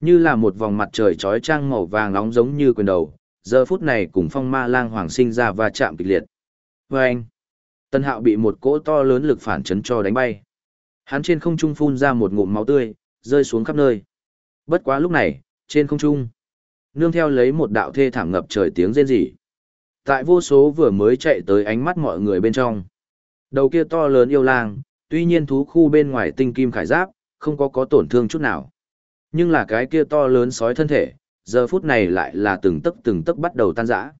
Như là một vòng mặt trời trói trang màu vàng nóng giống như quyền đầu, giờ phút này cùng phong ma lang hoàng sinh ra và chạm kịch liệt. Và anh, Tân Hạo bị một cỗ to lớn lực phản chấn cho đánh bay. Hắn trên không trung phun ra một ngụm máu tươi, rơi xuống khắp nơi. Bất quá lúc này, trên không trung, nương theo lấy một đạo thê thảm ngập trời tiếng rên rỉ. Tại vô số vừa mới chạy tới ánh mắt mọi người bên trong. Đầu kia to lớn yêu lang, tuy nhiên thú khu bên ngoài tinh kim khải giáp, không có có tổn thương chút nào. Nhưng là cái kia to lớn sói thân thể, giờ phút này lại là từng tấc từng tấc bắt đầu tan rã.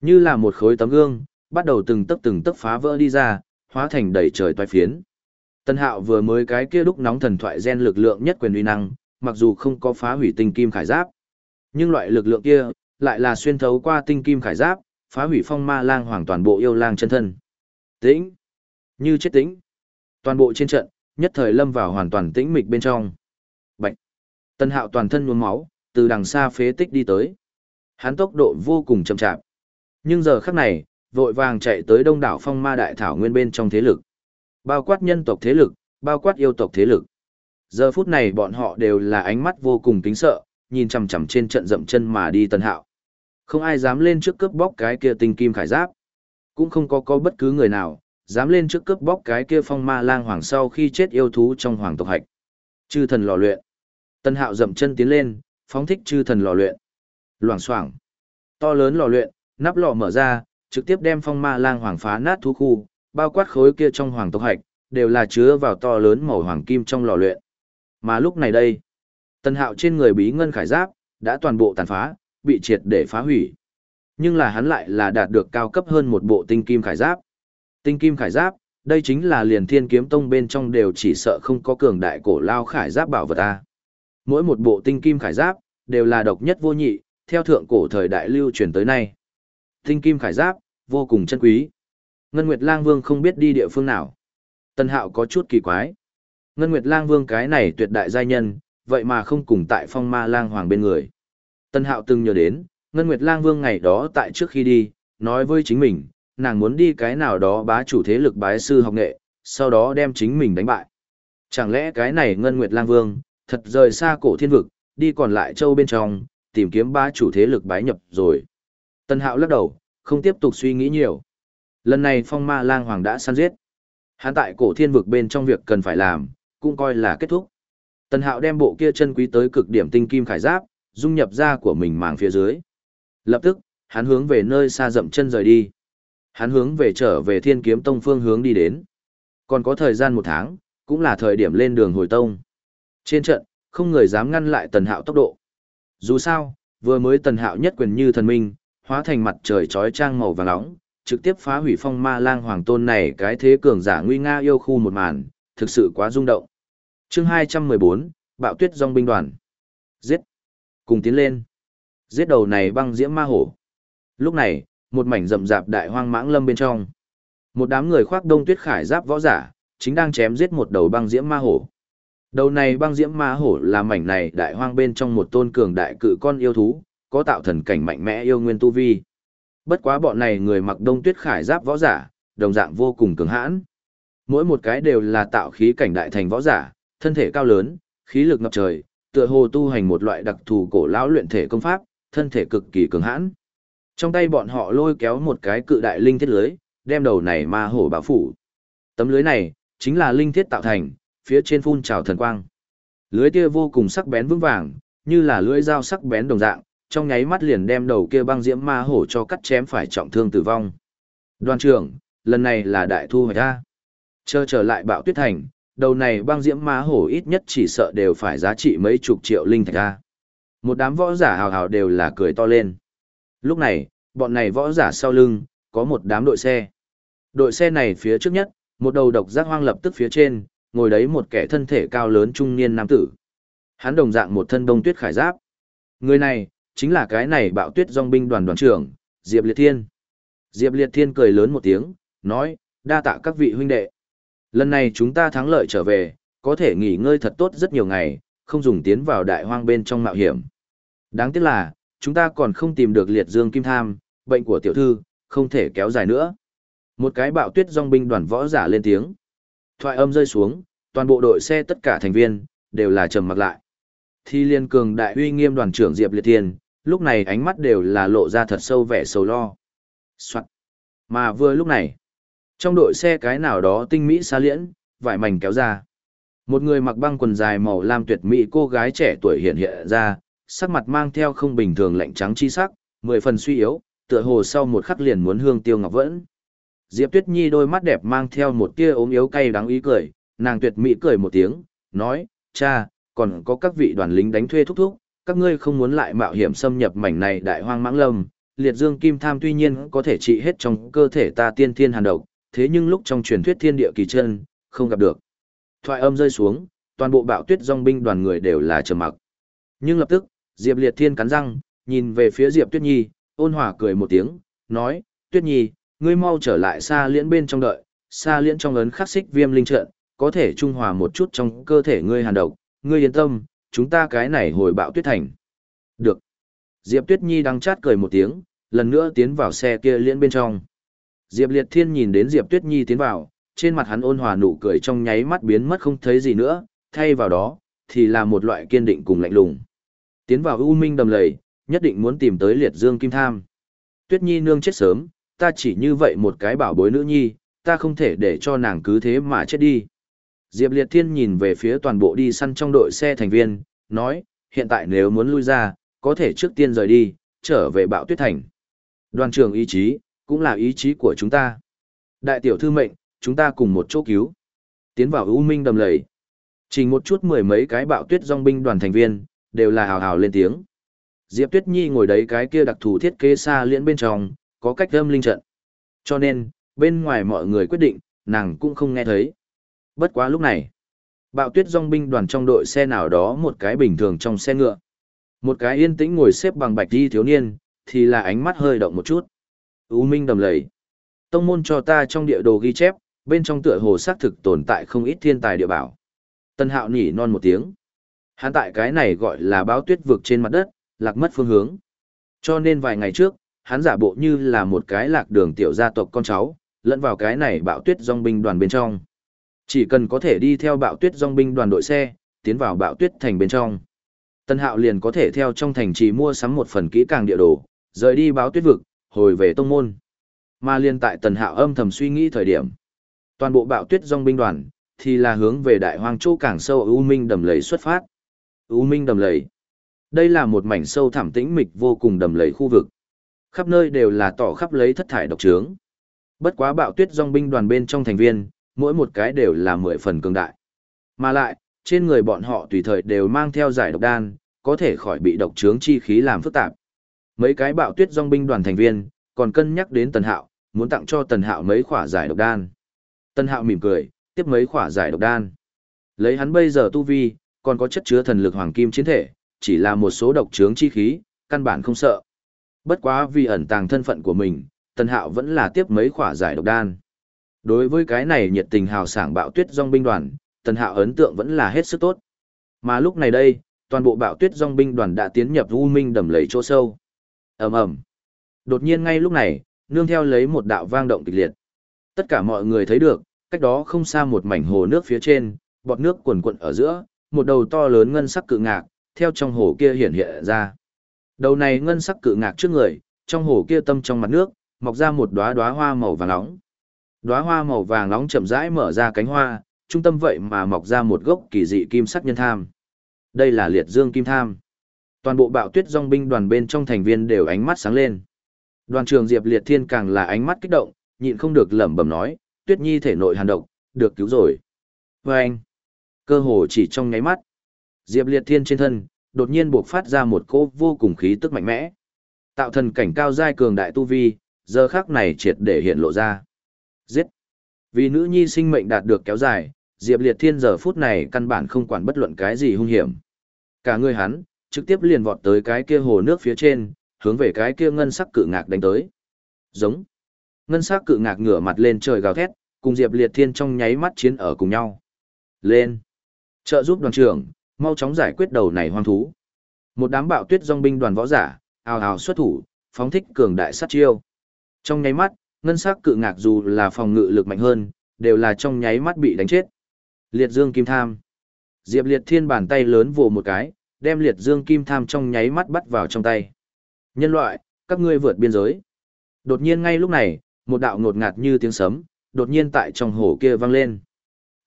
Như là một khối tấm gương, bắt đầu từng tấc từng tấc phá vỡ đi ra, hóa thành đầy trời toái phiến. Tân Hạo vừa mới cái kia đúc nóng thần thoại gen lực lượng nhất quyền uy năng, mặc dù không có phá hủy tinh kim khải giáp, nhưng loại lực lượng kia lại là xuyên thấu qua tinh kim khải giáp, phá hủy phong ma lang hoàn toàn bộ yêu lang chân thân. Tĩnh, như chết tĩnh. Toàn bộ trên trận, nhất thời lâm vào hoàn toàn tĩnh mịch bên trong. Tân Hạo toàn thân nhuốm máu, từ đằng xa phế tích đi tới. Hắn tốc độ vô cùng chậm chạp. Nhưng giờ khắc này, vội vàng chạy tới đông đảo phong ma đại thảo nguyên bên trong thế lực. Bao quát nhân tộc thế lực, bao quát yêu tộc thế lực. Giờ phút này bọn họ đều là ánh mắt vô cùng kính sợ, nhìn chằm chằm trên trận dậm chân mà đi Tân Hạo. Không ai dám lên trước cướp bóc cái kia tinh kim khải giáp. Cũng không có có bất cứ người nào, dám lên trước cướp bóc cái kia phong ma lang hoàng sau khi chết yêu thú trong hoàng tộc hạch. Chư thần lò luyện. Tân Hạo dậm chân tiến lên, phóng thích chư thần lò luyện. Loảng xoảng. To lớn lò luyện, nắp lò mở ra, trực tiếp đem phong ma lang hoàng phá nát thú khu, bao quát khối kia trong hoàng tộc hạch, đều là chứa vào to lớn màu hoàng kim trong lò luyện. Mà lúc này đây, Tân Hạo trên người bí ngân khải giáp đã toàn bộ tàn phá, bị triệt để phá hủy. Nhưng là hắn lại là đạt được cao cấp hơn một bộ tinh kim khải giáp. Tinh kim khải giáp, đây chính là liền thiên kiếm tông bên trong đều chỉ sợ không có cường đại cổ lao khải giáp bảo vật ta. Mỗi một bộ tinh kim khải giáp, đều là độc nhất vô nhị, theo thượng cổ thời đại lưu truyền tới nay. Tinh kim khải giáp, vô cùng chân quý. Ngân Nguyệt Lang Vương không biết đi địa phương nào. Tân Hạo có chút kỳ quái. Ngân Nguyệt Lang Vương cái này tuyệt đại giai nhân, vậy mà không cùng tại phong ma lang hoàng bên người. Tân Hạo từng nhớ đến, Ngân Nguyệt Lang Vương ngày đó tại trước khi đi, nói với chính mình, nàng muốn đi cái nào đó bá chủ thế lực bái sư học nghệ, sau đó đem chính mình đánh bại. Chẳng lẽ cái này Ngân Nguyệt Lang Vương, thật rời xa cổ thiên vực, đi còn lại châu bên trong, tìm kiếm ba chủ thế lực bái nhập rồi. Tân Hạo lắc đầu, không tiếp tục suy nghĩ nhiều. Lần này phong ma lang hoàng đã săn giết. Hắn tại cổ thiên vực bên trong việc cần phải làm, cũng coi là kết thúc. Tân Hạo đem bộ kia chân quý tới cực điểm tinh kim khải giáp, dung nhập ra của mình màng phía dưới. Lập tức, hắn hướng về nơi xa dậm chân rời đi. Hắn hướng về trở về thiên kiếm tông phương hướng đi đến. Còn có thời gian một tháng, cũng là thời điểm lên đường hồi tông. Trên trận, không người dám ngăn lại tần hạo tốc độ. Dù sao, vừa mới tần hạo nhất quyền như thần minh, hóa thành mặt trời trói trang màu vàng nóng, trực tiếp phá hủy phong ma lang hoàng tôn này cái thế cường giả nguy nga yêu khu một màn, thực sự quá rung động. chương 214, Bạo tuyết dòng binh đoàn. Giết! Cùng tiến lên. Giết đầu này băng diễm ma hổ. Lúc này, một mảnh rậm rạp đại hoang mãng lâm bên trong. Một đám người khoác đông tuyết khải giáp võ giả, chính đang chém giết một đầu băng diễm ma hổ. Đầu này băng diễm ma hổ là mảnh này đại hoang bên trong một tôn cường đại cự con yêu thú, có tạo thần cảnh mạnh mẽ yêu nguyên tu vi. Bất quá bọn này người mặc đông tuyết khải giáp võ giả, đồng dạng vô cùng cường hãn. Mỗi một cái đều là tạo khí cảnh đại thành võ giả, thân thể cao lớn, khí lực ngập trời, tựa hồ tu hành một loại đặc thù cổ lão luyện thể công pháp, thân thể cực kỳ cường hãn. Trong tay bọn họ lôi kéo một cái cự đại linh thiết lưới, đem đầu này ma hổ bảo phủ. Tấm lưới này, chính là linh thiết tạo thành, phía trên phun trào thần quang. Lưới tia vô cùng sắc bén vững vàng, như là lưỡi dao sắc bén đồng dạng, trong nháy mắt liền đem đầu kia băng diễm ma hổ cho cắt chém phải trọng thương tử vong. Đoàn trưởng, lần này là đại thu hoạch ra. Chờ trở lại bạo tuyết thành, đầu này băng diễm ma hổ ít nhất chỉ sợ đều phải giá trị mấy chục triệu linh thạch ra. Một đám võ giả hào hào đều là cười to lên. Lúc này, bọn này võ giả sau lưng, có một đám đội xe. Đội xe này phía trước nhất, một đầu độc giác hoang lập tức phía trên, ngồi đấy một kẻ thân thể cao lớn trung niên nam tử. Hắn đồng dạng một thân đông tuyết khải giáp. Người này, chính là cái này bạo tuyết dòng binh đoàn đoàn trưởng, Diệp Liệt Thiên. Diệp Liệt Thiên cười lớn một tiếng, nói, đa tạ các vị huynh đệ. Lần này chúng ta thắng lợi trở về, có thể nghỉ ngơi thật tốt rất nhiều ngày, không dùng tiến vào đại hoang bên trong mạo hiểm. Đáng tiếc là, chúng ta còn không tìm được liệt dương kim tham, bệnh của tiểu thư, không thể kéo dài nữa. Một cái bạo tuyết dòng binh đoàn võ giả lên tiếng. Thoại âm rơi xuống, toàn bộ đội xe tất cả thành viên, đều là trầm mặc lại. Thi liên cường đại uy nghiêm đoàn trưởng Diệp Liệt Thiên, lúc này ánh mắt đều là lộ ra thật sâu vẻ sầu lo. Soạn. Mà vừa lúc này, trong đội xe cái nào đó tinh mỹ xa liễn, vải mảnh kéo ra. Một người mặc băng quần dài màu lam tuyệt mỹ cô gái trẻ tuổi hiện hiện ra, sắc mặt mang theo không bình thường lạnh trắng chi sắc, mười phần suy yếu, tựa hồ sau một khắc liền muốn hương tiêu ngọc vẫn. Diệp Tuyết Nhi đôi mắt đẹp mang theo một tia ốm yếu cay đắng ý cười, nàng tuyệt mỹ cười một tiếng, nói, cha, còn có các vị đoàn lính đánh thuê thúc thúc, các ngươi không muốn lại mạo hiểm xâm nhập mảnh này đại hoang mãng lâm, liệt dương kim tham tuy nhiên có thể trị hết trong cơ thể ta tiên thiên hàn độc, thế nhưng lúc trong truyền thuyết thiên địa kỳ chân, không gặp được. Thoại âm rơi xuống, toàn bộ bạo tuyết dòng binh đoàn người đều là trầm mặc. Nhưng lập tức, Diệp Liệt Thiên cắn răng, nhìn về phía Diệp Tuyết Nhi, ôn hòa cười một tiếng, nói, Tuyết Nhi, ngươi mau trở lại xa liễn bên trong đợi, xa liễn trong ấn khắc xích viêm linh trận, có thể trung hòa một chút trong cơ thể ngươi hàn độc, ngươi yên tâm, chúng ta cái này hồi bạo tuyết thành. Được. Diệp Tuyết Nhi đang chát cười một tiếng, lần nữa tiến vào xe kia liễn bên trong. Diệp Liệt Thiên nhìn đến Diệp Tuyết Nhi tiến vào, trên mặt hắn ôn hòa nụ cười trong nháy mắt biến mất không thấy gì nữa, thay vào đó, thì là một loại kiên định cùng lạnh lùng. Tiến vào U Minh đầm lầy, nhất định muốn tìm tới liệt dương kim tham. Tuyết Nhi nương chết sớm, ta chỉ như vậy một cái bảo bối nữ nhi, ta không thể để cho nàng cứ thế mà chết đi. Diệp Liệt Thiên nhìn về phía toàn bộ đi săn trong đội xe thành viên, nói, hiện tại nếu muốn lui ra, có thể trước tiên rời đi, trở về bạo tuyết thành. Đoàn trưởng ý chí, cũng là ý chí của chúng ta. Đại tiểu thư mệnh, chúng ta cùng một chỗ cứu. Tiến vào U Minh đầm lầy. Chỉ một chút mười mấy cái bạo tuyết dòng binh đoàn thành viên, đều là hào hào lên tiếng. Diệp Tuyết Nhi ngồi đấy cái kia đặc thù thiết kế xa liễn bên trong, có cách âm linh trận. Cho nên, bên ngoài mọi người quyết định, nàng cũng không nghe thấy. Bất quá lúc này, bạo tuyết dòng binh đoàn trong đội xe nào đó một cái bình thường trong xe ngựa. Một cái yên tĩnh ngồi xếp bằng bạch đi thiếu niên, thì là ánh mắt hơi động một chút. U Minh đầm lầy. Tông môn cho ta trong địa đồ ghi chép, bên trong tựa hồ xác thực tồn tại không ít thiên tài địa bảo. Tân hạo nhỉ non một tiếng. Hắn tại cái này gọi là báo tuyết vực trên mặt đất, lạc mất phương hướng. Cho nên vài ngày trước, hắn giả bộ như là một cái lạc đường tiểu gia tộc con cháu, lẫn vào cái này bạo tuyết dòng binh đoàn bên trong. Chỉ cần có thể đi theo bạo tuyết dòng binh đoàn đội xe, tiến vào bạo tuyết thành bên trong. Tân hạo liền có thể theo trong thành trì mua sắm một phần kỹ càng địa đồ, rời đi báo tuyết vực, hồi về tông môn. Mà liên tại tần hạo âm thầm suy nghĩ thời điểm. Toàn bộ bạo tuyết dòng binh đoàn, thì là hướng về đại hoang châu càng sâu U Minh đầm lầy xuất phát. U Minh đầm lầy. Đây là một mảnh sâu thẳm tĩnh mịch vô cùng đầm lầy khu vực. Khắp nơi đều là tỏ khắp lấy thất thải độc trướng. Bất quá bạo tuyết dòng binh đoàn bên trong thành viên, mỗi một cái đều là mười phần cường đại. Mà lại, trên người bọn họ tùy thời đều mang theo giải độc đan, có thể khỏi bị độc trướng chi khí làm phức tạp. Mấy cái bạo tuyết dòng binh đoàn thành viên, còn cân nhắc đến Tần Hạo, muốn tặng cho Tần Hạo mấy khỏa giải độc đan. Tần Hạo mỉm cười, tiếp mấy khỏa giải độc đan. Lấy hắn bây giờ tu vi, còn có chất chứa thần lực hoàng kim chiến thể, chỉ là một số độc trướng chi khí, căn bản không sợ. Bất quá vì ẩn tàng thân phận của mình, Tần Hạo vẫn là tiếp mấy khỏa giải độc đan. Đối với cái này nhiệt tình hào sảng bạo tuyết dòng binh đoàn, Tần Hạo ấn tượng vẫn là hết sức tốt. Mà lúc này đây, toàn bộ bạo tuyết dòng binh đoàn đã tiến nhập U Minh đầm lấy chỗ sâu. Ầm ầm. Đột nhiên ngay lúc này, nương theo lấy một đạo vang động kịch liệt. Tất cả mọi người thấy được, cách đó không xa một mảnh hồ nước phía trên, bọt nước cuồn cuộn ở giữa, một đầu to lớn ngân sắc cự ngạc, theo trong hồ kia hiện hiện ra. Đầu này ngân sắc cự ngạc trước người, trong hồ kia tâm trong mặt nước, mọc ra một đóa đóa hoa màu vàng nóng. Đóa hoa màu vàng nóng chậm rãi mở ra cánh hoa, trung tâm vậy mà mọc ra một gốc kỳ dị kim sắc nhân tham. Đây là liệt dương kim tham. Toàn bộ bạo tuyết dòng binh đoàn bên trong thành viên đều ánh mắt sáng lên. Đoàn trường Diệp Liệt Thiên càng là ánh mắt kích động, nhịn không được lẩm bẩm nói, Tuyết Nhi thể nội hàn độc, được cứu rồi. Và anh, cơ hồ chỉ trong nháy mắt, Diệp Liệt Thiên trên thân, đột nhiên buộc phát ra một cỗ vô cùng khí tức mạnh mẽ. Tạo thần cảnh cao giai cường đại tu vi, giờ khắc này triệt để hiện lộ ra. Giết! Vì nữ nhi sinh mệnh đạt được kéo dài, Diệp Liệt Thiên giờ phút này căn bản không quản bất luận cái gì hung hiểm. Cả người hắn, trực tiếp liền vọt tới cái kia hồ nước phía trên, hướng về cái kia ngân sắc cự ngạc đánh tới. Giống. Ngân sắc cự ngạc ngửa mặt lên trời gào thét, cùng Diệp Liệt Thiên trong nháy mắt chiến ở cùng nhau. Lên. Trợ giúp đoàn trưởng, mau chóng giải quyết đầu này hoang thú. Một đám bạo tuyết dòng binh đoàn võ giả, ào ào xuất thủ, phóng thích cường đại sát chiêu. Trong nháy mắt, ngân sắc cự ngạc dù là phòng ngự lực mạnh hơn, đều là trong nháy mắt bị đánh chết. Liệt Dương Kim Tham. Diệp Liệt Thiên bàn tay lớn vồ một cái, đem liệt dương kim tham trong nháy mắt bắt vào trong tay. Nhân loại, các ngươi vượt biên giới. Đột nhiên ngay lúc này, một đạo ngột ngạt như tiếng sấm, đột nhiên tại trong hồ kia vang lên.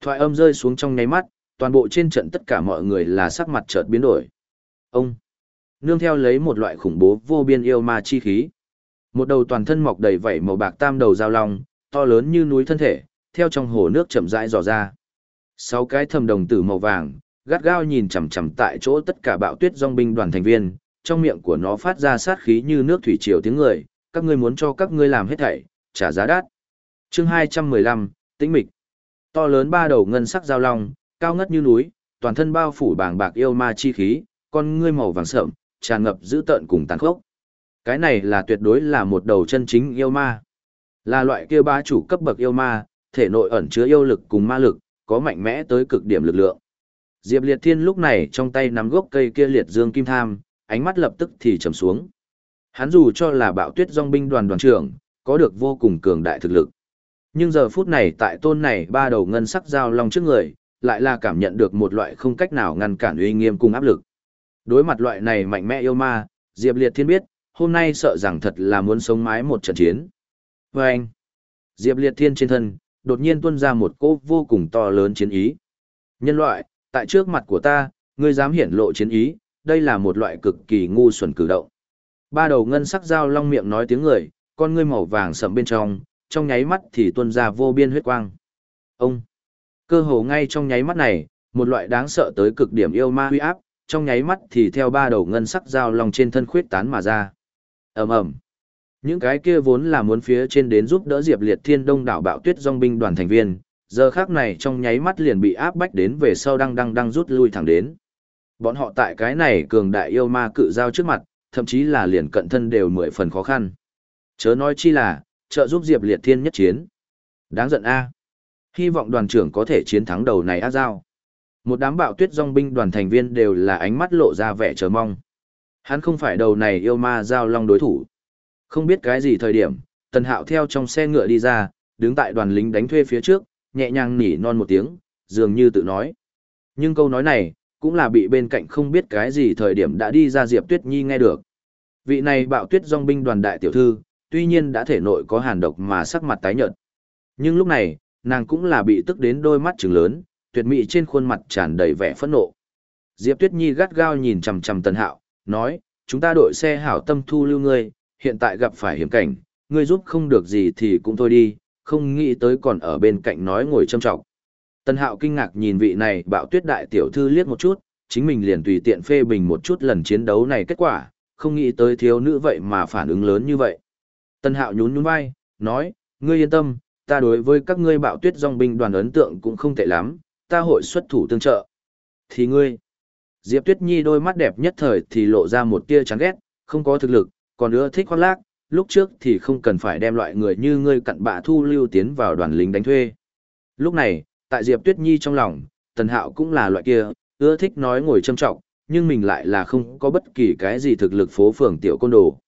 Thoại âm rơi xuống trong nháy mắt, toàn bộ trên trận tất cả mọi người là sắc mặt chợt biến đổi. Ông, nương theo lấy một loại khủng bố vô biên yêu ma chi khí. Một đầu toàn thân mọc đầy vảy màu bạc tam đầu dao long, to lớn như núi thân thể, theo trong hồ nước chậm rãi dò ra. Sáu cái thầm đồng tử màu vàng, gắt gao nhìn chằm chằm tại chỗ tất cả bạo tuyết dòng binh đoàn thành viên, trong miệng của nó phát ra sát khí như nước thủy triều tiếng người, các ngươi muốn cho các ngươi làm hết thảy, trả giá đắt. Chương 215, Tĩnh mịch. To lớn ba đầu ngân sắc giao long, cao ngất như núi, toàn thân bao phủ bàng bạc yêu ma chi khí, con ngươi màu vàng sợm, tràn ngập dữ tợn cùng tàn khốc. Cái này là tuyệt đối là một đầu chân chính yêu ma. Là loại kia bá chủ cấp bậc yêu ma, thể nội ẩn chứa yêu lực cùng ma lực, có mạnh mẽ tới cực điểm lực lượng. Diệp Liệt Thiên lúc này trong tay nắm gốc cây kia liệt dương kim tham, ánh mắt lập tức thì trầm xuống. Hắn dù cho là bạo tuyết dòng binh đoàn đoàn trưởng, có được vô cùng cường đại thực lực. Nhưng giờ phút này tại tôn này ba đầu ngân sắc giao long trước người, lại là cảm nhận được một loại không cách nào ngăn cản uy nghiêm cùng áp lực. Đối mặt loại này mạnh mẽ yêu ma, Diệp Liệt Thiên biết, hôm nay sợ rằng thật là muốn sống mái một trận chiến. Và anh, Diệp Liệt Thiên trên thân, đột nhiên tuôn ra một cỗ vô cùng to lớn chiến ý. Nhân loại, tại trước mặt của ta, ngươi dám hiển lộ chiến ý, đây là một loại cực kỳ ngu xuẩn cử động. Ba đầu ngân sắc dao long miệng nói tiếng người, con ngươi màu vàng sẫm bên trong, trong nháy mắt thì tuôn ra vô biên huyết quang. Ông, cơ hồ ngay trong nháy mắt này, một loại đáng sợ tới cực điểm yêu ma huy áp, trong nháy mắt thì theo ba đầu ngân sắc dao long trên thân khuyết tán mà ra. ầm ầm, những cái kia vốn là muốn phía trên đến giúp đỡ Diệp Liệt Thiên Đông đảo bạo tuyết dòng binh đoàn thành viên, giờ khác này trong nháy mắt liền bị áp bách đến về sau đang đang đang rút lui thẳng đến. Bọn họ tại cái này cường đại yêu ma cự giao trước mặt, thậm chí là liền cận thân đều mười phần khó khăn. Chớ nói chi là, trợ giúp Diệp Liệt Thiên nhất chiến. Đáng giận a. Hy vọng đoàn trưởng có thể chiến thắng đầu này ác giao. Một đám bạo tuyết dòng binh đoàn thành viên đều là ánh mắt lộ ra vẻ chờ mong. Hắn không phải đầu này yêu ma giao long đối thủ. Không biết cái gì thời điểm, Tần Hạo theo trong xe ngựa đi ra, đứng tại đoàn lính đánh thuê phía trước, nhẹ nhàng nỉ non một tiếng, dường như tự nói. Nhưng câu nói này, cũng là bị bên cạnh không biết cái gì thời điểm đã đi ra Diệp Tuyết Nhi nghe được. Vị này bạo tuyết dòng binh đoàn đại tiểu thư, tuy nhiên đã thể nội có hàn độc mà sắc mặt tái nhợt. Nhưng lúc này, nàng cũng là bị tức đến đôi mắt trừng lớn, tuyệt mỹ trên khuôn mặt tràn đầy vẻ phẫn nộ. Diệp Tuyết Nhi gắt gao nhìn chằm chằm Tần Hạo, nói, chúng ta đội xe hảo tâm thu lưu ngươi, hiện tại gặp phải hiểm cảnh, ngươi giúp không được gì thì cũng thôi đi, không nghĩ tới còn ở bên cạnh nói ngồi châm trọng. Tần Hạo kinh ngạc nhìn vị này bạo tuyết đại tiểu thư liếc một chút, chính mình liền tùy tiện phê bình một chút lần chiến đấu này kết quả, không nghĩ tới thiếu nữ vậy mà phản ứng lớn như vậy. Tần Hạo nhún nhún vai, nói, ngươi yên tâm, ta đối với các ngươi bạo tuyết dòng binh đoàn ấn tượng cũng không tệ lắm, ta hội xuất thủ tương trợ. Thì ngươi, Diệp Tuyết Nhi đôi mắt đẹp nhất thời thì lộ ra một tia chán ghét, không có thực lực, còn nữa thích khoác lác, lúc trước thì không cần phải đem loại người như ngươi cặn bạ thu lưu tiến vào đoàn lính đánh thuê. Lúc này, tại Diệp Tuyết Nhi trong lòng, Tần Hạo cũng là loại kia, ưa thích nói ngồi châm trọng, nhưng mình lại là không có bất kỳ cái gì thực lực phố phường tiểu côn đồ.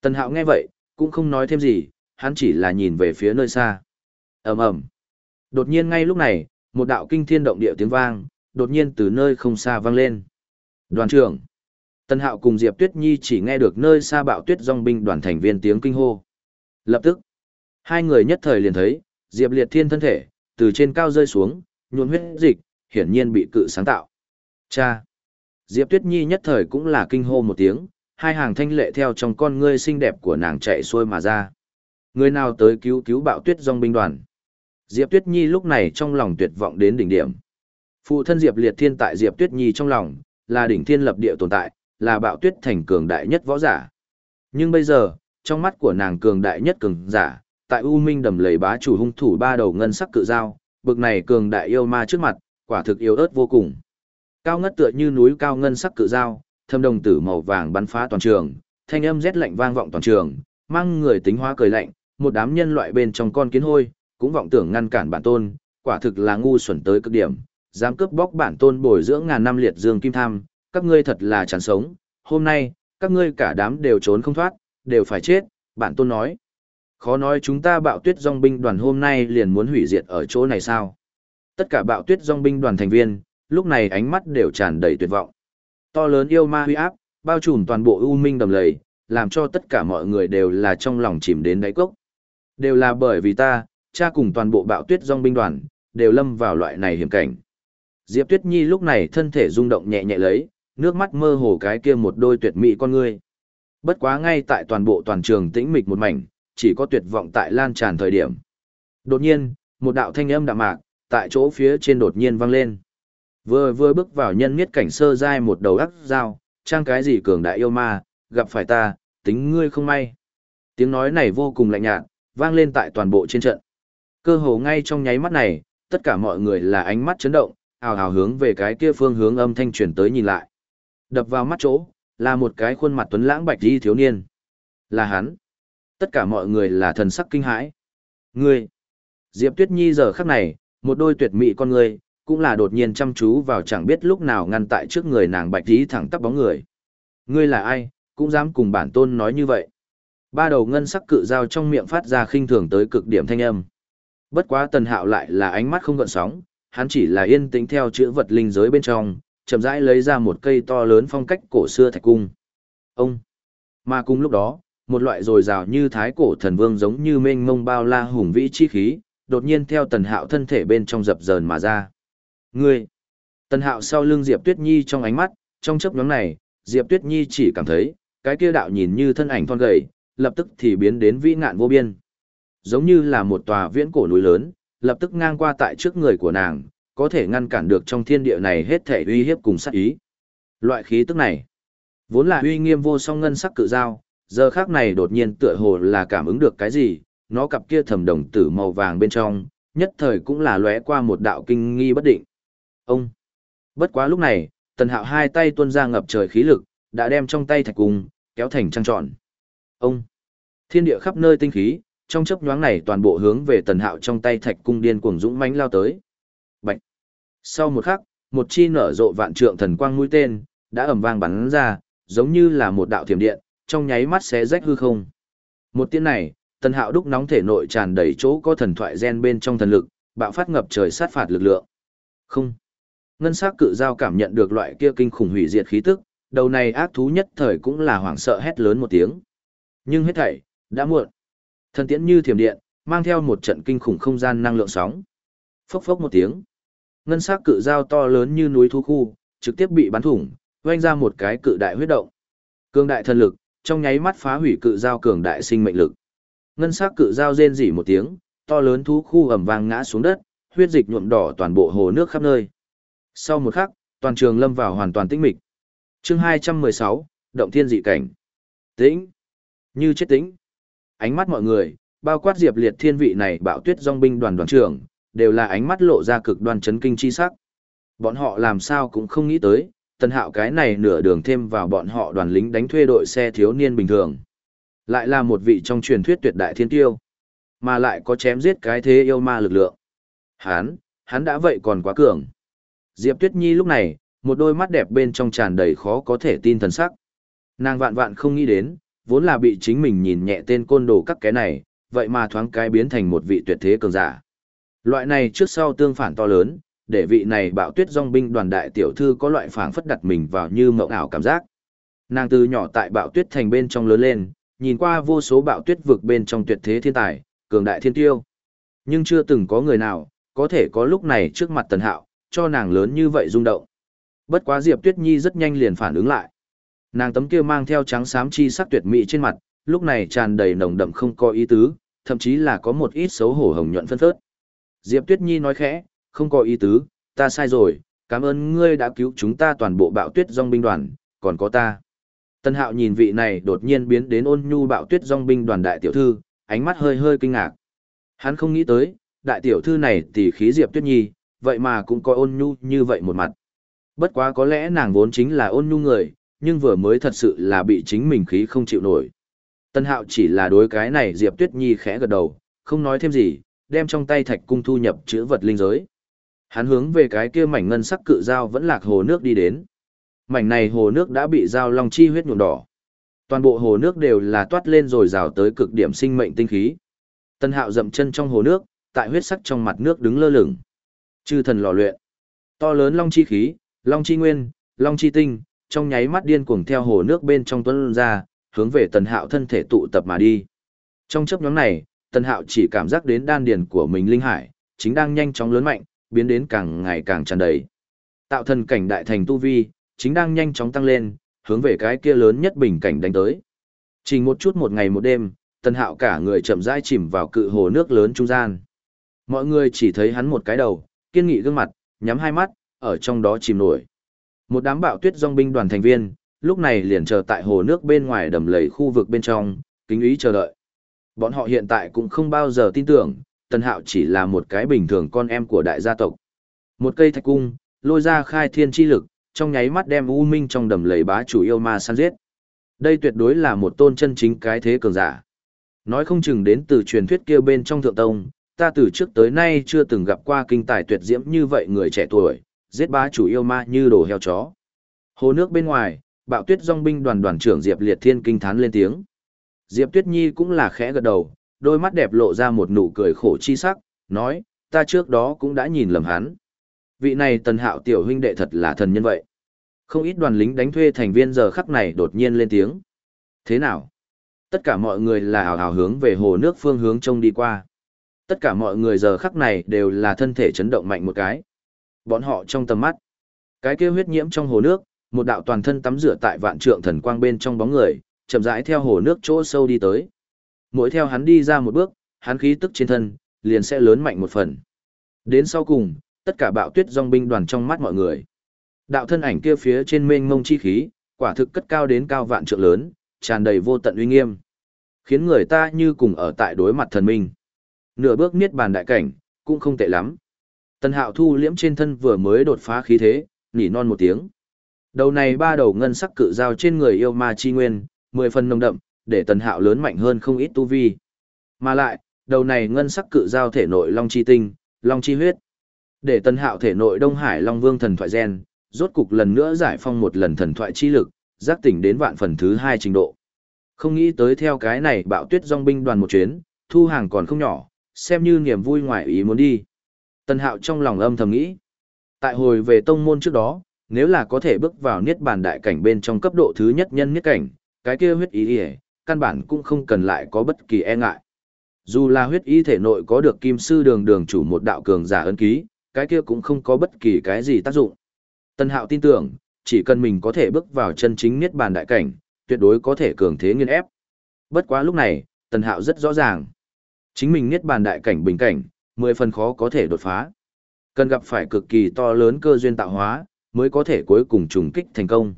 Tần Hạo nghe vậy, cũng không nói thêm gì, hắn chỉ là nhìn về phía nơi xa ầm ầm Đột nhiên ngay lúc này, một đạo kinh thiên động địa tiếng vang, đột nhiên từ nơi không xa vang lên. Đoàn trưởng. Tân Hạo cùng Diệp Tuyết Nhi chỉ nghe được nơi xa bạo tuyết dong binh đoàn thành viên tiếng kinh hô. Lập tức, hai người nhất thời liền thấy, Diệp Liệt Thiên thân thể, từ trên cao rơi xuống, nhuộn huyết dịch, hiển nhiên bị cự sáng tạo. Cha! Diệp Tuyết Nhi nhất thời cũng là kinh hô một tiếng, hai hàng thanh lệ theo trong con ngươi xinh đẹp của nàng chạy xuôi mà ra. Người nào tới cứu cứu bạo tuyết dong binh đoàn? Diệp Tuyết Nhi lúc này trong lòng tuyệt vọng đến đỉnh điểm. Phụ thân Diệp Liệt Thiên tại Diệp Tuyết Nhi trong lòng, là đỉnh thiên lập địa tồn tại, là bạo tuyết thành cường đại nhất võ giả. Nhưng bây giờ, trong mắt của nàng cường đại nhất cường giả, tại U Minh đầm lầy bá chủ hung thủ ba đầu ngân sắc cự dao, bực này cường đại yêu ma trước mặt, quả thực yếu ớt vô cùng. Cao ngất tựa như núi cao ngân sắc cự dao, thâm đồng tử màu vàng bắn phá toàn trường, thanh âm rét lạnh vang vọng toàn trường, mang người tính hóa cười lạnh, một đám nhân loại bên trong con kiến hôi, cũng vọng tưởng ngăn cản bản tôn, quả thực là ngu xuẩn tới cực điểm, dám cướp bóc bản tôn bồi dưỡng ngàn năm liệt dương kim tham, các ngươi thật là chán sống, hôm nay, các ngươi cả đám đều trốn không thoát, đều phải chết, bản tôn nói. Khó nói chúng ta bạo tuyết dòng binh đoàn hôm nay liền muốn hủy diệt ở chỗ này sao? Tất cả bạo tuyết dòng binh đoàn thành viên, lúc này ánh mắt đều tràn đầy tuyệt vọng. To lớn yêu ma huy áp, bao trùm toàn bộ u minh đầm lầy, làm cho tất cả mọi người đều là trong lòng chìm đến đáy cốc. Đều là bởi vì ta, cha cùng toàn bộ bạo tuyết dòng binh đoàn, đều lâm vào loại này hiểm cảnh. Diệp Tuyết Nhi lúc này thân thể rung động nhẹ nhẹ lấy, nước mắt mơ hồ cái kia một đôi tuyệt mỹ con ngươi. Bất quá ngay tại toàn bộ toàn trường tĩnh mịch một mảnh, chỉ có tuyệt vọng tại lan tràn thời điểm. Đột nhiên, một đạo thanh âm đạm mạc, tại chỗ phía trên đột nhiên vang lên. Vừa vừa bước vào nhân miết cảnh sơ giai một đầu ác dao, trang cái gì cường đại yêu ma, gặp phải ta, tính ngươi không may. Tiếng nói này vô cùng lạnh nhạt, vang lên tại toàn bộ trên trận. Cơ hồ ngay trong nháy mắt này, tất cả mọi người là ánh mắt chấn động, ào ào hướng về cái kia phương hướng âm thanh truyền tới nhìn lại. Đập vào mắt chỗ, là một cái khuôn mặt tuấn lãng bạch đi thiếu niên. Là hắn. Tất cả mọi người là thần sắc kinh hãi. Ngươi. Diệp Tuyết Nhi giờ khắc này, một đôi tuyệt mỹ con người, cũng là đột nhiên chăm chú vào chẳng biết lúc nào ngăn tại trước người nàng bạch tí thẳng tắp bóng người. Ngươi là ai, cũng dám cùng bản tôn nói như vậy. Ba đầu ngân sắc cự dao trong miệng phát ra khinh thường tới cực điểm thanh âm. Bất quá tần hạo lại là ánh mắt không gợn sóng, hắn chỉ là yên tĩnh theo chữ vật linh giới bên trong, chậm rãi lấy ra một cây to lớn phong cách cổ xưa thạch cung. Ông! Mà cùng lúc đó, một loại rồi rào như thái cổ thần vương giống như mênh mông bao la hùng vĩ chi khí, đột nhiên theo tần hạo thân thể bên trong dập dờn mà ra. Ngươi! Tần hạo sau lưng Diệp Tuyết Nhi trong ánh mắt, trong chấp nhóm này, Diệp Tuyết Nhi chỉ cảm thấy, cái kia đạo nhìn như thân ảnh thon gầy, lập tức thì biến đến vĩ ngạn vô biên. Giống như là một tòa viễn cổ núi lớn, lập tức ngang qua tại trước người của nàng, có thể ngăn cản được trong thiên địa này hết thể uy hiếp cùng sát ý. Loại khí tức này, vốn là uy nghiêm vô song ngân sắc cự dao, giờ khác này đột nhiên tựa hồ là cảm ứng được cái gì, nó cặp kia thầm đồng tử màu vàng bên trong, nhất thời cũng là lóe qua một đạo kinh nghi bất định. Ông! Bất quá lúc này, tần hạo hai tay tuôn ra ngập trời khí lực, đã đem trong tay thạch cung, kéo thành trăng trọn. Ông! Thiên địa khắp nơi tinh khí, trong chớp nhoáng này toàn bộ hướng về tần hạo trong tay thạch cung điên cuồng dũng mãnh lao tới. Bạch! Sau một khắc, một chi nở rộ vạn trượng thần quang mũi tên, đã ầm vang bắn ra, giống như là một đạo thiểm điện, trong nháy mắt xé rách hư không. Một tiếng này, tần hạo đúc nóng thể nội tràn đầy chỗ có thần thoại gen bên trong thần lực, bạo phát ngập trời sát phạt lực lượng. Không! Ngân sắc cự giao cảm nhận được loại kia kinh khủng hủy diệt khí tức, đầu này ác thú nhất thời cũng là hoảng sợ hét lớn một tiếng. Nhưng hết thảy, đã muộn. Thần tiễn như thiểm điện, mang theo một trận kinh khủng không gian năng lượng sóng. Phốc phốc một tiếng. Ngân sắc cự dao to lớn như núi thú khu, trực tiếp bị bắn thủng, vang ra một cái cự đại huyết động. Cường đại thần lực, trong nháy mắt phá hủy cự dao cường đại sinh mệnh lực. Ngân sắc cự dao rên rỉ một tiếng, to lớn thú khu ầm vang ngã xuống đất, huyết dịch nhuộm đỏ toàn bộ hồ nước khắp nơi. Sau một khắc, toàn trường lâm vào hoàn toàn tĩnh mịch. Chương 216, động thiên dị cảnh. Tĩnh. Như chết tĩnh. Ánh mắt mọi người, bao quát Diệp Liệt Thiên vị này bạo tuyết dòng binh đoàn đoàn trưởng, đều là ánh mắt lộ ra cực đoan chấn kinh chi sắc. Bọn họ làm sao cũng không nghĩ tới, tần hạo cái này nửa đường thêm vào bọn họ đoàn lính đánh thuê đội xe thiếu niên bình thường. Lại là một vị trong truyền thuyết tuyệt đại thiên tiêu, mà lại có chém giết cái thế yêu ma lực lượng. Hắn, hắn đã vậy còn quá cường. Diệp Tuyết Nhi lúc này, một đôi mắt đẹp bên trong tràn đầy khó có thể tin thần sắc. Nàng vạn vạn không nghĩ đến, vốn là bị chính mình nhìn nhẹ tên côn đồ các cái này, vậy mà thoáng cái biến thành một vị tuyệt thế cường giả. Loại này trước sau tương phản to lớn, để vị này bạo tuyết dòng binh đoàn đại tiểu thư có loại phảng phất đặt mình vào như mộng ảo cảm giác. Nàng từ nhỏ tại bạo tuyết thành bên trong lớn lên, nhìn qua vô số bạo tuyết vực bên trong tuyệt thế thiên tài, cường đại thiên tiêu. Nhưng chưa từng có người nào, có thể có lúc này trước mặt tần hạo, cho nàng lớn như vậy rung động. Bất quá Diệp Tuyết Nhi rất nhanh liền phản ứng lại. Nàng tấm kia mang theo trắng xám chi sắc tuyệt mỹ trên mặt, lúc này tràn đầy nồng đậm không có ý tứ, thậm chí là có một ít xấu hổ hồng nhuận phân phớt. Diệp Tuyết Nhi nói khẽ, không có ý tứ, ta sai rồi, cảm ơn ngươi đã cứu chúng ta toàn bộ bạo tuyết dòng binh đoàn, còn có ta. Tân hạo nhìn vị này đột nhiên biến đến ôn nhu bạo tuyết dòng binh đoàn đại tiểu thư, ánh mắt hơi hơi kinh ngạc. Hắn không nghĩ tới, đại tiểu thư này tỷ khí Diệp Tuyết Nhi, vậy mà cũng có ôn nhu như vậy một mặt. Bất quá có lẽ nàng vốn chính là ôn nhu người, nhưng vừa mới thật sự là bị chính mình khí không chịu nổi. Tân hạo chỉ là đối cái này Diệp Tuyết Nhi khẽ gật đầu, không nói thêm gì, đem trong tay thạch cung thu nhập chữ vật linh giới. Hắn hướng về cái kia mảnh ngân sắc cự dao vẫn lạc hồ nước đi đến. Mảnh này hồ nước đã bị dao long chi huyết nhuộm đỏ. Toàn bộ hồ nước đều là toát lên rồi rào tới cực điểm sinh mệnh tinh khí. Tân hạo dậm chân trong hồ nước, tại huyết sắc trong mặt nước đứng lơ lửng. Chư thần lò luyện. To lớn long chi khí, long chi nguyên, long chi tinh, trong nháy mắt điên cuồng theo hồ nước bên trong tuấn ra, hướng về tần hạo thân thể tụ tập mà đi. Trong chấp nhóm này, tần hạo chỉ cảm giác đến đan điền của mình linh hải, chính đang nhanh chóng lớn mạnh, biến đến càng ngày càng tràn đầy. Tạo thần cảnh đại thành tu vi, chính đang nhanh chóng tăng lên, hướng về cái kia lớn nhất bình cảnh đánh tới. Chỉ một chút một ngày một đêm, tần hạo cả người chậm rãi chìm vào cự hồ nước lớn trung gian. Mọi người chỉ thấy hắn một cái đầu, kiên nghị gương mặt, nhắm hai mắt, ở trong đó chìm nổi. Một đám bạo tuyết dòng binh đoàn thành viên, lúc này liền chờ tại hồ nước bên ngoài đầm lầy khu vực bên trong, kính ý chờ đợi. Bọn họ hiện tại cũng không bao giờ tin tưởng, Tần Hạo chỉ là một cái bình thường con em của đại gia tộc. Một cây thạch cung, lôi ra khai thiên chi lực, trong nháy mắt đem U Minh trong đầm lầy bá chủ yêu ma săn giết. Đây tuyệt đối là một tôn chân chính cái thế cường giả. Nói không chừng đến từ truyền thuyết kia bên trong thượng tông, ta từ trước tới nay chưa từng gặp qua kinh tài tuyệt diễm như vậy người trẻ tuổi, giết bá chủ yêu ma như đồ heo chó. Hồ nước bên ngoài, bạo tuyết dòng binh đoàn đoàn trưởng Diệp Liệt Thiên kinh thán lên tiếng. Diệp Tuyết Nhi cũng là khẽ gật đầu, đôi mắt đẹp lộ ra một nụ cười khổ chi sắc, nói, ta trước đó cũng đã nhìn lầm hắn. Vị này tần hạo tiểu huynh đệ thật là thần nhân vậy. Không ít đoàn lính đánh thuê thành viên giờ khắc này đột nhiên lên tiếng. Thế nào? Tất cả mọi người là hào hào hướng về hồ nước phương hướng trông đi qua. Tất cả mọi người giờ khắc này đều là thân thể chấn động mạnh một cái. Bọn họ trong tầm mắt. Cái kia huyết nhiễm trong hồ nước, một đạo toàn thân tắm rửa tại vạn trượng thần quang bên trong bóng người, chậm rãi theo hồ nước chỗ sâu đi tới. Mỗi theo hắn đi ra một bước, hắn khí tức trên thân, liền sẽ lớn mạnh một phần. Đến sau cùng, tất cả bạo tuyết dòng binh đoàn trong mắt mọi người. Đạo thân ảnh kia phía trên mênh mông chi khí, quả thực cất cao đến cao vạn trượng lớn, tràn đầy vô tận uy nghiêm. Khiến người ta như cùng ở tại đối mặt thần minh. Nửa bước niết bàn đại cảnh, cũng không tệ lắm. Tần hạo thu liễm trên thân vừa mới đột phá khí thế, nỉ non một tiếng. Đầu này ba đầu ngân sắc cự dao trên người yêu ma chi nguyên, mười phần nồng đậm, để tần hạo lớn mạnh hơn không ít tu vi. Mà lại, đầu này ngân sắc cự dao thể nội long chi tinh, long chi huyết. Để tần hạo thể nội Đông Hải Long Vương thần thoại gen, rốt cục lần nữa giải phong một lần thần thoại chi lực, giác tỉnh đến vạn phần thứ hai trình độ. Không nghĩ tới theo cái này bạo tuyết dòng binh đoàn một chuyến, thu hàng còn không nhỏ, xem như niềm vui ngoài ý muốn đi. Tần hạo trong lòng âm thầm nghĩ. Tại hồi về tông môn trước đó, nếu là có thể bước vào niết bàn đại cảnh bên trong cấp độ thứ nhất nhân niết cảnh, cái kia huyết ý ý, căn bản cũng không cần lại có bất kỳ e ngại. Dù là huyết ý thể nội có được kim sư đường đường chủ một đạo cường giả ân ký, cái kia cũng không có bất kỳ cái gì tác dụng. Tân hạo tin tưởng, chỉ cần mình có thể bước vào chân chính niết bàn đại cảnh, tuyệt đối có thể cường thế nghiên ép. Bất quá lúc này, Tân Hạo rất rõ ràng. Chính mình niết bàn đại cảnh bình cảnh, mười phần khó có thể đột phá. Cần gặp phải cực kỳ to lớn cơ duyên tạo hóa, mới có thể cuối cùng trùng kích thành công.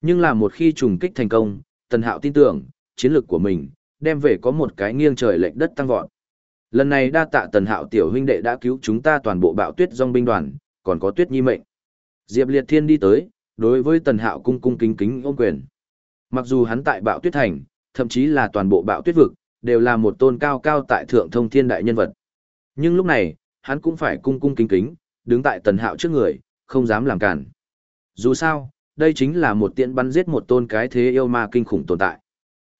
Nhưng là một khi trùng kích thành công, Tần Hạo tin tưởng, chiến lược của mình, đem về có một cái nghiêng trời lệch đất tăng vọt. Lần này đa tạ Tần Hạo tiểu huynh đệ đã cứu chúng ta toàn bộ bạo tuyết dòng binh đoàn, còn có tuyết nhi mệnh. Diệp Liệt Thiên đi tới, đối với Tần Hạo cung cung kính kính ôm quyền. Mặc dù hắn tại bạo tuyết thành, thậm chí là toàn bộ bạo tuyết vực, đều là một tôn cao cao tại thượng thông thiên đại nhân vật. Nhưng lúc này, hắn cũng phải cung cung kính kính, đứng tại Tần Hạo trước người, không dám làm cản. Dù sao, đây chính là một tiện bắn giết một tôn cái thế yêu ma kinh khủng tồn tại.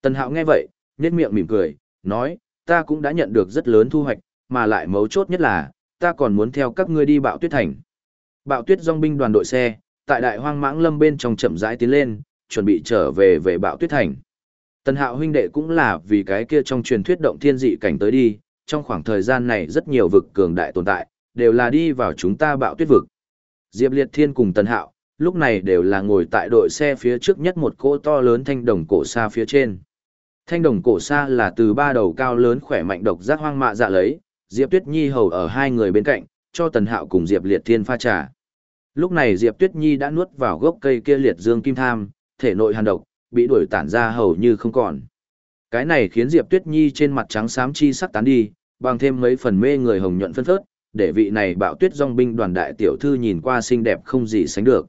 Tần Hạo nghe vậy, nhét miệng mỉm cười, nói, ta cũng đã nhận được rất lớn thu hoạch, mà lại mấu chốt nhất là, ta còn muốn theo các ngươi đi bạo tuyết thành. Bạo tuyết dòng binh đoàn đội xe, tại đại hoang mãng lâm bên trong chậm rãi tiến lên, chuẩn bị trở về về bạo tuyết thành. Tần hạo huynh đệ cũng là vì cái kia trong truyền thuyết động thiên dị cảnh tới đi, trong khoảng thời gian này rất nhiều vực cường đại tồn tại, đều là đi vào chúng ta bạo tuyết vực. Diệp Liệt Thiên cùng Tần Hạo, lúc này đều là ngồi tại đội xe phía trước nhất một cỗ to lớn thanh đồng cổ xa phía trên. Thanh đồng cổ xa là từ ba đầu cao lớn khỏe mạnh độc giác hoang mạ dạ lấy, Diệp Tuyết Nhi hầu ở hai người bên cạnh, cho Tần Hạo cùng Diệp Liệt Thiên pha trà. Lúc này Diệp Tuyết Nhi đã nuốt vào gốc cây kia liệt dương kim tham, thể nội hàn độc, bị đuổi tản ra hầu như không còn. Cái này khiến Diệp Tuyết Nhi trên mặt trắng xám chi sắc tán đi, bằng thêm mấy phần mê người hồng nhuận phân phớt, để vị này bạo tuyết dòng binh đoàn đại tiểu thư nhìn qua xinh đẹp không gì sánh được.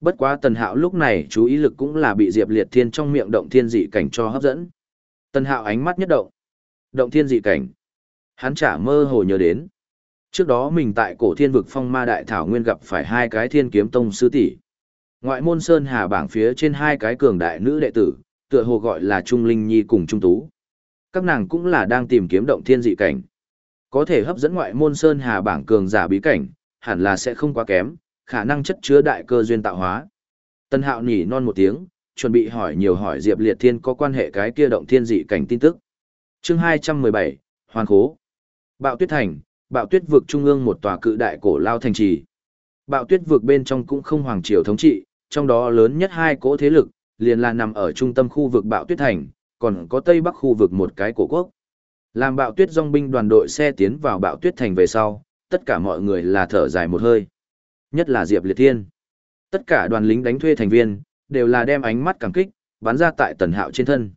Bất quá Tần Hạo lúc này chú ý lực cũng là bị Diệp Liệt Thiên trong miệng động thiên dị cảnh cho hấp dẫn. Tần Hạo ánh mắt nhất động. Động thiên dị cảnh. Hắn chả mơ hồ nhớ đến. Trước đó mình tại cổ thiên vực phong ma đại thảo nguyên gặp phải hai cái thiên kiếm tông sư tỷ. Ngoại môn sơn hà bảng phía trên hai cái cường đại nữ đệ tử, tựa hồ gọi là Trung Linh Nhi cùng Trung Tú. Các nàng cũng là đang tìm kiếm động thiên dị cảnh. Có thể hấp dẫn ngoại môn sơn hà bảng cường giả bí cảnh, hẳn là sẽ không quá kém, khả năng chất chứa đại cơ duyên tạo hóa. Tân hạo nhỉ non một tiếng, chuẩn bị hỏi nhiều hỏi Diệp Liệt Thiên có quan hệ cái kia động thiên dị cảnh tin tức. chương 217, Hoàn Khố. Bạo Tuyết Thành, Bạo Tuyết vực trung ương một tòa cự đại cổ lao thành trì. Bạo Tuyết vực bên trong cũng không hoàng triều thống trị, trong đó lớn nhất hai cỗ thế lực, liền là nằm ở trung tâm khu vực Bạo Tuyết Thành, còn có Tây Bắc khu vực một cái cổ quốc. Làm Bạo Tuyết dòng binh đoàn đội xe tiến vào Bạo Tuyết Thành về sau, tất cả mọi người là thở dài một hơi. Nhất là Diệp Liệt Thiên. Tất cả đoàn lính đánh thuê thành viên, đều là đem ánh mắt cảm kích, bắn ra tại tần hạo trên thân.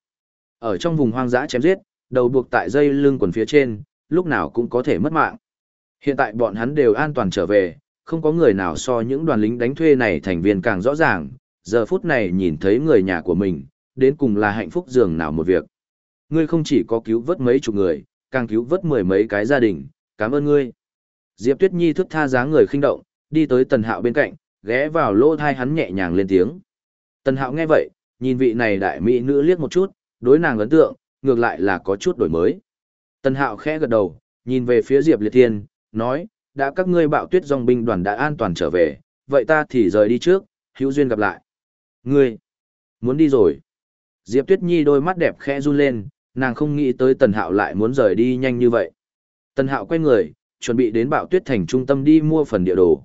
Ở trong vùng hoang dã chém giết, đầu buộc tại dây lưng quần phía trên, lúc nào cũng có thể mất mạng. Hiện tại bọn hắn đều an toàn trở về, không có người nào so những đoàn lính đánh thuê này thành viên càng rõ ràng, giờ phút này nhìn thấy người nhà của mình, đến cùng là hạnh phúc dường nào một việc. Ngươi không chỉ có cứu vớt mấy chục người, càng cứu vớt mười mấy cái gia đình, cảm ơn ngươi. Diệp Tuyết Nhi thức tha dáng người khinh động, đi tới Tần Hạo bên cạnh, ghé vào lỗ thai hắn nhẹ nhàng lên tiếng. Tần Hạo nghe vậy, nhìn vị này đại mỹ nữ liếc một chút, đối nàng ấn tượng, ngược lại là có chút đổi mới. Tần Hạo khẽ gật đầu, nhìn về phía Diệp Liệt Thiên, nói, đã các ngươi bạo tuyết dòng binh đoàn đã an toàn trở về, vậy ta thì rời đi trước, hữu duyên gặp lại. Ngươi, muốn đi rồi. Diệp Tuyết Nhi đôi mắt đẹp khẽ run lên, nàng không nghĩ tới Tần Hạo lại muốn rời đi nhanh như vậy. Tần Hạo quay người, chuẩn bị đến bạo tuyết thành trung tâm đi mua phần địa đồ.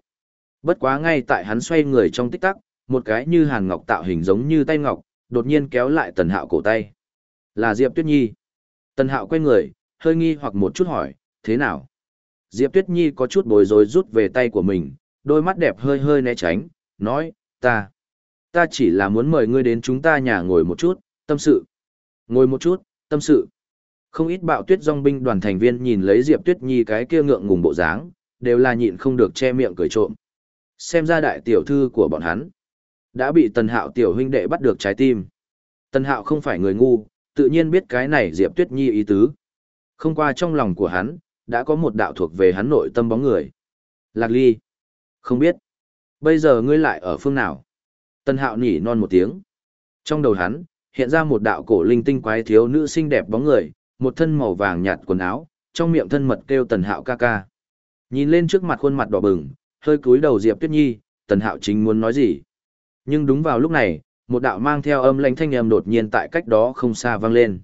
Bất quá ngay tại hắn xoay người trong tích tắc, một cái như hàn ngọc tạo hình giống như tay ngọc, đột nhiên kéo lại tần hạo cổ tay. Là Diệp Tuyết Nhi. Tần hạo quay người, hơi nghi hoặc một chút hỏi, thế nào? Diệp Tuyết Nhi có chút bối rối rút về tay của mình, đôi mắt đẹp hơi hơi né tránh, nói, ta, ta chỉ là muốn mời ngươi đến chúng ta nhà ngồi một chút, tâm sự. Ngồi một chút, tâm sự. Không ít bạo tuyết dòng binh đoàn thành viên nhìn lấy Diệp Tuyết Nhi cái kia ngượng ngùng bộ dáng, đều là nhịn không được che miệng cười trộm. Xem ra đại tiểu thư của bọn hắn. Đã bị tần hạo tiểu huynh đệ bắt được trái tim. Tần hạo không phải người ngu, tự nhiên biết cái này Diệp Tuyết Nhi ý tứ. Không qua trong lòng của hắn, đã có một đạo thuộc về hắn nội tâm bóng người. Lạc ly. Không biết. Bây giờ ngươi lại ở phương nào? Tần hạo nhỉ non một tiếng. Trong đầu hắn, hiện ra một đạo cổ linh tinh quái thiếu nữ xinh đẹp bóng người, một thân màu vàng nhạt quần áo, trong miệng thân mật kêu tần hạo ca ca. Nhìn lên trước mặt khuôn mặt đỏ bừng, hơi cúi đầu Diệp Tuyết Nhi, tần hạo chính muốn nói gì. Nhưng đúng vào lúc này, một đạo mang theo âm lãnh thanh âm đột nhiên tại cách đó không xa vang lên.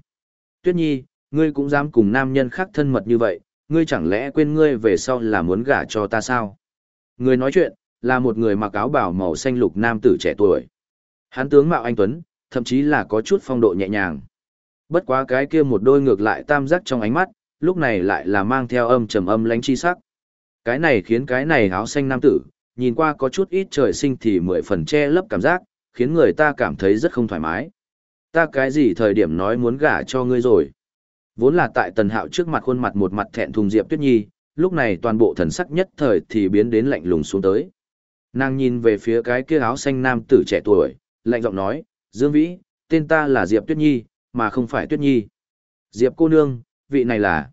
Tuyết Nhi, ngươi cũng dám cùng nam nhân khác thân mật như vậy, ngươi chẳng lẽ quên ngươi về sau là muốn gả cho ta sao? Người nói chuyện, là một người mặc áo bảo màu xanh lục nam tử trẻ tuổi. Hắn tướng mạo anh Tuấn, thậm chí là có chút phong độ nhẹ nhàng. Bất quá cái kia một đôi ngược lại tam giác trong ánh mắt, lúc này lại là mang theo âm trầm âm lãnh chi sắc. Cái này khiến cái này áo xanh nam tử, nhìn qua có chút ít trời sinh thì mười phần che lấp cảm giác, khiến người ta cảm thấy rất không thoải mái. Ta cái gì thời điểm nói muốn gả cho ngươi rồi? Vốn là tại tần hạo trước mặt khuôn mặt một mặt thẹn thùng Diệp Tuyết Nhi, lúc này toàn bộ thần sắc nhất thời thì biến đến lạnh lùng xuống tới. Nàng nhìn về phía cái kia áo xanh nam tử trẻ tuổi, lạnh giọng nói, Dương Vĩ, tên ta là Diệp Tuyết Nhi, mà không phải Tuyết Nhi. Diệp cô nương, vị này là...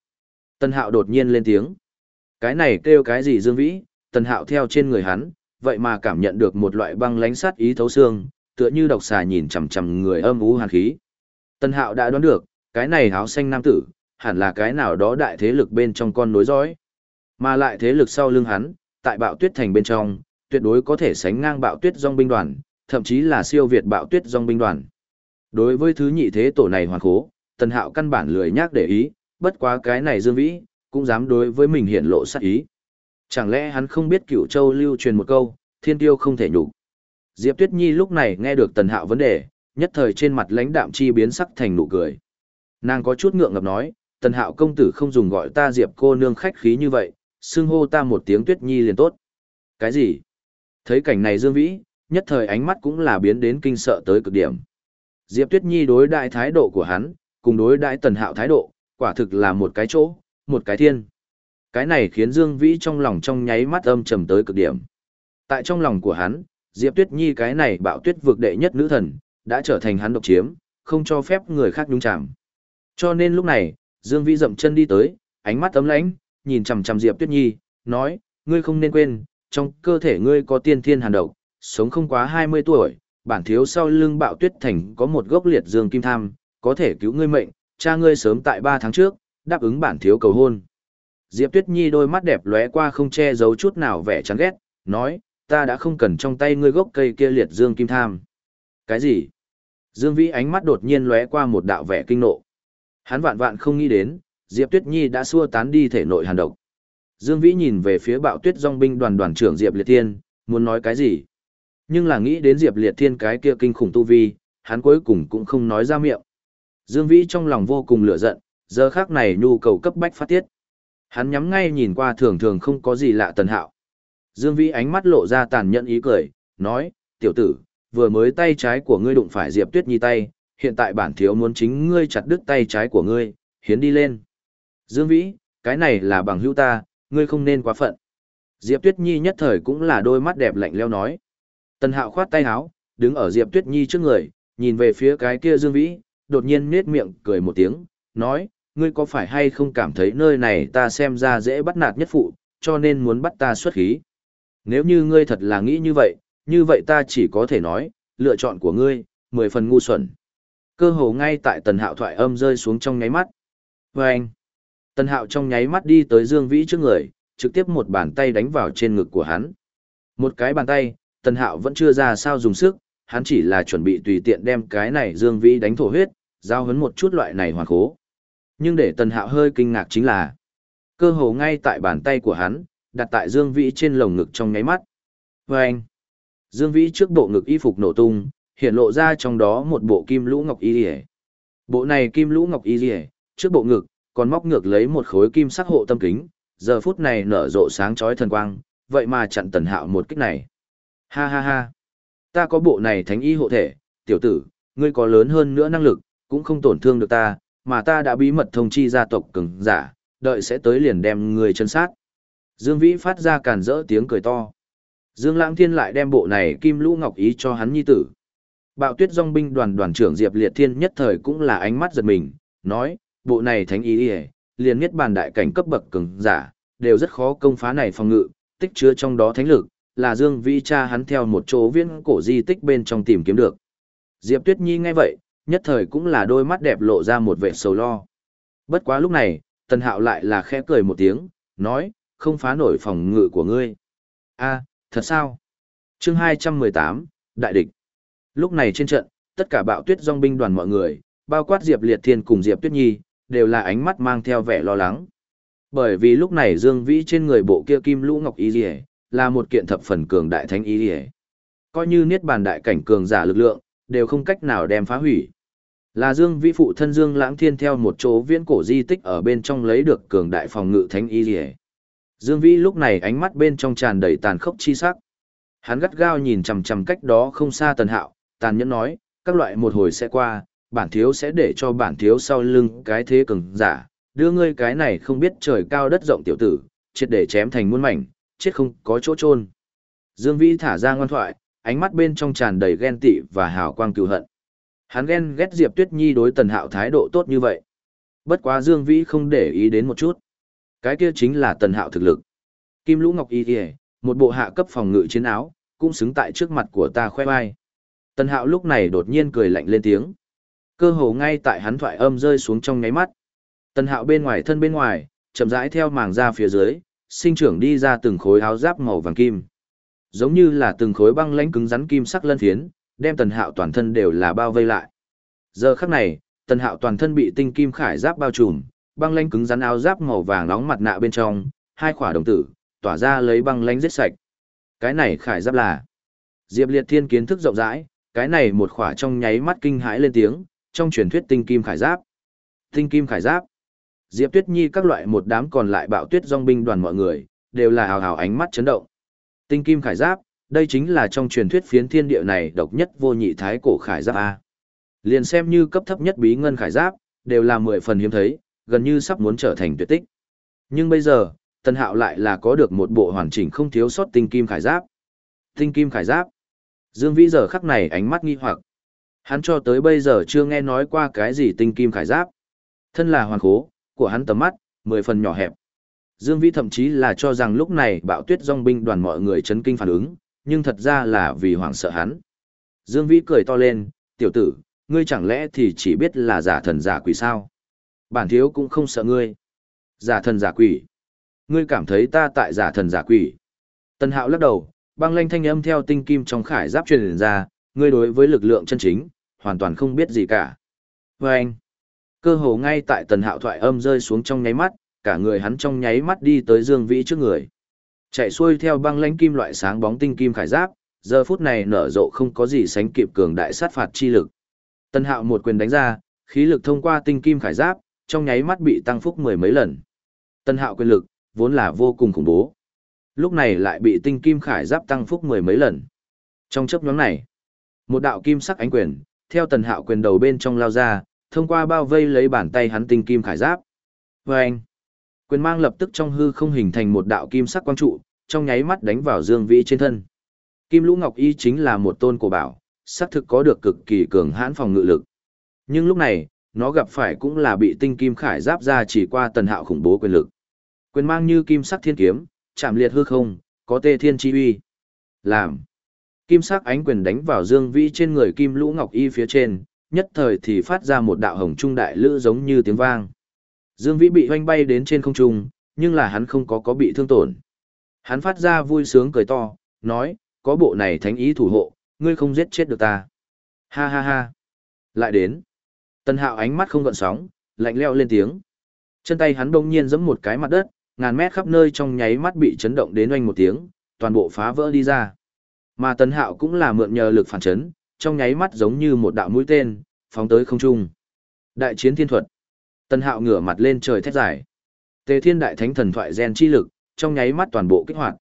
Tân hạo đột nhiên lên tiếng. Cái này kêu cái gì Dương Vĩ, Tân hạo theo trên người hắn, vậy mà cảm nhận được một loại băng lánh sát ý thấu xương, tựa như độc xà nhìn chằm chằm người âm u hàn khí. Tân hạo đã đoán được, cái này áo xanh nam tử, hẳn là cái nào đó đại thế lực bên trong con nối dõi. Mà lại thế lực sau lưng hắn, tại bạo tuyết thành bên trong, tuyệt đối có thể sánh ngang bạo tuyết dòng binh đoàn, thậm chí là siêu việt bạo tuyết dòng binh đoàn. Đối với thứ nhị thế tổ này hoàn khố, tần hạo căn bản lười nhác để ý, bất quá cái này dương vĩ, cũng dám đối với mình hiện lộ sát ý. Chẳng lẽ hắn không biết cửu châu lưu truyền một câu, thiên tiêu không thể nhục. Diệp Tuyết Nhi lúc này nghe được tần hạo vấn đề, nhất thời trên mặt lãnh đạm chi biến sắc thành nụ cười. Nàng có chút ngượng ngập nói, tần hạo công tử không dùng gọi ta Diệp cô nương khách khí như vậy, xưng hô ta một tiếng Tuyết Nhi liền tốt. Cái gì? Thấy cảnh này Dương Vĩ, nhất thời ánh mắt cũng là biến đến kinh sợ tới cực điểm. Diệp Tuyết Nhi đối đại thái độ của hắn, cùng đối đại tần hạo thái độ, quả thực là một cái chỗ, một cái thiên. Cái này khiến Dương Vĩ trong lòng trong nháy mắt âm trầm tới cực điểm. Tại trong lòng của hắn, Diệp Tuyết Nhi cái này bạo tuyết vực đệ nhất nữ thần, đã trở thành hắn độc chiếm, không cho phép người khác nhúng chạm. Cho nên lúc này, Dương Vĩ dậm chân đi tới, ánh mắt ấm lãnh, nhìn chằm chằm Diệp Tuyết Nhi, nói, ngươi không nên quên, trong cơ thể ngươi có tiên thiên hàn độc, sống không quá 20 tuổi, bản thiếu sau lưng bạo tuyết thành có một gốc liệt dương kim tham, có thể cứu ngươi mệnh, cha ngươi sớm tại 3 tháng trước, đáp ứng bản thiếu cầu hôn. Diệp Tuyết Nhi đôi mắt đẹp lóe qua không che giấu chút nào vẻ chán ghét, nói, ta đã không cần trong tay ngươi gốc cây kia liệt dương kim tham. Cái gì? Dương Vĩ ánh mắt đột nhiên lóe qua một đạo vẻ kinh nộ. Hắn vạn vạn không nghĩ đến, Diệp Tuyết Nhi đã xua tán đi thể nội hàn độc. Dương Vĩ nhìn về phía bạo tuyết dòng binh đoàn đoàn trưởng Diệp Liệt Thiên, muốn nói cái gì? Nhưng là nghĩ đến Diệp Liệt Thiên cái kia kinh khủng tu vi, hắn cuối cùng cũng không nói ra miệng. Dương Vĩ trong lòng vô cùng lửa giận, giờ khác này nhu cầu cấp bách phát tiết. Hắn nhắm ngay nhìn qua thường thường không có gì lạ tần hạo. Dương Vĩ ánh mắt lộ ra tàn nhẫn ý cười, nói, tiểu tử, vừa mới tay trái của ngươi đụng phải Diệp Tuyết Nhi tay, hiện tại bản thiếu muốn chính ngươi chặt đứt tay trái của ngươi, hiến đi lên. Dương Vĩ, cái này là bằng hữu ta, ngươi không nên quá phận. Diệp Tuyết Nhi nhất thời cũng là đôi mắt đẹp lạnh leo nói. Tần Hạo khoát tay áo, đứng ở Diệp Tuyết Nhi trước người, nhìn về phía cái kia Dương Vĩ, đột nhiên nết miệng cười một tiếng, nói, ngươi có phải hay không cảm thấy nơi này ta xem ra dễ bắt nạt nhất phụ, cho nên muốn bắt ta xuất khí. Nếu như ngươi thật là nghĩ như vậy, như vậy ta chỉ có thể nói, lựa chọn của ngươi, mười phần ngu xuẩn. Cơ hồ ngay tại tần hạo thoại âm rơi xuống trong nháy mắt. Vâng! anh, tần hạo trong nháy mắt đi tới Dương Vĩ trước người, trực tiếp một bàn tay đánh vào trên ngực của hắn. Một cái bàn tay, tần hạo vẫn chưa ra sao dùng sức, hắn chỉ là chuẩn bị tùy tiện đem cái này Dương Vĩ đánh thổ huyết, giao hấn một chút loại này hoàn khố. Nhưng để tần hạo hơi kinh ngạc chính là, cơ hồ ngay tại bàn tay của hắn, đặt tại Dương Vĩ trên lồng ngực trong nháy mắt. Và anh, Dương Vĩ trước bộ ngực y phục nổ tung, hiện lộ ra trong đó một bộ kim lũ ngọc y liề. Bộ này kim lũ ngọc y liề, trước bộ ngực, còn móc ngược lấy một khối kim sắc hộ tâm kính, giờ phút này nở rộ sáng chói thần quang, vậy mà chặn tần hạo một kích này. Ha ha ha, ta có bộ này thánh y hộ thể, tiểu tử, ngươi có lớn hơn nữa năng lực, cũng không tổn thương được ta, mà ta đã bí mật thông chi gia tộc cường giả, đợi sẽ tới liền đem ngươi chân sát. Dương Vĩ phát ra càn rỡ tiếng cười to. Dương Lãng Thiên lại đem bộ này kim lũ ngọc ý cho hắn nhi tử. Bạo tuyết dòng binh đoàn đoàn trưởng Diệp Liệt Thiên nhất thời cũng là ánh mắt giật mình, nói, bộ này thánh ý ỉa liền nhất bàn đại cảnh cấp bậc cường giả, đều rất khó công phá này phòng ngự, tích chứa trong đó thánh lực, là Dương Vĩ cha hắn theo một chỗ viên cổ di tích bên trong tìm kiếm được. Diệp Tuyết Nhi nghe vậy, nhất thời cũng là đôi mắt đẹp lộ ra một vẻ sầu lo. Bất quá lúc này, Tần Hạo lại là khẽ cười một tiếng, nói, không phá nổi phòng ngự của ngươi. a thật sao? chương 218, Đại địch. Lúc này trên trận, tất cả bạo tuyết dong binh đoàn mọi người, bao quát Diệp Liệt Thiên cùng Diệp Tuyết Nhi, đều là ánh mắt mang theo vẻ lo lắng. Bởi vì lúc này Dương Vĩ trên người bộ kia kim lũ ngọc y liễu là một kiện thập phần cường đại thánh y liễu. Coi như niết bàn đại cảnh cường giả lực lượng, đều không cách nào đem phá hủy. Là Dương Vĩ phụ thân Dương Lãng Thiên theo một chỗ viễn cổ di tích ở bên trong lấy được cường đại phòng ngự thánh y liễu. Dương Vĩ lúc này ánh mắt bên trong tràn đầy tàn khốc chi sắc. Hắn gắt gao nhìn chằm chằm cách đó không xa Tần Hạo, tàn nhẫn nói, các loại một hồi sẽ qua, bản thiếu sẽ để cho bản thiếu sau lưng cái thế cường giả, đưa ngươi cái này không biết trời cao đất rộng tiểu tử, triệt để chém thành muôn mảnh, chết không có chỗ chôn. Dương Vĩ thả ra ngoan thoại, ánh mắt bên trong tràn đầy ghen tị và hào quang cừu hận. Hắn ghen ghét Diệp Tuyết Nhi đối Tần Hạo thái độ tốt như vậy. Bất quá Dương Vĩ không để ý đến một chút. Cái kia chính là Tần Hạo thực lực. Kim Lũ Ngọc Y y một bộ hạ cấp phòng ngự chiến áo, cũng xứng tại trước mặt của ta khoe vai. Tần Hạo lúc này đột nhiên cười lạnh lên tiếng. Cơ hồ ngay tại hắn thoại âm rơi xuống trong nháy mắt. Tần Hạo bên ngoài thân bên ngoài, chậm rãi theo màng ra phía dưới, sinh trưởng đi ra từng khối áo giáp màu vàng kim. Giống như là từng khối băng lãnh cứng rắn kim sắc lân phiến, đem Tần Hạo toàn thân đều là bao vây lại. Giờ khắc này, Tần Hạo toàn thân bị tinh kim khải giáp bao trùm, băng lãnh cứng rắn áo giáp màu vàng nóng mặt nạ bên trong, hai khỏa đồng tử, tỏa ra lấy băng lãnh giết sạch. Cái này khải giáp là Diệp Liệt Thiên kiến thức rộng rãi, cái này một khỏa trong nháy mắt kinh hãi lên tiếng, trong truyền thuyết tinh kim khải giáp. Tinh kim khải giáp. Diệp Tuyết Nhi các loại một đám còn lại bạo tuyết dòng binh đoàn mọi người, đều là hào hào ánh mắt chấn động. Tinh kim khải giáp, đây chính là trong truyền thuyết phiến thiên địa này độc nhất vô nhị thái cổ khải giáp A. Liền xem như cấp thấp nhất bí ngân khải giáp, đều là mười phần hiếm thấy, gần như sắp muốn trở thành tuyệt tích. Nhưng bây giờ, Tân Hạo lại là có được một bộ hoàn chỉnh không thiếu sót tinh kim khải giáp. Tinh kim khải giáp. Dương Vĩ giờ khắc này ánh mắt nghi hoặc. Hắn cho tới bây giờ chưa nghe nói qua cái gì tinh kim khải giáp. Thân là hoàn khố, của hắn tầm mắt, mười phần nhỏ hẹp. Dương Vĩ thậm chí là cho rằng lúc này bạo tuyết dòng binh đoàn mọi người chấn kinh phản ứng, nhưng thật ra là vì hoảng sợ hắn. Dương Vĩ cười to lên, tiểu tử, ngươi chẳng lẽ thì chỉ biết là giả thần giả quỷ sao? Bản thiếu cũng không sợ ngươi. Giả thần giả quỷ. Ngươi cảm thấy ta tại giả thần giả quỷ. Tân hạo lắc đầu, băng lanh thanh âm theo tinh kim trong khải giáp truyền ra, ngươi đối với lực lượng chân chính, hoàn toàn không biết gì cả. Và anh, cơ hồ ngay tại tần hạo thoại âm rơi xuống trong nháy mắt, cả người hắn trong nháy mắt đi tới Dương Vĩ trước người. Chạy xuôi theo băng lánh kim loại sáng bóng tinh kim khải giáp, giờ phút này nở rộ không có gì sánh kịp cường đại sát phạt chi lực. Tần Hạo một quyền đánh ra, khí lực thông qua tinh kim khải giáp, trong nháy mắt bị tăng phúc mười mấy lần. Tần Hạo quyền lực vốn là vô cùng khủng bố. Lúc này lại bị tinh kim khải giáp tăng phúc mười mấy lần. Trong chớp nhóm này, một đạo kim sắc ánh quyền, theo Tần Hạo quyền đầu bên trong lao ra, thông qua bao vây lấy bàn tay hắn tinh kim khải giáp. Và anh, quyền mang lập tức trong hư không hình thành một đạo kim sắc quang trụ, trong nháy mắt đánh vào Dương Vĩ trên thân. Kim Lũ Ngọc Y chính là một tôn cổ bảo, xác thực có được cực kỳ cường hãn phòng ngự lực. Nhưng lúc này, nó gặp phải cũng là bị tinh kim khải giáp ra chỉ qua tần hạo khủng bố quyền lực. Quyền mang như kim sắc thiên kiếm, chạm liệt hư không, có tê thiên chi uy. Làm. Kim sắc ánh quyền đánh vào Dương Vĩ trên người Kim Lũ Ngọc Y phía trên, nhất thời thì phát ra một đạo hồng trung đại lư giống như tiếng vang. Dương Vĩ bị hoanh bay đến trên không trung, nhưng là hắn không có có bị thương tổn. Hắn phát ra vui sướng cười to, nói, có bộ này thánh ý thủ hộ, ngươi không giết chết được ta. Ha ha ha. Lại đến. Tân hạo ánh mắt không gợn sóng, lạnh leo lên tiếng. Chân tay hắn đông nhiên giẫm một cái mặt đất, ngàn mét khắp nơi trong nháy mắt bị chấn động đến oanh một tiếng, toàn bộ phá vỡ đi ra. Mà Tần hạo cũng là mượn nhờ lực phản chấn, trong nháy mắt giống như một đạo mũi tên, phóng tới không trung. Đại chiến thiên thuật. Tần hạo ngửa mặt lên trời thét dài. Tề thiên đại thánh thần thoại gen chi lực, trong nháy mắt toàn bộ kích hoạt.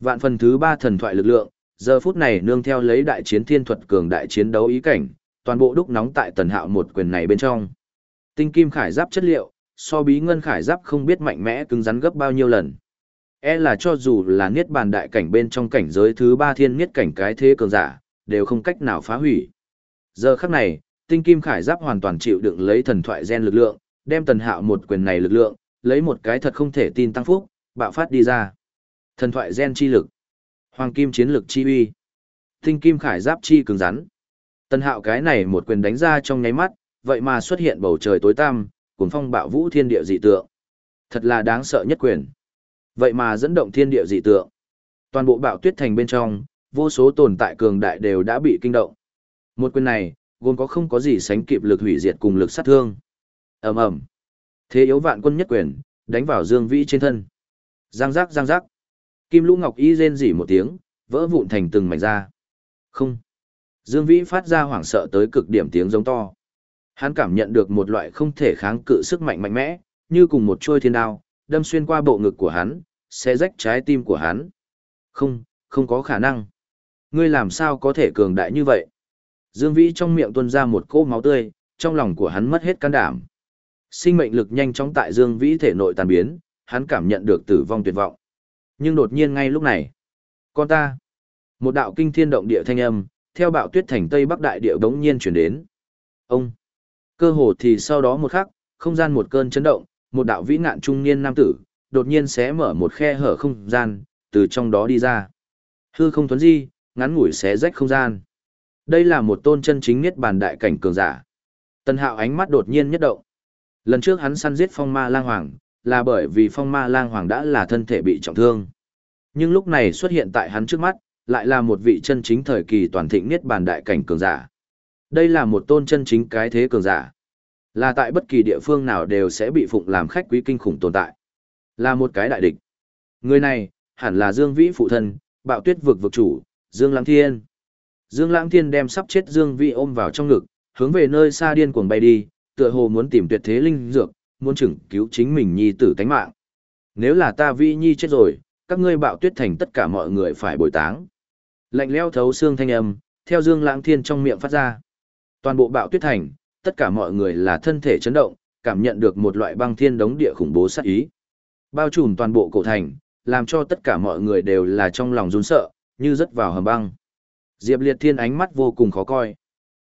Vạn phần thứ ba thần thoại lực lượng, giờ phút này nương theo lấy đại chiến thiên thuật cường đại chiến đấu ý cảnh, toàn bộ đúc nóng tại tần hạo một quyền này bên trong. Tinh kim khải giáp chất liệu, so bí ngân khải giáp không biết mạnh mẽ cứng rắn gấp bao nhiêu lần. E là cho dù là niết bàn đại cảnh bên trong cảnh giới thứ ba thiên niết cảnh cái thế cường giả, đều không cách nào phá hủy. Giờ khắc này, tinh kim khải giáp hoàn toàn chịu đựng lấy thần thoại gen lực lượng, đem tần hạo một quyền này lực lượng, lấy một cái thật không thể tin tăng phúc, bạo phát đi ra. Thần thoại gen chi lực. Hoàng kim chiến lực chi uy. Tinh kim khải giáp chi cứng rắn. Tần hạo cái này một quyền đánh ra trong nháy mắt, vậy mà xuất hiện bầu trời tối tăm, cuồng phong bạo vũ thiên địa dị tượng. Thật là đáng sợ nhất quyền. Vậy mà dẫn động thiên địa dị tượng. Toàn bộ bạo tuyết thành bên trong, vô số tồn tại cường đại đều đã bị kinh động. Một quyền này, gồm có không có gì sánh kịp lực hủy diệt cùng lực sát thương. ầm ầm, Thế yếu vạn quân nhất quyền, đánh vào Dương Vĩ trên thân. Giang giác giang giác. Kim Lũ Ngọc Y rên rỉ một tiếng, vỡ vụn thành từng mảnh ra. Không. Dương Vĩ phát ra hoảng sợ tới cực điểm tiếng giống to. Hắn cảm nhận được một loại không thể kháng cự sức mạnh mạnh mẽ, như cùng một trôi thiên đao, đâm xuyên qua bộ ngực của hắn, sẽ rách trái tim của hắn. Không, không có khả năng. Ngươi làm sao có thể cường đại như vậy? Dương Vĩ trong miệng tuôn ra một cỗ máu tươi, trong lòng của hắn mất hết can đảm. Sinh mệnh lực nhanh chóng tại Dương Vĩ thể nội tàn biến, hắn cảm nhận được tử vong tuyệt vọng. Nhưng đột nhiên ngay lúc này, con ta, một đạo kinh thiên động địa thanh âm, theo bạo tuyết thành Tây Bắc đại địa bỗng nhiên chuyển đến. Ông, cơ hồ thì sau đó một khắc, không gian một cơn chấn động, một đạo vĩ ngạn trung niên nam tử, đột nhiên xé mở một khe hở không gian, từ trong đó đi ra. Hư không tuấn di, ngắn ngủi xé rách không gian. Đây là một tôn chân chính niết bàn đại cảnh cường giả. Tân hạo ánh mắt đột nhiên nhất động. Lần trước hắn săn giết phong ma lang hoàng, là bởi vì phong ma lang hoàng đã là thân thể bị trọng thương. Nhưng lúc này xuất hiện tại hắn trước mắt, lại là một vị chân chính thời kỳ toàn thịnh niết bàn đại cảnh cường giả. Đây là một tôn chân chính cái thế cường giả. Là tại bất kỳ địa phương nào đều sẽ bị phụng làm khách quý kinh khủng tồn tại. Là một cái đại địch. Người này, hẳn là Dương Vĩ phụ thân, bạo tuyết vực vực chủ, Dương Lãng Thiên. Dương Lãng Thiên đem sắp chết Dương Vĩ ôm vào trong ngực, hướng về nơi xa điên cuồng bay đi, tựa hồ muốn tìm tuyệt thế linh dược, muốn chừng cứu chính mình nhi tử tánh mạng. Nếu là ta Vĩ nhi chết rồi, các ngươi bạo tuyết thành tất cả mọi người phải bồi táng. Lạnh leo thấu xương thanh âm, theo Dương Lãng Thiên trong miệng phát ra. Toàn bộ bạo tuyết thành, tất cả mọi người là thân thể chấn động, cảm nhận được một loại băng thiên đống địa khủng bố sát ý. Bao trùm toàn bộ cổ thành, làm cho tất cả mọi người đều là trong lòng run sợ, như rớt vào hầm băng. Diệp Liệt Thiên ánh mắt vô cùng khó coi.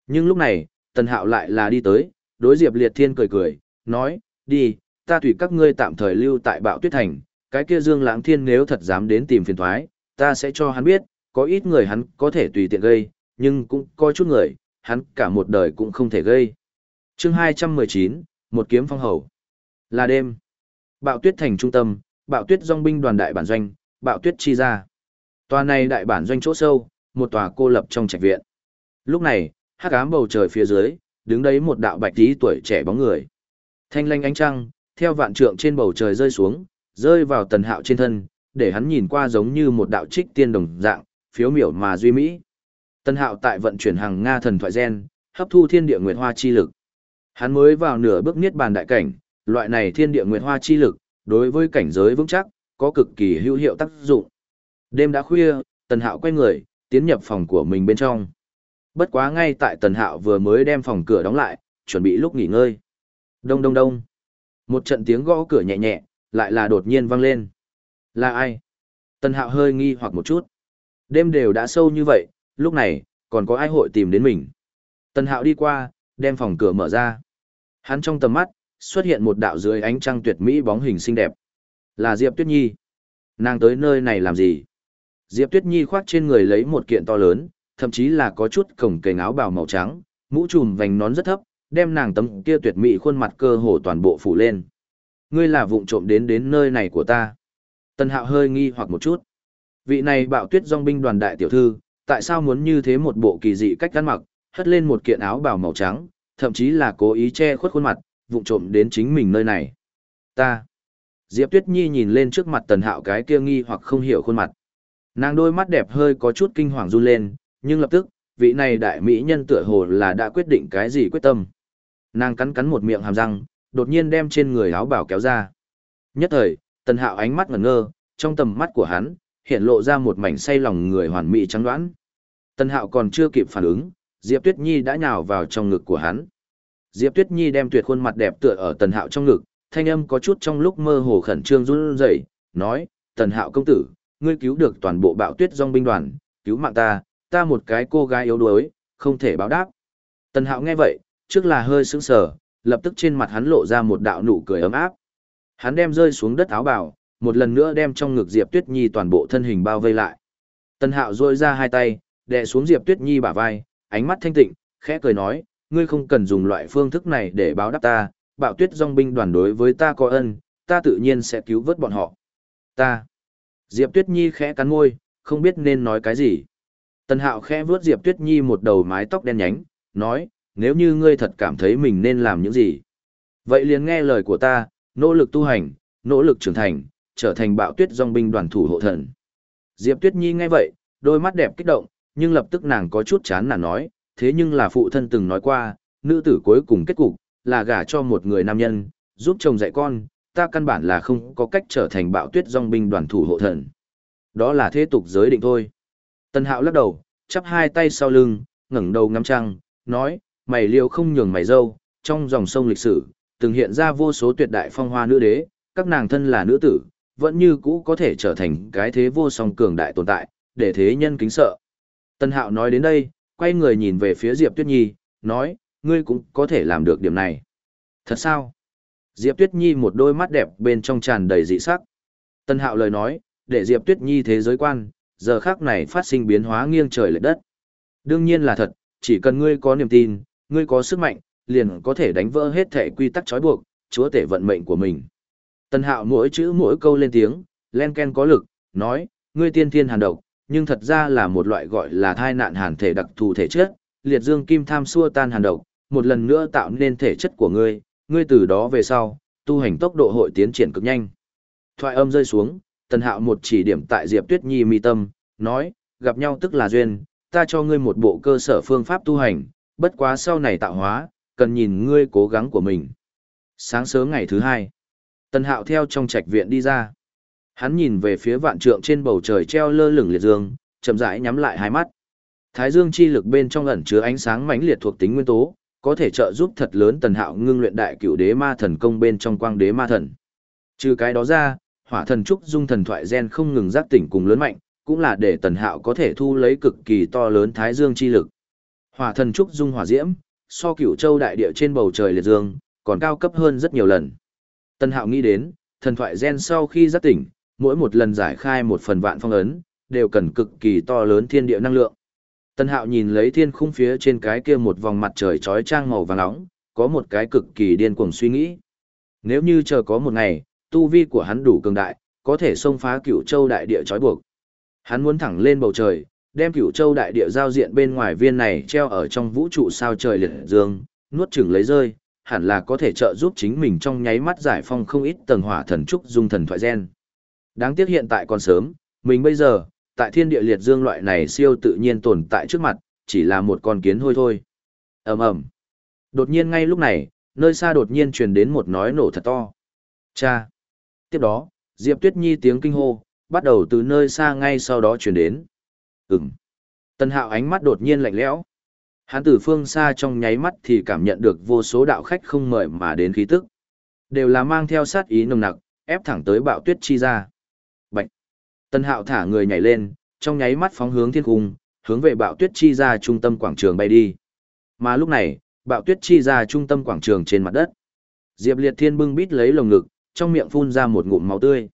Nhưng lúc này, Tần Hạo lại là đi tới, đối Diệp Liệt Thiên cười cười, nói, đi, ta tùy các ngươi tạm thời lưu tại bạo tuyết thành, cái kia Dương Lãng Thiên nếu thật dám đến tìm phiền thoái, ta sẽ cho hắn biết, có ít người hắn có thể tùy tiện gây, nhưng cũng có chút người, hắn cả một đời cũng không thể gây chương 219, một kiếm phong hầu. Là đêm. Bạo tuyết thành trung tâm, bạo tuyết dòng binh đoàn đại bản doanh, bạo tuyết chi ra. Tòa này đại bản doanh chỗ sâu, một tòa cô lập trong trạch viện. Lúc này, hắc ám bầu trời phía dưới, đứng đấy một đạo bạch tí tuổi trẻ bóng người. Thanh lanh ánh trăng, theo vạn trượng trên bầu trời rơi xuống, rơi vào tần hạo trên thân, để hắn nhìn qua giống như một đạo trích tiên đồng dạng, phiếu miểu mà duy mỹ. Tần hạo tại vận chuyển hàng Nga thần thoại gen, hấp thu thiên địa nguyệt hoa chi lực. Hắn mới vào nửa bước niết bàn đại cảnh, loại này thiên địa nguyệt hoa chi lực, đối với cảnh giới vững chắc, có cực kỳ hữu hiệu tác dụng. Đêm đã khuya, Tần Hạo quay người, tiến nhập phòng của mình bên trong. Bất quá ngay tại Tần Hạo vừa mới đem phòng cửa đóng lại, chuẩn bị lúc nghỉ ngơi. Đông đông đông. Một trận tiếng gõ cửa nhẹ nhẹ, lại là đột nhiên vang lên. Là ai? Tần Hạo hơi nghi hoặc một chút. Đêm đều đã sâu như vậy, lúc này, còn có ai hội tìm đến mình. Tần Hạo đi qua, đem phòng cửa mở ra. Hắn trong tầm mắt, xuất hiện một đạo dưới ánh trăng tuyệt mỹ bóng hình xinh đẹp. Là Diệp Tuyết Nhi. Nàng tới nơi này làm gì? Diệp Tuyết Nhi khoác trên người lấy một kiện to lớn, thậm chí là có chút cổng kềnh áo bào màu trắng, mũ trùm vành nón rất thấp, đem nàng tấm kia tuyệt mỹ khuôn mặt cơ hồ toàn bộ phủ lên. Ngươi là vụng trộm đến đến nơi này của ta. Tần Hạo hơi nghi hoặc một chút. Vị này bạo tuyết dòng binh đoàn đại tiểu thư, tại sao muốn như thế một bộ kỳ dị cách ăn mặc, hất lên một kiện áo bào màu trắng, thậm chí là cố ý che khuất khuôn mặt, vụng trộm đến chính mình nơi này. Ta. Diệp Tuyết Nhi nhìn lên trước mặt Tần Hạo cái kia nghi hoặc không hiểu khuôn mặt. Nàng đôi mắt đẹp hơi có chút kinh hoàng run lên, nhưng lập tức, vị này đại mỹ nhân tựa hồ là đã quyết định cái gì quyết tâm. Nàng cắn cắn một miệng hàm răng, đột nhiên đem trên người áo bảo kéo ra. Nhất thời, Tần Hạo ánh mắt ngẩn ngơ, trong tầm mắt của hắn, hiện lộ ra một mảnh say lòng người hoàn mỹ trắng đoán. Tần Hạo còn chưa kịp phản ứng, Diệp Tuyết Nhi đã nhào vào trong ngực của hắn. Diệp Tuyết Nhi đem tuyệt khuôn mặt đẹp tựa ở Tần Hạo trong ngực, thanh âm có chút trong lúc mơ hồ khẩn trương run rẩy, nói: "Tần Hạo công tử, ngươi cứu được toàn bộ bạo tuyết dòng binh đoàn, cứu mạng ta, ta một cái cô gái yếu đuối, không thể báo đáp." Tần Hạo nghe vậy, trước là hơi sững sờ, lập tức trên mặt hắn lộ ra một đạo nụ cười ấm áp. Hắn đem rơi xuống đất áo bào, một lần nữa đem trong ngực Diệp Tuyết Nhi toàn bộ thân hình bao vây lại. Tần Hạo duỗi ra hai tay, đè xuống Diệp Tuyết Nhi bả vai, ánh mắt thanh tịnh, khẽ cười nói, ngươi không cần dùng loại phương thức này để báo đáp ta, bạo tuyết dòng binh đoàn đối với ta có ân, ta tự nhiên sẽ cứu vớt bọn họ. Ta. Diệp Tuyết Nhi khẽ cắn môi, không biết nên nói cái gì. Tần Hạo khẽ vuốt Diệp Tuyết Nhi một đầu mái tóc đen nhánh, nói, nếu như ngươi thật cảm thấy mình nên làm những gì. Vậy liền nghe lời của ta, nỗ lực tu hành, nỗ lực trưởng thành, trở thành bạo tuyết dòng binh đoàn thủ hộ thần. Diệp Tuyết Nhi nghe vậy, đôi mắt đẹp kích động, nhưng lập tức nàng có chút chán nản nói, thế nhưng là phụ thân từng nói qua, nữ tử cuối cùng kết cục, là gả cho một người nam nhân, giúp chồng dạy con, ta căn bản là không có cách trở thành bạo tuyết dòng binh đoàn thủ hộ thần. Đó là thế tục giới định thôi. Tân hạo lắc đầu, chắp hai tay sau lưng, ngẩng đầu ngắm trăng, nói, mày liều không nhường mày dâu, trong dòng sông lịch sử, từng hiện ra vô số tuyệt đại phong hoa nữ đế, các nàng thân là nữ tử, vẫn như cũ có thể trở thành cái thế vô song cường đại tồn tại, để thế nhân kính sợ. Tân hạo nói đến đây, quay người nhìn về phía Diệp Tuyết Nhi, nói, ngươi cũng có thể làm được điểm này. Thật sao? Diệp Tuyết Nhi một đôi mắt đẹp bên trong tràn đầy dị sắc. Tân hạo lời nói, để Diệp Tuyết Nhi thế giới quan, giờ khác này phát sinh biến hóa nghiêng trời lệch đất. Đương nhiên là thật, chỉ cần ngươi có niềm tin, ngươi có sức mạnh, liền có thể đánh vỡ hết thể quy tắc trói buộc, chúa tể vận mệnh của mình. Tân hạo mỗi chữ mỗi câu lên tiếng, len ken có lực, nói, ngươi tiên thiên hàn độc, nhưng thật ra là một loại gọi là thai nạn hàn thể đặc thù thể chất, liệt dương kim tham xua tan hàn độc, một lần nữa tạo nên thể chất của ngươi, ngươi từ đó về sau, tu hành tốc độ hội tiến triển cực nhanh. Thoại âm rơi xuống, Tần Hạo một chỉ điểm tại Diệp Tuyết Nhi mi tâm, nói, gặp nhau tức là duyên, ta cho ngươi một bộ cơ sở phương pháp tu hành, bất quá sau này tạo hóa, cần nhìn ngươi cố gắng của mình. Sáng sớm ngày thứ hai, Tần Hạo theo trong trạch viện đi ra. Hắn nhìn về phía vạn trượng trên bầu trời treo lơ lửng liệt dương, chậm rãi nhắm lại hai mắt. Thái dương chi lực bên trong ẩn chứa ánh sáng mãnh liệt thuộc tính nguyên tố, có thể trợ giúp thật lớn tần hạo ngưng luyện đại cửu đế ma thần công bên trong quang đế ma thần. Trừ cái đó ra, hỏa thần trúc dung thần thoại gen không ngừng giác tỉnh cùng lớn mạnh, cũng là để tần hạo có thể thu lấy cực kỳ to lớn thái dương chi lực. Hỏa thần trúc dung hỏa diễm, so cửu châu đại địa trên bầu trời liệt dương, còn cao cấp hơn rất nhiều lần. Tần hạo nghĩ đến, thần thoại gen sau khi giác tỉnh, mỗi một lần giải khai một phần vạn phong ấn, đều cần cực kỳ to lớn thiên địa năng lượng. Tân hạo nhìn lấy thiên khung phía trên cái kia một vòng mặt trời trói trang màu vàng nóng, có một cái cực kỳ điên cuồng suy nghĩ. Nếu như chờ có một ngày, tu vi của hắn đủ cường đại, có thể xông phá cửu châu đại địa trói buộc. Hắn muốn thẳng lên bầu trời, đem cửu châu đại địa giao diện bên ngoài viên này treo ở trong vũ trụ sao trời liệt dương, nuốt chửng lấy rơi, hẳn là có thể trợ giúp chính mình trong nháy mắt giải phong không ít tầng hỏa thần trúc dung thần thoại gen. Đáng tiếc hiện tại còn sớm, mình bây giờ, tại thiên địa liệt dương loại này siêu tự nhiên tồn tại trước mặt, chỉ là một con kiến hôi thôi. ầm ầm Đột nhiên ngay lúc này, nơi xa đột nhiên truyền đến một nói nổ thật to. Cha! Tiếp đó, Diệp Tuyết Nhi tiếng kinh hô, bắt đầu từ nơi xa ngay sau đó truyền đến. Ừm. Tân hạo ánh mắt đột nhiên lạnh lẽo. Hắn từ phương xa trong nháy mắt thì cảm nhận được vô số đạo khách không mời mà đến khí tức. Đều là mang theo sát ý nồng nặc, ép thẳng tới bạo tuyết chi ra. Tân hạo thả người nhảy lên, trong nháy mắt phóng hướng thiên cung, hướng về bạo tuyết chi ra trung tâm quảng trường bay đi. Mà lúc này, bạo tuyết chi ra trung tâm quảng trường trên mặt đất. Diệp Liệt Thiên bưng bít lấy lồng ngực, trong miệng phun ra một ngụm máu tươi.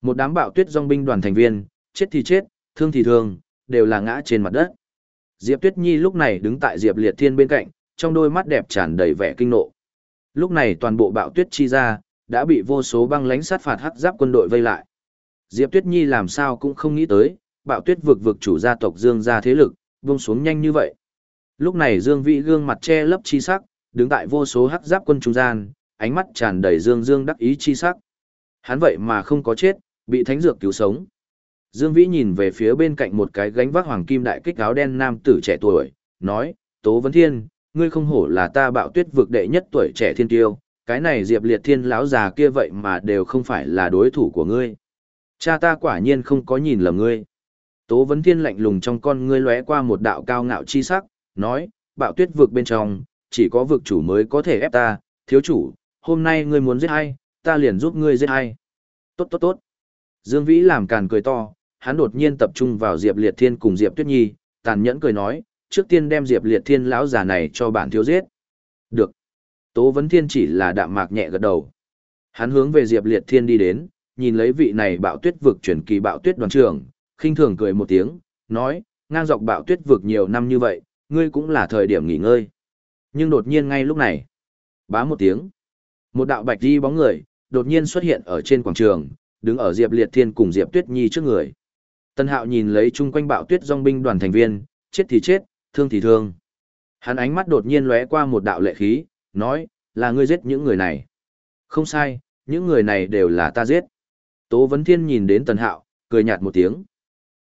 Một đám bạo tuyết dòng binh đoàn thành viên, chết thì chết, thương thì thương, đều là ngã trên mặt đất. Diệp Tuyết Nhi lúc này đứng tại Diệp Liệt Thiên bên cạnh, trong đôi mắt đẹp tràn đầy vẻ kinh nộ. Lúc này toàn bộ bạo tuyết chi ra, đã bị vô số băng lãnh sát phạt hắc giáp quân đội vây lại. Diệp Tuyết Nhi làm sao cũng không nghĩ tới, bạo tuyết vực vực chủ gia tộc Dương gia thế lực, buông xuống nhanh như vậy. Lúc này Dương Vĩ gương mặt che lấp chi sắc, đứng tại vô số hắc giáp quân trung gian, ánh mắt tràn đầy dương dương đắc ý chi sắc. Hắn vậy mà không có chết, bị thánh dược cứu sống. Dương Vĩ nhìn về phía bên cạnh một cái gánh vác hoàng kim đại kích áo đen nam tử trẻ tuổi, nói, Tố Vấn Thiên, ngươi không hổ là ta bạo tuyết vực đệ nhất tuổi trẻ thiên tiêu, cái này diệp liệt thiên lão già kia vậy mà đều không phải là đối thủ của ngươi. Cha ta quả nhiên không có nhìn lầm ngươi. Tố Vấn Thiên lạnh lùng trong con ngươi lóe qua một đạo cao ngạo chi sắc, nói, bạo tuyết vực bên trong, chỉ có vực chủ mới có thể ép ta, thiếu chủ, hôm nay ngươi muốn giết ai, ta liền giúp ngươi giết ai. Tốt tốt tốt. Dương Vĩ làm càn cười to, hắn đột nhiên tập trung vào Diệp Liệt Thiên cùng Diệp Tuyết Nhi, tàn nhẫn cười nói, trước tiên đem Diệp Liệt Thiên lão già này cho bản thiếu giết. Được. Tố Vấn Thiên chỉ là đạm mạc nhẹ gật đầu. Hắn hướng về Diệp Liệt Thiên đi đến, nhìn lấy vị này bạo tuyết vực chuyển kỳ bạo tuyết đoàn trưởng, khinh thường cười một tiếng, nói, ngang dọc bạo tuyết vực nhiều năm như vậy, ngươi cũng là thời điểm nghỉ ngơi. Nhưng đột nhiên ngay lúc này, bá một tiếng, một đạo bạch đi bóng người, đột nhiên xuất hiện ở trên quảng trường, đứng ở Diệp Liệt Thiên cùng Diệp Tuyết Nhi trước người. Tân Hạo nhìn lấy chung quanh bạo tuyết dòng binh đoàn thành viên, chết thì chết, thương thì thương. Hắn ánh mắt đột nhiên lóe qua một đạo lệ khí, nói, là ngươi giết những người này. Không sai, những người này đều là ta giết. Tố Vấn Thiên nhìn đến Tần Hạo, cười nhạt một tiếng.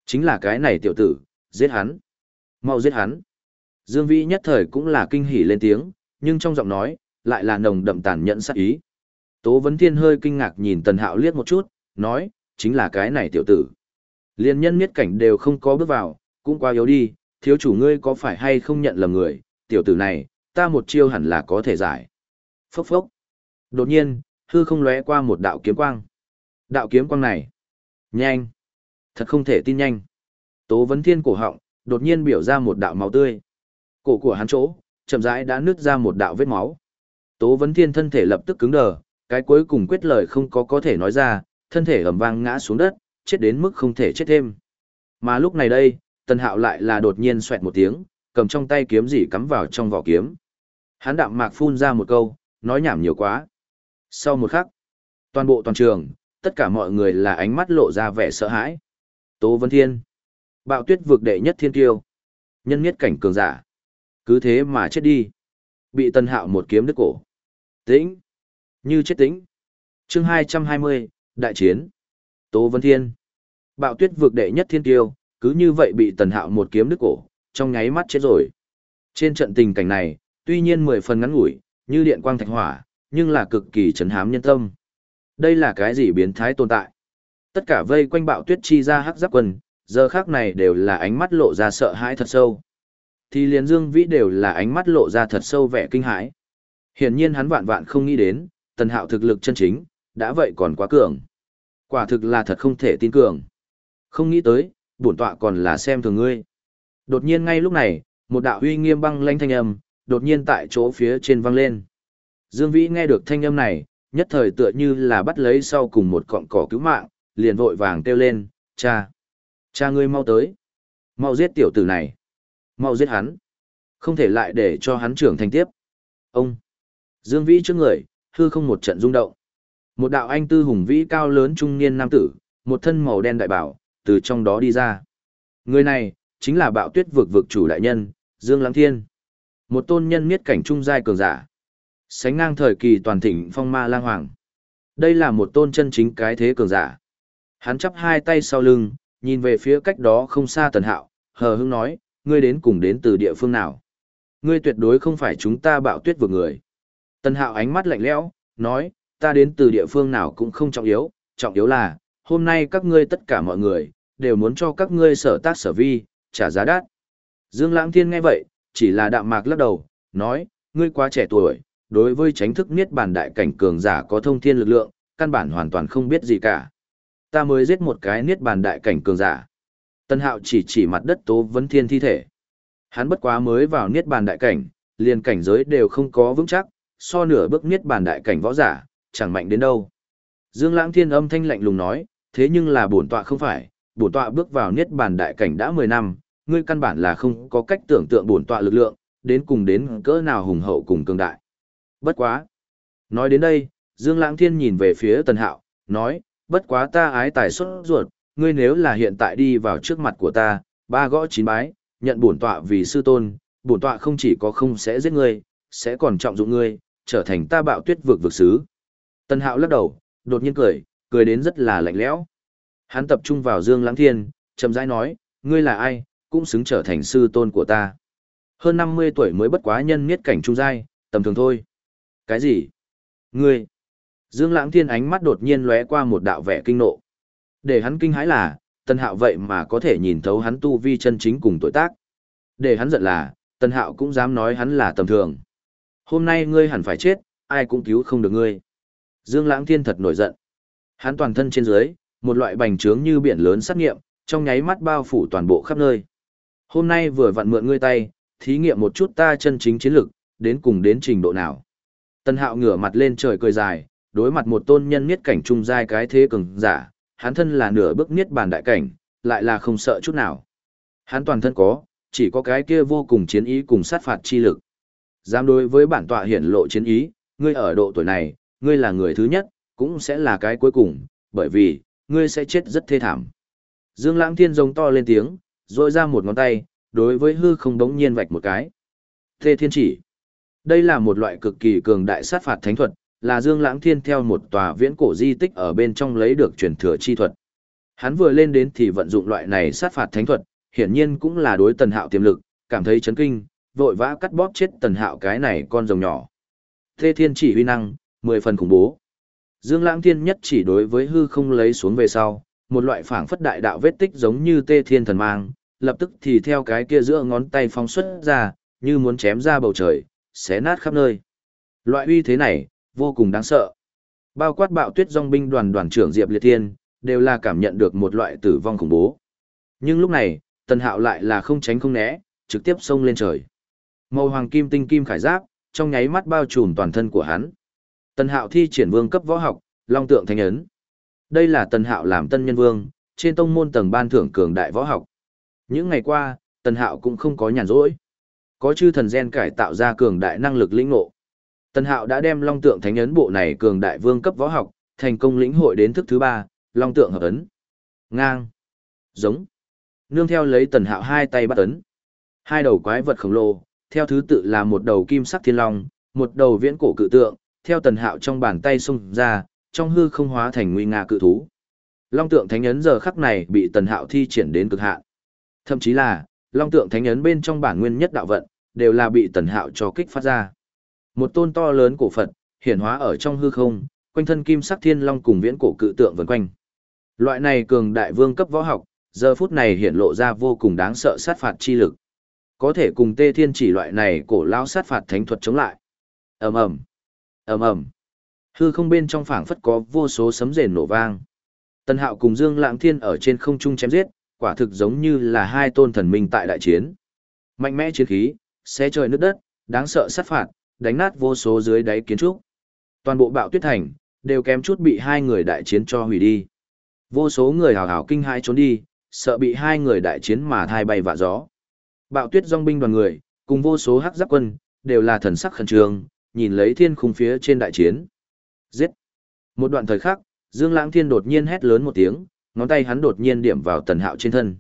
Chính là cái này tiểu tử, giết hắn. Mau giết hắn. Dương Vĩ nhất thời cũng là kinh hỉ lên tiếng, nhưng trong giọng nói, lại là nồng đậm tàn nhẫn sát ý. Tố Vấn Thiên hơi kinh ngạc nhìn Tần Hạo liếc một chút, nói, chính là cái này tiểu tử. Liên nhân miết cảnh đều không có bước vào, cũng quá yếu đi, thiếu chủ ngươi có phải hay không nhận lầm người, tiểu tử này, ta một chiêu hẳn là có thể giải. Phốc phốc. Đột nhiên, hư không lóe qua một đạo kiếm quang. Đạo kiếm quang này, nhanh, thật không thể tin nhanh. Tố Vấn Thiên cổ họng, đột nhiên biểu ra một đạo máu tươi. Cổ của hắn chỗ, chậm rãi đã nứt ra một đạo vết máu. Tố Vấn Thiên thân thể lập tức cứng đờ, cái cuối cùng quyết lời không có có thể nói ra, thân thể ầm vang ngã xuống đất, chết đến mức không thể chết thêm. Mà lúc này đây, Tần Hạo lại là đột nhiên xoẹt một tiếng, cầm trong tay kiếm gì cắm vào trong vỏ kiếm. Hắn đạm mạc phun ra một câu, nói nhảm nhiều quá. Sau một khắc, toàn bộ toàn trường, tất cả mọi người là ánh mắt lộ ra vẻ sợ hãi. Tố Vân Thiên, bạo tuyết vực đệ nhất thiên tiêu, nhân miết cảnh cường giả. Cứ thế mà chết đi. Bị Tần Hạo một kiếm đứt cổ. Tĩnh. Như chết tĩnh. chương 220, Đại chiến. Tố Vân Thiên. Bạo tuyết vực đệ nhất thiên tiêu, cứ như vậy bị Tần Hạo một kiếm đứt cổ, trong nháy mắt chết rồi. Trên trận tình cảnh này, tuy nhiên mười phần ngắn ngủi, như điện quang thạch hỏa, nhưng là cực kỳ chấn hám nhân tâm. Đây là cái gì biến thái tồn tại? Tất cả vây quanh bạo tuyết chi ra hắc giáp quân, giờ khác này đều là ánh mắt lộ ra sợ hãi thật sâu. Thì liền dương vĩ đều là ánh mắt lộ ra thật sâu vẻ kinh hãi. Hiển nhiên hắn vạn vạn không nghĩ đến, tần hạo thực lực chân chính, đã vậy còn quá cường. Quả thực là thật không thể tin cường. Không nghĩ tới, bổn tọa còn là xem thường ngươi. Đột nhiên ngay lúc này, một đạo uy nghiêm băng lanh thanh âm, đột nhiên tại chỗ phía trên vang lên. Dương Vĩ nghe được thanh âm này, nhất thời tựa như là bắt lấy sau cùng một cọng cỏ cứu mạng, liền vội vàng kêu lên, cha, cha ngươi mau tới, mau giết tiểu tử này, mau giết hắn, không thể lại để cho hắn trưởng thành tiếp. Ông, Dương Vĩ trước người, hư không một trận rung động. Một đạo anh tư hùng vĩ cao lớn trung niên nam tử, một thân màu đen đại bảo, từ trong đó đi ra. Người này, chính là bạo tuyết vực vực chủ đại nhân, Dương Lăng Thiên. Một tôn nhân miết cảnh trung giai cường giả. Sánh ngang thời kỳ toàn thịnh phong ma lang hoàng. Đây là một tôn chân chính cái thế cường giả. Hắn chắp hai tay sau lưng, nhìn về phía cách đó không xa tần hạo, hờ hững nói, ngươi đến cùng đến từ địa phương nào. Ngươi tuyệt đối không phải chúng ta bạo tuyết vừa người. Tần hạo ánh mắt lạnh lẽo, nói, ta đến từ địa phương nào cũng không trọng yếu, trọng yếu là, hôm nay các ngươi tất cả mọi người, đều muốn cho các ngươi sở tác sở vi, trả giá đắt. Dương Lãng Thiên nghe vậy, chỉ là đạm mạc lắc đầu, nói, ngươi quá trẻ tuổi, đối với tránh thức niết bàn đại cảnh cường giả có thông thiên lực lượng, căn bản hoàn toàn không biết gì cả. Ta mới giết một cái niết bàn đại cảnh cường giả. Tân Hạo chỉ chỉ mặt đất Tố Vấn Thiên thi thể. Hắn bất quá mới vào niết bàn đại cảnh, liền cảnh giới đều không có vững chắc, so nửa bước niết bàn đại cảnh võ giả, chẳng mạnh đến đâu. Dương Lãng Thiên âm thanh lạnh lùng nói, thế nhưng là bổn tọa không phải, bổn tọa bước vào niết bàn đại cảnh đã 10 năm, ngươi căn bản là không có cách tưởng tượng bổn tọa lực lượng, đến cùng đến cỡ nào hùng hậu cùng cường đại. Bất quá. Nói đến đây, Dương Lãng Thiên nhìn về phía Tần Hạo, nói, bất quá ta ái tài xuất ruột, ngươi nếu là hiện tại đi vào trước mặt của ta, ba gõ chín bái, nhận bổn tọa vì sư tôn, bổn tọa không chỉ có không sẽ giết ngươi, sẽ còn trọng dụng ngươi, trở thành ta bạo tuyết vực vực sứ. Tần Hạo lắc đầu, đột nhiên cười, cười đến rất là lạnh lẽo. Hắn tập trung vào Dương Lãng Thiên, chậm rãi nói, ngươi là ai, cũng xứng trở thành sư tôn của ta. Hơn 50 tuổi mới bất quá nhân miết cảnh trung giai, tầm thường thôi. Cái gì? Ngươi? Dương Lãng Thiên ánh mắt đột nhiên lóe qua một đạo vẻ kinh nộ. Để hắn kinh hãi là, Tân Hạo vậy mà có thể nhìn thấu hắn tu vi chân chính cùng tuổi tác. Để hắn giận là, Tân Hạo cũng dám nói hắn là tầm thường. Hôm nay ngươi hẳn phải chết, ai cũng cứu không được ngươi. Dương Lãng Thiên thật nổi giận. Hắn toàn thân trên dưới, một loại bành trướng như biển lớn sát nghiệm, trong nháy mắt bao phủ toàn bộ khắp nơi. Hôm nay vừa vặn mượn ngươi tay, thí nghiệm một chút ta chân chính chiến lực, đến cùng đến trình độ nào. Tân hạo ngửa mặt lên trời cười dài, đối mặt một tôn nhân niết cảnh trung giai cái thế cường giả, hắn thân là nửa bước niết bàn đại cảnh, lại là không sợ chút nào. Hắn toàn thân có, chỉ có cái kia vô cùng chiến ý cùng sát phạt chi lực. Dám đối với bản tọa hiển lộ chiến ý, ngươi ở độ tuổi này, ngươi là người thứ nhất, cũng sẽ là cái cuối cùng, bởi vì, ngươi sẽ chết rất thê thảm. Dương Lãng Thiên giống to lên tiếng, rồi ra một ngón tay, đối với hư không đống nhiên vạch một cái. Thê Thiên chỉ. Đây là một loại cực kỳ cường đại sát phạt thánh thuật, là Dương Lãng Thiên theo một tòa viễn cổ di tích ở bên trong lấy được truyền thừa chi thuật. Hắn vừa lên đến thì vận dụng loại này sát phạt thánh thuật, hiển nhiên cũng là đối Tần Hạo tiềm lực, cảm thấy chấn kinh, vội vã cắt bóp chết Tần Hạo cái này con rồng nhỏ. Thê Thiên chỉ huy năng, mười phần khủng bố. Dương Lãng Thiên nhất chỉ đối với hư không lấy xuống về sau, một loại phảng phất đại đạo vết tích giống như Tê Thiên thần mang, lập tức thì theo cái kia giữa ngón tay phóng xuất ra, như muốn chém ra bầu trời, xé nát khắp nơi. Loại uy thế này, vô cùng đáng sợ. Bao quát bạo tuyết dòng binh đoàn đoàn trưởng Diệp Liệt Thiên, đều là cảm nhận được một loại tử vong khủng bố. Nhưng lúc này, Tần Hạo lại là không tránh không né, trực tiếp xông lên trời. Màu hoàng kim tinh kim khải giáp, trong nháy mắt bao trùm toàn thân của hắn. Tần Hạo thi triển vương cấp võ học, Long tượng thánh ấn. Đây là Tần Hạo làm tân nhân vương, trên tông môn tầng ban thưởng cường đại võ học. Những ngày qua, Tần Hạo cũng không có nhàn rỗi. Có chư thần gen cải tạo ra cường đại năng lực lĩnh ngộ. Tần Hạo đã đem Long tượng thánh ấn bộ này cường đại vương cấp võ học, thành công lĩnh hội đến thức thứ ba, Long tượng hợp ấn. Ngang. Giống. Nương theo lấy Tần Hạo hai tay bắt ấn. Hai đầu quái vật khổng lồ, theo thứ tự là một đầu kim sắc thiên long, một đầu viễn cổ cự tượng, theo tần hạo trong bàn tay xung ra, trong hư không hóa thành nguy nga cự thú. Long tượng thánh ấn giờ khắc này bị tần hạo thi triển đến cực hạn. Thậm chí là, long tượng thánh ấn bên trong bản nguyên nhất đạo vận, đều là bị tần hạo cho kích phát ra. Một tôn to lớn cổ Phật, hiển hóa ở trong hư không, quanh thân kim sắc thiên long cùng viễn cổ cự tượng vần quanh. Loại này cường đại vương cấp võ học, giờ phút này hiện lộ ra vô cùng đáng sợ sát phạt chi lực. Có thể cùng tê thiên chỉ loại này cổ lao sát phạt thánh thuật chống lại. ầm ầm ầm ầm hư không bên trong phảng phất có vô số sấm rền nổ vang tần hạo cùng dương lãng thiên ở trên không trung chém giết quả thực giống như là hai tôn thần minh tại đại chiến mạnh mẽ chiến khí xé trời nước đất đáng sợ sát phạt đánh nát vô số dưới đáy kiến trúc toàn bộ bạo tuyết thành đều kém chút bị hai người đại chiến cho hủy đi vô số người hào hào kinh hãi trốn đi sợ bị hai người đại chiến mà thai bay vạ gió bạo tuyết dòng binh đoàn người cùng vô số hắc giáp quân đều là thần sắc khẩn trương nhìn lấy thiên khung phía trên đại chiến. Giết! Một đoạn thời khắc, Dương Lãng Thiên đột nhiên hét lớn một tiếng, ngón tay hắn đột nhiên điểm vào tần hạo trên thân.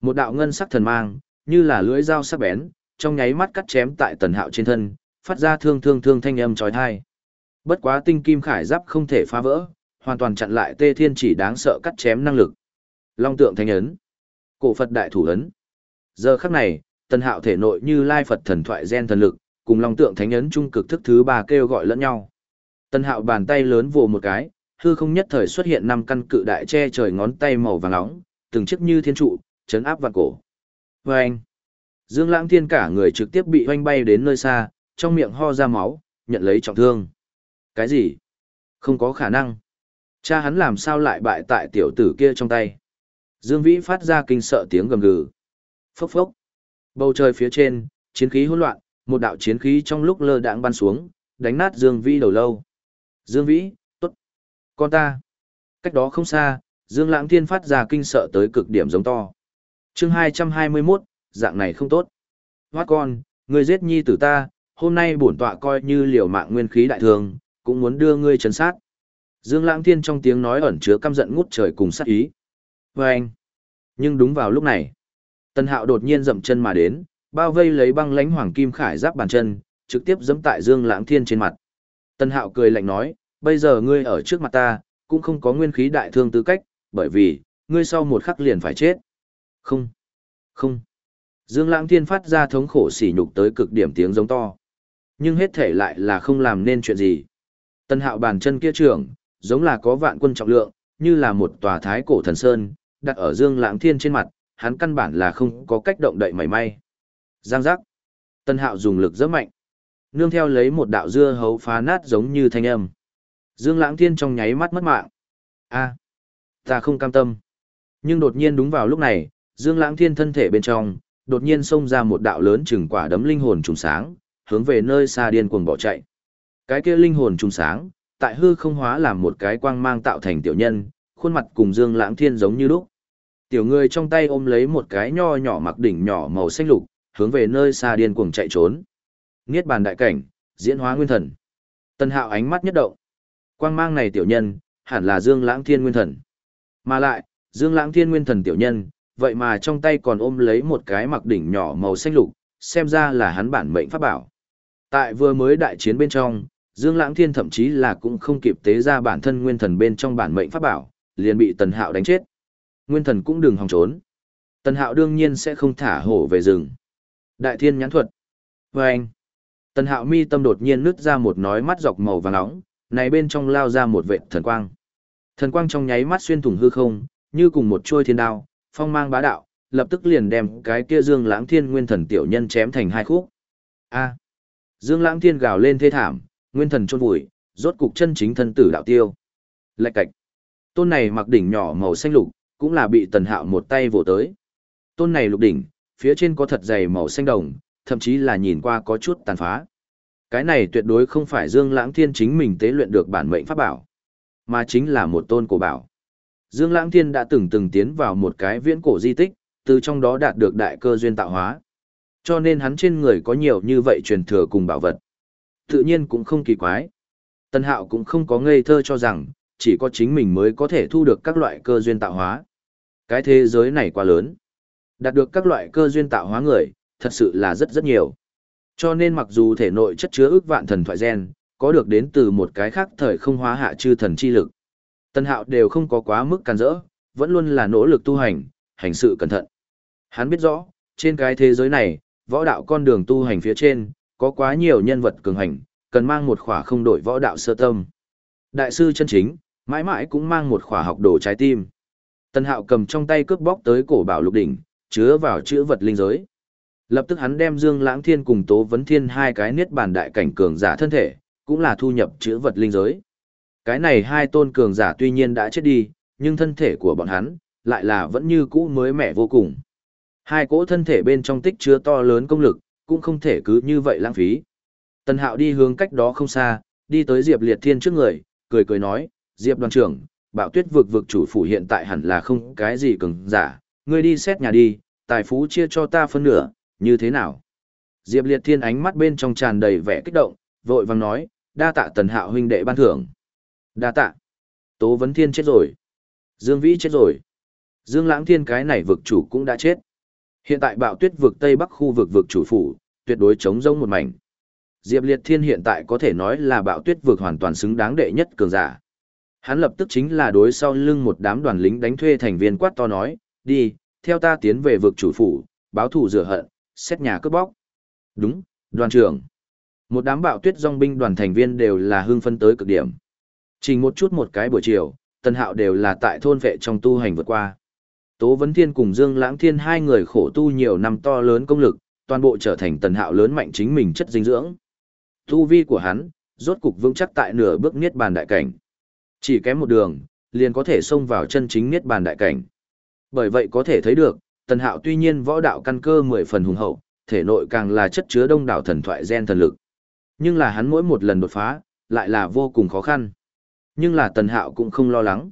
Một đạo ngân sắc thần mang, như là lưỡi dao sắc bén, trong nháy mắt cắt chém tại tần hạo trên thân, phát ra thương thương thương thanh âm trói thai. Bất quá tinh kim khải giáp không thể phá vỡ, hoàn toàn chặn lại tê thiên chỉ đáng sợ cắt chém năng lực. Long tượng thanh ấn. Cổ Phật đại thủ ấn. Giờ khắc này, tần hạo thể nội như lai Phật thần thoại gen thần lực, cùng long tượng thánh ấn trung cực thức thứ ba kêu gọi lẫn nhau. Tần hạo bàn tay lớn vồ một cái, hư không nhất thời xuất hiện năm căn cự đại che trời ngón tay màu vàng nóng, từng chiếc như thiên trụ, chấn áp vạn cổ. Và anh, Dương Lãng Thiên cả người trực tiếp bị oanh bay đến nơi xa, trong miệng ho ra máu, nhận lấy trọng thương. Cái gì? Không có khả năng. Cha hắn làm sao lại bại tại tiểu tử kia trong tay? Dương Vĩ phát ra kinh sợ tiếng gầm gừ. Phốc phốc. Bầu trời phía trên, chiến khí hỗn loạn, một đạo chiến khí trong lúc lơ đãng ban xuống, đánh nát Dương Vĩ đầu lâu. Dương Vĩ. Con ta. Cách đó không xa, Dương Lãng Thiên phát ra kinh sợ tới cực điểm giống to. chương 221, dạng này không tốt. Hoát con, người giết nhi tử ta, hôm nay bổn tọa coi như liều mạng nguyên khí đại thường, cũng muốn đưa ngươi trấn sát. Dương Lãng Thiên trong tiếng nói ẩn chứa căm giận ngút trời cùng sát ý. Và anh. Nhưng đúng vào lúc này, Tân Hạo đột nhiên dậm chân mà đến, bao vây lấy băng lãnh hoàng kim khải giáp bàn chân, trực tiếp giẫm tại Dương Lãng Thiên trên mặt. Tân Hạo cười lạnh nói, bây giờ ngươi ở trước mặt ta, cũng không có nguyên khí đại thương tư cách, bởi vì, ngươi sau một khắc liền phải chết. Không, không. Dương Lãng Thiên phát ra thống khổ sỉ nhục tới cực điểm tiếng giống to. Nhưng hết thể lại là không làm nên chuyện gì. Tân Hạo bàn chân kia trưởng, giống là có vạn quân trọng lượng, như là một tòa thái cổ thần sơn, đặt ở Dương Lãng Thiên trên mặt, hắn căn bản là không có cách động đậy mảy may. Giang giác. Tân Hạo dùng lực rất mạnh. Nương theo lấy một đạo dưa hấu phá nát giống như thanh âm. Dương Lãng Thiên trong nháy mắt mất mạng. A, ta không cam tâm. Nhưng đột nhiên đúng vào lúc này, Dương Lãng Thiên thân thể bên trong, đột nhiên xông ra một đạo lớn chừng quả đấm linh hồn trùng sáng, hướng về nơi xa điên cuồng bỏ chạy. Cái kia linh hồn trùng sáng, tại hư không hóa làm một cái quang mang tạo thành tiểu nhân, khuôn mặt cùng Dương Lãng Thiên giống như lúc. Tiểu người trong tay ôm lấy một cái nho nhỏ mặc đỉnh nhỏ màu xanh lục, hướng về nơi xa điên cuồng chạy trốn. Niết bàn đại cảnh, diễn hóa nguyên thần. Tân Hạo ánh mắt nhất động. Quang mang này tiểu nhân, hẳn là Dương Lãng Thiên nguyên thần. Mà lại, Dương Lãng Thiên nguyên thần tiểu nhân, vậy mà trong tay còn ôm lấy một cái mặc đỉnh nhỏ màu xanh lục, xem ra là hắn bản mệnh pháp bảo. Tại vừa mới đại chiến bên trong, Dương Lãng Thiên thậm chí là cũng không kịp tế ra bản thân nguyên thần bên trong bản mệnh pháp bảo, liền bị Tần Hạo đánh chết. Nguyên thần cũng đừng hòng trốn. Tần Hạo đương nhiên sẽ không thả hổ về rừng. Đại thiên nhãn thuật. Và anh. Tần Hạo mi tâm đột nhiên nứt ra một nói mắt dọc màu vàng nóng, này bên trong lao ra một vệt thần quang. Thần quang trong nháy mắt xuyên thủng hư không, như cùng một chuôi thiên đao, phong mang bá đạo, lập tức liền đem cái kia Dương Lãng Thiên Nguyên Thần tiểu nhân chém thành hai khúc. A. Dương Lãng Thiên gào lên thê thảm, nguyên thần chôn vùi, rốt cục chân chính thân tử đạo tiêu. Lạch cạch. Tôn này mặc đỉnh nhỏ màu xanh lục, cũng là bị Tần Hạo một tay vỗ tới. Tôn này lục đỉnh, phía trên có thật dày màu xanh đồng, thậm chí là nhìn qua có chút tàn phá. Cái này tuyệt đối không phải Dương Lãng Thiên chính mình tế luyện được bản mệnh pháp bảo, mà chính là một tôn cổ bảo. Dương Lãng Thiên đã từng từng tiến vào một cái viễn cổ di tích, từ trong đó đạt được đại cơ duyên tạo hóa. Cho nên hắn trên người có nhiều như vậy truyền thừa cùng bảo vật. Tự nhiên cũng không kỳ quái. Tân Hạo cũng không có ngây thơ cho rằng, chỉ có chính mình mới có thể thu được các loại cơ duyên tạo hóa. Cái thế giới này quá lớn. Đạt được các loại cơ duyên tạo hóa người, thật sự là rất rất nhiều. Cho nên mặc dù thể nội chất chứa ước vạn thần thoại gen, có được đến từ một cái khác thời không hóa hạ chư thần chi lực. Tân hạo đều không có quá mức can rỡ, vẫn luôn là nỗ lực tu hành, hành sự cẩn thận. Hắn biết rõ, trên cái thế giới này, võ đạo con đường tu hành phía trên, có quá nhiều nhân vật cường hành, cần mang một khỏa không đổi võ đạo sơ tâm. Đại sư chân chính, mãi mãi cũng mang một khỏa học đồ trái tim. Tân hạo cầm trong tay cướp bóc tới cổ bảo lục đỉnh, chứa vào chữ vật linh giới. Lập tức hắn đem Dương Lãng Thiên cùng Tố Vấn Thiên hai cái niết bàn đại cảnh cường giả thân thể, cũng là thu nhập chữ vật linh giới. Cái này hai tôn cường giả tuy nhiên đã chết đi, nhưng thân thể của bọn hắn lại là vẫn như cũ mới mẻ vô cùng. Hai cỗ thân thể bên trong tích chứa to lớn công lực, cũng không thể cứ như vậy lãng phí. Tần Hạo đi hướng cách đó không xa, đi tới Diệp Liệt Thiên trước người, cười cười nói, Diệp đoàn trưởng, bạo tuyết vực vực chủ phủ hiện tại hẳn là không cái gì cường giả, ngươi đi xét nhà đi, tài phú chia cho ta phân nửa, như thế nào? Diệp Liệt Thiên ánh mắt bên trong tràn đầy vẻ kích động, vội vàng nói, đa tạ tần hạo huynh đệ ban thưởng. Đa tạ. Tố Vấn Thiên chết rồi. Dương Vĩ chết rồi. Dương Lãng Thiên cái này vực chủ cũng đã chết. Hiện tại bạo tuyết vực Tây Bắc khu vực vực chủ phủ, tuyệt đối chống rông một mảnh. Diệp Liệt Thiên hiện tại có thể nói là bạo tuyết vực hoàn toàn xứng đáng đệ nhất cường giả. Hắn lập tức chính là đối sau lưng một đám đoàn lính đánh thuê thành viên quát to nói, đi, theo ta tiến về vực chủ phủ, báo thù rửa hận, xét nhà cướp bóc. Đúng, đoàn trưởng. Một đám bạo tuyết dòng binh đoàn thành viên đều là hưng phân tới cực điểm. Chỉ một chút một cái buổi chiều, Tần Hạo đều là tại thôn vệ trong tu hành vượt qua. Tố Vấn Thiên cùng Dương Lãng Thiên hai người khổ tu nhiều năm to lớn công lực, toàn bộ trở thành Tần Hạo lớn mạnh chính mình chất dinh dưỡng. Tu vi của hắn, rốt cục vững chắc tại nửa bước niết bàn đại cảnh. Chỉ kém một đường, liền có thể xông vào chân chính niết bàn đại cảnh. Bởi vậy có thể thấy được, Tần Hạo tuy nhiên võ đạo căn cơ mười phần hùng hậu, thể nội càng là chất chứa đông đảo thần thoại gen thần lực. Nhưng là hắn mỗi một lần đột phá, lại là vô cùng khó khăn. Nhưng là Tần Hạo cũng không lo lắng.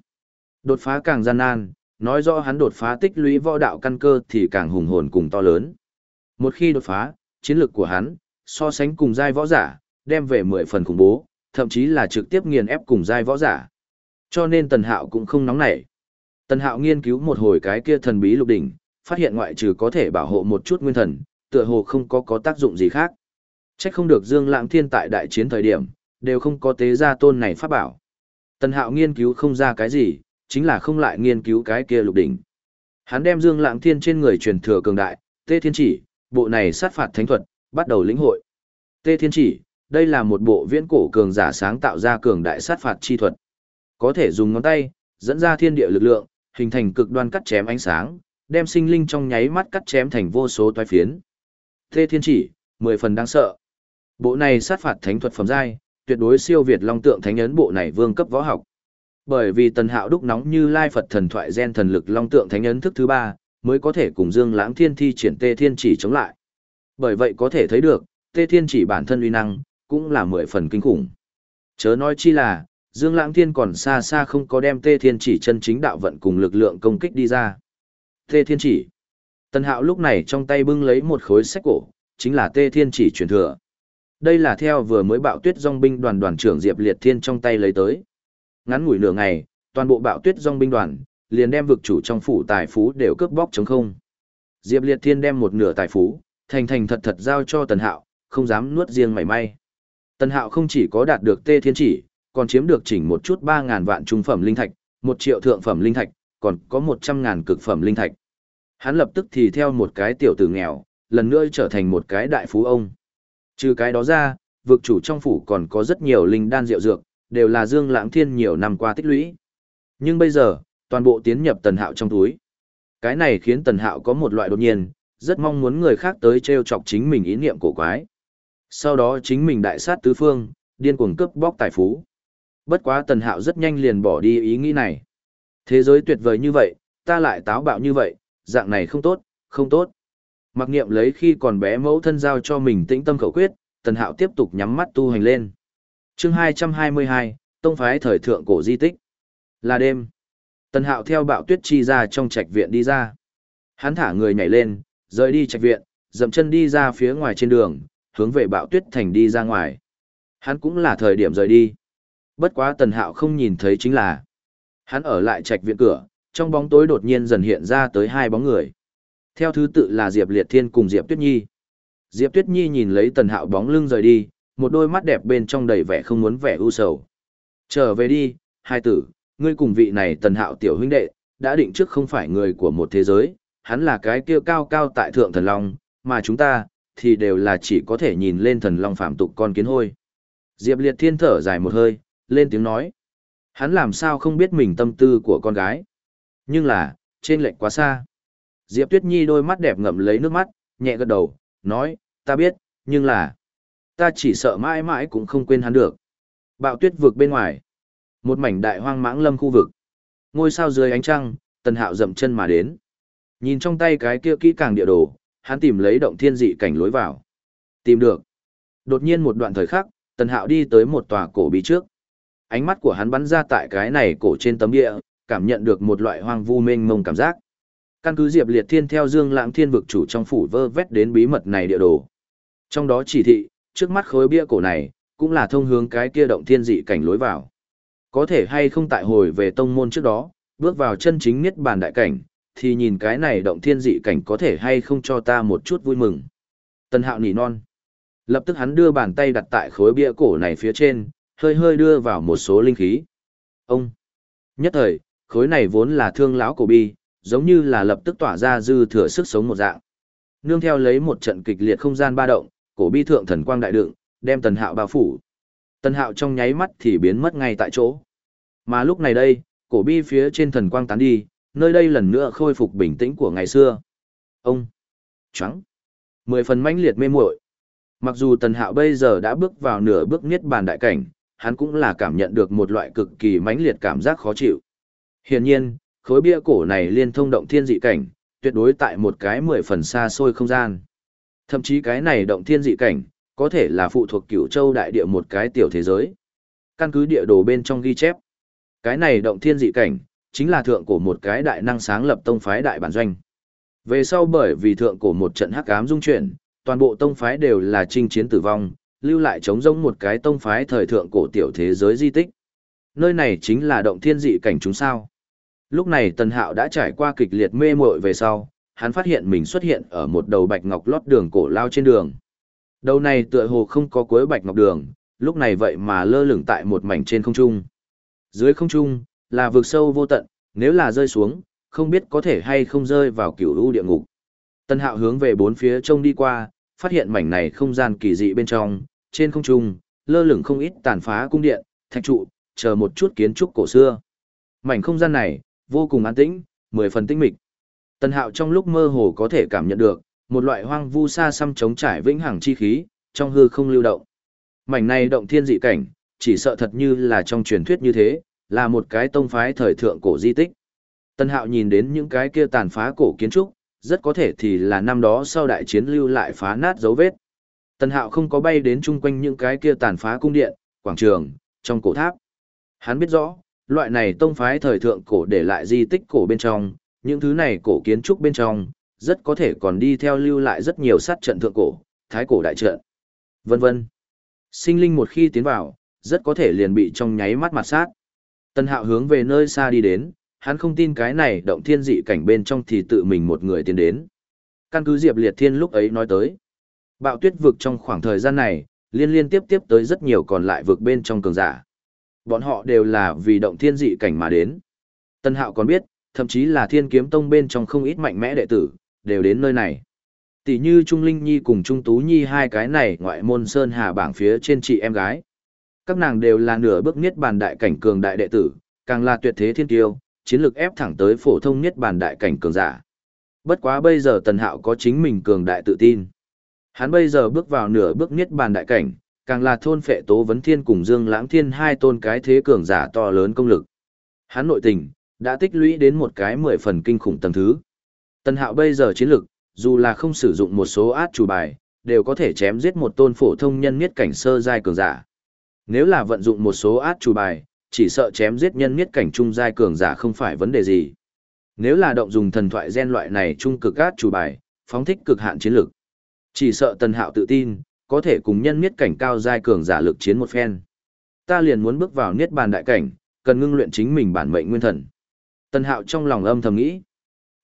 Đột phá càng gian nan, nói rõ hắn đột phá tích lũy võ đạo căn cơ thì càng hùng hồn cùng to lớn. Một khi đột phá, chiến lược của hắn, so sánh cùng giai võ giả, đem về mười phần khủng bố, thậm chí là trực tiếp nghiền ép cùng giai võ giả. Cho nên Tần Hạo cũng không nóng nảy. Tần Hạo nghiên cứu một hồi cái kia thần bí lục đỉnh, phát hiện ngoại trừ có thể bảo hộ một chút nguyên thần, tựa hồ không có có tác dụng gì khác. Chắc không được Dương Lãng Thiên tại đại chiến thời điểm, đều không có tế gia tôn này pháp bảo. Tần Hạo nghiên cứu không ra cái gì, chính là không lại nghiên cứu cái kia lục đỉnh. Hắn đem Dương Lãng Thiên trên người truyền thừa cường đại, Tê Thiên Chỉ, bộ này sát phạt thánh thuật, bắt đầu lĩnh hội. Tê Thiên Chỉ, đây là một bộ viễn cổ cường giả sáng tạo ra cường đại sát phạt chi thuật. Có thể dùng ngón tay, dẫn ra thiên địa lực lượng, hình thành cực đoan cắt chém ánh sáng, đem sinh linh trong nháy mắt cắt chém thành vô số toái phiến. Tê Thiên Chỉ, mười phần đáng sợ. Bộ này sát phạt thánh thuật phẩm giai, tuyệt đối siêu việt long tượng thánh ấn bộ này vương cấp võ học. Bởi vì Tần Hạo đúc nóng như lai Phật thần thoại gen thần lực long tượng thánh ấn thức thứ ba mới có thể cùng Dương Lãng Thiên thi triển Tê Thiên Chỉ chống lại. Bởi vậy có thể thấy được, Tê Thiên Chỉ bản thân uy năng cũng là mười phần kinh khủng. Chớ nói chi là, Dương Lãng Thiên còn xa xa không có đem Tê Thiên Chỉ chân chính đạo vận cùng lực lượng công kích đi ra. Tê Thiên Chỉ. Tần Hạo lúc này trong tay bưng lấy một khối sách cổ, chính là Tê Thiên Chỉ truyền thừa. Đây là theo vừa mới bạo tuyết dòng binh đoàn đoàn trưởng Diệp Liệt Thiên trong tay lấy tới. Ngắn ngủi nửa ngày, toàn bộ bạo tuyết dòng binh đoàn, liền đem vực chủ trong phủ tài phú đều cướp bóc chống không. Diệp Liệt Thiên đem một nửa tài phú, thành thành thật thật giao cho Tần Hạo, không dám nuốt riêng mảy may. Tần Hạo không chỉ có đạt được Tê Thiên Chỉ, còn chiếm được chỉnh một chút 3.000 vạn trung phẩm linh thạch, 1 triệu thượng phẩm linh thạch, còn có 100.000 cực phẩm linh thạch. Hắn lập tức thì theo một cái tiểu tử nghèo, lần nữa trở thành một cái đại phú ông. Trừ cái đó ra, vực chủ trong phủ còn có rất nhiều linh đan rượu dược, đều là Dương Lãng Thiên nhiều năm qua tích lũy. Nhưng bây giờ, toàn bộ tiến nhập Tần Hạo trong túi. Cái này khiến Tần Hạo có một loại đột nhiên, rất mong muốn người khác tới trêu chọc chính mình ý niệm cổ quái. Sau đó chính mình đại sát tứ phương, điên cuồng cướp bóc tài phú. Bất quá Tần Hạo rất nhanh liền bỏ đi ý nghĩ này. Thế giới tuyệt vời như vậy, ta lại táo bạo như vậy, dạng này không tốt, không tốt. Mặc niệm lấy khi còn bé mẫu thân giao cho mình tĩnh tâm khẩu quyết, Tần Hạo tiếp tục nhắm mắt tu hành lên. chương 222, Tông phái thời thượng cổ di tích. Là đêm. Tần Hạo theo bạo tuyết chi ra trong trạch viện đi ra. Hắn thả người nhảy lên, rời đi trạch viện, dậm chân đi ra phía ngoài trên đường, hướng về bạo tuyết thành đi ra ngoài. Hắn cũng là thời điểm rời đi. Bất quá Tần Hạo không nhìn thấy chính là hắn ở lại trạch viện cửa, trong bóng tối đột nhiên dần hiện ra tới hai bóng người. Theo thứ tự là Diệp Liệt Thiên cùng Diệp Tuyết Nhi. Diệp Tuyết Nhi nhìn lấy Tần Hạo bóng lưng rời đi, một đôi mắt đẹp bên trong đầy vẻ không muốn vẻ u sầu. Trở về đi, hai tử, ngươi cùng vị này Tần Hạo tiểu huynh đệ, đã định trước không phải người của một thế giới, hắn là cái kia cao cao tại thượng thần long, mà chúng ta, thì đều là chỉ có thể nhìn lên thần long phạm tục con kiến hôi. Diệp Liệt Thiên thở dài một hơi, lên tiếng nói. Hắn làm sao không biết mình tâm tư của con gái. Nhưng là, trên lệnh quá xa. Diệp Tuyết Nhi đôi mắt đẹp ngậm lấy nước mắt, nhẹ gật đầu, nói, ta biết, nhưng là, ta chỉ sợ mãi mãi cũng không quên hắn được. Bạo tuyết vực bên ngoài, một mảnh đại hoang mãng lâm khu vực. Ngôi sao dưới ánh trăng, tần hạo dậm chân mà đến. Nhìn trong tay cái kia kỹ càng địa đồ, hắn tìm lấy động thiên dị cảnh lối vào. Tìm được. Đột nhiên một đoạn thời khắc, tần hạo đi tới một tòa cổ bí trước. Ánh mắt của hắn bắn ra tại cái này cổ trên tấm địa, cảm nhận được một loại hoang vu mênh mông cảm giác. Căn cứ Diệp Liệt Thiên theo Dương Lãng Thiên vực chủ trong phủ vơ vét đến bí mật này địa đồ. Trong đó chỉ thị, trước mắt khối bia cổ này, cũng là thông hướng cái kia động thiên dị cảnh lối vào. Có thể hay không tại hồi về tông môn trước đó, bước vào chân chính niết bàn đại cảnh, thì nhìn cái này động thiên dị cảnh có thể hay không cho ta một chút vui mừng. Tần hạo nỉ non. Lập tức hắn đưa bàn tay đặt tại khối bia cổ này phía trên, hơi hơi đưa vào một số linh khí. Ông! Nhất thời, khối này vốn là thương lão cổ bi, giống như là lập tức tỏa ra dư thừa sức sống một dạng. Nương theo lấy một trận kịch liệt không gian ba động, cổ bi thượng thần quang đại đựng, đem tần hạo bao phủ. Tần hạo trong nháy mắt thì biến mất ngay tại chỗ. Mà lúc này đây, cổ bi phía trên thần quang tán đi, nơi đây lần nữa khôi phục bình tĩnh của ngày xưa. Ông! Trắng! Mười phần mãnh liệt mê muội Mặc dù tần hạo bây giờ đã bước vào nửa bước niết bàn đại cảnh, hắn cũng là cảm nhận được một loại cực kỳ mãnh liệt cảm giác khó chịu. Hiển nhiên, khối bia cổ này liên thông động thiên dị cảnh, tuyệt đối tại một cái mười phần xa xôi không gian. Thậm chí cái này động thiên dị cảnh, có thể là phụ thuộc cửu châu đại địa một cái tiểu thế giới. Căn cứ địa đồ bên trong ghi chép. Cái này động thiên dị cảnh, chính là thượng cổ một cái đại năng sáng lập tông phái đại bản doanh. Về sau bởi vì thượng cổ một trận hắc ám dung chuyển, toàn bộ tông phái đều là chinh chiến tử vong, lưu lại chống rông một cái tông phái thời thượng cổ tiểu thế giới di tích. Nơi này chính là động thiên dị cảnh chúng sao. Lúc này Tần Hạo đã trải qua kịch liệt mê muội về sau, hắn phát hiện mình xuất hiện ở một đầu bạch ngọc lót đường cổ lao trên đường. Đầu này tựa hồ không có cuối bạch ngọc đường, lúc này vậy mà lơ lửng tại một mảnh trên không trung. Dưới không trung, là vực sâu vô tận, nếu là rơi xuống, không biết có thể hay không rơi vào cửu u địa ngục. Tân hạo hướng về bốn phía trông đi qua, phát hiện mảnh này không gian kỳ dị bên trong, trên không trung, lơ lửng không ít tàn phá cung điện, thạch trụ, chờ một chút kiến trúc cổ xưa. Mảnh không gian này, vô cùng an tĩnh, mười phần tinh mịch. Tân hạo trong lúc mơ hồ có thể cảm nhận được, một loại hoang vu xa xăm chống trải vĩnh hằng chi khí, trong hư không lưu động. Mảnh này động thiên dị cảnh, chỉ sợ thật như là trong truyền thuyết như thế, là một cái tông phái thời thượng cổ di tích. Tân hạo nhìn đến những cái kia tàn phá cổ kiến trúc, rất có thể thì là năm đó sau đại chiến lưu lại phá nát dấu vết. Tần hạo không có bay đến chung quanh những cái kia tàn phá cung điện, quảng trường, trong cổ tháp. Hắn biết rõ, loại này tông phái thời thượng cổ để lại di tích cổ bên trong, những thứ này cổ kiến trúc bên trong, rất có thể còn đi theo lưu lại rất nhiều sát trận thượng cổ, thái cổ đại trận, vân vân. Sinh linh một khi tiến vào, rất có thể liền bị trong nháy mắt mặt sát. Tần hạo hướng về nơi xa đi đến, hắn không tin cái này động thiên dị cảnh bên trong thì tự mình một người tiến đến. Căn cứ Diệp Liệt Thiên lúc ấy nói tới. Bạo tuyết vực trong khoảng thời gian này, liên liên tiếp tiếp tới rất nhiều còn lại vực bên trong cường giả. Bọn họ đều là vì động thiên dị cảnh mà đến. Tân Hạo còn biết, thậm chí là thiên kiếm tông bên trong không ít mạnh mẽ đệ tử, đều đến nơi này. Tỷ như Trung Linh Nhi cùng Trung Tú Nhi hai cái này ngoại môn sơn hà bảng phía trên chị em gái. Các nàng đều là nửa bước niết bàn đại cảnh cường đại đệ tử, càng là tuyệt thế thiên tiêu, chiến lược ép thẳng tới phổ thông nhất bàn đại cảnh cường giả. Bất quá bây giờ Tần Hạo có chính mình cường đại tự tin. Hắn bây giờ bước vào nửa bước nhất bàn đại cảnh, càng là thôn phệ tố vấn thiên cùng Dương Lãng Thiên hai tôn cái thế cường giả to lớn công lực. Hắn nội tình đã tích lũy đến một cái mười phần kinh khủng tầng thứ. Tần Hạo bây giờ chiến lực, dù là không sử dụng một số át chủ bài, đều có thể chém giết một tôn phổ thông nhân niết cảnh sơ giai cường giả. Nếu là vận dụng một số át chủ bài, chỉ sợ chém giết nhân miết cảnh trung giai cường giả không phải vấn đề gì. Nếu là động dùng thần thoại gen loại này trung cực át chủ bài, phóng thích cực hạn chiến lực. Chỉ sợ Tần Hạo tự tin, có thể cùng nhân miết cảnh cao giai cường giả lực chiến một phen. Ta liền muốn bước vào niết bàn đại cảnh, cần ngưng luyện chính mình bản mệnh nguyên thần. Tần Hạo trong lòng âm thầm nghĩ,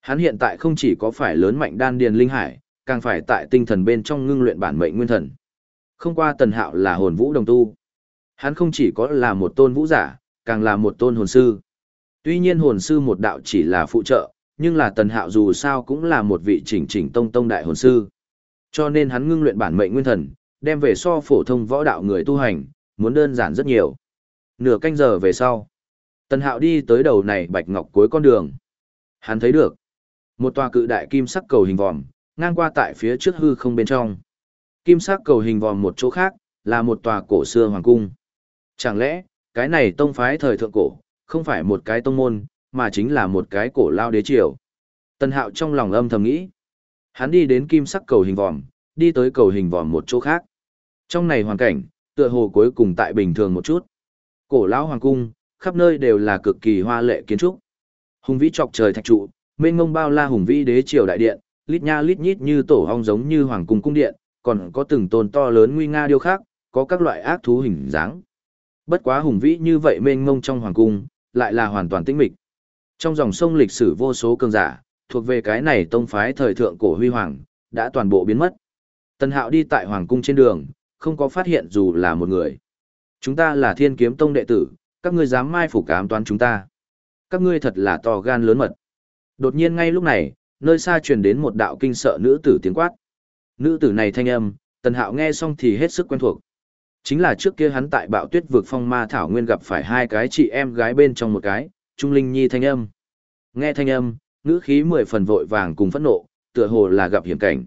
Hắn hiện tại không chỉ có phải lớn mạnh đan điền linh hải, càng phải tại tinh thần bên trong ngưng luyện bản mệnh nguyên thần. Không qua tần hạo là hồn vũ đồng tu. Hắn không chỉ có là một tôn vũ giả, càng là một tôn hồn sư. Tuy nhiên hồn sư một đạo chỉ là phụ trợ, nhưng là tần hạo dù sao cũng là một vị chỉnh chỉnh tông tông đại hồn sư. Cho nên hắn ngưng luyện bản mệnh nguyên thần, đem về so phổ thông võ đạo người tu hành, muốn đơn giản rất nhiều. Nửa canh giờ về sau, tần hạo đi tới đầu này bạch ngọc cuối con đường. Hắn thấy được, một tòa cự đại kim sắc cầu hình vòm, ngang qua tại phía trước hư không bên trong. Kim sắc cầu hình vòm một chỗ khác, là một tòa cổ xưa hoàng cung. Chẳng lẽ, cái này tông phái thời thượng cổ, không phải một cái tông môn, mà chính là một cái cổ lao đế triều. Tân hạo trong lòng âm thầm nghĩ. Hắn đi đến kim sắc cầu hình vòm, đi tới cầu hình vòm một chỗ khác. Trong này hoàn cảnh, tựa hồ cuối cùng tại bình thường một chút. Cổ lão hoàng cung, khắp nơi đều là cực kỳ hoa lệ kiến trúc. Hùng vĩ trọc trời thạch trụ, mênh ngông bao la hùng vĩ đế triều đại điện, lít nha lít nhít như tổ ong giống như hoàng cung cung điện, còn có từng tôn to lớn nguy nga điêu khác, có các loại ác thú hình dáng. Bất quá hùng vĩ như vậy mênh mông trong hoàng cung, lại là hoàn toàn tĩnh mịch. Trong dòng sông lịch sử vô số cường giả, thuộc về cái này tông phái thời thượng cổ huy hoàng, đã toàn bộ biến mất. Tần Hạo đi tại hoàng cung trên đường, không có phát hiện dù là một người. Chúng ta là thiên kiếm tông đệ tử, các ngươi dám mai phủ cám toán chúng ta. Các ngươi thật là to gan lớn mật. Đột nhiên ngay lúc này, nơi xa truyền đến một đạo kinh sợ nữ tử tiếng quát. Nữ tử này thanh âm, Tần Hạo nghe xong thì hết sức quen thuộc. Chính là trước kia hắn tại bạo tuyết vực phong ma thảo nguyên gặp phải hai cái chị em gái bên trong một cái, Trung Linh Nhi thanh âm. Nghe thanh âm, ngữ khí mười phần vội vàng cùng phẫn nộ, tựa hồ là gặp hiểm cảnh.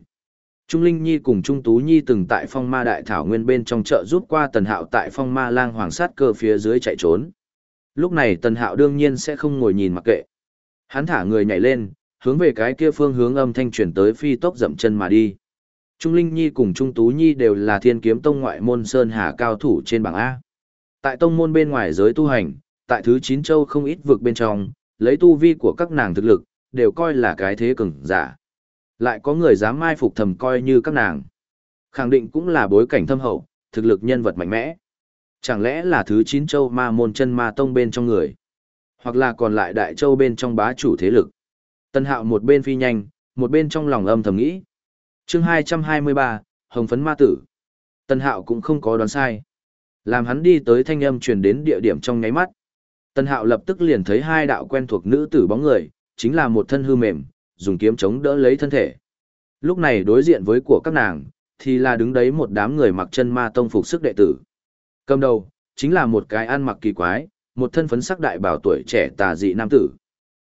Trung Linh Nhi cùng Trung Tú Nhi từng tại phong ma đại thảo nguyên bên trong chợ giúp qua Tần Hạo tại phong ma lang hoàng sát cơ phía dưới chạy trốn. Lúc này Tần Hạo đương nhiên sẽ không ngồi nhìn mặc kệ. Hắn thả người nhảy lên, hướng về cái kia phương hướng âm thanh chuyển tới phi tốc dậm chân mà đi. Trung Linh Nhi cùng Trung Tú Nhi đều là thiên kiếm tông ngoại môn Sơn Hà cao thủ trên bảng A. Tại tông môn bên ngoài giới tu hành, tại thứ chín châu không ít vực bên trong, lấy tu vi của các nàng thực lực, đều coi là cái thế cường giả. Lại có người dám mai phục thầm coi như các nàng. Khẳng định cũng là bối cảnh thâm hậu, thực lực nhân vật mạnh mẽ. Chẳng lẽ là thứ chín châu ma môn chân ma tông bên trong người? Hoặc là còn lại đại châu bên trong bá chủ thế lực? Tân hạo một bên phi nhanh, một bên trong lòng âm thầm nghĩ chương 223, Hồng Phấn Ma Tử. Tần hạo cũng không có đoán sai. Làm hắn đi tới thanh âm truyền đến địa điểm trong nháy mắt. Tần hạo lập tức liền thấy hai đạo quen thuộc nữ tử bóng người, chính là một thân hư mềm, dùng kiếm chống đỡ lấy thân thể. Lúc này đối diện với của các nàng, thì là đứng đấy một đám người mặc chân ma tông phục sức đệ tử. Cầm đầu, chính là một cái ăn mặc kỳ quái, một thân phấn sắc đại bảo tuổi trẻ tà dị nam tử.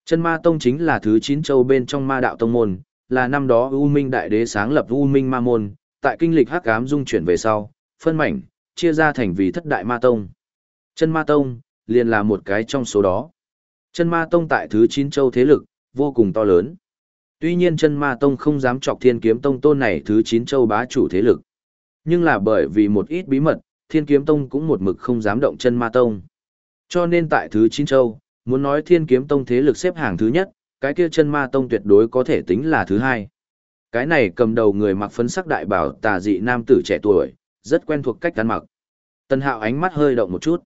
Chân ma tông chính là thứ chín châu bên trong ma đạo tông môn, là năm đó U Minh Đại Đế sáng lập U Minh Ma Môn, tại kinh lịch hắc ám dung chuyển về sau, phân mảnh, chia ra thành vì thất đại ma tông. Chân ma tông, liền là một cái trong số đó. Chân ma tông tại thứ chín châu thế lực, vô cùng to lớn. Tuy nhiên chân ma tông không dám chọc thiên kiếm tông tôn này thứ chín châu bá chủ thế lực. Nhưng là bởi vì một ít bí mật, thiên kiếm tông cũng một mực không dám động chân ma tông. Cho nên tại thứ chín châu, muốn nói thiên kiếm tông thế lực xếp hàng thứ nhất, cái kia chân ma tông tuyệt đối có thể tính là thứ hai. Cái này cầm đầu người mặc phấn sắc đại bảo tà dị nam tử trẻ tuổi, rất quen thuộc cách ăn mặc. Tân hạo ánh mắt hơi động một chút.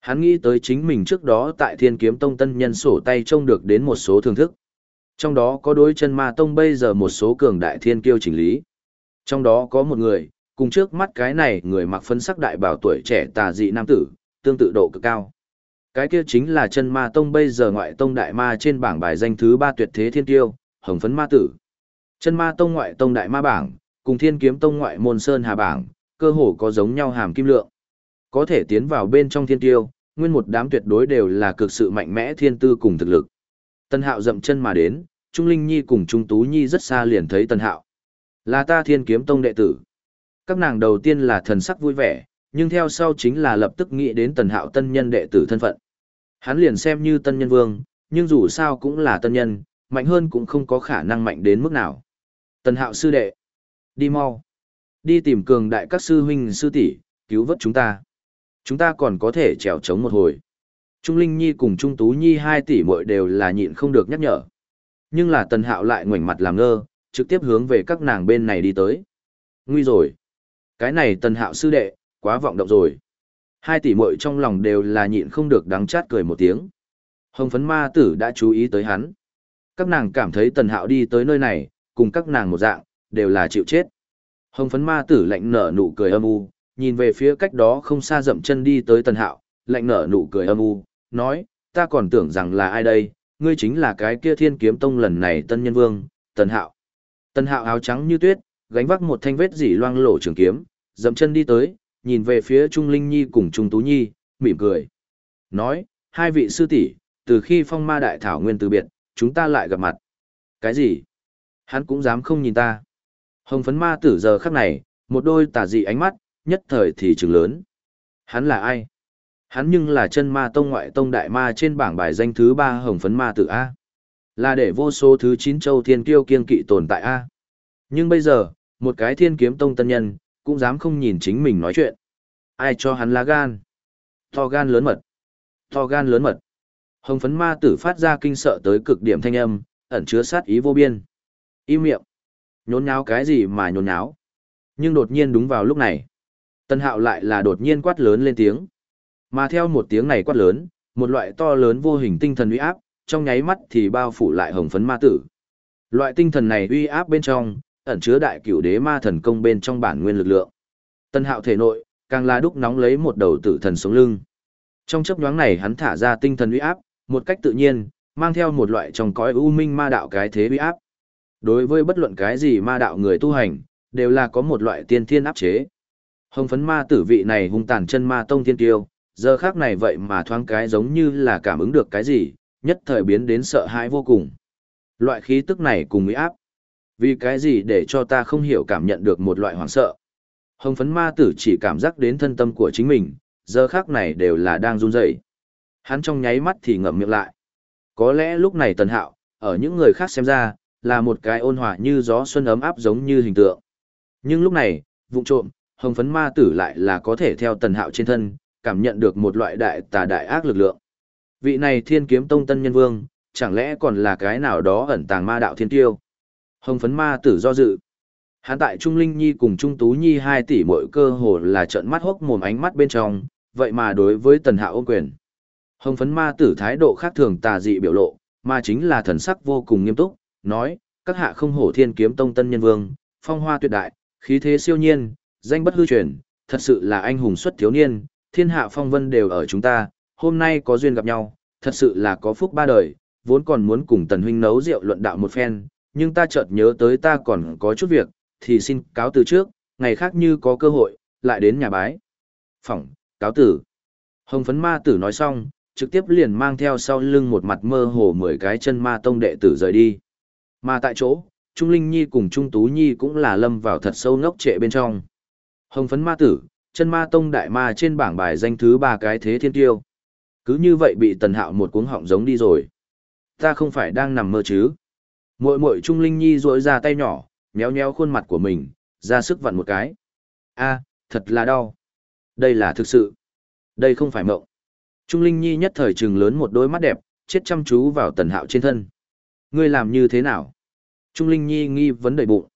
Hắn nghĩ tới chính mình trước đó tại thiên kiếm tông tân nhân sổ tay trông được đến một số thưởng thức. Trong đó có đối chân ma tông bây giờ một số cường đại thiên kiêu chỉnh lý. Trong đó có một người, cùng trước mắt cái này người mặc phấn sắc đại bảo tuổi trẻ tà dị nam tử, tương tự độ cực cao. Cái kia chính là chân ma tông bây giờ ngoại tông đại ma trên bảng bài danh thứ ba tuyệt thế thiên tiêu hồng phấn ma tử. Chân ma tông ngoại tông đại ma bảng, cùng thiên kiếm tông ngoại môn sơn hà bảng, cơ hồ có giống nhau hàm kim lượng. Có thể tiến vào bên trong thiên tiêu, nguyên một đám tuyệt đối đều là cực sự mạnh mẽ thiên tư cùng thực lực. Tân Hạo dậm chân mà đến, Trung Linh Nhi cùng Trung Tú Nhi rất xa liền thấy Tân Hạo. Là ta thiên kiếm tông đệ tử. Các nàng đầu tiên là thần sắc vui vẻ, nhưng theo sau chính là lập tức nghĩ đến Tần Hạo tân nhân đệ tử thân phận. Hắn liền xem như tân nhân vương, nhưng dù sao cũng là tân nhân, mạnh hơn cũng không có khả năng mạnh đến mức nào. Tần Hạo sư đệ, đi mau. Đi tìm cường đại các sư huynh sư tỷ cứu vớt chúng ta. Chúng ta còn có thể trèo chống một hồi. Trung Linh Nhi cùng Trung Tú Nhi hai tỷ muội đều là nhịn không được nhắc nhở. Nhưng là Tần Hạo lại ngoảnh mặt làm ngơ, trực tiếp hướng về các nàng bên này đi tới. Nguy rồi. Cái này Tần Hạo sư đệ, quá vọng động rồi. Hai tỷ muội trong lòng đều là nhịn không được đắng chát cười một tiếng. Hồng phấn ma tử đã chú ý tới hắn. Các nàng cảm thấy Tần Hạo đi tới nơi này, cùng các nàng một dạng, đều là chịu chết. Hồng phấn ma tử lạnh nở nụ cười âm u, nhìn về phía cách đó không xa dậm chân đi tới Tần Hạo, lạnh nở nụ cười âm u, nói, ta còn tưởng rằng là ai đây, ngươi chính là cái kia thiên kiếm tông lần này tân nhân vương, Tần Hạo. Tần Hạo áo trắng như tuyết, gánh vác một thanh vết dỉ loang lổ trường kiếm, dậm chân đi tới, nhìn về phía Trung Linh Nhi cùng Trung Tú Nhi, mỉm cười. Nói, hai vị sư tỷ, từ khi phong ma đại thảo nguyên từ biệt, chúng ta lại gặp mặt. Cái gì? Hắn cũng dám không nhìn ta. Hồng phấn ma tử giờ khắc này, một đôi tà dị ánh mắt, nhất thời thì trừng lớn. Hắn là ai? Hắn nhưng là chân ma tông ngoại tông đại ma trên bảng bài danh thứ ba hồng phấn ma tử A. Là để vô số thứ chín châu thiên kiêu kiên kỵ tồn tại A. Nhưng bây giờ, một cái thiên kiếm tông tân nhân, cũng dám không nhìn chính mình nói chuyện. Ai cho hắn lá gan? To gan lớn mật. To gan lớn mật. Hồng phấn ma tử phát ra kinh sợ tới cực điểm thanh âm, ẩn chứa sát ý vô biên. Im miệng. Nhốn nháo cái gì mà nhốn nháo. Nhưng đột nhiên đúng vào lúc này. Tân hạo lại là đột nhiên quát lớn lên tiếng. Mà theo một tiếng này quát lớn, một loại to lớn vô hình tinh thần uy áp, trong nháy mắt thì bao phủ lại hồng phấn ma tử. Loại tinh thần này uy áp bên trong, ẩn chứa đại cửu đế ma thần công bên trong bản nguyên lực lượng. Tân hạo thể nội, càng là đúc nóng lấy một đầu tử thần sống lưng. Trong chấp nhoáng này hắn thả ra tinh thần uy áp, một cách tự nhiên, mang theo một loại trong cõi u minh ma đạo cái thế uy áp. Đối với bất luận cái gì ma đạo người tu hành, đều là có một loại tiên thiên áp chế. Hồng phấn ma tử vị này hung tàn chân ma tông thiên tiêu, giờ khác này vậy mà thoáng cái giống như là cảm ứng được cái gì, nhất thời biến đến sợ hãi vô cùng. Loại khí tức này cùng uy áp. Vì cái gì để cho ta không hiểu cảm nhận được một loại hoảng sợ. Hồng phấn ma tử chỉ cảm giác đến thân tâm của chính mình, giờ khác này đều là đang run rẩy. Hắn trong nháy mắt thì ngậm miệng lại. Có lẽ lúc này tần hạo, ở những người khác xem ra, là một cái ôn hòa như gió xuân ấm áp giống như hình tượng. Nhưng lúc này, vụ trộm, hồng phấn ma tử lại là có thể theo tần hạo trên thân, cảm nhận được một loại đại tà đại ác lực lượng. Vị này thiên kiếm tông tân nhân vương, chẳng lẽ còn là cái nào đó ẩn tàng ma đạo thiên tiêu. Hồng phấn ma tử do dự. Hắn tại Trung Linh Nhi cùng Trung Tú Nhi hai tỷ mỗi cơ hồ là trợn mắt hốc mồm ánh mắt bên trong, vậy mà đối với tần hạ ôm quyền. Hồng phấn ma tử thái độ khác thường tà dị biểu lộ, mà chính là thần sắc vô cùng nghiêm túc, nói, các hạ không hổ thiên kiếm tông tân nhân vương, phong hoa tuyệt đại, khí thế siêu nhiên, danh bất hư truyền, thật sự là anh hùng xuất thiếu niên, thiên hạ phong vân đều ở chúng ta, hôm nay có duyên gặp nhau, thật sự là có phúc ba đời, vốn còn muốn cùng tần huynh nấu rượu luận đạo một phen, nhưng ta chợt nhớ tới ta còn có chút việc, thì xin cáo từ trước, ngày khác như có cơ hội, lại đến nhà bái. Phỏng, cáo tử. Hồng phấn ma tử nói xong, trực tiếp liền mang theo sau lưng một mặt mơ hồ mười cái chân ma tông đệ tử rời đi. Mà tại chỗ, Trung Linh Nhi cùng Trung Tú Nhi cũng là lâm vào thật sâu ngốc trệ bên trong. Hồng phấn ma tử, chân ma tông đại ma trên bảng bài danh thứ ba cái thế thiên tiêu. Cứ như vậy bị tần hạo một cuống họng giống đi rồi. Ta không phải đang nằm mơ chứ. Muội muội Trung Linh Nhi duỗi ra tay nhỏ, méo méo khuôn mặt của mình, ra sức vặn một cái. a thật là đau. Đây là thực sự. Đây không phải mộng. Trung Linh Nhi nhất thời trừng lớn một đôi mắt đẹp, chết chăm chú vào tần hạo trên thân. Ngươi làm như thế nào? Trung Linh Nhi nghi vấn đầy bụng.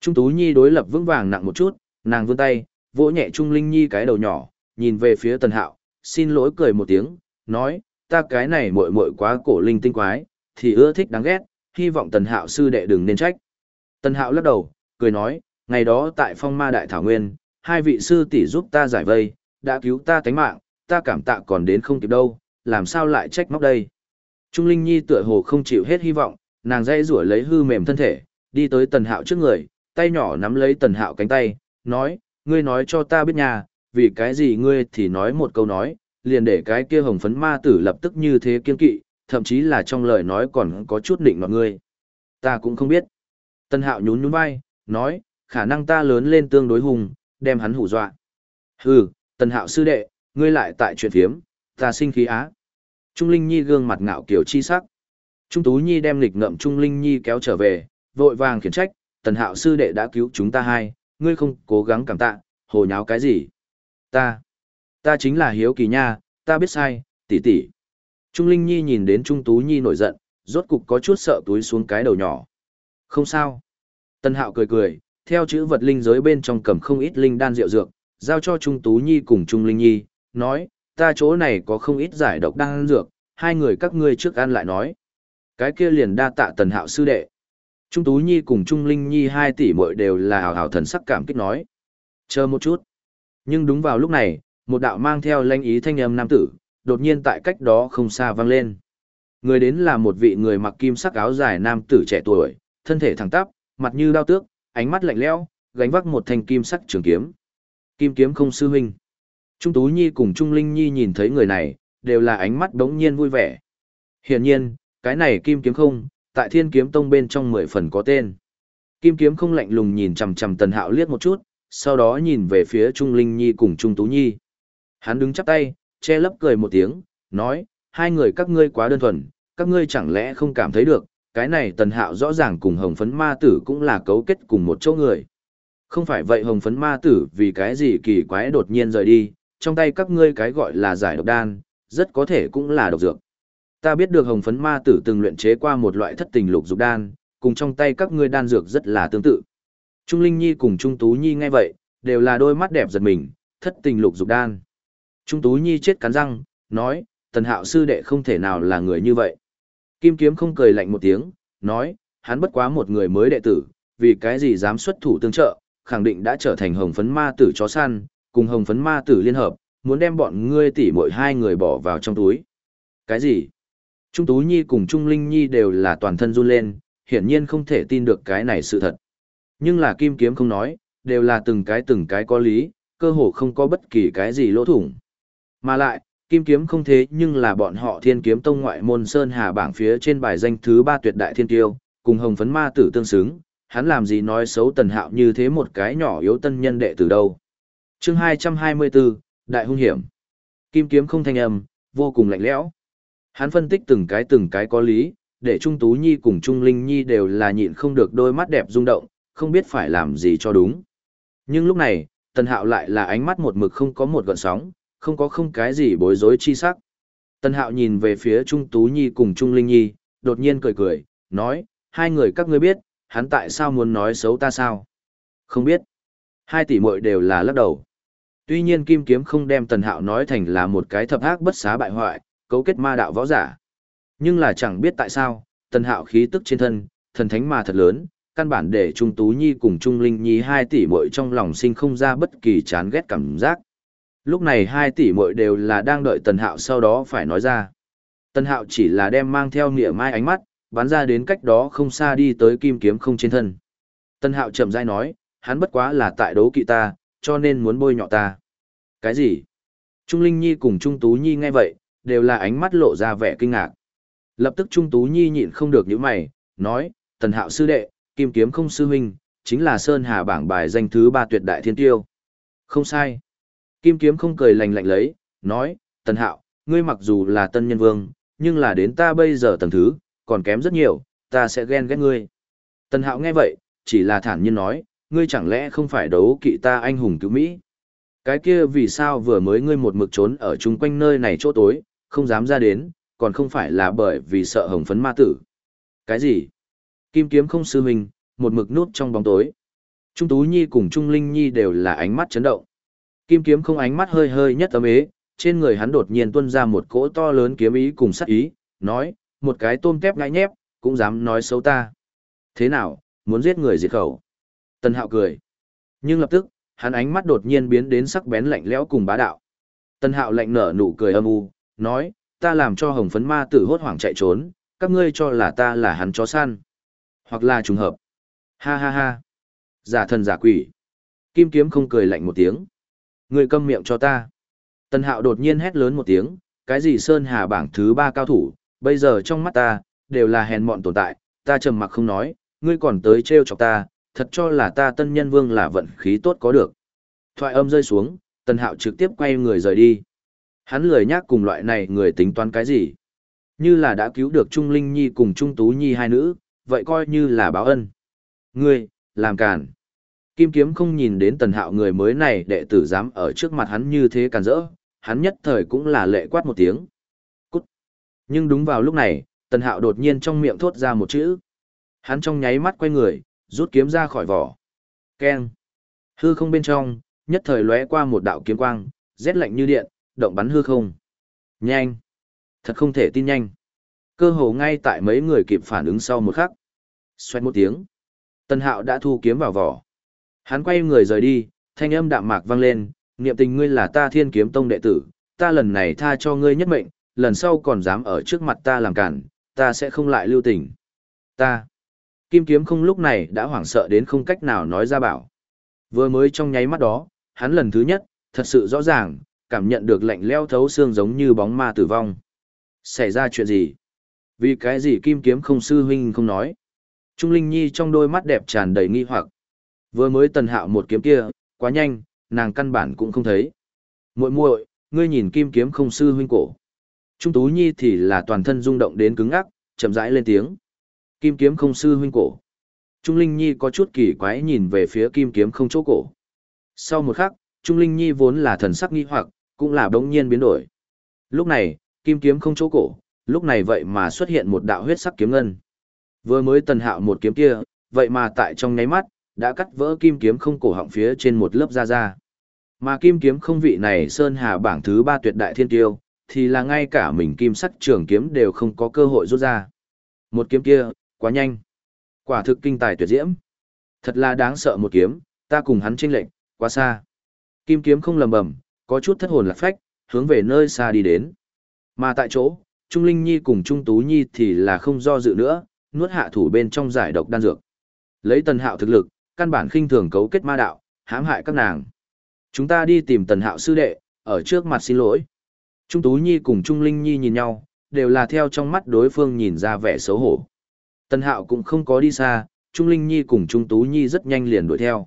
Trung Tú Nhi đối lập vững vàng nặng một chút, nàng vươn tay, vỗ nhẹ Trung Linh Nhi cái đầu nhỏ, nhìn về phía tần hạo, xin lỗi cười một tiếng, nói, ta cái này muội muội quá cổ linh tinh quái, thì ưa thích đáng ghét, hy vọng tần hạo sư đệ đừng nên trách. Tần hạo lắc đầu, cười nói, ngày đó tại phong ma đại thảo nguyên, hai vị sư tỷ giúp ta giải vây, đã cứu ta tánh mạng, ta cảm tạ còn đến không kịp đâu, làm sao lại trách móc đây. Trung Linh Nhi tựa hồ không chịu hết hy vọng, nàng dây rủa lấy hư mềm thân thể, đi tới tần hạo trước người, tay nhỏ nắm lấy tần hạo cánh tay, nói, ngươi nói cho ta biết nhà, vì cái gì ngươi thì nói một câu nói, liền để cái kia hồng phấn ma tử lập tức như thế kiên kỵ, thậm chí là trong lời nói còn có chút định mọi ngươi. Ta cũng không biết. Tần hạo nhún nhún vai, nói, khả năng ta lớn lên tương đối hùng, đem hắn hù dọa. Hừ, tần hạo sư đệ, ngươi lại tại chuyện thiếm, ta sinh khí á. Trung Linh Nhi gương mặt ngạo kiểu chi sắc. Trung Tú Nhi đem lịch ngậm Trung Linh Nhi kéo trở về, vội vàng khiển trách, tần hạo sư đệ đã cứu chúng ta hai, ngươi không cố gắng cảm tạ, hồ nháo cái gì. Ta, ta chính là hiếu kỳ nha, ta biết sai, tỷ tỷ. Trung Linh Nhi nhìn đến Trung Tú Nhi nổi giận, rốt cục có chút sợ túi xuống cái đầu nhỏ. Không sao. Tần hạo cười cười, theo chữ vật linh giới bên trong cầm không ít linh đan rượu dược, giao cho Trung Tú Nhi cùng Trung Linh Nhi, nói, ta chỗ này có không ít giải độc đan dược, hai người các ngươi trước ăn lại nói. Cái kia liền đa tạ tần hạo sư đệ. Trung Tú Nhi cùng Trung Linh Nhi hai tỷ muội đều là hào hào thần sắc cảm kích nói. Chờ một chút. Nhưng đúng vào lúc này, một đạo mang theo lanh ý thanh âm nam tử, đột nhiên tại cách đó không xa vang lên. Người đến là một vị người mặc kim sắc áo dài nam tử trẻ tuổi, thân thể thẳng tắp, mặt như đao tước, ánh mắt lạnh lẽo, gánh vác một thanh kim sắc trường kiếm. Kim kiếm không sư huynh. Trung Tú Nhi cùng Trung Linh Nhi nhìn thấy người này, đều là ánh mắt đống nhiên vui vẻ. Hiển nhiên, cái này kim kiếm không, tại thiên kiếm tông bên trong mười phần có tên. Kim kiếm không lạnh lùng nhìn chằm chằm tần hạo liếc một chút, sau đó nhìn về phía Trung Linh Nhi cùng Trung Tú Nhi. Hắn đứng chắp tay, che lấp cười một tiếng, nói, hai người các ngươi quá đơn thuần, các ngươi chẳng lẽ không cảm thấy được, cái này tần hạo rõ ràng cùng hồng phấn ma tử cũng là cấu kết cùng một chỗ người. Không phải vậy hồng phấn ma tử vì cái gì kỳ quái đột nhiên rời đi, trong tay các ngươi cái gọi là giải độc đan, rất có thể cũng là độc dược. Ta biết được hồng phấn ma tử từng luyện chế qua một loại thất tình lục dục đan, cùng trong tay các ngươi đan dược rất là tương tự. Trung Linh Nhi cùng Trung Tú Nhi nghe vậy, đều là đôi mắt đẹp giật mình, thất tình lục dục đan. Trung Tú Nhi chết cắn răng, nói, tần hạo sư đệ không thể nào là người như vậy. Kim kiếm không cười lạnh một tiếng, nói, hắn bất quá một người mới đệ tử, vì cái gì dám xuất thủ tương trợ, khẳng định đã trở thành hồng phấn ma tử chó săn, cùng hồng phấn ma tử liên hợp, muốn đem bọn ngươi tỉ mỗi hai người bỏ vào trong túi. Cái gì? Trung Tú Nhi cùng Trung Linh Nhi đều là toàn thân run lên, hiển nhiên không thể tin được cái này sự thật. Nhưng là Kim Kiếm không nói, đều là từng cái từng cái có lý, cơ hồ không có bất kỳ cái gì lỗ thủng. Mà lại, Kim Kiếm không thế nhưng là bọn họ thiên kiếm tông ngoại môn Sơn Hà bảng phía trên bài danh thứ ba tuyệt đại thiên tiêu, cùng hồng phấn ma tử tương xứng, hắn làm gì nói xấu tần hạo như thế một cái nhỏ yếu tân nhân đệ từ đâu. chương 224, Đại hung hiểm. Kim Kiếm không thanh âm, vô cùng lạnh lẽo. Hắn phân tích từng cái từng cái có lý, để Trung Tú Nhi cùng Trung Linh Nhi đều là nhịn không được đôi mắt đẹp rung động, không biết phải làm gì cho đúng. Nhưng lúc này, Tần Hạo lại là ánh mắt một mực không có một gợn sóng, không có không cái gì bối rối chi sắc. Tần Hạo nhìn về phía Trung Tú Nhi cùng Trung Linh Nhi, đột nhiên cười cười, nói, hai người các ngươi biết, hắn tại sao muốn nói xấu ta sao? Không biết. Hai tỷ muội đều là lắc đầu. Tuy nhiên Kim Kiếm không đem Tần Hạo nói thành là một cái thập ác bất xá bại hoại, cấu kết ma đạo võ giả. Nhưng là chẳng biết tại sao, Tần Hạo khí tức trên thân, thần thánh mà thật lớn, căn bản để Trung Tú Nhi cùng Trung Linh Nhi hai tỷ muội trong lòng sinh không ra bất kỳ chán ghét cảm giác. Lúc này hai tỷ muội đều là đang đợi Tần Hạo sau đó phải nói ra. Tần Hạo chỉ là đem mang theo nghĩa mai ánh mắt, bắn ra đến cách đó không xa đi tới kim kiếm không trên thân. Tần Hạo chậm rãi nói, hắn bất quá là tại đấu kỵ ta, cho nên muốn bôi nhọ ta. Cái gì? Trung Linh Nhi cùng Trung Tú Nhi nghe vậy, đều là ánh mắt lộ ra vẻ kinh ngạc. Lập tức Trung Tú Nhi nhịn không được những mày, nói, Tần Hạo sư đệ, kim kiếm không sư huynh, chính là Sơn Hà bảng bài danh thứ ba tuyệt đại thiên tiêu. Không sai. Kim kiếm không cười lành lạnh lấy, nói, Tần Hạo, ngươi mặc dù là tân nhân vương, nhưng là đến ta bây giờ tầng thứ, còn kém rất nhiều, ta sẽ ghen ghét ngươi. Tần Hạo nghe vậy, chỉ là thản nhiên nói, ngươi chẳng lẽ không phải đấu kỵ ta anh hùng cứu Mỹ? Cái kia vì sao vừa mới ngươi một mực trốn ở chung quanh nơi này chỗ tối, không dám ra đến, còn không phải là bởi vì sợ hồng phấn ma tử. Cái gì? Kim kiếm không sư mình, một mực nút trong bóng tối. Trung Tú Nhi cùng Trung Linh Nhi đều là ánh mắt chấn động. Kim kiếm không ánh mắt hơi hơi nhất tấm ế, trên người hắn đột nhiên tuôn ra một cỗ to lớn kiếm ý cùng sát ý, nói, một cái tôm kép ngãi nhép, cũng dám nói xấu ta. Thế nào, muốn giết người diệt khẩu? Tân hạo cười. Nhưng lập tức, hắn ánh mắt đột nhiên biến đến sắc bén lạnh lẽo cùng bá đạo. Tân hạo lạnh nở nụ cười âm u, nói, ta làm cho hồng phấn ma tử hốt hoảng chạy trốn, các ngươi cho là ta là hắn chó săn. Hoặc là trùng hợp. Ha ha ha. Giả thần giả quỷ. Kim kiếm không cười lạnh một tiếng. Ngươi câm miệng cho ta. Tần hạo đột nhiên hét lớn một tiếng, cái gì Sơn Hà bảng thứ ba cao thủ, bây giờ trong mắt ta, đều là hèn mọn tồn tại, ta trầm mặc không nói, ngươi còn tới trêu chọc ta, thật cho là ta tân nhân vương là vận khí tốt có được. Thoại âm rơi xuống, Tần Hạo trực tiếp quay người rời đi. Hắn lười nhác cùng loại này người tính toán cái gì? Như là đã cứu được Trung Linh Nhi cùng Trung Tú Nhi hai nữ, vậy coi như là báo ân. Ngươi, làm càn. Kim kiếm không nhìn đến tần hạo người mới này đệ tử dám ở trước mặt hắn như thế càn rỡ, hắn nhất thời cũng là lệ quát một tiếng. Cút. Nhưng đúng vào lúc này, tần hạo đột nhiên trong miệng thốt ra một chữ. Hắn trong nháy mắt quay người, rút kiếm ra khỏi vỏ. Keng. Hư không bên trong, nhất thời lóe qua một đạo kiếm quang, rét lạnh như điện, động bắn hư không. Nhanh. Thật không thể tin nhanh. Cơ hồ ngay tại mấy người kịp phản ứng sau một khắc. Xoẹt một tiếng. Tần hạo đã thu kiếm vào vỏ. Hắn quay người rời đi, thanh âm đạm mạc vang lên, niệm tình ngươi là ta thiên kiếm tông đệ tử, ta lần này tha cho ngươi nhất mệnh, lần sau còn dám ở trước mặt ta làm cản, ta sẽ không lại lưu tình. Ta. Kim kiếm không lúc này đã hoảng sợ đến không cách nào nói ra bảo. Vừa mới trong nháy mắt đó, hắn lần thứ nhất, thật sự rõ ràng, cảm nhận được lạnh leo thấu xương giống như bóng ma tử vong. Xảy ra chuyện gì? Vì cái gì kim kiếm không sư huynh không nói? Trung Linh Nhi trong đôi mắt đẹp tràn đầy nghi hoặc. Vừa mới tần hạo một kiếm kia, quá nhanh, nàng căn bản cũng không thấy. muội muội ngươi nhìn kim kiếm không sư huynh cổ. Trung Tú Nhi thì là toàn thân rung động đến cứng ngắc, chậm rãi lên tiếng. Kim kiếm không sư huynh cổ. Trung Linh Nhi có chút kỳ quái nhìn về phía kim kiếm không chỗ cổ. Sau một khắc, Trung Linh Nhi vốn là thần sắc nghi hoặc, cũng là đống nhiên biến đổi. Lúc này, kim kiếm không chỗ cổ, lúc này vậy mà xuất hiện một đạo huyết sắc kiếm ngân. Vừa mới tần hạo một kiếm kia, vậy mà tại trong nháy mắt, đã cắt vỡ kim kiếm không cổ họng phía trên một lớp da da. Mà kim kiếm không vị này Sơn Hà bảng thứ ba tuyệt đại thiên tiêu, thì là ngay cả mình kim sắc trường kiếm đều không có cơ hội rút ra. Một kiếm kia, quá nhanh. Quả thực kinh tài tuyệt diễm. Thật là đáng sợ một kiếm, ta cùng hắn chênh lệnh, quá xa. Kim kiếm không lầm bầm, có chút thất hồn lạc phách, hướng về nơi xa đi đến. Mà tại chỗ, Trung Linh Nhi cùng Trung Tú Nhi thì là không do dự nữa, nuốt hạ thủ bên trong giải độc đan dược. Lấy tần hạo thực lực, căn bản khinh thường cấu kết ma đạo, hãm hại các nàng. Chúng ta đi tìm tần hạo sư đệ, ở trước mặt xin lỗi. Trung Tú Nhi cùng Trung Linh Nhi nhìn nhau, đều là theo trong mắt đối phương nhìn ra vẻ xấu hổ. Tần hạo cũng không có đi xa, Trung Linh Nhi cùng Trung Tú Nhi rất nhanh liền đuổi theo.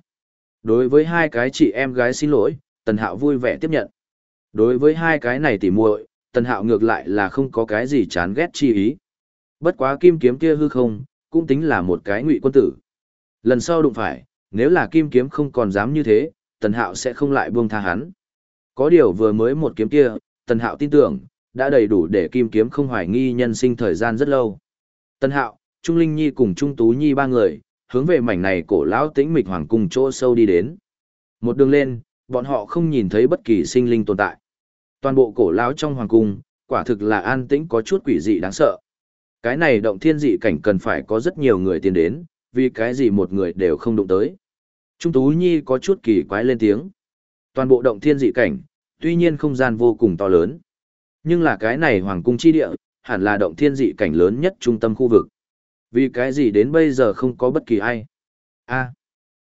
Đối với hai cái chị em gái xin lỗi, Tần Hạo vui vẻ tiếp nhận. Đối với hai cái này tỉ muội, Tần Hạo ngược lại là không có cái gì chán ghét chi ý. Bất quá kim kiếm kia hư không, cũng tính là một cái ngụy quân tử. Lần sau đụng phải, nếu là kim kiếm không còn dám như thế, Tần Hạo sẽ không lại buông tha hắn. Có điều vừa mới một kiếm kia, Tần Hạo tin tưởng, đã đầy đủ để kim kiếm không hoài nghi nhân sinh thời gian rất lâu. Tần Hạo, Trung Linh Nhi cùng Trung Tú Nhi ba người, hướng về mảnh này cổ lão tĩnh mịch hoàng cung chỗ sâu đi đến. Một đường lên, bọn họ không nhìn thấy bất kỳ sinh linh tồn tại. Toàn bộ cổ lão trong hoàng cung, quả thực là an tĩnh có chút quỷ dị đáng sợ. Cái này động thiên dị cảnh cần phải có rất nhiều người tiến đến, vì cái gì một người đều không đụng tới. Trung Tú Nhi có chút kỳ quái lên tiếng. Toàn bộ động thiên dị cảnh, tuy nhiên không gian vô cùng to lớn. Nhưng là cái này hoàng cung chi địa, hẳn là động thiên dị cảnh lớn nhất trung tâm khu vực. Vì cái gì đến bây giờ không có bất kỳ ai. a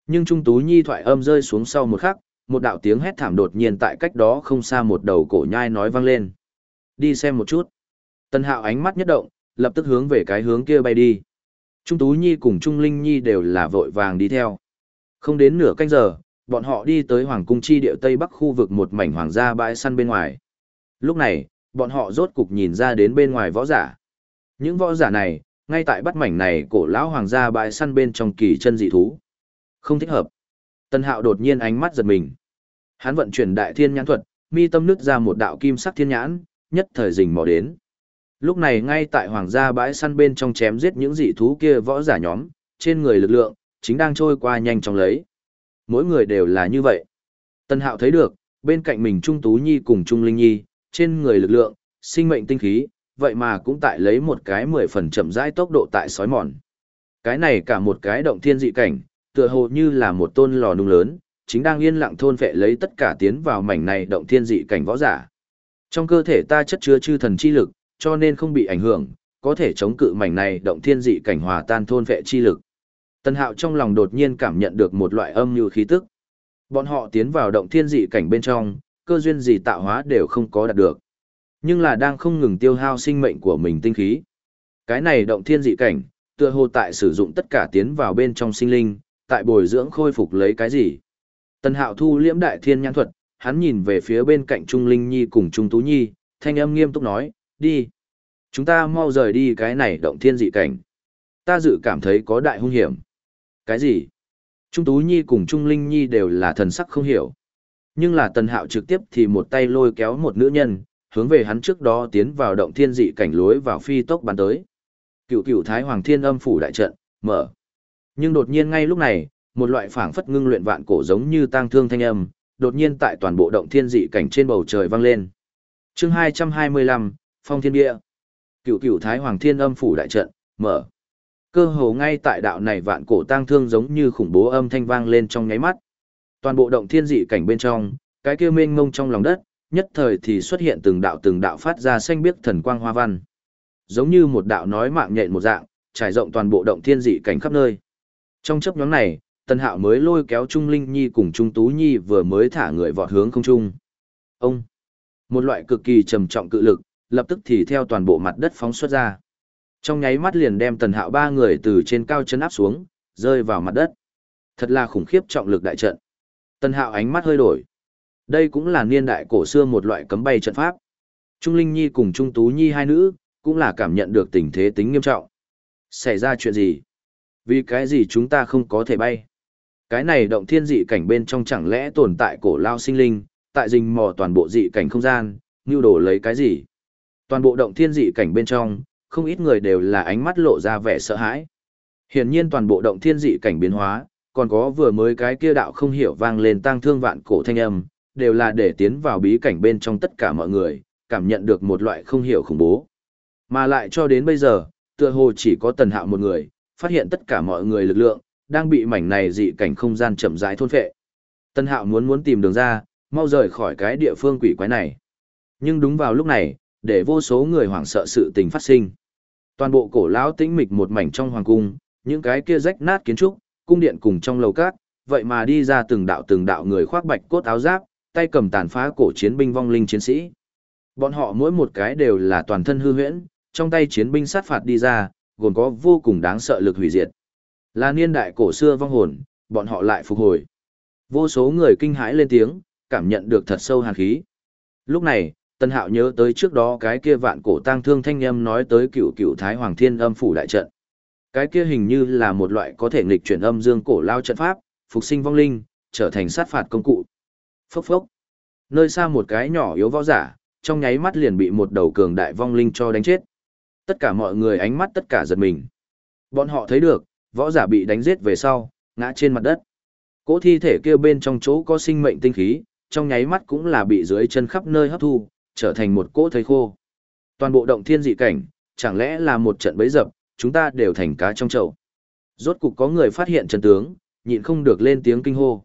Nhưng Trung Tú Nhi thoại âm rơi xuống sau một khắc, một đạo tiếng hét thảm đột nhiên tại cách đó không xa một đầu cổ nhai nói vang lên. Đi xem một chút. Tân hạo ánh mắt nhất động, lập tức hướng về cái hướng kia bay đi. Trung Tú Nhi cùng Trung Linh Nhi đều là vội vàng đi theo. Không đến nửa canh giờ, bọn họ đi tới Hoàng Cung Chi địa Tây Bắc khu vực một mảnh hoàng gia bãi săn bên ngoài. Lúc này, bọn họ rốt cục nhìn ra đến bên ngoài võ giả. Những võ giả này, ngay tại bắt mảnh này cổ lão hoàng gia bãi săn bên trong kỳ chân dị thú. Không thích hợp. Tân Hạo đột nhiên ánh mắt giật mình. Hắn vận chuyển đại thiên nhãn thuật, mi tâm nứt ra một đạo kim sắc thiên nhãn, nhất thời rình mò đến. Lúc này ngay tại hoàng gia bãi săn bên trong chém giết những dị thú kia võ giả nhóm, trên người lực lượng, chính đang trôi qua nhanh chóng lấy. Mỗi người đều là như vậy. Tân Hạo thấy được, bên cạnh mình Trung Tú Nhi cùng Trung Linh Nhi, trên người lực lượng, sinh mệnh tinh khí, vậy mà cũng tại lấy một cái mười phần chậm rãi tốc độ tại sói mòn. Cái này cả một cái động thiên dị cảnh, tựa hồ như là một tôn lò nung lớn, chính đang yên lặng thôn vệ lấy tất cả tiến vào mảnh này động thiên dị cảnh võ giả. Trong cơ thể ta chất chứa chư thần chi lực, cho nên không bị ảnh hưởng, có thể chống cự mảnh này động thiên dị cảnh hòa tan thôn vệ chi lực. Tân Hạo trong lòng đột nhiên cảm nhận được một loại âm như khí tức. Bọn họ tiến vào động thiên dị cảnh bên trong, cơ duyên gì tạo hóa đều không có đạt được. Nhưng là đang không ngừng tiêu hao sinh mệnh của mình tinh khí. Cái này động thiên dị cảnh, tựa hồ tại sử dụng tất cả tiến vào bên trong sinh linh, tại bồi dưỡng khôi phục lấy cái gì. Tần Hạo thu liễm đại thiên nhãn thuật, hắn nhìn về phía bên cạnh Trung Linh Nhi cùng Trung Tú Nhi, thanh âm nghiêm túc nói, đi. Chúng ta mau rời đi cái này động thiên dị cảnh. Ta dự cảm thấy có đại hung hiểm. Cái gì? Trung Tú Nhi cùng Trung Linh Nhi đều là thần sắc không hiểu. Nhưng là Tần Hạo trực tiếp thì một tay lôi kéo một nữ nhân, hướng về hắn trước đó tiến vào động thiên dị cảnh lối vào phi tốc bắn tới. Cựu cựu Thái Hoàng Thiên âm phủ đại trận, mở. Nhưng đột nhiên ngay lúc này, một loại phảng phất ngưng luyện vạn cổ giống như tang thương thanh âm, đột nhiên tại toàn bộ động thiên dị cảnh trên bầu trời vang lên. Chương 225, Phong Thiên Địa. Cựu cựu Thái Hoàng Thiên âm phủ đại trận, mở. Cơ hồ ngay tại đạo này vạn cổ tang thương giống như khủng bố âm thanh vang lên trong nháy mắt. Toàn bộ động thiên dị cảnh bên trong, cái kia mênh mông trong lòng đất, nhất thời thì xuất hiện từng đạo từng đạo phát ra xanh biếc thần quang hoa văn. Giống như một đạo nói mạng nhện một dạng, trải rộng toàn bộ động thiên dị cảnh khắp nơi. Trong chấp nhóm này, Tân Hạo mới lôi kéo Trung Linh Nhi cùng Trung Tú Nhi vừa mới thả người vọt hướng không trung. Ông! Một loại cực kỳ trầm trọng cự lực, lập tức thì theo toàn bộ mặt đất phóng xuất ra. Trong nháy mắt liền đem Tần Hạo ba người từ trên cao chân áp xuống, rơi vào mặt đất. Thật là khủng khiếp trọng lực đại trận. Tần Hạo ánh mắt hơi đổi. Đây cũng là niên đại cổ xưa một loại cấm bay trận pháp. Trung Linh Nhi cùng Trung Tú Nhi hai nữ, cũng là cảm nhận được tình thế tính nghiêm trọng. Xảy ra chuyện gì? Vì cái gì chúng ta không có thể bay? Cái này động thiên dị cảnh bên trong chẳng lẽ tồn tại cổ lao sinh linh, tại rình mò toàn bộ dị cảnh không gian, như đổ lấy cái gì? Toàn bộ động thiên dị cảnh bên trong, không ít người đều là ánh mắt lộ ra vẻ sợ hãi. Hiển nhiên toàn bộ động thiên dị cảnh biến hóa, còn có vừa mới cái kia đạo không hiểu vang lên tang thương vạn cổ thanh âm, đều là để tiến vào bí cảnh bên trong tất cả mọi người, cảm nhận được một loại không hiểu khủng bố. Mà lại cho đến bây giờ, tựa hồ chỉ có tần hạo một người, phát hiện tất cả mọi người lực lượng, đang bị mảnh này dị cảnh không gian chậm rãi thôn phệ. Tần hạo muốn muốn tìm đường ra, mau rời khỏi cái địa phương quỷ quái này. Nhưng đúng vào lúc này, để vô số người hoảng sợ sự tình phát sinh. Toàn bộ cổ lão tĩnh mịch một mảnh trong hoàng cung, những cái kia rách nát kiến trúc, cung điện cùng trong lầu cát, vậy mà đi ra từng đạo từng đạo người khoác bạch cốt áo giáp, tay cầm tàn phá cổ chiến binh vong linh chiến sĩ. Bọn họ mỗi một cái đều là toàn thân hư huyễn, trong tay chiến binh sát phạt đi ra, gồm có vô cùng đáng sợ lực hủy diệt. Là niên đại cổ xưa vong hồn, bọn họ lại phục hồi. Vô số người kinh hãi lên tiếng, cảm nhận được thật sâu hàn khí. Lúc này, Tân Hạo nhớ tới trước đó cái kia vạn cổ tang thương thanh âm nói tới cựu cựu Thái Hoàng Thiên âm phủ đại trận. Cái kia hình như là một loại có thể nghịch chuyển âm dương cổ lao trận pháp, phục sinh vong linh, trở thành sát phạt công cụ. Phốc phốc. Nơi xa một cái nhỏ yếu võ giả, trong nháy mắt liền bị một đầu cường đại vong linh cho đánh chết. Tất cả mọi người ánh mắt tất cả giật mình. Bọn họ thấy được, võ giả bị đánh giết về sau, ngã trên mặt đất. Cỗ thi thể kia bên trong chỗ có sinh mệnh tinh khí, trong nháy mắt cũng là bị dưới chân khắp nơi hấp thu, trở thành một cỗ thấy khô. Toàn bộ động thiên dị cảnh, chẳng lẽ là một trận bấy dập, chúng ta đều thành cá trong chậu. Rốt cục có người phát hiện chân tướng, nhịn không được lên tiếng kinh hô.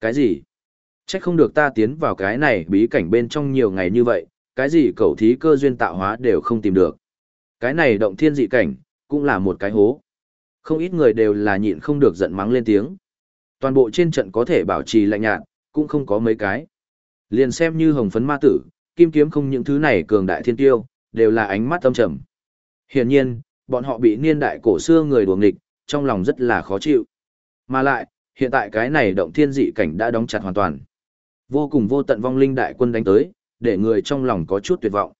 Cái gì? Chắc không được ta tiến vào cái này bí cảnh bên trong nhiều ngày như vậy, cái gì cầu thí cơ duyên tạo hóa đều không tìm được. Cái này động thiên dị cảnh, cũng là một cái hố. Không ít người đều là nhịn không được giận mắng lên tiếng. Toàn bộ trên trận có thể bảo trì lạnh nhạt, cũng không có mấy cái. Liền xem như hồng phấn ma tử, kim kiếm không những thứ này cường đại thiên tiêu, đều là ánh mắt âm trầm. Hiển nhiên, bọn họ bị niên đại cổ xưa người đuồng nghịch, trong lòng rất là khó chịu. Mà lại, hiện tại cái này động thiên dị cảnh đã đóng chặt hoàn toàn. Vô cùng vô tận vong linh đại quân đánh tới, để người trong lòng có chút tuyệt vọng.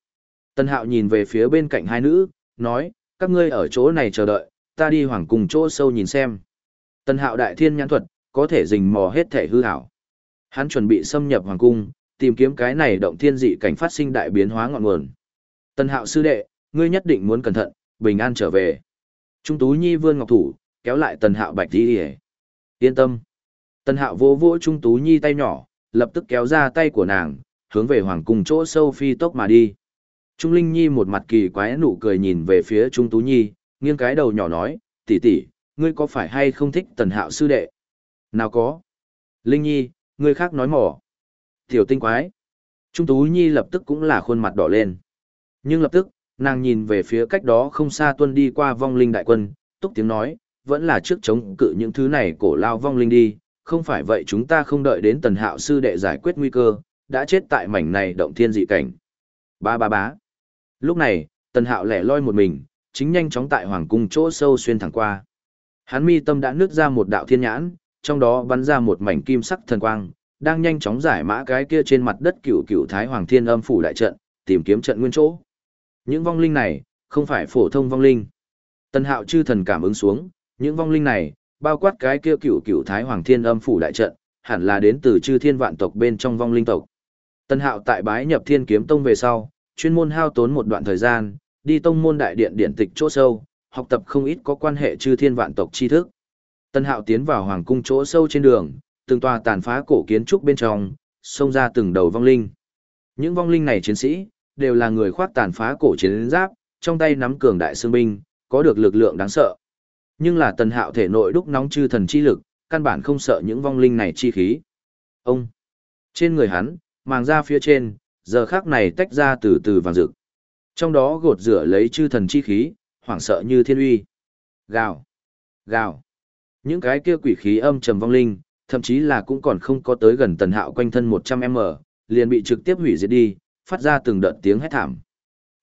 Tân Hạo nhìn về phía bên cạnh hai nữ, nói, các ngươi ở chỗ này chờ đợi, ta đi hoàng cùng chỗ sâu nhìn xem. Tân Hạo đại thiên nhãn thuật, có thể rình mò hết thể hư hảo. Hắn chuẩn bị xâm nhập hoàng cung, tìm kiếm cái này động thiên dị cảnh phát sinh đại biến hóa ngọn nguồn. Tân Hạo sư đệ, ngươi nhất định muốn cẩn thận, bình an trở về. Trung Tú Nhi vươn ngọc thủ, kéo lại Tần Hạo bạch đi hề. Yên tâm. Tần Hạo vô vỗ Trung Tú Nhi tay nhỏ, lập tức kéo ra tay của nàng, hướng về hoàng cung chỗ sâu phi tốc mà đi. Trung Linh Nhi một mặt kỳ quái nụ cười nhìn về phía Trung Tú Nhi, nghiêng cái đầu nhỏ nói, tỷ tỷ, ngươi có phải hay không thích Tần Hạo sư đệ? Nào có. Linh Nhi, ngươi khác nói mỏ. Tiểu tinh quái. Trung Tú Nhi lập tức cũng là khuôn mặt đỏ lên. Nhưng lập tức, nàng nhìn về phía cách đó không xa tuân đi qua vong linh đại quân, túc tiếng nói, vẫn là trước chống cự những thứ này cổ lao vong linh đi, không phải vậy chúng ta không đợi đến tần hạo sư đệ giải quyết nguy cơ, đã chết tại mảnh này động thiên dị cảnh. Ba ba bá. Lúc này, tần hạo lẻ loi một mình, chính nhanh chóng tại hoàng cung chỗ sâu xuyên thẳng qua. Hắn mi tâm đã nứt ra một đạo thiên nhãn, trong đó bắn ra một mảnh kim sắc thần quang, đang nhanh chóng giải mã cái kia trên mặt đất cựu cựu thái hoàng thiên âm phủ đại trận, tìm kiếm trận nguyên chỗ. Những vong linh này, không phải phổ thông vong linh. tân hạo chư thần cảm ứng xuống, những vong linh này, bao quát cái kia cựu cựu thái hoàng thiên âm phủ đại trận, hẳn là đến từ chư thiên vạn tộc bên trong vong linh tộc. tân hạo tại bái nhập thiên kiếm tông về sau, chuyên môn hao tốn một đoạn thời gian, đi tông môn đại điện điện tịch chỗ sâu, học tập không ít có quan hệ chư thiên vạn tộc tri thức. tân hạo tiến vào hoàng cung chỗ sâu trên đường, từng tòa tàn phá cổ kiến trúc bên trong, xông ra từng đầu vong linh. Những vong linh này chiến sĩ, đều là người khoác tàn phá cổ chiến giáp, trong tay nắm cường đại xương binh, có được lực lượng đáng sợ. Nhưng là tần hạo thể nội đúc nóng chư thần chi lực, căn bản không sợ những vong linh này chi khí. Ông! Trên người hắn, màng ra phía trên, giờ khác này tách ra từ từ vàng rực. Trong đó gột rửa lấy chư thần chi khí, hoảng sợ như thiên uy. Gào! Gào! Những cái kia quỷ khí âm trầm vong linh, thậm chí là cũng còn không có tới gần tần hạo quanh thân 100m, liền bị trực tiếp hủy diệt đi, phát ra từng đợt tiếng hét thảm.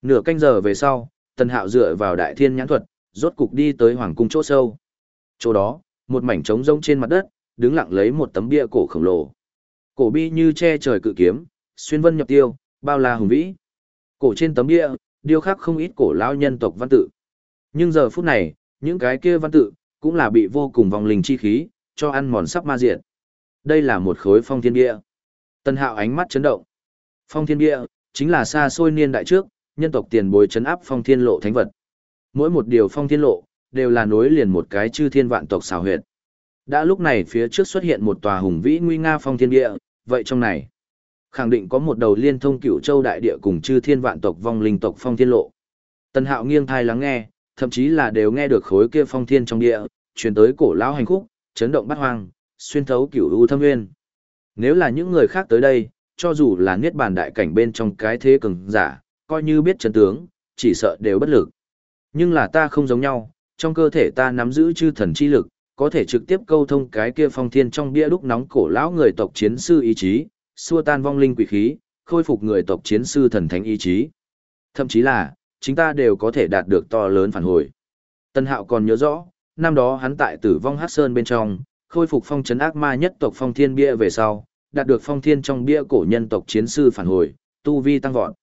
Nửa canh giờ về sau, tần hạo dựa vào đại thiên nhãn thuật, rốt cục đi tới hoàng cung chỗ sâu. Chỗ đó, một mảnh trống rông trên mặt đất, đứng lặng lấy một tấm bia cổ khổng lồ. Cổ bi như che trời cự kiếm, xuyên vân nhập tiêu, bao la hùng vĩ. Cổ trên tấm bia, điêu khắc không ít cổ lão nhân tộc văn tự. Nhưng giờ phút này, những cái kia văn tự, cũng là bị vô cùng vòng linh chi khí, cho ăn mòn sắp ma diệt. Đây là một khối phong thiên bia. Tân hạo ánh mắt chấn động. Phong thiên bia, chính là xa xôi niên đại trước, nhân tộc tiền bối chấn áp phong thiên lộ thánh vật. Mỗi một điều phong thiên lộ, đều là nối liền một cái chư thiên vạn tộc xào huyệt. Đã lúc này phía trước xuất hiện một tòa hùng vĩ nguy nga phong thiên địa, vậy trong này, khẳng định có một đầu liên thông cửu châu đại địa cùng chư thiên vạn tộc vong linh tộc phong thiên lộ. Tần Hạo nghiêng thai lắng nghe, thậm chí là đều nghe được khối kia phong thiên trong địa, truyền tới cổ lão hành khúc, chấn động bát hoang, xuyên thấu cửu u thâm nguyên. Nếu là những người khác tới đây, cho dù là niết bàn đại cảnh bên trong cái thế cường giả, coi như biết chân tướng, chỉ sợ đều bất lực. Nhưng là ta không giống nhau, trong cơ thể ta nắm giữ chư thần chi lực, có thể trực tiếp câu thông cái kia phong thiên trong bia đúc nóng cổ lão người tộc chiến sư ý chí, xua tan vong linh quỷ khí, khôi phục người tộc chiến sư thần thánh ý chí. Thậm chí là, chúng ta đều có thể đạt được to lớn phản hồi. Tân Hạo còn nhớ rõ, năm đó hắn tại tử vong hát sơn bên trong, khôi phục phong trấn ác ma nhất tộc phong thiên bia về sau, đạt được phong thiên trong bia cổ nhân tộc chiến sư phản hồi, tu vi tăng vọt.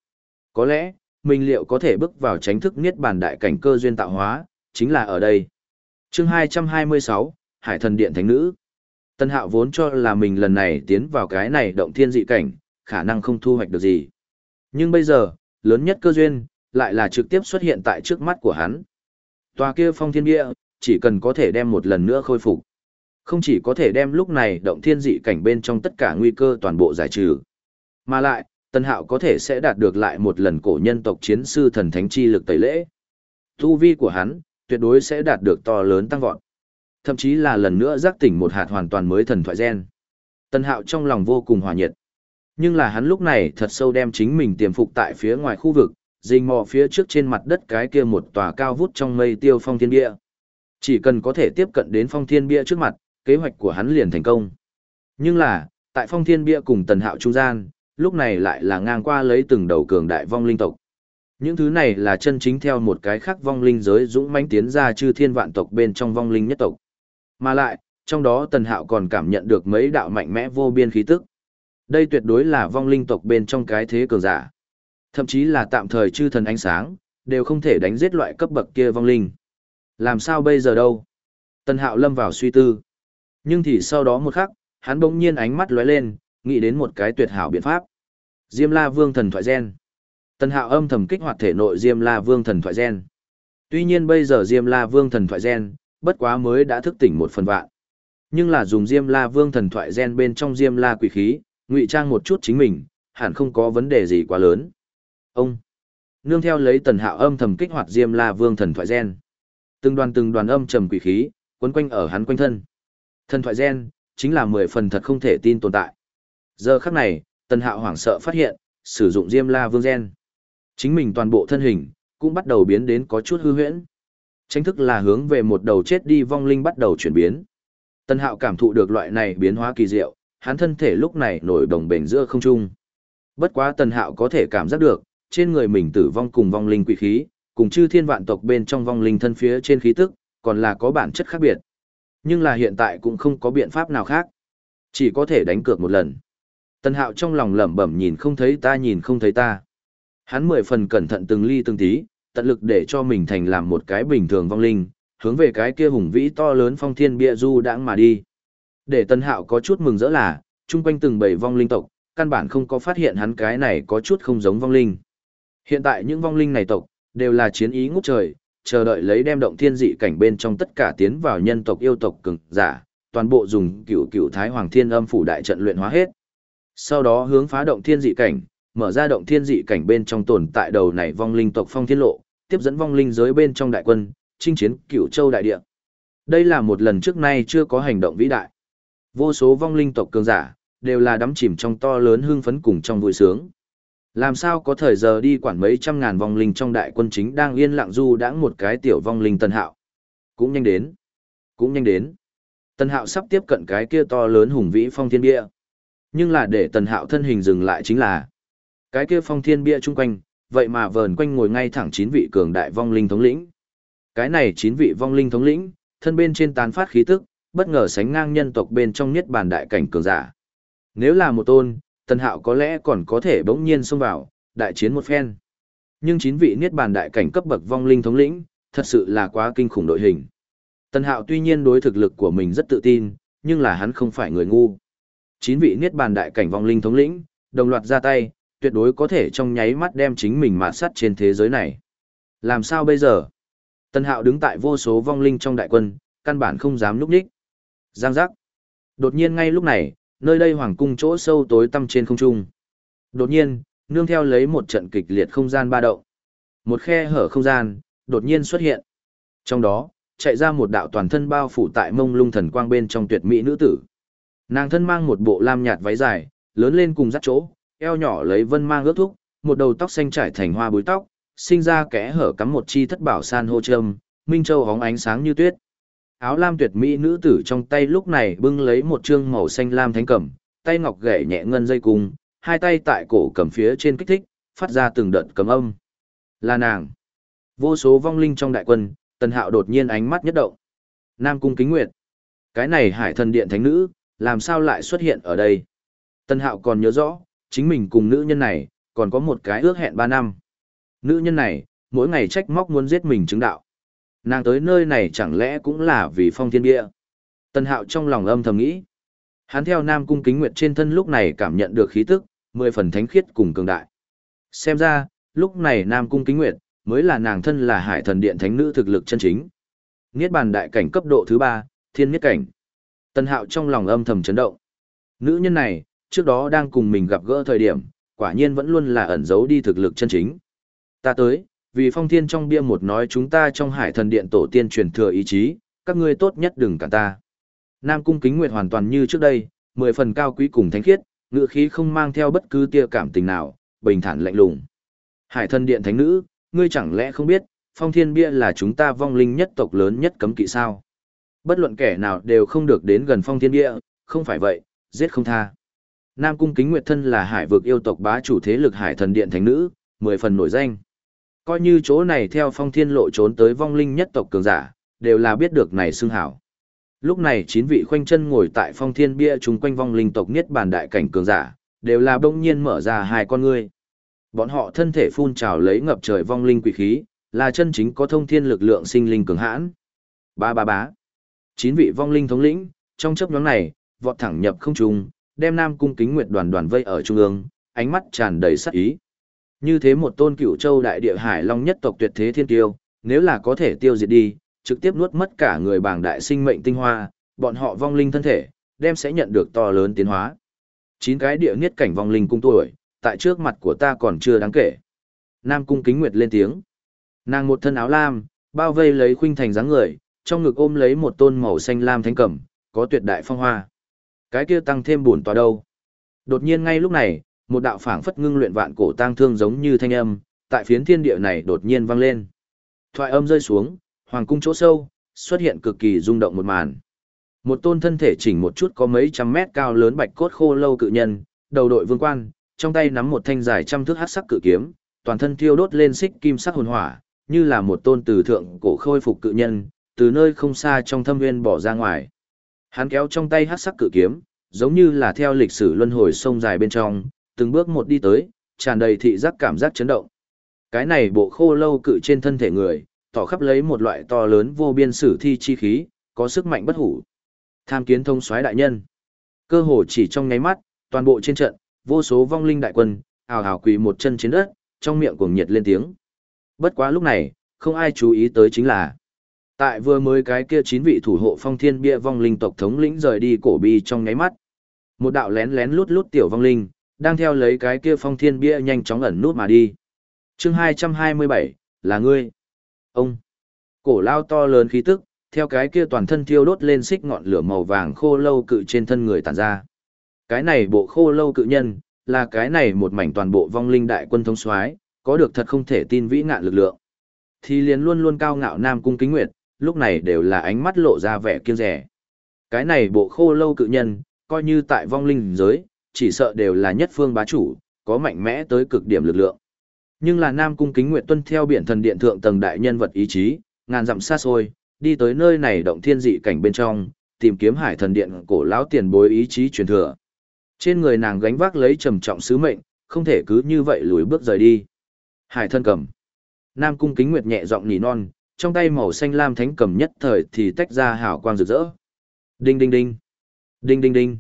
Có lẽ, mình liệu có thể bước vào tránh thức niết bàn đại cảnh cơ duyên tạo hóa, chính là ở đây. chương 226, Hải thần điện thánh nữ. Tân hạo vốn cho là mình lần này tiến vào cái này động thiên dị cảnh, khả năng không thu hoạch được gì. Nhưng bây giờ, lớn nhất cơ duyên, lại là trực tiếp xuất hiện tại trước mắt của hắn. Tòa kia phong thiên bia, chỉ cần có thể đem một lần nữa khôi phục. Không chỉ có thể đem lúc này động thiên dị cảnh bên trong tất cả nguy cơ toàn bộ giải trừ. Mà lại, Tân Hạo có thể sẽ đạt được lại một lần cổ nhân tộc chiến sư thần thánh chi lực tẩy lễ. Tu vi của hắn, tuyệt đối sẽ đạt được to lớn tăng vọt. Thậm chí là lần nữa giác tỉnh một hạt hoàn toàn mới thần thoại gen. Tân Hạo trong lòng vô cùng hòa nhiệt. Nhưng là hắn lúc này thật sâu đem chính mình tiềm phục tại phía ngoài khu vực, rình mò phía trước trên mặt đất cái kia một tòa cao vút trong mây tiêu phong thiên địa. Chỉ cần có thể tiếp cận đến phong thiên bia trước mặt, kế hoạch của hắn liền thành công. Nhưng là, tại phong thiên bia cùng tần hạo trung gian, lúc này lại là ngang qua lấy từng đầu cường đại vong linh tộc. Những thứ này là chân chính theo một cái khác vong linh giới dũng mãnh tiến ra chư thiên vạn tộc bên trong vong linh nhất tộc. Mà lại, trong đó tần hạo còn cảm nhận được mấy đạo mạnh mẽ vô biên khí tức. Đây tuyệt đối là vong linh tộc bên trong cái thế cường giả. Thậm chí là tạm thời chư thần ánh sáng, đều không thể đánh giết loại cấp bậc kia vong linh. Làm sao bây giờ đâu? Tần hạo lâm vào suy tư. Nhưng thì sau đó một khắc, hắn bỗng nhiên ánh mắt lóe lên, nghĩ đến một cái tuyệt hảo biện pháp. Diêm La Vương thần thoại gen. Tần Hạo âm thầm kích hoạt thể nội Diêm La Vương thần thoại gen. Tuy nhiên bây giờ Diêm La Vương thần thoại gen, bất quá mới đã thức tỉnh một phần vạn. Nhưng là dùng Diêm La Vương thần thoại gen bên trong Diêm La quỷ khí, ngụy trang một chút chính mình, hẳn không có vấn đề gì quá lớn. Ông nương theo lấy Tần Hạo âm thầm kích hoạt Diêm La Vương thần thoại gen. Từng đoàn từng đoàn âm trầm quỷ khí, quấn quanh ở hắn quanh thân. Thần thoại gen, chính là mười phần thật không thể tin tồn tại. Giờ khắc này, Tần Hạo hoảng sợ phát hiện, sử dụng Diêm La Vương gen. Chính mình toàn bộ thân hình, cũng bắt đầu biến đến có chút hư huyễn. Tranh thức là hướng về một đầu chết đi vong linh bắt đầu chuyển biến. Tần Hạo cảm thụ được loại này biến hóa kỳ diệu, hắn thân thể lúc này nổi đồng bền giữa không trung. Bất quá Tần Hạo có thể cảm giác được, trên người mình tử vong cùng vong linh quỷ khí, cùng chư thiên vạn tộc bên trong vong linh thân phía trên khí tức, còn là có bản chất khác biệt. Nhưng là hiện tại cũng không có biện pháp nào khác. Chỉ có thể đánh cược một lần. tân Hạo trong lòng lẩm bẩm nhìn không thấy ta nhìn không thấy ta. Hắn mười phần cẩn thận từng ly từng tí, tận lực để cho mình thành làm một cái bình thường vong linh, hướng về cái kia hùng vĩ to lớn phong thiên bia du đãng mà đi. Để tân Hạo có chút mừng rỡ là, chung quanh từng bầy vong linh tộc, căn bản không có phát hiện hắn cái này có chút không giống vong linh. Hiện tại những vong linh này tộc, đều là chiến ý ngút trời, chờ đợi lấy đem động thiên dị cảnh bên trong tất cả tiến vào nhân tộc yêu tộc cường giả, toàn bộ dùng cựu cựu thái hoàng thiên âm phủ đại trận luyện hóa hết. Sau đó hướng phá động thiên dị cảnh, mở ra động thiên dị cảnh bên trong tồn tại đầu này vong linh tộc phong thiên lộ, tiếp dẫn vong linh giới bên trong đại quân, chinh chiến cựu châu đại địa. Đây là một lần trước nay chưa có hành động vĩ đại. Vô số vong linh tộc cường giả, đều là đắm chìm trong to lớn hưng phấn cùng trong vui sướng. Làm sao có thời giờ đi quản mấy trăm ngàn vong linh trong đại quân chính đang yên lặng du đãng một cái tiểu vong linh tân hạo. Cũng nhanh đến. Cũng nhanh đến. Tân hạo sắp tiếp cận cái kia to lớn hùng vĩ phong thiên bia. Nhưng là để tân hạo thân hình dừng lại chính là cái kia phong thiên bia chung quanh, vậy mà vờn quanh ngồi ngay thẳng chín vị cường đại vong linh thống lĩnh. Cái này chín vị vong linh thống lĩnh, thân bên trên tán phát khí tức, bất ngờ sánh ngang nhân tộc bên trong niết bàn đại cảnh cường giả. Nếu là một tôn, Tần Hạo có lẽ còn có thể bỗng nhiên xông vào, đại chiến một phen. Nhưng chín vị niết bàn đại cảnh cấp bậc vong linh thống lĩnh, thật sự là quá kinh khủng đội hình. Tần Hạo tuy nhiên đối thực lực của mình rất tự tin, nhưng là hắn không phải người ngu. Chín vị niết bàn đại cảnh vong linh thống lĩnh, đồng loạt ra tay, tuyệt đối có thể trong nháy mắt đem chính mình mạt sắt trên thế giới này. Làm sao bây giờ? Tần Hạo đứng tại vô số vong linh trong đại quân, căn bản không dám núp nhích. Giang giác. Đột nhiên ngay lúc này, nơi đây hoàng cung chỗ sâu tối tăm trên không trung. Đột nhiên, nương theo lấy một trận kịch liệt không gian ba động. Một khe hở không gian, đột nhiên xuất hiện. Trong đó, chạy ra một đạo toàn thân bao phủ tại mông lung thần quang bên trong tuyệt mỹ nữ tử. Nàng thân mang một bộ lam nhạt váy dài, lớn lên cùng dắt chỗ, eo nhỏ lấy vân mang ước thúc, một đầu tóc xanh trải thành hoa búi tóc, sinh ra kẽ hở cắm một chi thất bảo san hô trâm, minh châu hóng ánh sáng như tuyết. Áo lam tuyệt mỹ nữ tử trong tay lúc này bưng lấy một trương màu xanh lam thánh cầm, tay ngọc gậy nhẹ ngân dây cung, hai tay tại cổ cầm phía trên kích thích, phát ra từng đợt cầm âm. Là nàng. Vô số vong linh trong đại quân, Tần Hạo đột nhiên ánh mắt nhất động. Nam cung kính nguyệt. Cái này hải thần điện thánh nữ, làm sao lại xuất hiện ở đây? Tần Hạo còn nhớ rõ, chính mình cùng nữ nhân này, còn có một cái ước hẹn 3 năm. Nữ nhân này, mỗi ngày trách móc muốn giết mình chứng đạo. Nàng tới nơi này chẳng lẽ cũng là vì phong thiên địa. Tần Hạo trong lòng âm thầm nghĩ. Hắn theo Nam Cung Kính Nguyệt trên thân lúc này cảm nhận được khí tức, mười phần thánh khiết cùng cường đại. Xem ra, lúc này Nam Cung Kính Nguyệt, mới là nàng thân là hải thần điện thánh nữ thực lực chân chính. Niết bàn đại cảnh cấp độ thứ ba, thiên niết cảnh. Tần Hạo trong lòng âm thầm chấn động. Nữ nhân này, trước đó đang cùng mình gặp gỡ thời điểm, quả nhiên vẫn luôn là ẩn giấu đi thực lực chân chính. Ta tới, vì phong thiên trong bia một nói chúng ta trong hải thần điện tổ tiên truyền thừa ý chí, các ngươi tốt nhất đừng cả ta. Nam cung kính nguyệt hoàn toàn như trước đây, mười phần cao quý cùng thánh khiết, ngựa khí không mang theo bất cứ tia cảm tình nào, bình thản lạnh lùng. Hải thần điện thánh nữ, ngươi chẳng lẽ không biết, phong thiên bia là chúng ta vong linh nhất tộc lớn nhất cấm kỵ sao? Bất luận kẻ nào đều không được đến gần phong thiên bia, không phải vậy, giết không tha. Nam cung kính nguyệt thân là hải vực yêu tộc bá chủ thế lực hải thần điện thánh nữ, mười phần nổi danh. Coi như chỗ này theo phong thiên lộ trốn tới vong linh nhất tộc cường giả, đều là biết được này xưng hảo. Lúc này chín vị khoanh chân ngồi tại phong thiên bia chung quanh vong linh tộc niết bàn đại cảnh cường giả, đều là bỗng nhiên mở ra hai con ngươi. Bọn họ thân thể phun trào lấy ngập trời vong linh quỷ khí, là chân chính có thông thiên lực lượng sinh linh cường hãn. Ba ba bá. Chín vị vong linh thống lĩnh, trong chấp nhóm này, vọt thẳng nhập không trung, đem Nam cung kính nguyệt đoàn đoàn vây ở trung ương, ánh mắt tràn đầy sát ý. Như thế một tôn cửu châu đại địa hải long nhất tộc tuyệt thế thiên tiêu, nếu là có thể tiêu diệt đi, trực tiếp nuốt mất cả người bảng đại sinh mệnh tinh hoa, bọn họ vong linh thân thể, đem sẽ nhận được to lớn tiến hóa. Chín cái địa nghiết cảnh vong linh cung tuổi, tại trước mặt của ta còn chưa đáng kể. Nam cung kính nguyệt lên tiếng. Nàng một thân áo lam, bao vây lấy khuynh thành dáng người, trong ngực ôm lấy một tôn màu xanh lam thánh cẩm, có tuyệt đại phong hoa. Cái kia tăng thêm buồn tòa đâu. Đột nhiên ngay lúc này, một đạo phảng phất ngưng luyện vạn cổ tang thương giống như thanh âm, tại phiến thiên địa này đột nhiên vang lên. Thoại âm rơi xuống, hoàng cung chỗ sâu, xuất hiện cực kỳ rung động một màn. Một tôn thân thể chỉnh một chút có mấy trăm mét cao lớn bạch cốt khô lâu cự nhân, đầu đội vương quan, trong tay nắm một thanh dài trăm thước hắc sắc cự kiếm, toàn thân thiêu đốt lên xích kim sắc hồn hỏa, như là một tôn từ thượng cổ khôi phục cự nhân, từ nơi không xa trong thâm nguyên bỏ ra ngoài. Hắn kéo trong tay hắc sắc cự kiếm, giống như là theo lịch sử luân hồi sông dài bên trong, từng bước một đi tới, tràn đầy thị giác cảm giác chấn động. Cái này bộ khô lâu cự trên thân thể người, tỏ khắp lấy một loại to lớn vô biên sử thi chi khí, có sức mạnh bất hủ. Tham kiến thông soái đại nhân. Cơ hồ chỉ trong nháy mắt, toàn bộ trên trận, vô số vong linh đại quân, ào ào quỳ một chân trên đất, trong miệng cuồng nhiệt lên tiếng. Bất quá lúc này, không ai chú ý tới chính là tại vừa mới cái kia chín vị thủ hộ phong thiên bia vong linh tộc thống lĩnh rời đi cổ bi trong nháy mắt. Một đạo lén lén lút lút tiểu vong linh, đang theo lấy cái kia phong thiên bia nhanh chóng ẩn nút mà đi. chương 227, là ngươi. Ông. Cổ lao to lớn khí tức, theo cái kia toàn thân thiêu đốt lên xích ngọn lửa màu vàng khô lâu cự trên thân người tản ra. Cái này bộ khô lâu cự nhân, là cái này một mảnh toàn bộ vong linh đại quân thống soái có được thật không thể tin vĩ ngạn lực lượng. Thì liền luôn luôn cao ngạo nam cung kính nguyệt, lúc này đều là ánh mắt lộ ra vẻ kiêng rẻ. Cái này bộ khô lâu cự nhân, coi như tại vong linh giới, chỉ sợ đều là nhất phương bá chủ, có mạnh mẽ tới cực điểm lực lượng. Nhưng là Nam Cung Kính Nguyệt tuân theo biển thần điện thượng tầng đại nhân vật ý chí, ngàn dặm xa xôi, đi tới nơi này động thiên dị cảnh bên trong, tìm kiếm hải thần điện cổ lão tiền bối ý chí truyền thừa. Trên người nàng gánh vác lấy trầm trọng sứ mệnh, không thể cứ như vậy lùi bước rời đi. Hải thân cầm. Nam Cung Kính Nguyệt nhẹ giọng nỉ non, trong tay màu xanh lam thánh cầm nhất thời thì tách ra hào quang rực rỡ. Đinh đinh đinh. Đinh đinh đinh.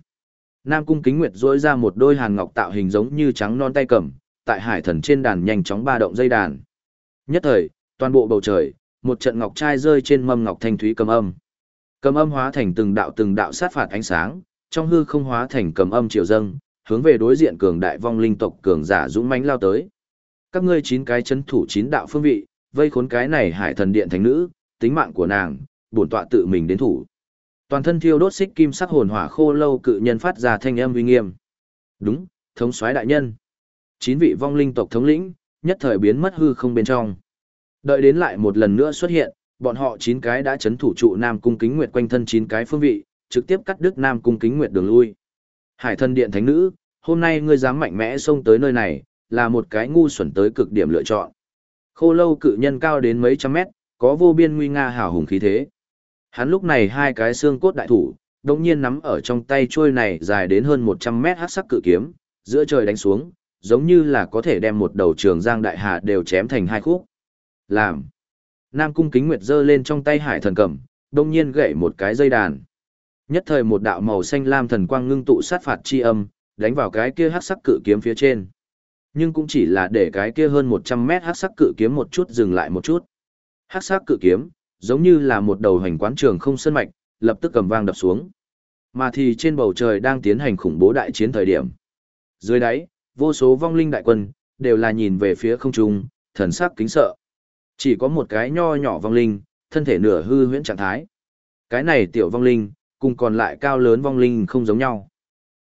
Nam Cung Kính Nguyệt rỗi ra một đôi hàn ngọc tạo hình giống như trắng non tay cầm, tại hải thần trên đàn nhanh chóng ba động dây đàn. Nhất thời, toàn bộ bầu trời, một trận ngọc trai rơi trên mâm ngọc thanh thúy cầm âm. Cầm âm hóa thành từng đạo từng đạo sát phạt ánh sáng, trong hư không hóa thành cầm âm triều dâng, hướng về đối diện cường đại vong linh tộc cường giả dũng mãnh lao tới. Các ngươi chín cái chấn thủ chín đạo phương vị, vây khốn cái này hải thần điện thánh nữ, tính mạng của nàng, bổn tọa tự mình đến thủ. Toàn thân thiêu đốt xích kim sắc hồn hỏa khô lâu cự nhân phát ra thanh âm uy nghiêm. Đúng, thống soái đại nhân. Chín vị vong linh tộc thống lĩnh, nhất thời biến mất hư không bên trong. Đợi đến lại một lần nữa xuất hiện, bọn họ chín cái đã chấn thủ trụ Nam Cung Kính Nguyệt quanh thân chín cái phương vị, trực tiếp cắt đứt Nam Cung Kính Nguyệt đường lui. Hải thân điện thánh nữ, hôm nay ngươi dám mạnh mẽ xông tới nơi này, là một cái ngu xuẩn tới cực điểm lựa chọn. Khô lâu cự nhân cao đến mấy trăm mét, có vô biên nguy nga hào hùng khí thế. Hắn lúc này hai cái xương cốt đại thủ, đồng nhiên nắm ở trong tay trôi này dài đến hơn 100 mét hát sắc cự kiếm, giữa trời đánh xuống, giống như là có thể đem một đầu trường giang đại hà đều chém thành hai khúc. Làm. Nam cung kính nguyệt giơ lên trong tay hải thần cầm, đồng nhiên gậy một cái dây đàn. Nhất thời một đạo màu xanh lam thần quang ngưng tụ sát phạt chi âm, đánh vào cái kia hát sắc cự kiếm phía trên. Nhưng cũng chỉ là để cái kia hơn 100 mét hát sắc cự kiếm một chút dừng lại một chút. Hát sắc cự kiếm, giống như là một đầu hành quán trường không sân mạch, lập tức cầm vang đập xuống. Mà thì trên bầu trời đang tiến hành khủng bố đại chiến thời điểm. Dưới đáy, vô số vong linh đại quân, đều là nhìn về phía không trung, thần sắc kính sợ. Chỉ có một cái nho nhỏ vong linh, thân thể nửa hư huyễn trạng thái. Cái này tiểu vong linh, cùng còn lại cao lớn vong linh không giống nhau.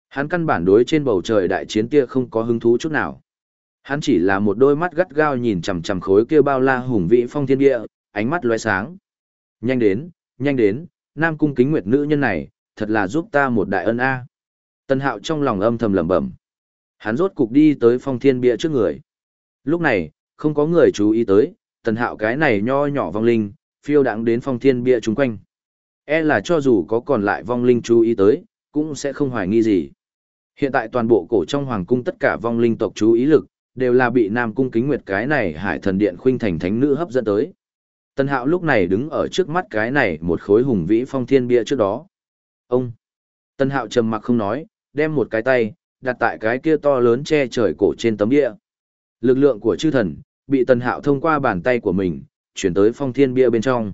Hắn căn bản đối trên bầu trời đại chiến kia không có hứng thú chút nào. Hắn chỉ là một đôi mắt gắt gao nhìn chằm chằm khối kia bao la hùng vĩ phong thiên địa, ánh mắt lóe sáng. Nhanh đến, nhanh đến, Nam cung kính nguyệt nữ nhân này, thật là giúp ta một đại ân a. Tân Hạo trong lòng âm thầm lẩm bẩm. Hắn rốt cục đi tới phong thiên bia trước người. Lúc này, không có người chú ý tới, Tần Hạo cái này nho nhỏ vong linh, phiêu đãng đến phong thiên bia chúng quanh. E là cho dù có còn lại vong linh chú ý tới, cũng sẽ không hoài nghi gì. Hiện tại toàn bộ cổ trong hoàng cung tất cả vong linh tộc chú ý lực, đều là bị Nam Cung Kính Nguyệt cái này hải thần điện khuynh thành thánh nữ hấp dẫn tới. Tân Hạo lúc này đứng ở trước mắt cái này một khối hùng vĩ phong thiên bia trước đó. Ông! Tân Hạo trầm mặc không nói, đem một cái tay, đặt tại cái kia to lớn che trời cổ trên tấm bia. Lực lượng của chư thần, bị Tân Hạo thông qua bàn tay của mình, chuyển tới phong thiên bia bên trong.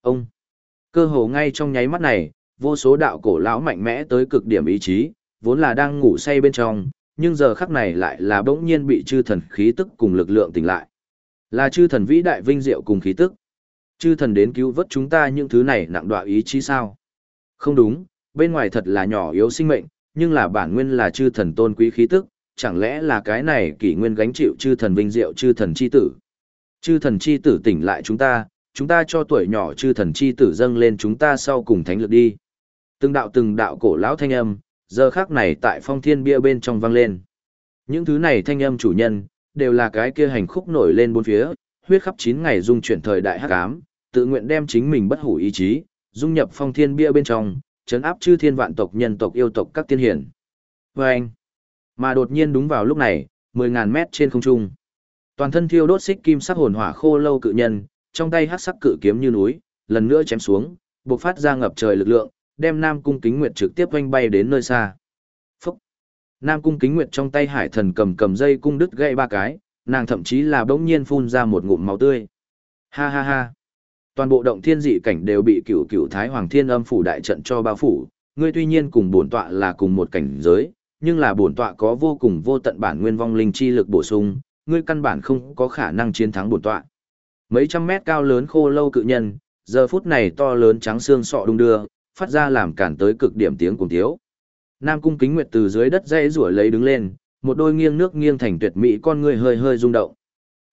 Ông! Cơ hồ ngay trong nháy mắt này, vô số đạo cổ lão mạnh mẽ tới cực điểm ý chí, vốn là đang ngủ say bên trong, nhưng giờ khắc này lại là bỗng nhiên bị chư thần khí tức cùng lực lượng tỉnh lại. Là chư thần vĩ đại vinh diệu cùng khí tức. Chư thần đến cứu vớt chúng ta những thứ này nặng đọa ý chí sao? Không đúng, bên ngoài thật là nhỏ yếu sinh mệnh, nhưng là bản nguyên là chư thần tôn quý khí tức, chẳng lẽ là cái này kỷ nguyên gánh chịu chư thần vinh diệu chư thần chi tử. Chư thần chi tử tỉnh lại chúng ta, chúng ta cho tuổi nhỏ chư thần chi tử dâng lên chúng ta sau cùng thánh lực đi. Từng đạo từng đạo cổ lão thanh âm, giờ khác này tại phong thiên bia bên trong vang lên. Những thứ này thanh âm chủ nhân, đều là cái kia hành khúc nổi lên bốn phía, huyết khắp chín ngày dung chuyển thời đại hắc ám, tự nguyện đem chính mình bất hủ ý chí, dung nhập phong thiên bia bên trong, chấn áp chư thiên vạn tộc nhân tộc yêu tộc các tiên hiển. Và anh, mà đột nhiên đúng vào lúc này, 10.000 mét trên không trung. Toàn thân thiêu đốt xích kim sắc hồn hỏa khô lâu cự nhân, trong tay hắc sắc cự kiếm như núi, lần nữa chém xuống, bộc phát ra ngập trời lực lượng, đem Nam Cung Kính Nguyệt trực tiếp vanh bay đến nơi xa. Phúc! Nam Cung Kính Nguyệt trong tay hải thần cầm cầm dây cung đứt gãy ba cái, nàng thậm chí là bỗng nhiên phun ra một ngụm máu tươi. Ha ha ha! Toàn bộ động thiên dị cảnh đều bị cửu cửu Thái Hoàng Thiên âm phủ đại trận cho bao phủ, ngươi tuy nhiên cùng bổn tọa là cùng một cảnh giới, nhưng là bổn tọa có vô cùng vô tận bản nguyên vong linh chi lực bổ sung, ngươi căn bản không có khả năng chiến thắng bổn tọa. Mấy trăm mét cao lớn khô lâu cự nhân, giờ phút này to lớn trắng xương sọ đung đưa, phát ra làm cản tới cực điểm tiếng cùng thiếu. Nam cung kính nguyệt từ dưới đất dãy rủa lấy đứng lên, một đôi nghiêng nước nghiêng thành tuyệt mỹ con người hơi hơi rung động.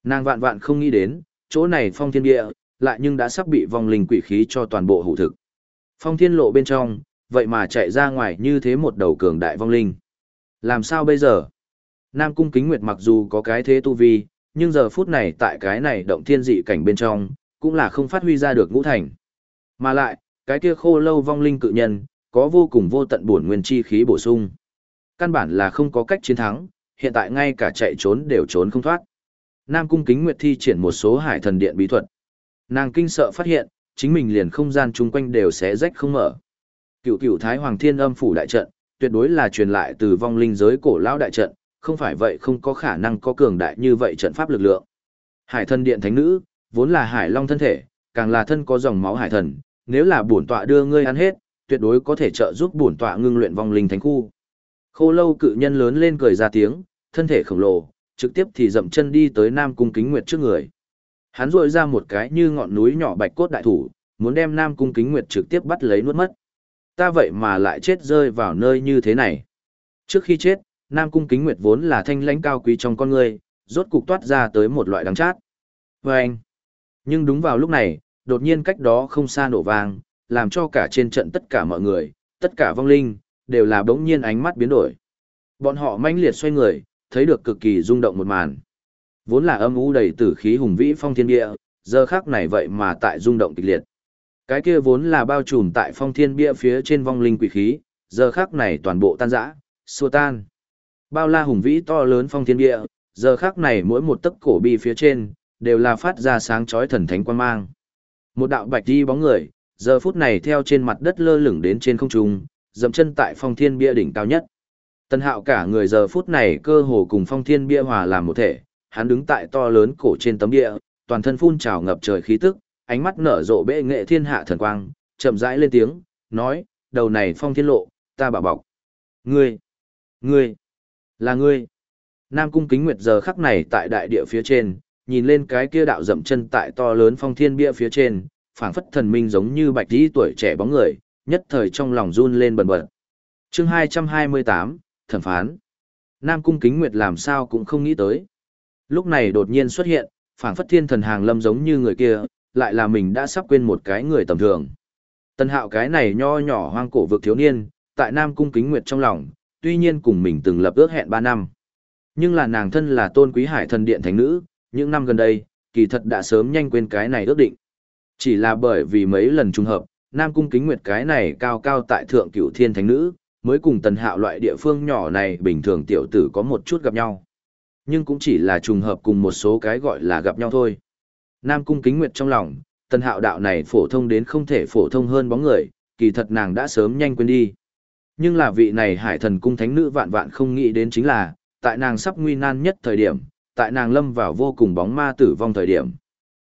Nàng vạn vạn không nghĩ đến, chỗ này phong thiên địa, lại nhưng đã sắp bị vong linh quỷ khí cho toàn bộ hủ thực. Phong thiên lộ bên trong, vậy mà chạy ra ngoài như thế một đầu cường đại vong linh. Làm sao bây giờ? Nam cung kính nguyệt mặc dù có cái thế tu vi, nhưng giờ phút này tại cái này động thiên dị cảnh bên trong, cũng là không phát huy ra được ngũ thành. Mà lại, cái kia khô lâu vong linh cự nhân, có vô cùng vô tận bổn nguyên chi khí bổ sung. Căn bản là không có cách chiến thắng, hiện tại ngay cả chạy trốn đều trốn không thoát. Nam Cung Kính Nguyệt thi triển một số hải thần điện bí thuật. Nàng kinh sợ phát hiện, chính mình liền không gian chung quanh đều xé rách không mở. Cựu cựu Thái Hoàng Thiên âm phủ đại trận, tuyệt đối là truyền lại từ vong linh giới cổ lão đại trận, không phải vậy không có khả năng có cường đại như vậy trận pháp lực lượng. Hải thần điện thánh nữ, vốn là hải long thân thể, càng là thân có dòng máu hải thần, nếu là bổn tọa đưa ngươi ăn hết, tuyệt đối có thể trợ giúp bổn tọa ngưng luyện vong linh thánh khu. Khô lâu cự nhân lớn lên cười ra tiếng, thân thể khổng lồ, trực tiếp thì dậm chân đi tới Nam Cung Kính Nguyệt trước người. Hắn rội ra một cái như ngọn núi nhỏ bạch cốt đại thủ, muốn đem Nam Cung Kính Nguyệt trực tiếp bắt lấy nuốt mất. Ta vậy mà lại chết rơi vào nơi như thế này. Trước khi chết, Nam Cung Kính Nguyệt vốn là thanh lãnh cao quý trong con người, rốt cục toát ra tới một loại đắng chát. Và anh. Nhưng đúng vào lúc này, đột nhiên cách đó không xa nổ vang, làm cho cả trên trận tất cả mọi người, tất cả vong linh, đều là bỗng nhiên ánh mắt biến đổi. Bọn họ manh liệt xoay người, thấy được cực kỳ rung động một màn. Vốn là âm u đầy tử khí hùng vĩ phong thiên bia giờ khác này vậy mà tại rung động kịch liệt. Cái kia vốn là bao trùm tại phong thiên bia phía trên vong linh quỷ khí, giờ khác này toàn bộ tan rã, xua tan. Bao la hùng vĩ to lớn phong thiên bia, giờ khác này mỗi một tấc cổ bi phía trên, đều là phát ra sáng chói thần thánh quan mang. Một đạo bạch đi bóng người, giờ phút này theo trên mặt đất lơ lửng đến trên không trung, dậm chân tại phong thiên bia đỉnh cao nhất. Tân hạo cả người giờ phút này cơ hồ cùng phong thiên bia hòa làm một thể, hắn đứng tại to lớn cổ trên tấm bia, toàn thân phun trào ngập trời khí tức, ánh mắt nở rộ bệ nghệ thiên hạ thần quang, chậm rãi lên tiếng, nói, đầu này phong thiên lộ, ta bảo bọc. Ngươi, ngươi, là ngươi. Nam cung kính nguyệt giờ khắc này tại đại địa phía trên, nhìn lên cái kia đạo dậm chân tại to lớn phong thiên bia phía trên, phảng phất thần minh giống như bạch tí tuổi trẻ bóng người, nhất thời trong lòng run lên bần bật. Chương 228, thẩm phán. Nam cung kính nguyệt làm sao cũng không nghĩ tới. Lúc này đột nhiên xuất hiện, phảng phất thiên thần hàng lâm giống như người kia, lại là mình đã sắp quên một cái người tầm thường. Tân hạo cái này nho nhỏ hoang cổ vực thiếu niên, tại Nam cung kính nguyệt trong lòng, tuy nhiên cùng mình từng lập ước hẹn 3 năm. Nhưng là nàng thân là tôn quý hải thần điện thánh nữ, những năm gần đây, kỳ thật đã sớm nhanh quên cái này ước định. Chỉ là bởi vì mấy lần trùng hợp, Nam Cung Kính Nguyệt cái này cao cao tại thượng cửu thiên thánh nữ, mới cùng tần hạo loại địa phương nhỏ này bình thường tiểu tử có một chút gặp nhau. Nhưng cũng chỉ là trùng hợp cùng một số cái gọi là gặp nhau thôi. Nam Cung Kính Nguyệt trong lòng, tần hạo đạo này phổ thông đến không thể phổ thông hơn bóng người, kỳ thật nàng đã sớm nhanh quên đi. Nhưng là vị này hải thần cung thánh nữ vạn vạn không nghĩ đến chính là, tại nàng sắp nguy nan nhất thời điểm, tại nàng lâm vào vô cùng bóng ma tử vong thời điểm.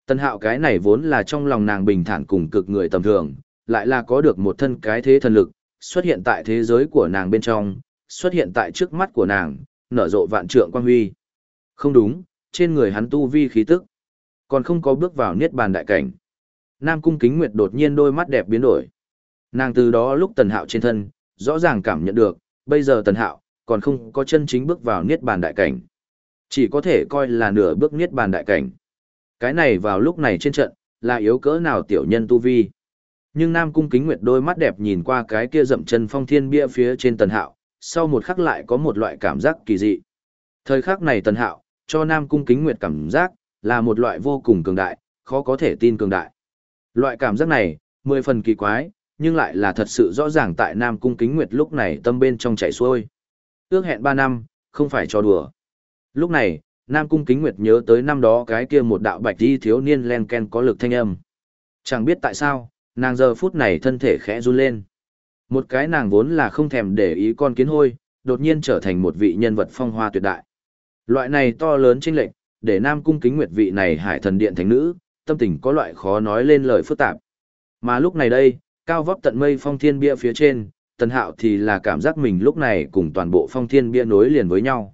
Tân hạo cái này vốn là trong lòng nàng bình thản cùng cực người tầm thường, lại là có được một thân cái thế thần lực, xuất hiện tại thế giới của nàng bên trong, xuất hiện tại trước mắt của nàng, nở rộ vạn trượng quang huy. Không đúng, trên người hắn tu vi khí tức, còn không có bước vào niết bàn đại cảnh. Nam cung kính nguyệt đột nhiên đôi mắt đẹp biến đổi. Nàng từ đó lúc tần hạo trên thân, rõ ràng cảm nhận được, bây giờ tần hạo, còn không có chân chính bước vào niết bàn đại cảnh. Chỉ có thể coi là nửa bước niết bàn đại cảnh. Cái này vào lúc này trên trận, là yếu cỡ nào tiểu nhân tu vi. Nhưng Nam Cung Kính Nguyệt đôi mắt đẹp nhìn qua cái kia dậm chân phong thiên bia phía trên tần hạo, sau một khắc lại có một loại cảm giác kỳ dị. Thời khắc này tần hạo, cho Nam Cung Kính Nguyệt cảm giác, là một loại vô cùng cường đại, khó có thể tin cường đại. Loại cảm giác này, mười phần kỳ quái, nhưng lại là thật sự rõ ràng tại Nam Cung Kính Nguyệt lúc này tâm bên trong chảy xuôi. Ước hẹn ba năm, không phải cho đùa. Lúc này, Nam Cung Kính Nguyệt nhớ tới năm đó cái kia một đạo bạch đi thiếu niên len ken có lực thanh âm. Chẳng biết tại sao, nàng giờ phút này thân thể khẽ run lên. Một cái nàng vốn là không thèm để ý con kiến hôi, đột nhiên trở thành một vị nhân vật phong hoa tuyệt đại. Loại này to lớn chênh lệch, để Nam Cung Kính Nguyệt vị này hải thần điện thánh nữ, tâm tình có loại khó nói lên lời phức tạp. Mà lúc này đây, cao vóc tận mây phong thiên bia phía trên, Tần Hạo thì là cảm giác mình lúc này cùng toàn bộ phong thiên bia nối liền với nhau.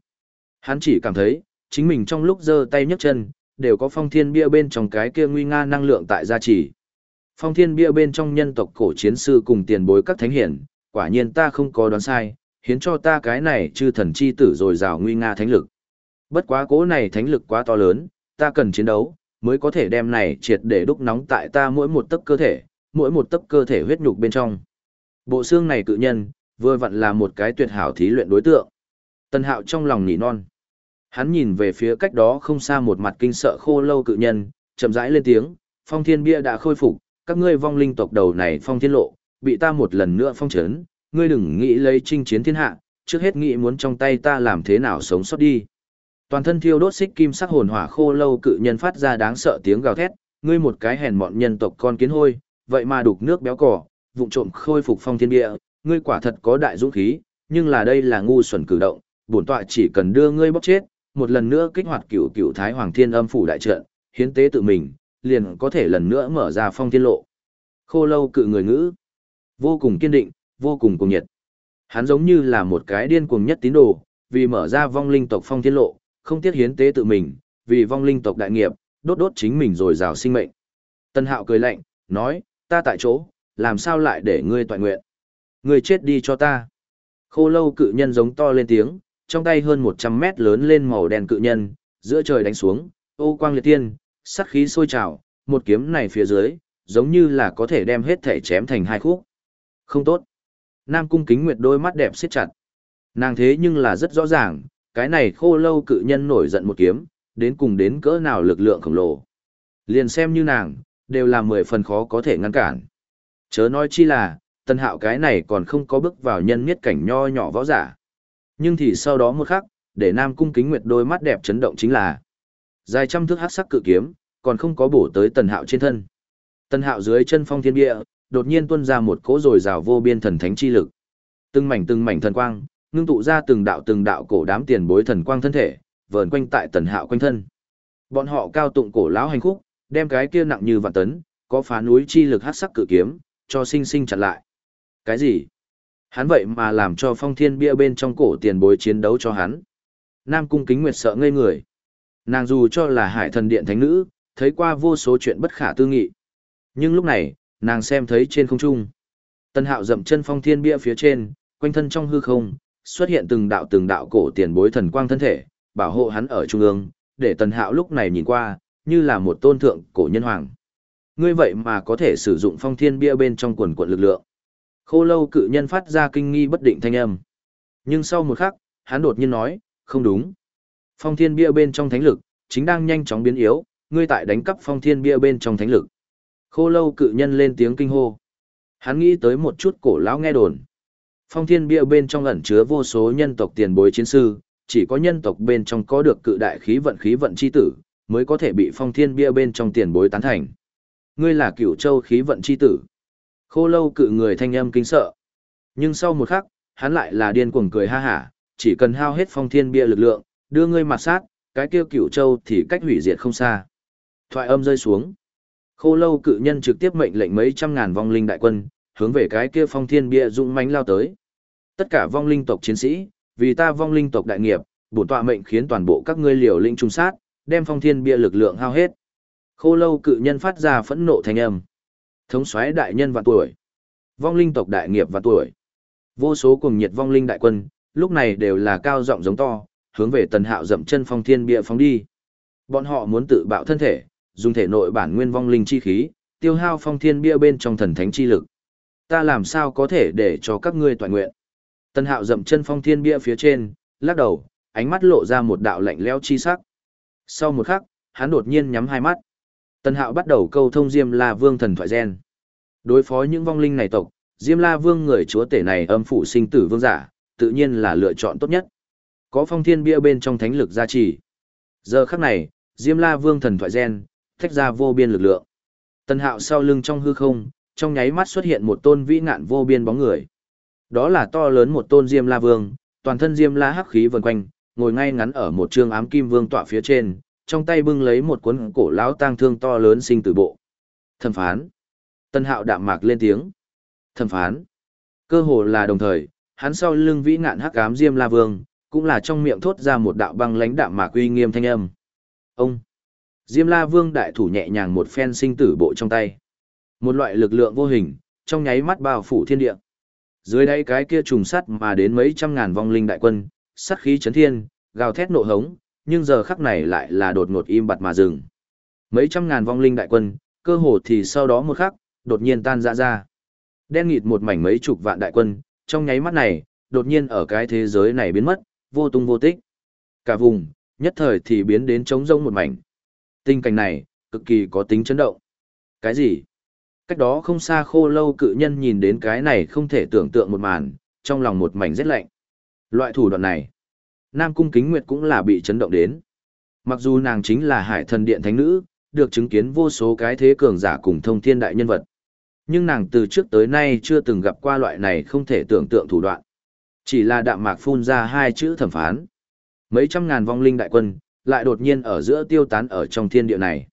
Hắn chỉ cảm thấy, chính mình trong lúc giơ tay nhấc chân, đều có phong thiên bia bên trong cái kia nguy nga năng lượng tại gia trì. Phong thiên bia bên trong nhân tộc cổ chiến sư cùng tiền bối các thánh hiển, quả nhiên ta không có đoán sai, hiến cho ta cái này chư thần chi tử rồi rào nguy nga thánh lực. Bất quá cố này thánh lực quá to lớn, ta cần chiến đấu, mới có thể đem này triệt để đúc nóng tại ta mỗi một tấc cơ thể, mỗi một tấc cơ thể huyết nhục bên trong. Bộ xương này cự nhân, vừa vặn là một cái tuyệt hảo thí luyện đối tượng. Tân hạo trong lòng nỉ non. Hắn nhìn về phía cách đó không xa một mặt kinh sợ khô lâu cự nhân, chậm rãi lên tiếng, phong thiên bia đã khôi phục, các ngươi vong linh tộc đầu này phong thiên lộ, bị ta một lần nữa phong trấn, ngươi đừng nghĩ lấy chinh chiến thiên hạ, trước hết nghĩ muốn trong tay ta làm thế nào sống sót đi. Toàn thân thiêu đốt xích kim sắc hồn hỏa khô lâu cự nhân phát ra đáng sợ tiếng gào thét, ngươi một cái hèn mọn nhân tộc con kiến hôi, vậy mà đục nước béo cỏ, vụng trộm khôi phục phong thiên địa ngươi quả thật có đại dũng khí, nhưng là đây là ngu xuẩn cử động, bổn tọa chỉ cần đưa ngươi bóc chết, một lần nữa kích hoạt cửu cửu thái hoàng thiên âm phủ đại trận, hiến tế tự mình, liền có thể lần nữa mở ra phong thiên lộ. Khô lâu cự người ngữ, vô cùng kiên định, vô cùng cuồng nhiệt. Hắn giống như là một cái điên cuồng nhất tín đồ, vì mở ra vong linh tộc phong thiên lộ, không tiếc hiến tế tự mình, vì vong linh tộc đại nghiệp, đốt đốt chính mình rồi rào sinh mệnh. Tân hạo cười lạnh, nói, ta tại chỗ, làm sao lại để ngươi toàn nguyện. Ngươi chết đi cho ta. Khô lâu cự nhân giống to lên tiếng, trong tay hơn 100 mét lớn lên màu đen cự nhân, giữa trời đánh xuống, ô quang liệt tiên, sắt khí sôi trào, một kiếm này phía dưới, giống như là có thể đem hết thể chém thành hai khúc. Không tốt. Nam cung kính nguyệt đôi mắt đẹp siết chặt. Nàng thế nhưng là rất rõ ràng, cái này khô lâu cự nhân nổi giận một kiếm, đến cùng đến cỡ nào lực lượng khổng lồ. Liền xem như nàng, đều là mười phần khó có thể ngăn cản. Chớ nói chi là, tân hạo cái này còn không có bước vào nhân miết cảnh nho nhỏ võ giả. Nhưng thì sau đó một khắc, để Nam Cung Kính Nguyệt đôi mắt đẹp chấn động chính là dài trăm thước hắc sắc cự kiếm, còn không có bổ tới Tần Hạo trên thân. Tần Hạo dưới chân phong thiên địa, đột nhiên tuôn ra một cỗ rồi rào vô biên thần thánh chi lực. Từng mảnh từng mảnh thần quang, ngưng tụ ra từng đạo từng đạo cổ đám tiền bối thần quang thân thể, vờn quanh tại Tần Hạo quanh thân. Bọn họ cao tụng cổ lão hành khúc, đem cái kia nặng như vạn tấn, có phá núi chi lực hắc sắc cự kiếm, cho sinh sinh chặn lại. Cái gì? Hắn vậy mà làm cho phong thiên bia bên trong cổ tiền bối chiến đấu cho hắn. Nam cung kính nguyệt sợ ngây người. Nàng dù cho là hải thần điện thánh nữ, thấy qua vô số chuyện bất khả tư nghị. Nhưng lúc này, nàng xem thấy trên không trung. Tân hạo dậm chân phong thiên bia phía trên, quanh thân trong hư không, xuất hiện từng đạo từng đạo cổ tiền bối thần quang thân thể, bảo hộ hắn ở trung ương, để tần hạo lúc này nhìn qua, như là một tôn thượng cổ nhân hoàng. Ngươi vậy mà có thể sử dụng phong thiên bia bên trong quần quận lực lượng. Khô lâu cự nhân phát ra kinh nghi bất định thanh âm. Nhưng sau một khắc, hắn đột nhiên nói, không đúng. Phong thiên bia bên trong thánh lực, chính đang nhanh chóng biến yếu, ngươi tại đánh cắp phong thiên bia bên trong thánh lực. Khô lâu cự nhân lên tiếng kinh hô. Hắn nghĩ tới một chút cổ lão nghe đồn. Phong thiên bia bên trong ẩn chứa vô số nhân tộc tiền bối chiến sư, chỉ có nhân tộc bên trong có được cự đại khí vận khí vận chi tử, mới có thể bị phong thiên bia bên trong tiền bối tán thành. Ngươi là cửu châu khí vận chi tử. Khô lâu cự người thanh âm kinh sợ. Nhưng sau một khắc, hắn lại là điên cuồng cười ha hả, chỉ cần hao hết phong thiên bia lực lượng, đưa ngươi mặt sát, cái kia cửu châu thì cách hủy diệt không xa. Thoại âm rơi xuống. Khô lâu cự nhân trực tiếp mệnh lệnh mấy trăm ngàn vong linh đại quân, hướng về cái kia phong thiên bia dũng mãnh lao tới. Tất cả vong linh tộc chiến sĩ, vì ta vong linh tộc đại nghiệp, bổn tọa mệnh khiến toàn bộ các ngươi liều linh trung sát, đem phong thiên bia lực lượng hao hết. Khô lâu cự nhân phát ra phẫn nộ thanh âm. Thống soái đại nhân vạn tuổi. Vong linh tộc đại nghiệp vạn tuổi. Vô số cùng nhiệt vong linh đại quân, lúc này đều là cao giọng giống to, hướng về tần hạo dậm chân phong thiên bia phóng đi. Bọn họ muốn tự bạo thân thể, dùng thể nội bản nguyên vong linh chi khí, tiêu hao phong thiên bia bên trong thần thánh chi lực. Ta làm sao có thể để cho các ngươi toàn nguyện. Tần hạo dậm chân phong thiên bia phía trên, lắc đầu, ánh mắt lộ ra một đạo lạnh leo chi sắc. Sau một khắc, hắn đột nhiên nhắm hai mắt. Tần hạo bắt đầu câu thông Diêm La Vương thần thoại gen. Đối phó những vong linh này tộc, Diêm La Vương người chúa tể này âm phủ sinh tử vương giả, tự nhiên là lựa chọn tốt nhất. Có phong thiên bia bên trong thánh lực gia trì. Giờ khắc này, Diêm La Vương thần thoại gen, thách ra vô biên lực lượng. Tần hạo sau lưng trong hư không, trong nháy mắt xuất hiện một tôn vĩ ngạn vô biên bóng người. Đó là to lớn một tôn Diêm La Vương, toàn thân Diêm La hắc khí vần quanh, ngồi ngay ngắn ở một trương ám kim vương tọa phía trên, trong tay bưng lấy một cuốn cổ lão tang thương to lớn sinh tử bộ. Thẩm phán. Tân hạo đạm mạc lên tiếng. Thẩm phán. Cơ hồ là đồng thời, hắn sau lưng vĩ ngạn hắc ám diêm la vương, cũng là trong miệng thốt ra một đạo băng lãnh đạm mạc uy nghiêm thanh âm. Ông. Diêm la vương đại thủ nhẹ nhàng một phen sinh tử bộ trong tay. Một loại lực lượng vô hình, trong nháy mắt bao phủ thiên địa. Dưới đây cái kia trùng sắt mà đến mấy trăm ngàn vong linh đại quân, sát khí chấn thiên, gào thét nộ hống, nhưng giờ khắc này lại là đột ngột im bặt mà dừng. Mấy trăm ngàn vong linh đại quân, cơ hồ thì sau đó một khắc, đột nhiên tan rã ra. Đen nghịt một mảnh mấy chục vạn đại quân, trong nháy mắt này, đột nhiên ở cái thế giới này biến mất, vô tung vô tích. Cả vùng, nhất thời thì biến đến trống rông một mảnh. Tình cảnh này, cực kỳ có tính chấn động. Cái gì? Cách đó không xa khô lâu cự nhân nhìn đến cái này không thể tưởng tượng một màn, trong lòng một mảnh rất lạnh. Loại thủ đoạn này, Nam Cung Kính Nguyệt cũng là bị chấn động đến. Mặc dù nàng chính là hải thần điện thánh nữ, được chứng kiến vô số cái thế cường giả cùng thông thiên đại nhân vật. Nhưng nàng từ trước tới nay chưa từng gặp qua loại này không thể tưởng tượng thủ đoạn. Chỉ là đạm mạc phun ra hai chữ thẩm phán. Mấy trăm ngàn vong linh đại quân, lại đột nhiên ở giữa tiêu tán ở trong thiên địa này.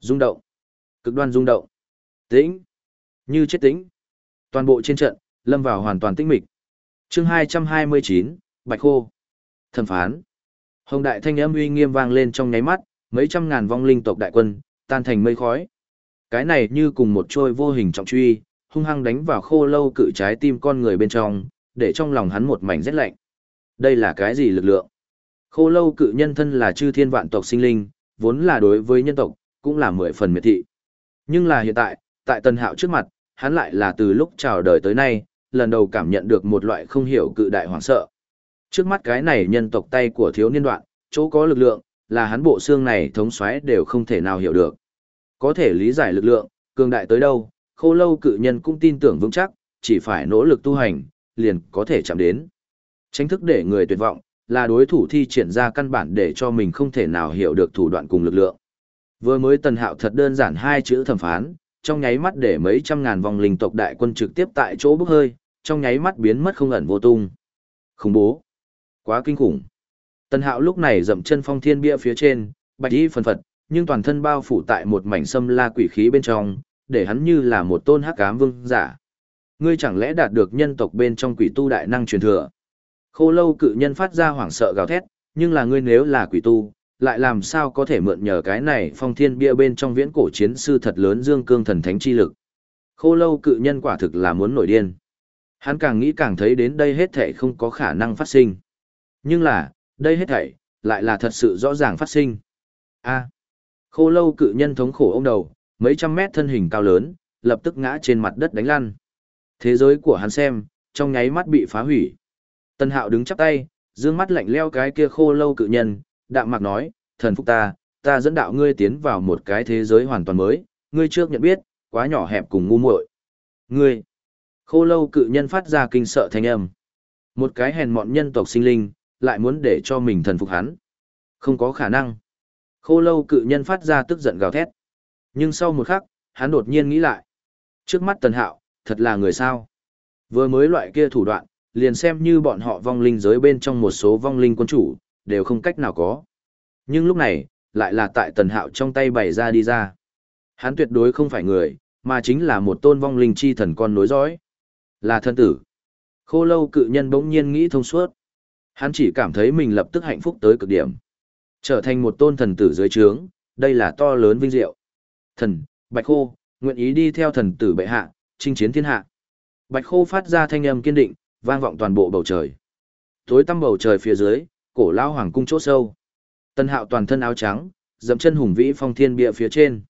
Rung động. Cực đoan rung động. Tĩnh. Như chết tĩnh. Toàn bộ trên trận, lâm vào hoàn toàn tĩnh mịch. chương 229, Bạch Khô. Thẩm phán. Hồng đại thanh âm uy nghiêm vang lên trong nháy mắt, mấy trăm ngàn vong linh tộc đại quân, tan thành mây khói. Cái này như cùng một trôi vô hình trọng truy, hung hăng đánh vào khô lâu cự trái tim con người bên trong, để trong lòng hắn một mảnh rét lạnh. Đây là cái gì lực lượng? Khô lâu cự nhân thân là chư thiên vạn tộc sinh linh, vốn là đối với nhân tộc, cũng là mười phần miệt thị. Nhưng là hiện tại, tại tần Hạo trước mặt, hắn lại là từ lúc chào đời tới nay, lần đầu cảm nhận được một loại không hiểu cự đại hoảng sợ. Trước mắt cái này nhân tộc tay của thiếu niên đoạn, chỗ có lực lượng, là hắn bộ xương này thống xoáy đều không thể nào hiểu được. Có thể lý giải lực lượng, cường đại tới đâu, khô lâu cự nhân cũng tin tưởng vững chắc, chỉ phải nỗ lực tu hành, liền có thể chạm đến. Tránh thức để người tuyệt vọng, là đối thủ thi triển ra căn bản để cho mình không thể nào hiểu được thủ đoạn cùng lực lượng. Vừa mới tần hạo thật đơn giản hai chữ thẩm phán, trong nháy mắt để mấy trăm ngàn vòng linh tộc đại quân trực tiếp tại chỗ bốc hơi, trong nháy mắt biến mất không ẩn vô tung. Khủng bố. Quá kinh khủng. Tần hạo lúc này dậm chân phong thiên bia phía trên, bạch y phần phật, nhưng toàn thân bao phủ tại một mảnh sâm la quỷ khí bên trong, để hắn như là một tôn hắc ám vương giả. Ngươi chẳng lẽ đạt được nhân tộc bên trong quỷ tu đại năng truyền thừa? Khô lâu cự nhân phát ra hoảng sợ gào thét, nhưng là ngươi nếu là quỷ tu, lại làm sao có thể mượn nhờ cái này phong thiên bia bên trong viễn cổ chiến sư thật lớn dương cương thần thánh chi lực. Khô lâu cự nhân quả thực là muốn nổi điên. Hắn càng nghĩ càng thấy đến đây hết thảy không có khả năng phát sinh. Nhưng là, đây hết thảy, lại là thật sự rõ ràng phát sinh. A. khô lâu cự nhân thống khổ ông đầu, mấy trăm mét thân hình cao lớn, lập tức ngã trên mặt đất đánh lăn. Thế giới của hắn xem, trong nháy mắt bị phá hủy. Tân hạo đứng chắp tay, dương mắt lạnh leo cái kia khô lâu cự nhân, đạm mạc nói, thần phúc ta, ta dẫn đạo ngươi tiến vào một cái thế giới hoàn toàn mới, ngươi trước nhận biết, quá nhỏ hẹp cùng ngu muội. Ngươi, khô lâu cự nhân phát ra kinh sợ thanh âm. Một cái hèn mọn nhân tộc sinh linh, lại muốn để cho mình thần phục hắn. Không có khả năng. Khô lâu cự nhân phát ra tức giận gào thét. Nhưng sau một khắc, hắn đột nhiên nghĩ lại. Trước mắt tần hạo, thật là người sao. Vừa mới loại kia thủ đoạn, liền xem như bọn họ vong linh giới bên trong một số vong linh quân chủ, đều không cách nào có. Nhưng lúc này, lại là tại tần hạo trong tay bày ra đi ra. Hắn tuyệt đối không phải người, mà chính là một tôn vong linh chi thần con nối dõi. Là thân tử. Khô lâu cự nhân bỗng nhiên nghĩ thông suốt. Hắn chỉ cảm thấy mình lập tức hạnh phúc tới cực điểm. Trở thành một tôn thần tử dưới trướng, đây là to lớn vinh diệu. Thần, Bạch Khô, nguyện ý đi theo thần tử bệ hạ, chinh chiến thiên hạ. Bạch Khô phát ra thanh âm kiên định, vang vọng toàn bộ bầu trời. Tối tăm bầu trời phía dưới, cổ lao hoàng cung chỗ sâu. Tân hạo toàn thân áo trắng, dẫm chân hùng vĩ phong thiên bia phía trên.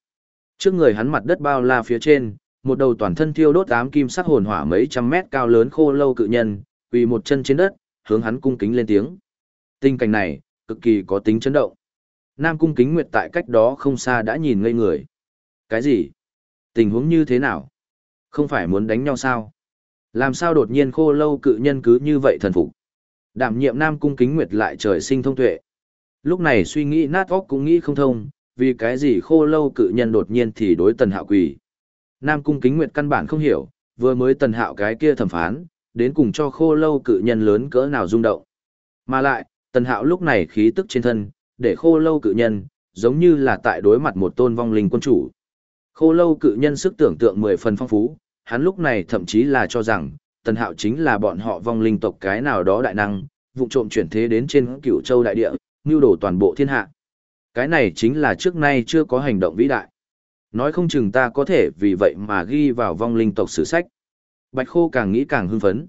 Trước người hắn mặt đất bao la phía trên, một đầu toàn thân thiêu đốt ám kim sắc hồn hỏa mấy trăm mét cao lớn khô lâu cự nhân, quỳ một chân trên đất, hướng hắn cung kính lên tiếng. Tình cảnh này, cực kỳ có tính chấn động. Nam cung kính nguyệt tại cách đó không xa đã nhìn ngây người. Cái gì? Tình huống như thế nào? Không phải muốn đánh nhau sao? Làm sao đột nhiên khô lâu cự nhân cứ như vậy thần phục? Đảm nhiệm Nam cung kính nguyệt lại trời sinh thông tuệ. Lúc này suy nghĩ nát óc cũng nghĩ không thông, vì cái gì khô lâu cự nhân đột nhiên thì đối tần hạo quỳ. Nam cung kính nguyệt căn bản không hiểu, vừa mới tần hạo cái kia thẩm phán, đến cùng cho khô lâu cự nhân lớn cỡ nào rung động. Mà lại, tần hạo lúc này khí tức trên thân, để khô lâu cự nhân, giống như là tại đối mặt một tôn vong linh quân chủ. Khô lâu cự nhân sức tưởng tượng mười phần phong phú, hắn lúc này thậm chí là cho rằng, tần hạo chính là bọn họ vong linh tộc cái nào đó đại năng, vụ trộm chuyển thế đến trên cửu châu đại địa, mưu đổ toàn bộ thiên hạ. Cái này chính là trước nay chưa có hành động vĩ đại. Nói không chừng ta có thể vì vậy mà ghi vào vong linh tộc sử sách. Bạch Khô càng nghĩ càng hưng phấn.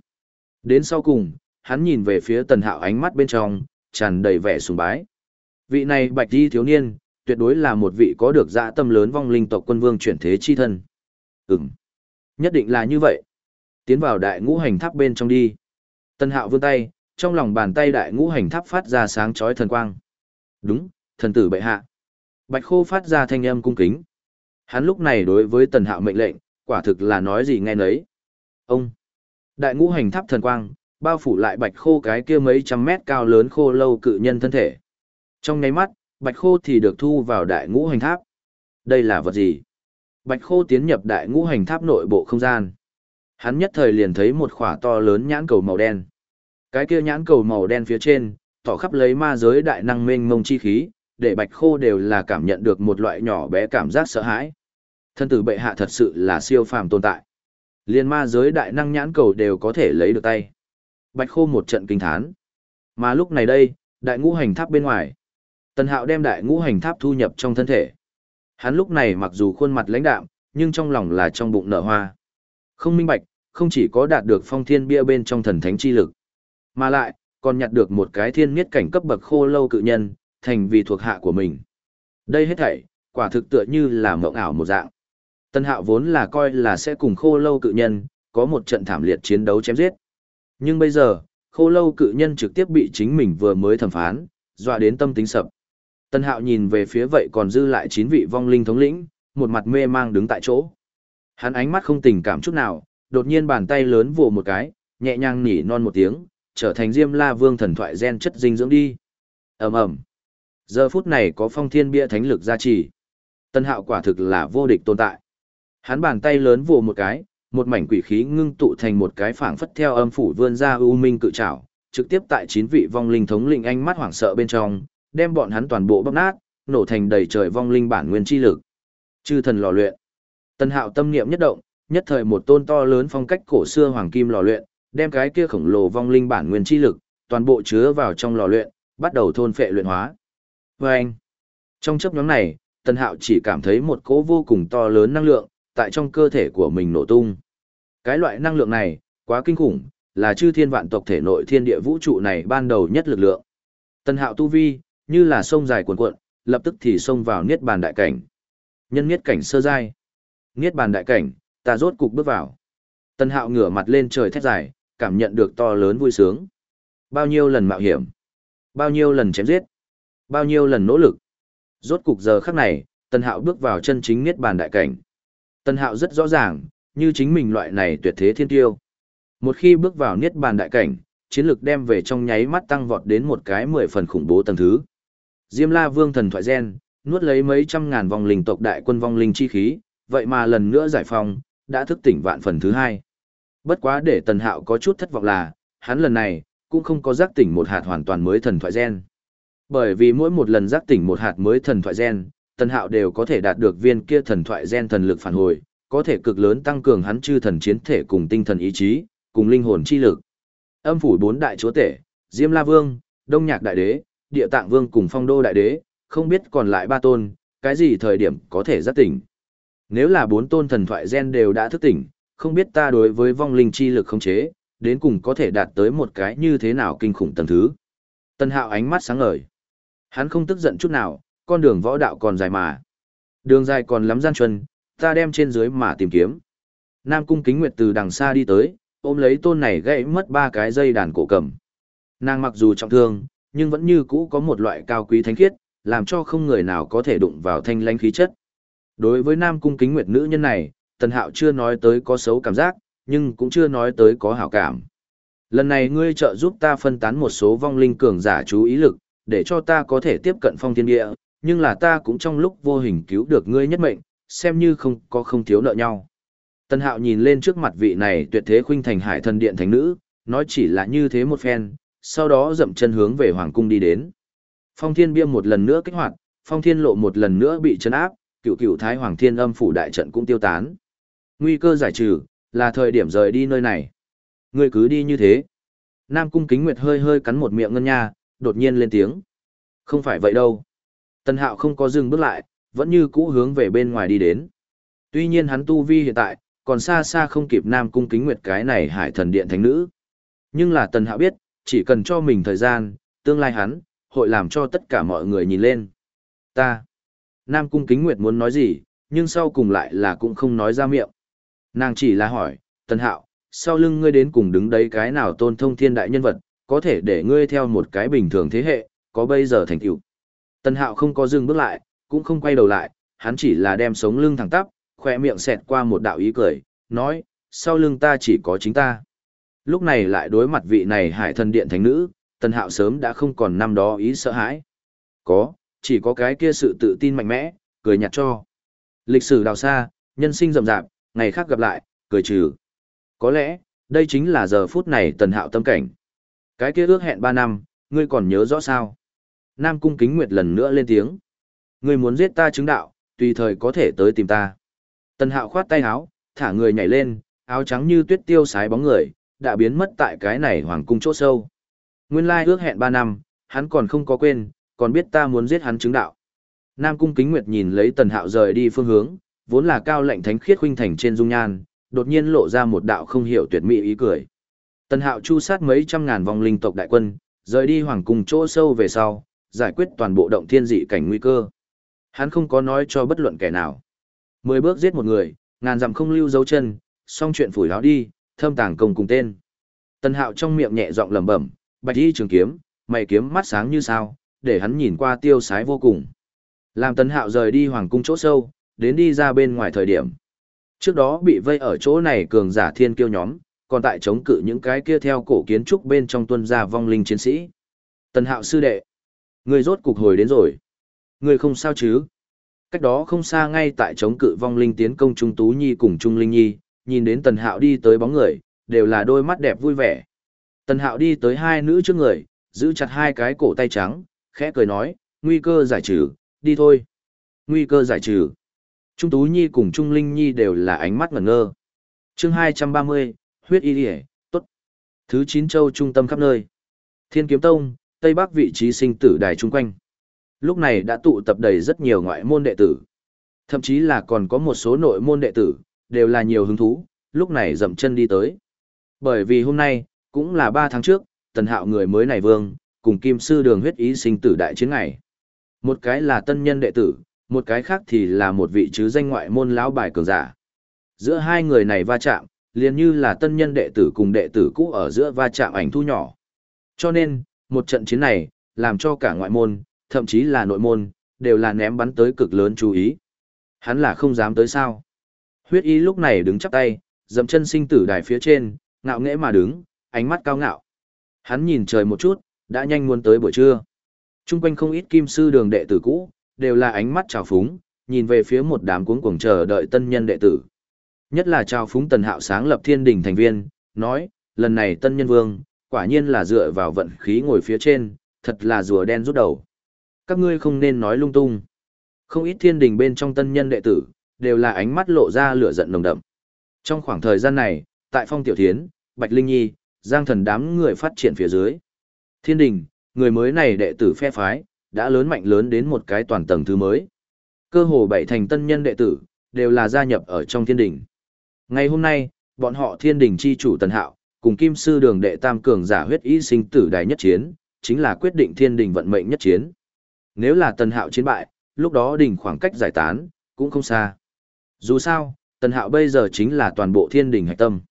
Đến sau cùng, hắn nhìn về phía tần hạo ánh mắt bên trong, tràn đầy vẻ sùng bái. Vị này bạch đi thiếu niên, tuyệt đối là một vị có được dạ tâm lớn vong linh tộc quân vương chuyển thế chi thân. Ừm, nhất định là như vậy. Tiến vào đại ngũ hành tháp bên trong đi. Tần hạo vươn tay, trong lòng bàn tay đại ngũ hành tháp phát ra sáng chói thần quang. Đúng, thần tử bệ hạ. Bạch khô phát ra thanh âm cung kính. Hắn lúc này đối với tần hạo mệnh lệnh, quả thực là nói gì nghe nấy. Ông! Đại ngũ hành tháp thần quang, bao phủ lại bạch khô cái kia mấy trăm mét cao lớn khô lâu cự nhân thân thể. Trong nháy mắt, bạch khô thì được thu vào đại ngũ hành tháp. Đây là vật gì? Bạch khô tiến nhập đại ngũ hành tháp nội bộ không gian. Hắn nhất thời liền thấy một khỏa to lớn nhãn cầu màu đen. Cái kia nhãn cầu màu đen phía trên, tỏ khắp lấy ma giới đại năng mênh mông chi khí, để bạch khô đều là cảm nhận được một loại nhỏ bé cảm giác sợ hãi. Thân tử bệ hạ thật sự là siêu phàm tồn tại. Liên ma giới đại năng nhãn cầu đều có thể lấy được tay. Bạch khô một trận kinh thán. Mà lúc này đây, đại ngũ hành tháp bên ngoài. Tần Hạo đem đại ngũ hành tháp thu nhập trong thân thể. Hắn lúc này mặc dù khuôn mặt lãnh đạm, nhưng trong lòng là trong bụng nở hoa. Không minh bạch, không chỉ có đạt được phong thiên bia bên trong thần thánh chi lực, mà lại, còn nhặt được một cái thiên miết cảnh cấp bậc khô lâu cự nhân, thành vì thuộc hạ của mình. Đây hết thảy, quả thực tựa như là mộng ảo một dạng. Tân hạo vốn là coi là sẽ cùng khô lâu cự nhân, có một trận thảm liệt chiến đấu chém giết. Nhưng bây giờ, khô lâu cự nhân trực tiếp bị chính mình vừa mới thẩm phán, dọa đến tâm tính sập. Tân hạo nhìn về phía vậy còn dư lại chín vị vong linh thống lĩnh, một mặt mê mang đứng tại chỗ. Hắn ánh mắt không tình cảm chút nào, đột nhiên bàn tay lớn vồ một cái, nhẹ nhàng nỉ non một tiếng, trở thành Diêm La Vương thần thoại gen chất dinh dưỡng đi. Ầm ầm. Giờ phút này có phong thiên bia thánh lực gia trì. Tân Hạo quả thực là vô địch tồn tại. Hắn bàn tay lớn vồ một cái, một mảnh quỷ khí ngưng tụ thành một cái phảng phất theo âm phủ vươn ra u minh cự trảo, trực tiếp tại chín vị vong linh thống linh ánh mắt hoảng sợ bên trong, đem bọn hắn toàn bộ bóp nát, nổ thành đầy trời vong linh bản nguyên chi lực. Chư thần lò luyện. Tân Hạo tâm niệm nhất động, nhất thời một tôn to lớn phong cách cổ xưa hoàng kim lò luyện, đem cái kia khổng lồ vong linh bản nguyên chi lực, toàn bộ chứa vào trong lò luyện, bắt đầu thôn phệ luyện hóa. Và trong chấp nhóm này, Tân Hạo chỉ cảm thấy một cỗ vô cùng to lớn năng lượng, tại trong cơ thể của mình nổ tung. Cái loại năng lượng này, quá kinh khủng, là chư thiên vạn tộc thể nội thiên địa vũ trụ này ban đầu nhất lực lượng. Tân Hạo tu vi, như là sông dài cuồn cuộn, lập tức thì xông vào niết bàn đại cảnh. Nhân niết cảnh sơ giai. Niết bàn đại cảnh, ta rốt cục bước vào. Tân Hạo ngửa mặt lên trời thét dài, cảm nhận được to lớn vui sướng. Bao nhiêu lần mạo hiểm, bao nhiêu lần chém giết, bao nhiêu lần nỗ lực. Rốt cục giờ khắc này, Tân Hạo bước vào chân chính niết bàn đại cảnh. Tân Hạo rất rõ ràng, như chính mình loại này tuyệt thế thiên tiêu. Một khi bước vào niết bàn đại cảnh, chiến lực đem về trong nháy mắt tăng vọt đến một cái mười phần khủng bố tầng thứ. Diêm La Vương thần thoại gen, nuốt lấy mấy trăm ngàn vòng linh tộc đại quân vong linh chi khí, vậy mà lần nữa giải phóng, đã thức tỉnh vạn phần thứ hai. Bất quá để Tần Hạo có chút thất vọng là, hắn lần này, cũng không có giác tỉnh một hạt hoàn toàn mới thần thoại gen. Bởi vì mỗi một lần giác tỉnh một hạt mới thần thoại gen, Tần Hạo đều có thể đạt được viên kia thần thoại gen thần lực phản hồi, có thể cực lớn tăng cường hắn chư thần chiến thể cùng tinh thần ý chí, cùng linh hồn chi lực. Âm phủ bốn đại chúa tể, Diêm La Vương, Đông Nhạc Đại Đế, Địa Tạng Vương cùng Phong Đô Đại Đế, không biết còn lại ba tôn, cái gì thời điểm có thể giác tỉnh. Nếu là bốn tôn thần thoại gen đều đã thức tỉnh, không biết ta đối với vong linh chi lực không chế, đến cùng có thể đạt tới một cái như thế nào kinh khủng tầng thứ. Tân hạo ánh mắt sáng ngời. Hắn không tức giận chút nào, con đường võ đạo còn dài mà. Đường dài còn lắm gian truân, ta đem trên dưới mà tìm kiếm. Nam cung kính nguyệt từ đằng xa đi tới, ôm lấy tôn này gãy mất ba cái dây đàn cổ cầm. Nàng mặc dù trọng thương, nhưng vẫn như cũ có một loại cao quý thánh khiết, làm cho không người nào có thể đụng vào thanh lãnh khí chất. Đối với Nam cung kính nguyệt nữ nhân này, Tần Hạo chưa nói tới có xấu cảm giác, nhưng cũng chưa nói tới có hảo cảm. Lần này ngươi trợ giúp ta phân tán một số vong linh cường giả chú ý lực, để cho ta có thể tiếp cận phong thiên địa, nhưng là ta cũng trong lúc vô hình cứu được ngươi nhất mệnh, xem như không có không thiếu nợ nhau. Tần Hạo nhìn lên trước mặt vị này tuyệt thế khuynh thành hải thần điện thánh nữ, nói chỉ là như thế một phen, sau đó dậm chân hướng về hoàng cung đi đến. Phong thiên bia một lần nữa kích hoạt, phong thiên lộ một lần nữa bị chấn áp, cựu cựu thái hoàng thiên âm phủ đại trận cũng tiêu tán. Nguy cơ giải trừ, là thời điểm rời đi nơi này. Ngươi cứ đi như thế. Nam cung kính nguyệt hơi hơi cắn một miệng ngân nha, đột nhiên lên tiếng. Không phải vậy đâu. Tần hạo không có dừng bước lại, vẫn như cũ hướng về bên ngoài đi đến. Tuy nhiên hắn tu vi hiện tại, còn xa xa không kịp Nam cung kính nguyệt cái này hải thần điện thánh nữ. Nhưng là tần hạo biết, chỉ cần cho mình thời gian, tương lai hắn, hội làm cho tất cả mọi người nhìn lên. Ta. Nam cung kính nguyệt muốn nói gì, nhưng sau cùng lại là cũng không nói ra miệng. Nàng chỉ là hỏi, Tần Hạo, sau lưng ngươi đến cùng đứng đấy cái nào tôn thông thiên đại nhân vật, có thể để ngươi theo một cái bình thường thế hệ, có bây giờ thành tựu. Tần Hạo không có dừng bước lại, cũng không quay đầu lại, hắn chỉ là đem sống lưng thẳng tắp, khỏe miệng xẹt qua một đạo ý cười, nói, sau lưng ta chỉ có chính ta. Lúc này lại đối mặt vị này hải thần điện thánh nữ, Tần Hạo sớm đã không còn năm đó ý sợ hãi. Có, chỉ có cái kia sự tự tin mạnh mẽ, cười nhạt cho. Lịch sử đào xa, nhân sinh rậm rạp, ngày khác gặp lại, cười trừ. Có lẽ, đây chính là giờ phút này tần hạo tâm cảnh. Cái kia ước hẹn 3 năm, ngươi còn nhớ rõ sao? Nam Cung Kính Nguyệt lần nữa lên tiếng. Ngươi muốn giết ta chứng đạo, tùy thời có thể tới tìm ta. Tần hạo khoát tay áo, thả người nhảy lên, áo trắng như tuyết tiêu sái bóng người, đã biến mất tại cái này hoàng cung chỗ sâu. Nguyên lai ước hẹn 3 năm, hắn còn không có quên, còn biết ta muốn giết hắn chứng đạo. Nam Cung Kính Nguyệt nhìn lấy Tần Hạo rời đi phương hướng, vốn là cao lạnh thánh khiết huynh thành trên dung nhan, đột nhiên lộ ra một đạo không hiểu tuyệt mỹ ý cười. Tần Hạo chu sát mấy trăm ngàn vong linh tộc đại quân, rời đi hoàng cung chỗ sâu về sau, giải quyết toàn bộ động thiên dị cảnh nguy cơ. Hắn không có nói cho bất luận kẻ nào. Mười bước giết một người, ngàn dặm không lưu dấu chân, xong chuyện phủi láo đi, thâm tàng công cùng tên. Tần Hạo trong miệng nhẹ giọng lẩm bẩm, bạch y trường kiếm, mày kiếm mắt sáng như sao, để hắn nhìn qua tiêu sái vô cùng. Làm Tần Hạo rời đi hoàng cung chỗ sâu, đến đi ra bên ngoài thời điểm. Trước đó bị vây ở chỗ này cường giả thiên kiêu nhóm, còn tại chống cự những cái kia theo cổ kiến trúc bên trong tuân gia vong linh chiến sĩ. Tần Hạo sư đệ, người rốt cục hồi đến rồi. Người không sao chứ? Cách đó không xa ngay tại chống cự vong linh tiến công Trung Tú Nhi cùng Trung Linh Nhi, nhìn đến Tần Hạo đi tới bóng người, đều là đôi mắt đẹp vui vẻ. Tần Hạo đi tới hai nữ trước người, giữ chặt hai cái cổ tay trắng, khẽ cười nói, nguy cơ giải trừ, đi thôi. Nguy cơ giải trừ. Trung Tú Nhi cùng Trung Linh Nhi đều là ánh mắt ngẩn ngơ. chương 230, huyết y địa, tốt. Thứ 9 châu trung tâm khắp nơi. Thiên Kiếm Tông, Tây Bắc vị trí sinh tử đài chung quanh. Lúc này đã tụ tập đầy rất nhiều ngoại môn đệ tử. Thậm chí là còn có một số nội môn đệ tử, đều là nhiều hứng thú, lúc này dậm chân đi tới. Bởi vì hôm nay, cũng là 3 tháng trước, tần hạo người mới này vương, cùng kim sư đường huyết ý sinh tử đại chiến ngày. Một cái là tân nhân đệ tử, một cái khác thì là một vị chứ danh ngoại môn lão bài cường giả. Giữa hai người này va chạm, liền như là tân nhân đệ tử cùng đệ tử cũ ở giữa va chạm ảnh thu nhỏ. Cho nên, một trận chiến này, làm cho cả ngoại môn, thậm chí là nội môn, đều là ném bắn tới cực lớn chú ý. Hắn là không dám tới sao. Huyết Y lúc này đứng chắp tay, dậm chân sinh tử đài phía trên, ngạo nghễ mà đứng, ánh mắt cao ngạo. Hắn nhìn trời một chút, đã nhanh muốn tới buổi trưa. Trung quanh không ít kim sư đường đệ tử cũ, đều là ánh mắt trào phúng, nhìn về phía một đám cuống cuồng chờ đợi tân nhân đệ tử. Nhất là trào phúng tần hạo sáng lập thiên đình thành viên, nói, lần này tân nhân vương, quả nhiên là dựa vào vận khí ngồi phía trên, thật là rùa đen rút đầu. Các ngươi không nên nói lung tung. Không ít thiên đình bên trong tân nhân đệ tử, đều là ánh mắt lộ ra lửa giận nồng đậm. Trong khoảng thời gian này, tại phong tiểu thiến, Bạch Linh Nhi, Giang thần đám người phát triển phía dưới. Thiên đình, người mới này đệ tử phe phái, đã lớn mạnh lớn đến một cái toàn tầng thứ mới. Cơ hồ bảy thành tân nhân đệ tử, đều là gia nhập ở trong thiên đình. Ngày hôm nay, bọn họ thiên đình chi chủ tần hạo, cùng kim sư đường đệ tam cường giả huyết y sinh tử đài nhất chiến, chính là quyết định thiên đình vận mệnh nhất chiến. Nếu là tần hạo chiến bại, lúc đó đình khoảng cách giải tán, cũng không xa. Dù sao, tần hạo bây giờ chính là toàn bộ thiên đình hạch tâm.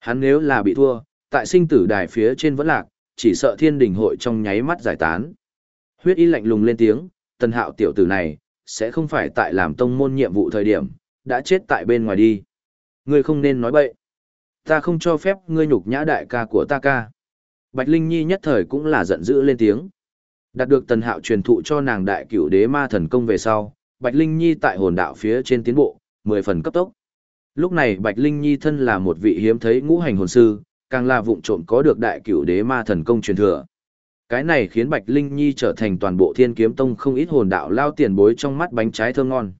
Hắn nếu là bị thua, tại sinh tử đài phía trên vẫn lạc, chỉ sợ thiên đình hội trong nháy mắt giải tán. Huyết y lạnh lùng lên tiếng, tần hạo tiểu tử này, sẽ không phải tại làm tông môn nhiệm vụ thời điểm, đã chết tại bên ngoài đi. Ngươi không nên nói bậy. Ta không cho phép ngươi nhục nhã đại ca của ta ca. Bạch Linh Nhi nhất thời cũng là giận dữ lên tiếng. Đạt được tần hạo truyền thụ cho nàng đại cửu đế ma thần công về sau, Bạch Linh Nhi tại hồn đạo phía trên tiến bộ, mười phần cấp tốc. Lúc này Bạch Linh Nhi thân là một vị hiếm thấy ngũ hành hồn sư, càng là vụng trộm có được đại cửu đế ma thần công truyền thừa. Cái này khiến Bạch Linh Nhi trở thành toàn bộ thiên kiếm tông không ít hồn đạo lao tiền bối trong mắt bánh trái thơm ngon.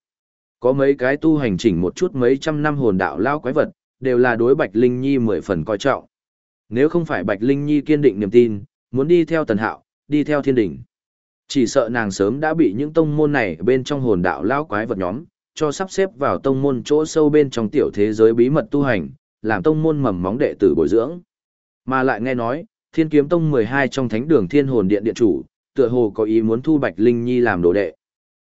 Có mấy cái tu hành chỉnh một chút mấy trăm năm hồn đạo lao quái vật, đều là đối Bạch Linh Nhi mười phần coi trọng. Nếu không phải Bạch Linh Nhi kiên định niềm tin, muốn đi theo tần hạo, đi theo thiên đỉnh. Chỉ sợ nàng sớm đã bị những tông môn này bên trong hồn đạo lao quái vật nhóm, cho sắp xếp vào tông môn chỗ sâu bên trong tiểu thế giới bí mật tu hành, làm tông môn mầm móng đệ tử bồi dưỡng. Mà lại nghe nói, Thiên Kiếm Tông 12 trong thánh đường Thiên Hồn Điện điện chủ, tựa hồ có ý muốn thu Bạch Linh Nhi làm đồ đệ.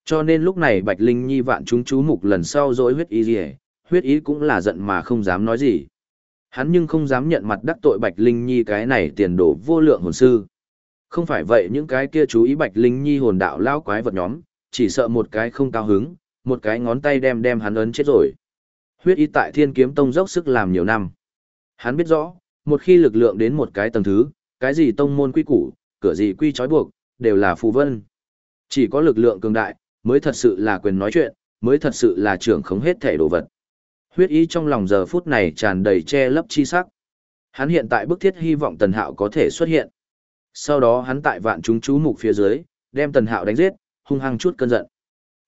Cho nên lúc này Bạch Linh Nhi vạn chúng chú mục lần sau dối huyết ý gì huyết ý cũng là giận mà không dám nói gì. Hắn nhưng không dám nhận mặt đắc tội Bạch Linh Nhi cái này tiền đổ vô lượng hồn sư. Không phải vậy những cái kia chú ý Bạch Linh Nhi hồn đạo lao quái vật nhóm, chỉ sợ một cái không cao hứng, một cái ngón tay đem đem hắn ấn chết rồi. Huyết Y tại Thiên Kiếm Tông dốc sức làm nhiều năm. Hắn biết rõ, một khi lực lượng đến một cái tầng thứ, cái gì tông môn quy củ, cửa gì quy trói buộc, đều là phù vân. Chỉ có lực lượng cường đại, mới thật sự là quyền nói chuyện, mới thật sự là trưởng khống hết thể đồ vật. Huyết ý trong lòng giờ phút này tràn đầy che lấp chi sắc. Hắn hiện tại bức thiết hy vọng Tần Hạo có thể xuất hiện. Sau đó hắn tại vạn chúng chú mục phía dưới, đem Tần Hạo đánh giết, hung hăng chút cơn giận.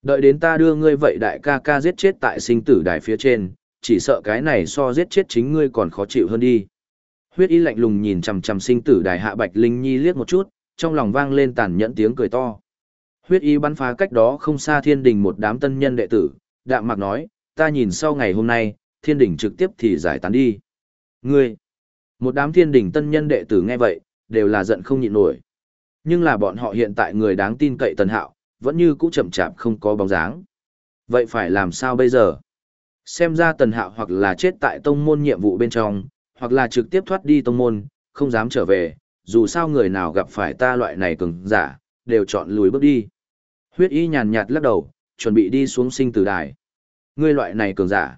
Đợi đến ta đưa ngươi vậy đại ca ca giết chết tại sinh tử đài phía trên, chỉ sợ cái này so giết chết chính ngươi còn khó chịu hơn đi. Huyết y lạnh lùng nhìn chằm chằm sinh tử đài hạ Bạch Linh Nhi liếc một chút, trong lòng vang lên tàn nhẫn tiếng cười to. Huyết y bắn phá cách đó không xa thiên đình một đám tân nhân đệ tử, đạm mạc nói, ta nhìn sau ngày hôm nay, thiên đình trực tiếp thì giải tán đi. Ngươi, một đám thiên đình tân nhân đệ tử nghe vậy, đều là giận không nhịn nổi. Nhưng là bọn họ hiện tại người đáng tin cậy tần hạo, vẫn như cũ chậm chạp không có bóng dáng. Vậy phải làm sao bây giờ? Xem ra tần hạo hoặc là chết tại tông môn nhiệm vụ bên trong, hoặc là trực tiếp thoát đi tông môn, không dám trở về, dù sao người nào gặp phải ta loại này cường giả, đều chọn lùi bước đi. Huyết y nhàn nhạt lắc đầu, chuẩn bị đi xuống sinh tử đài. Ngươi loại này cường giả.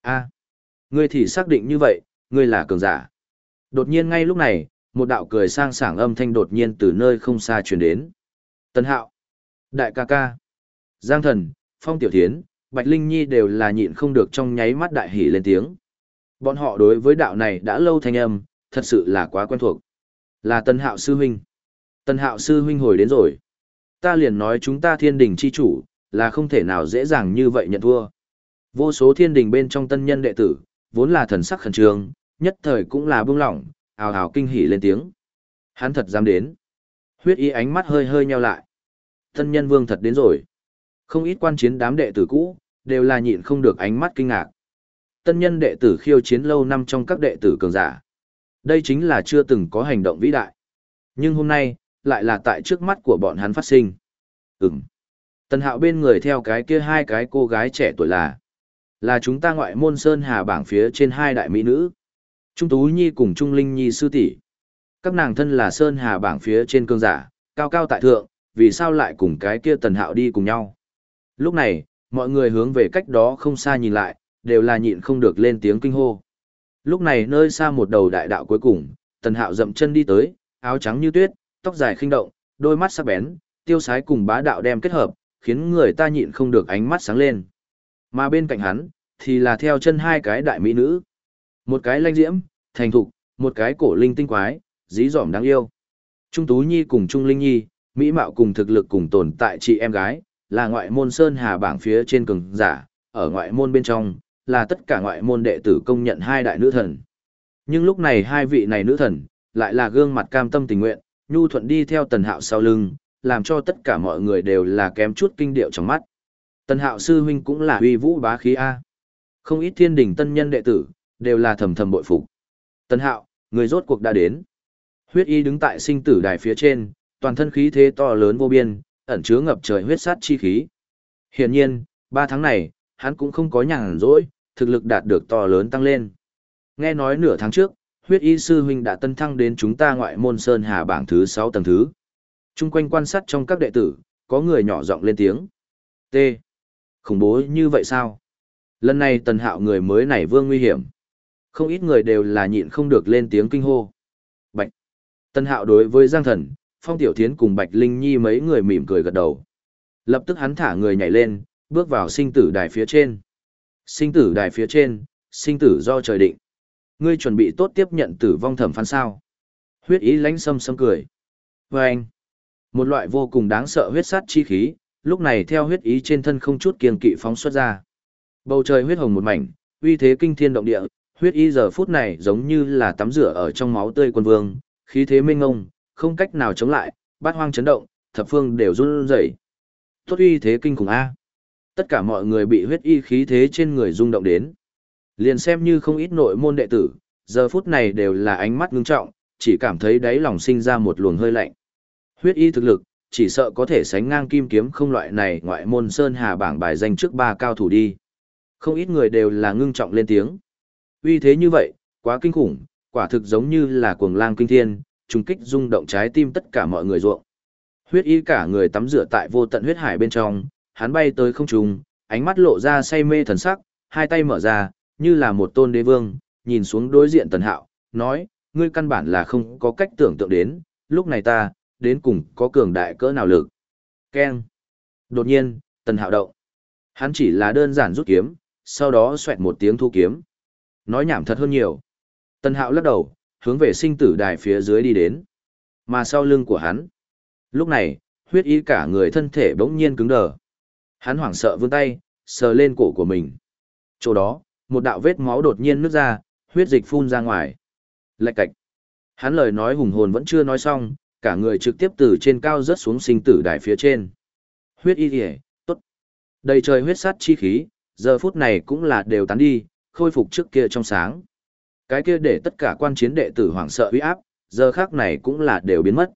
a ngươi thì xác định như vậy, ngươi là cường giả. Đột nhiên ngay lúc này, một đạo cười sang sảng âm thanh đột nhiên từ nơi không xa truyền đến. Tân hạo. Đại ca ca. Giang thần, phong tiểu thiến, Bạch Linh Nhi đều là nhịn không được trong nháy mắt đại hỉ lên tiếng. Bọn họ đối với đạo này đã lâu thanh âm, thật sự là quá quen thuộc. Là Tân Hạo Sư Huynh. Tân Hạo Sư Huynh hồi đến rồi. Ta liền nói chúng ta thiên đình chi chủ, là không thể nào dễ dàng như vậy nhận thua. Vô số thiên đình bên trong tân nhân đệ tử, vốn là thần sắc khẩn trương, nhất thời cũng là buông lỏng, ào ào kinh hỉ lên tiếng. Hắn thật dám đến. Huyết y ánh mắt hơi hơi nheo lại. Tân nhân vương thật đến rồi. Không ít quan chiến đám đệ tử cũ, đều là nhịn không được ánh mắt kinh ngạc. Tân nhân đệ tử khiêu chiến lâu năm trong các đệ tử cường giả. Đây chính là chưa từng có hành động vĩ đại. Nhưng hôm nay, lại là tại trước mắt của bọn hắn phát sinh. Ừm. Tần hạo bên người theo cái kia hai cái cô gái trẻ tuổi là. Là chúng ta ngoại môn Sơn Hà bảng phía trên hai đại mỹ nữ. Trung Tú Nhi cùng Trung Linh Nhi sư tỷ Các nàng thân là Sơn Hà bảng phía trên cương giả, cao cao tại thượng, vì sao lại cùng cái kia tần hạo đi cùng nhau. Lúc này, mọi người hướng về cách đó không xa nhìn lại, đều là nhịn không được lên tiếng kinh hô. Lúc này nơi xa một đầu đại đạo cuối cùng, tần hạo dậm chân đi tới, áo trắng như tuyết, tóc dài khinh động, đôi mắt sắc bén, tiêu sái cùng bá đạo đem kết hợp, khiến người ta nhịn không được ánh mắt sáng lên. Mà bên cạnh hắn, thì là theo chân hai cái đại mỹ nữ. Một cái lanh diễm, thành thục, một cái cổ linh tinh quái, dí dỏm đáng yêu. Trung Tú Nhi cùng Trung Linh Nhi, mỹ mạo cùng thực lực cùng tồn tại chị em gái, là ngoại môn Sơn Hà bảng phía trên cường giả, ở ngoại môn bên trong, là tất cả ngoại môn đệ tử công nhận hai đại nữ thần. Nhưng lúc này hai vị này nữ thần, lại là gương mặt cam tâm tình nguyện, nhu thuận đi theo tần hạo sau lưng, làm cho tất cả mọi người đều là kém chút kinh điệu trong mắt. Tần hạo sư huynh cũng là uy vũ bá khí A. Không ít thiên đình tân nhân đệ tử, đều là thầm thầm bội phục. Tần hạo, người rốt cuộc đã đến. Huyết y đứng tại sinh tử đài phía trên, toàn thân khí thế to lớn vô biên, ẩn chứa ngập trời huyết sát chi khí. Hiển nhiên, ba tháng này, hắn cũng không có nhàn rỗi, thực lực đạt được to lớn tăng lên. Nghe nói nửa tháng trước, huyết y sư huynh đã tân thăng đến chúng ta ngoại môn sơn hà bảng thứ 6 tầng thứ. Trung quanh quan sát trong các đệ tử, có người nhỏ giọng lên tiếng. T. Khủng bố như vậy sao? Lần này tần hạo người mới này vương nguy hiểm. Không ít người đều là nhịn không được lên tiếng kinh hô. Bạch. Tần hạo đối với Giang Thần, Phong Tiểu Thiến cùng Bạch Linh Nhi mấy người mỉm cười gật đầu. Lập tức hắn thả người nhảy lên, bước vào sinh tử đài phía trên. Sinh tử đài phía trên, sinh tử do trời định. Ngươi chuẩn bị tốt tiếp nhận tử vong thẩm phán sao? Huyết ý lánh sâm sâm cười. Và anh, một loại vô cùng đáng sợ huyết sát chi khí, lúc này theo huyết ý trên thân không chút kiêng kỵ phóng xuất ra. Bầu trời huyết hồng một mảnh, uy thế kinh thiên động địa, huyết ý giờ phút này giống như là tắm rửa ở trong máu tươi quân vương, khí thế minh ngông, không cách nào chống lại, bát hoang chấn động, thập phương đều run rẩy. Tốt uy thế kinh khủng a. Tất cả mọi người bị huyết y khí thế trên người rung động đến. Liền xem như không ít nội môn đệ tử, giờ phút này đều là ánh mắt ngưng trọng, chỉ cảm thấy đáy lòng sinh ra một luồng hơi lạnh. Huyết y thực lực, chỉ sợ có thể sánh ngang kim kiếm không loại này ngoại môn sơn hà bảng bài danh trước ba cao thủ đi. Không ít người đều là ngưng trọng lên tiếng. Uy thế như vậy, quá kinh khủng, quả thực giống như là cuồng lang kinh thiên, trùng kích rung động trái tim tất cả mọi người ruộng. Huyết y cả người tắm rửa tại vô tận huyết hải bên trong, hắn bay tới không trung, ánh mắt lộ ra say mê thần sắc, hai tay mở ra, như là một tôn đế vương, nhìn xuống đối diện tần hạo, nói, ngươi căn bản là không có cách tưởng tượng đến, lúc này ta, đến cùng có cường đại cỡ nào lực. Keng. Đột nhiên, tần hạo động. Hắn chỉ là đơn giản rút kiếm, sau đó xoẹt một tiếng thu kiếm. Nói nhảm thật hơn nhiều. Tần hạo lắc đầu, hướng về sinh tử đài phía dưới đi đến. Mà sau lưng của hắn. Lúc này, huyết ý cả người thân thể bỗng nhiên cứng đờ. Hắn hoảng sợ vươn tay, sờ lên cổ của mình. Chỗ đó, một đạo vết máu đột nhiên nứt ra, huyết dịch phun ra ngoài. Lạch cạch. Hắn lời nói hùng hồn vẫn chưa nói xong, cả người trực tiếp từ trên cao rớt xuống sinh tử đài phía trên. Huyết y kìa, tốt. Đầy trời huyết sát chi khí, giờ phút này cũng là đều tán đi, khôi phục trước kia trong sáng. Cái kia để tất cả quan chiến đệ tử hoảng sợ uy áp, giờ khác này cũng là đều biến mất.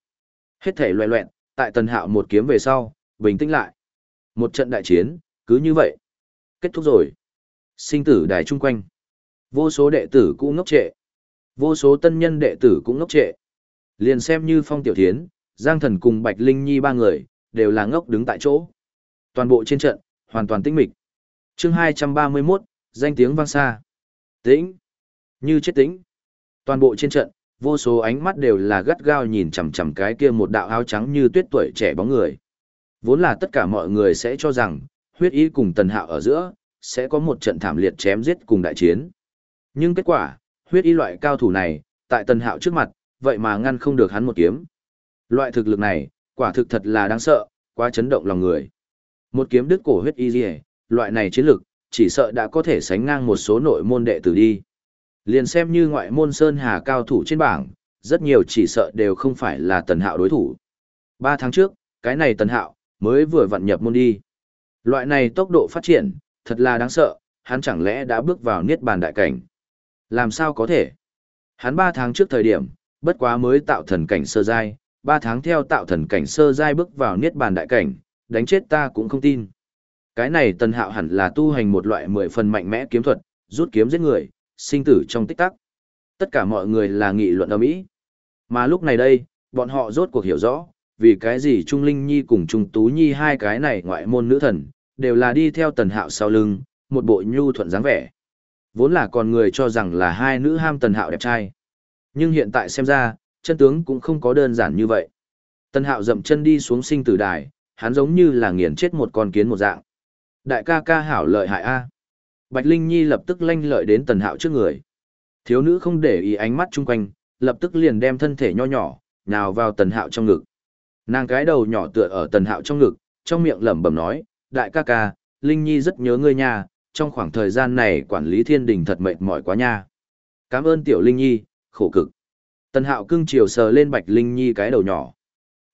Hết thể loẹ loẹn, tại tần hạo một kiếm về sau, bình tĩnh lại. Một trận đại chiến, cứ như vậy. Kết thúc rồi. Sinh tử đài chung quanh. Vô số đệ tử cũng ngốc trệ. Vô số tân nhân đệ tử cũng ngốc trệ. Liền xem như phong tiểu thiến, Giang Thần cùng Bạch Linh Nhi ba người, đều là ngốc đứng tại chỗ. Toàn bộ trên trận, hoàn toàn tĩnh mịch. chương 231, danh tiếng vang xa. Tĩnh. Như chết tĩnh. Toàn bộ trên trận, vô số ánh mắt đều là gắt gao nhìn chằm chằm cái kia một đạo áo trắng như tuyết tuổi trẻ bóng người. Vốn là tất cả mọi người sẽ cho rằng, huyết ý cùng tần hạo ở giữa, sẽ có một trận thảm liệt chém giết cùng đại chiến. Nhưng kết quả, huyết ý loại cao thủ này, tại tần hạo trước mặt, vậy mà ngăn không được hắn một kiếm. Loại thực lực này, quả thực thật là đáng sợ, quá chấn động lòng người. Một kiếm đứt cổ huyết y liề, loại này chiến lực, chỉ sợ đã có thể sánh ngang một số nội môn đệ tử đi. Liền xem như ngoại môn Sơn Hà cao thủ trên bảng, rất nhiều chỉ sợ đều không phải là tần hạo đối thủ. Ba tháng trước, cái này tần hạo, mới vừa vận nhập môn đi. Loại này tốc độ phát triển, thật là đáng sợ, hắn chẳng lẽ đã bước vào niết bàn đại cảnh. Làm sao có thể? Hắn ba tháng trước thời điểm, bất quá mới tạo thần cảnh sơ giai, ba tháng theo tạo thần cảnh sơ giai bước vào niết bàn đại cảnh, đánh chết ta cũng không tin. Cái này tần hạo hẳn là tu hành một loại mười phần mạnh mẽ kiếm thuật, rút kiếm giết người, sinh tử trong tích tắc. Tất cả mọi người là nghị luận ở mỹ. Mà lúc này đây, bọn họ rốt cuộc hiểu rõ, vì cái gì Trung Linh Nhi cùng Trung Tú Nhi hai cái này ngoại môn nữ thần, đều là đi theo tần hạo sau lưng, một bộ nhu thuận dáng vẻ. Vốn là còn người cho rằng là hai nữ ham tần hạo đẹp trai. Nhưng hiện tại xem ra, chân tướng cũng không có đơn giản như vậy. Tần hạo dậm chân đi xuống sinh tử đài, hắn giống như là nghiền chết một con kiến một dạng. Đại ca ca hảo lợi hại A. Bạch Linh Nhi lập tức lanh lợi đến tần hạo trước người. Thiếu nữ không để ý ánh mắt chung quanh, lập tức liền đem thân thể nho nhỏ, nào vào tần hạo trong ngực. Nàng cái đầu nhỏ tựa ở tần hạo trong ngực, trong miệng lẩm bẩm nói, đại ca ca, Linh Nhi rất nhớ ngươi nha, trong khoảng thời gian này quản lý thiên đình thật mệt mỏi quá nha. Cảm ơn tiểu Linh Nhi, khổ cực. Tần hạo cưng chiều sờ lên Bạch Linh Nhi cái đầu nhỏ.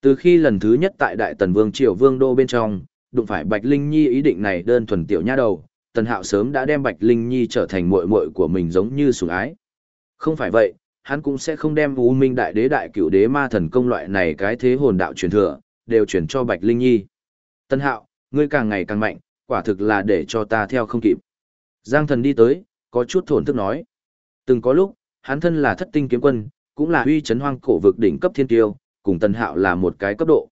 Từ khi lần thứ nhất tại Đại Tần Vương Triều Vương Đô bên trong, đụng phải Bạch Linh Nhi ý định này đơn thuần tiểu nha đầu, Tần Hạo sớm đã đem Bạch Linh Nhi trở thành muội muội của mình giống như sủng ái. Không phải vậy, hắn cũng sẽ không đem U Minh Đại Đế Đại Cửu Đế Ma Thần công loại này cái thế hồn đạo truyền thừa, đều chuyển cho Bạch Linh Nhi. Tần Hạo, ngươi càng ngày càng mạnh, quả thực là để cho ta theo không kịp. Giang Thần đi tới, có chút thổn thức nói. Từng có lúc, hắn thân là thất tinh kiếm quân, cũng là uy chấn hoang cổ vực đỉnh cấp thiên tiêu, cùng Tần Hạo là một cái cấp độ.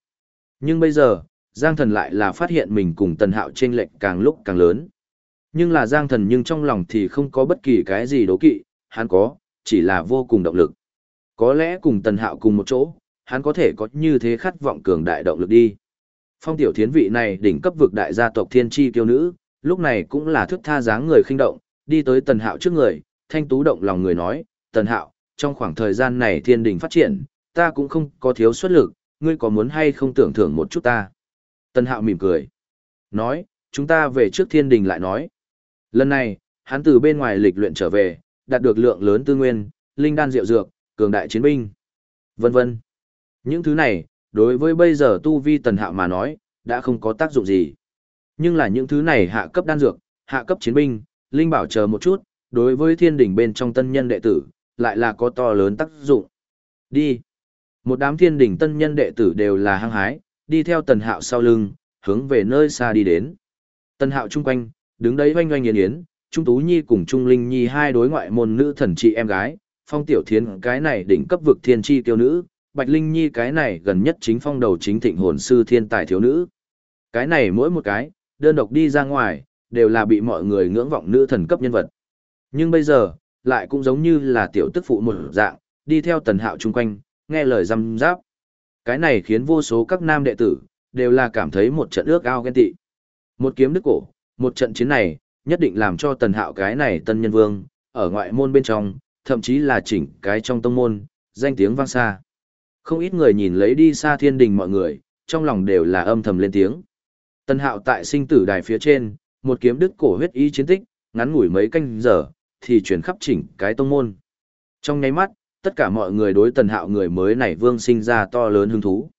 Nhưng bây giờ, Giang Thần lại là phát hiện mình cùng Tần Hạo chênh lệch càng lúc càng lớn. Nhưng là Giang Thần nhưng trong lòng thì không có bất kỳ cái gì đố kỵ, hắn có, chỉ là vô cùng động lực. Có lẽ cùng Tần Hạo cùng một chỗ, hắn có thể có như thế khát vọng cường đại động lực đi. Phong tiểu thiến vị này đỉnh cấp vực đại gia tộc thiên tri tiêu nữ, lúc này cũng là thức tha dáng người khinh động, đi tới Tần Hạo trước người, thanh tú động lòng người nói, Tần Hạo, trong khoảng thời gian này thiên đình phát triển, ta cũng không có thiếu xuất lực, ngươi có muốn hay không tưởng thưởng một chút ta. Tần Hạo mỉm cười. Nói, chúng ta về trước thiên đình lại nói. Lần này, hắn từ bên ngoài lịch luyện trở về, đạt được lượng lớn tư nguyên, linh đan diệu dược, cường đại chiến binh, vân vân. Những thứ này, đối với bây giờ tu vi tần hạo mà nói, đã không có tác dụng gì. Nhưng là những thứ này hạ cấp đan dược, hạ cấp chiến binh, linh bảo chờ một chút, đối với thiên đỉnh bên trong tân nhân đệ tử, lại là có to lớn tác dụng. Đi. Một đám thiên đỉnh tân nhân đệ tử đều là hăng hái, đi theo tần hạo sau lưng, hướng về nơi xa đi đến. Tần hạo chung quanh, đứng đấy oanh oanh yến yến, Trung Tú Nhi cùng Trung Linh Nhi hai đối ngoại môn nữ thần chị em gái, Phong Tiểu Thiến cái này đỉnh cấp vực thiên chi tiêu nữ, Bạch Linh Nhi cái này gần nhất chính phong đầu chính thịnh hồn sư thiên tài thiếu nữ. Cái này mỗi một cái, đơn độc đi ra ngoài, đều là bị mọi người ngưỡng vọng nữ thần cấp nhân vật. Nhưng bây giờ, lại cũng giống như là tiểu tức phụ một dạng, đi theo tần hạo chung quanh, nghe lời răm giáp. Cái này khiến vô số các nam đệ tử, đều là cảm thấy một trận ước ao ghen tị. Một kiếm đức cổ, một trận chiến này, nhất định làm cho tần hạo cái này tân nhân vương, ở ngoại môn bên trong, thậm chí là chỉnh cái trong tông môn, danh tiếng vang xa. Không ít người nhìn lấy đi xa thiên đình mọi người, trong lòng đều là âm thầm lên tiếng. Tần hạo tại sinh tử đài phía trên, một kiếm đức cổ huyết ý chiến tích, ngắn ngủi mấy canh giờ, thì chuyển khắp chỉnh cái tông môn. Trong nháy mắt, tất cả mọi người đối tần hạo người mới này vương sinh ra to lớn hứng thú.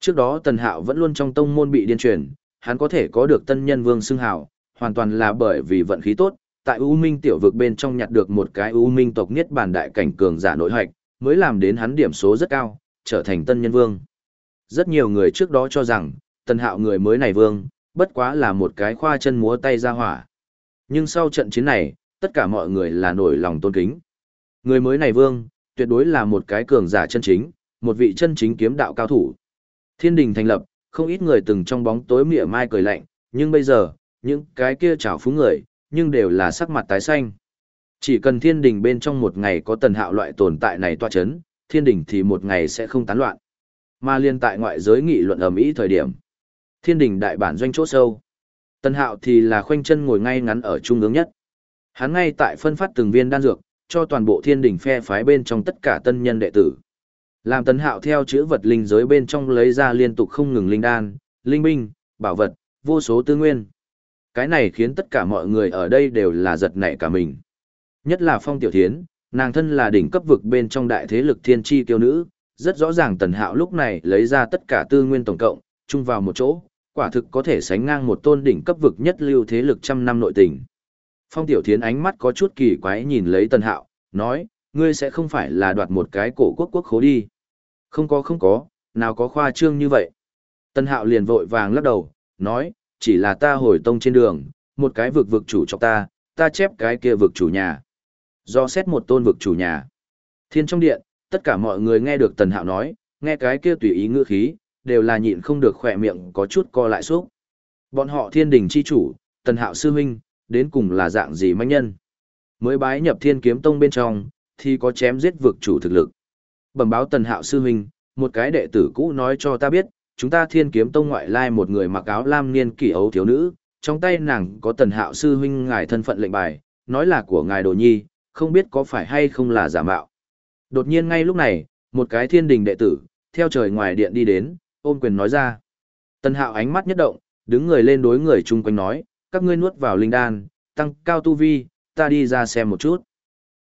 Trước đó tần hạo vẫn luôn trong tông môn bị điên truyền, hắn có thể có được tân nhân vương xưng hào, hoàn toàn là bởi vì vận khí tốt, tại U Minh tiểu vực bên trong nhặt được một cái U Minh tộc niết bàn đại cảnh cường giả nội hoạch, mới làm đến hắn điểm số rất cao, trở thành tân nhân vương. Rất nhiều người trước đó cho rằng, tân hạo người mới này vương, bất quá là một cái khoa chân múa tay ra hỏa. Nhưng sau trận chiến này, tất cả mọi người là nổi lòng tôn kính. Người mới này vương, tuyệt đối là một cái cường giả chân chính, một vị chân chính kiếm đạo cao thủ. Thiên đình thành lập, không ít người từng trong bóng tối mỉa mai cười lạnh, nhưng bây giờ, những cái kia trào phúng người, nhưng đều là sắc mặt tái xanh. Chỉ cần thiên đình bên trong một ngày có tần hạo loại tồn tại này toa chấn, thiên đình thì một ngày sẽ không tán loạn. Mà liên tại ngoại giới nghị luận ầm ĩ thời điểm. Thiên đình đại bản doanh chỗ sâu. Tần hạo thì là khoanh chân ngồi ngay ngắn ở trung ương nhất. Hắn ngay tại phân phát từng viên đan dược, cho toàn bộ thiên đình phe phái bên trong tất cả tân nhân đệ tử. Làm tần hạo theo chữ vật linh giới bên trong lấy ra liên tục không ngừng linh đan, linh binh, bảo vật, vô số tư nguyên. Cái này khiến tất cả mọi người ở đây đều là giật nảy cả mình. Nhất là phong tiểu thiến, nàng thân là đỉnh cấp vực bên trong đại thế lực thiên tri kiêu nữ, rất rõ ràng tần hạo lúc này lấy ra tất cả tư nguyên tổng cộng, chung vào một chỗ, quả thực có thể sánh ngang một tôn đỉnh cấp vực nhất lưu thế lực trăm năm nội tình. Phong tiểu thiến ánh mắt có chút kỳ quái nhìn lấy tần hạo, nói, ngươi sẽ không phải là đoạt một cái cổ quốc quốc khố đi. Không có không có, nào có khoa trương như vậy. Tần hạo liền vội vàng lắc đầu, nói, chỉ là ta hồi tông trên đường, một cái vực vực chủ cho ta, ta chép cái kia vực chủ nhà. Do xét một tôn vực chủ nhà. Thiên trong điện, tất cả mọi người nghe được tần hạo nói, nghe cái kia tùy ý ngữ khí, đều là nhịn không được khỏe miệng có chút co lại xúc. Bọn họ thiên đình chi chủ, tần hạo sư huynh, đến cùng là dạng gì manh nhân. Mới bái nhập thiên kiếm tông bên trong, thì có chém giết vực chủ thực lực. Bẩm báo tần hạo sư huynh, một cái đệ tử cũ nói cho ta biết, chúng ta thiên kiếm tông ngoại lai một người mặc áo lam niên kỷ ấu thiếu nữ, trong tay nàng có tần hạo sư huynh ngài thân phận lệnh bài, nói là của ngài đồ nhi, không biết có phải hay không là giả mạo. Đột nhiên ngay lúc này, một cái thiên đình đệ tử, theo trời ngoài điện đi đến, ôm quyền nói ra. Tần hạo ánh mắt nhất động, đứng người lên đối người chung quanh nói, các ngươi nuốt vào linh đan, tăng cao tu vi, ta đi ra xem một chút.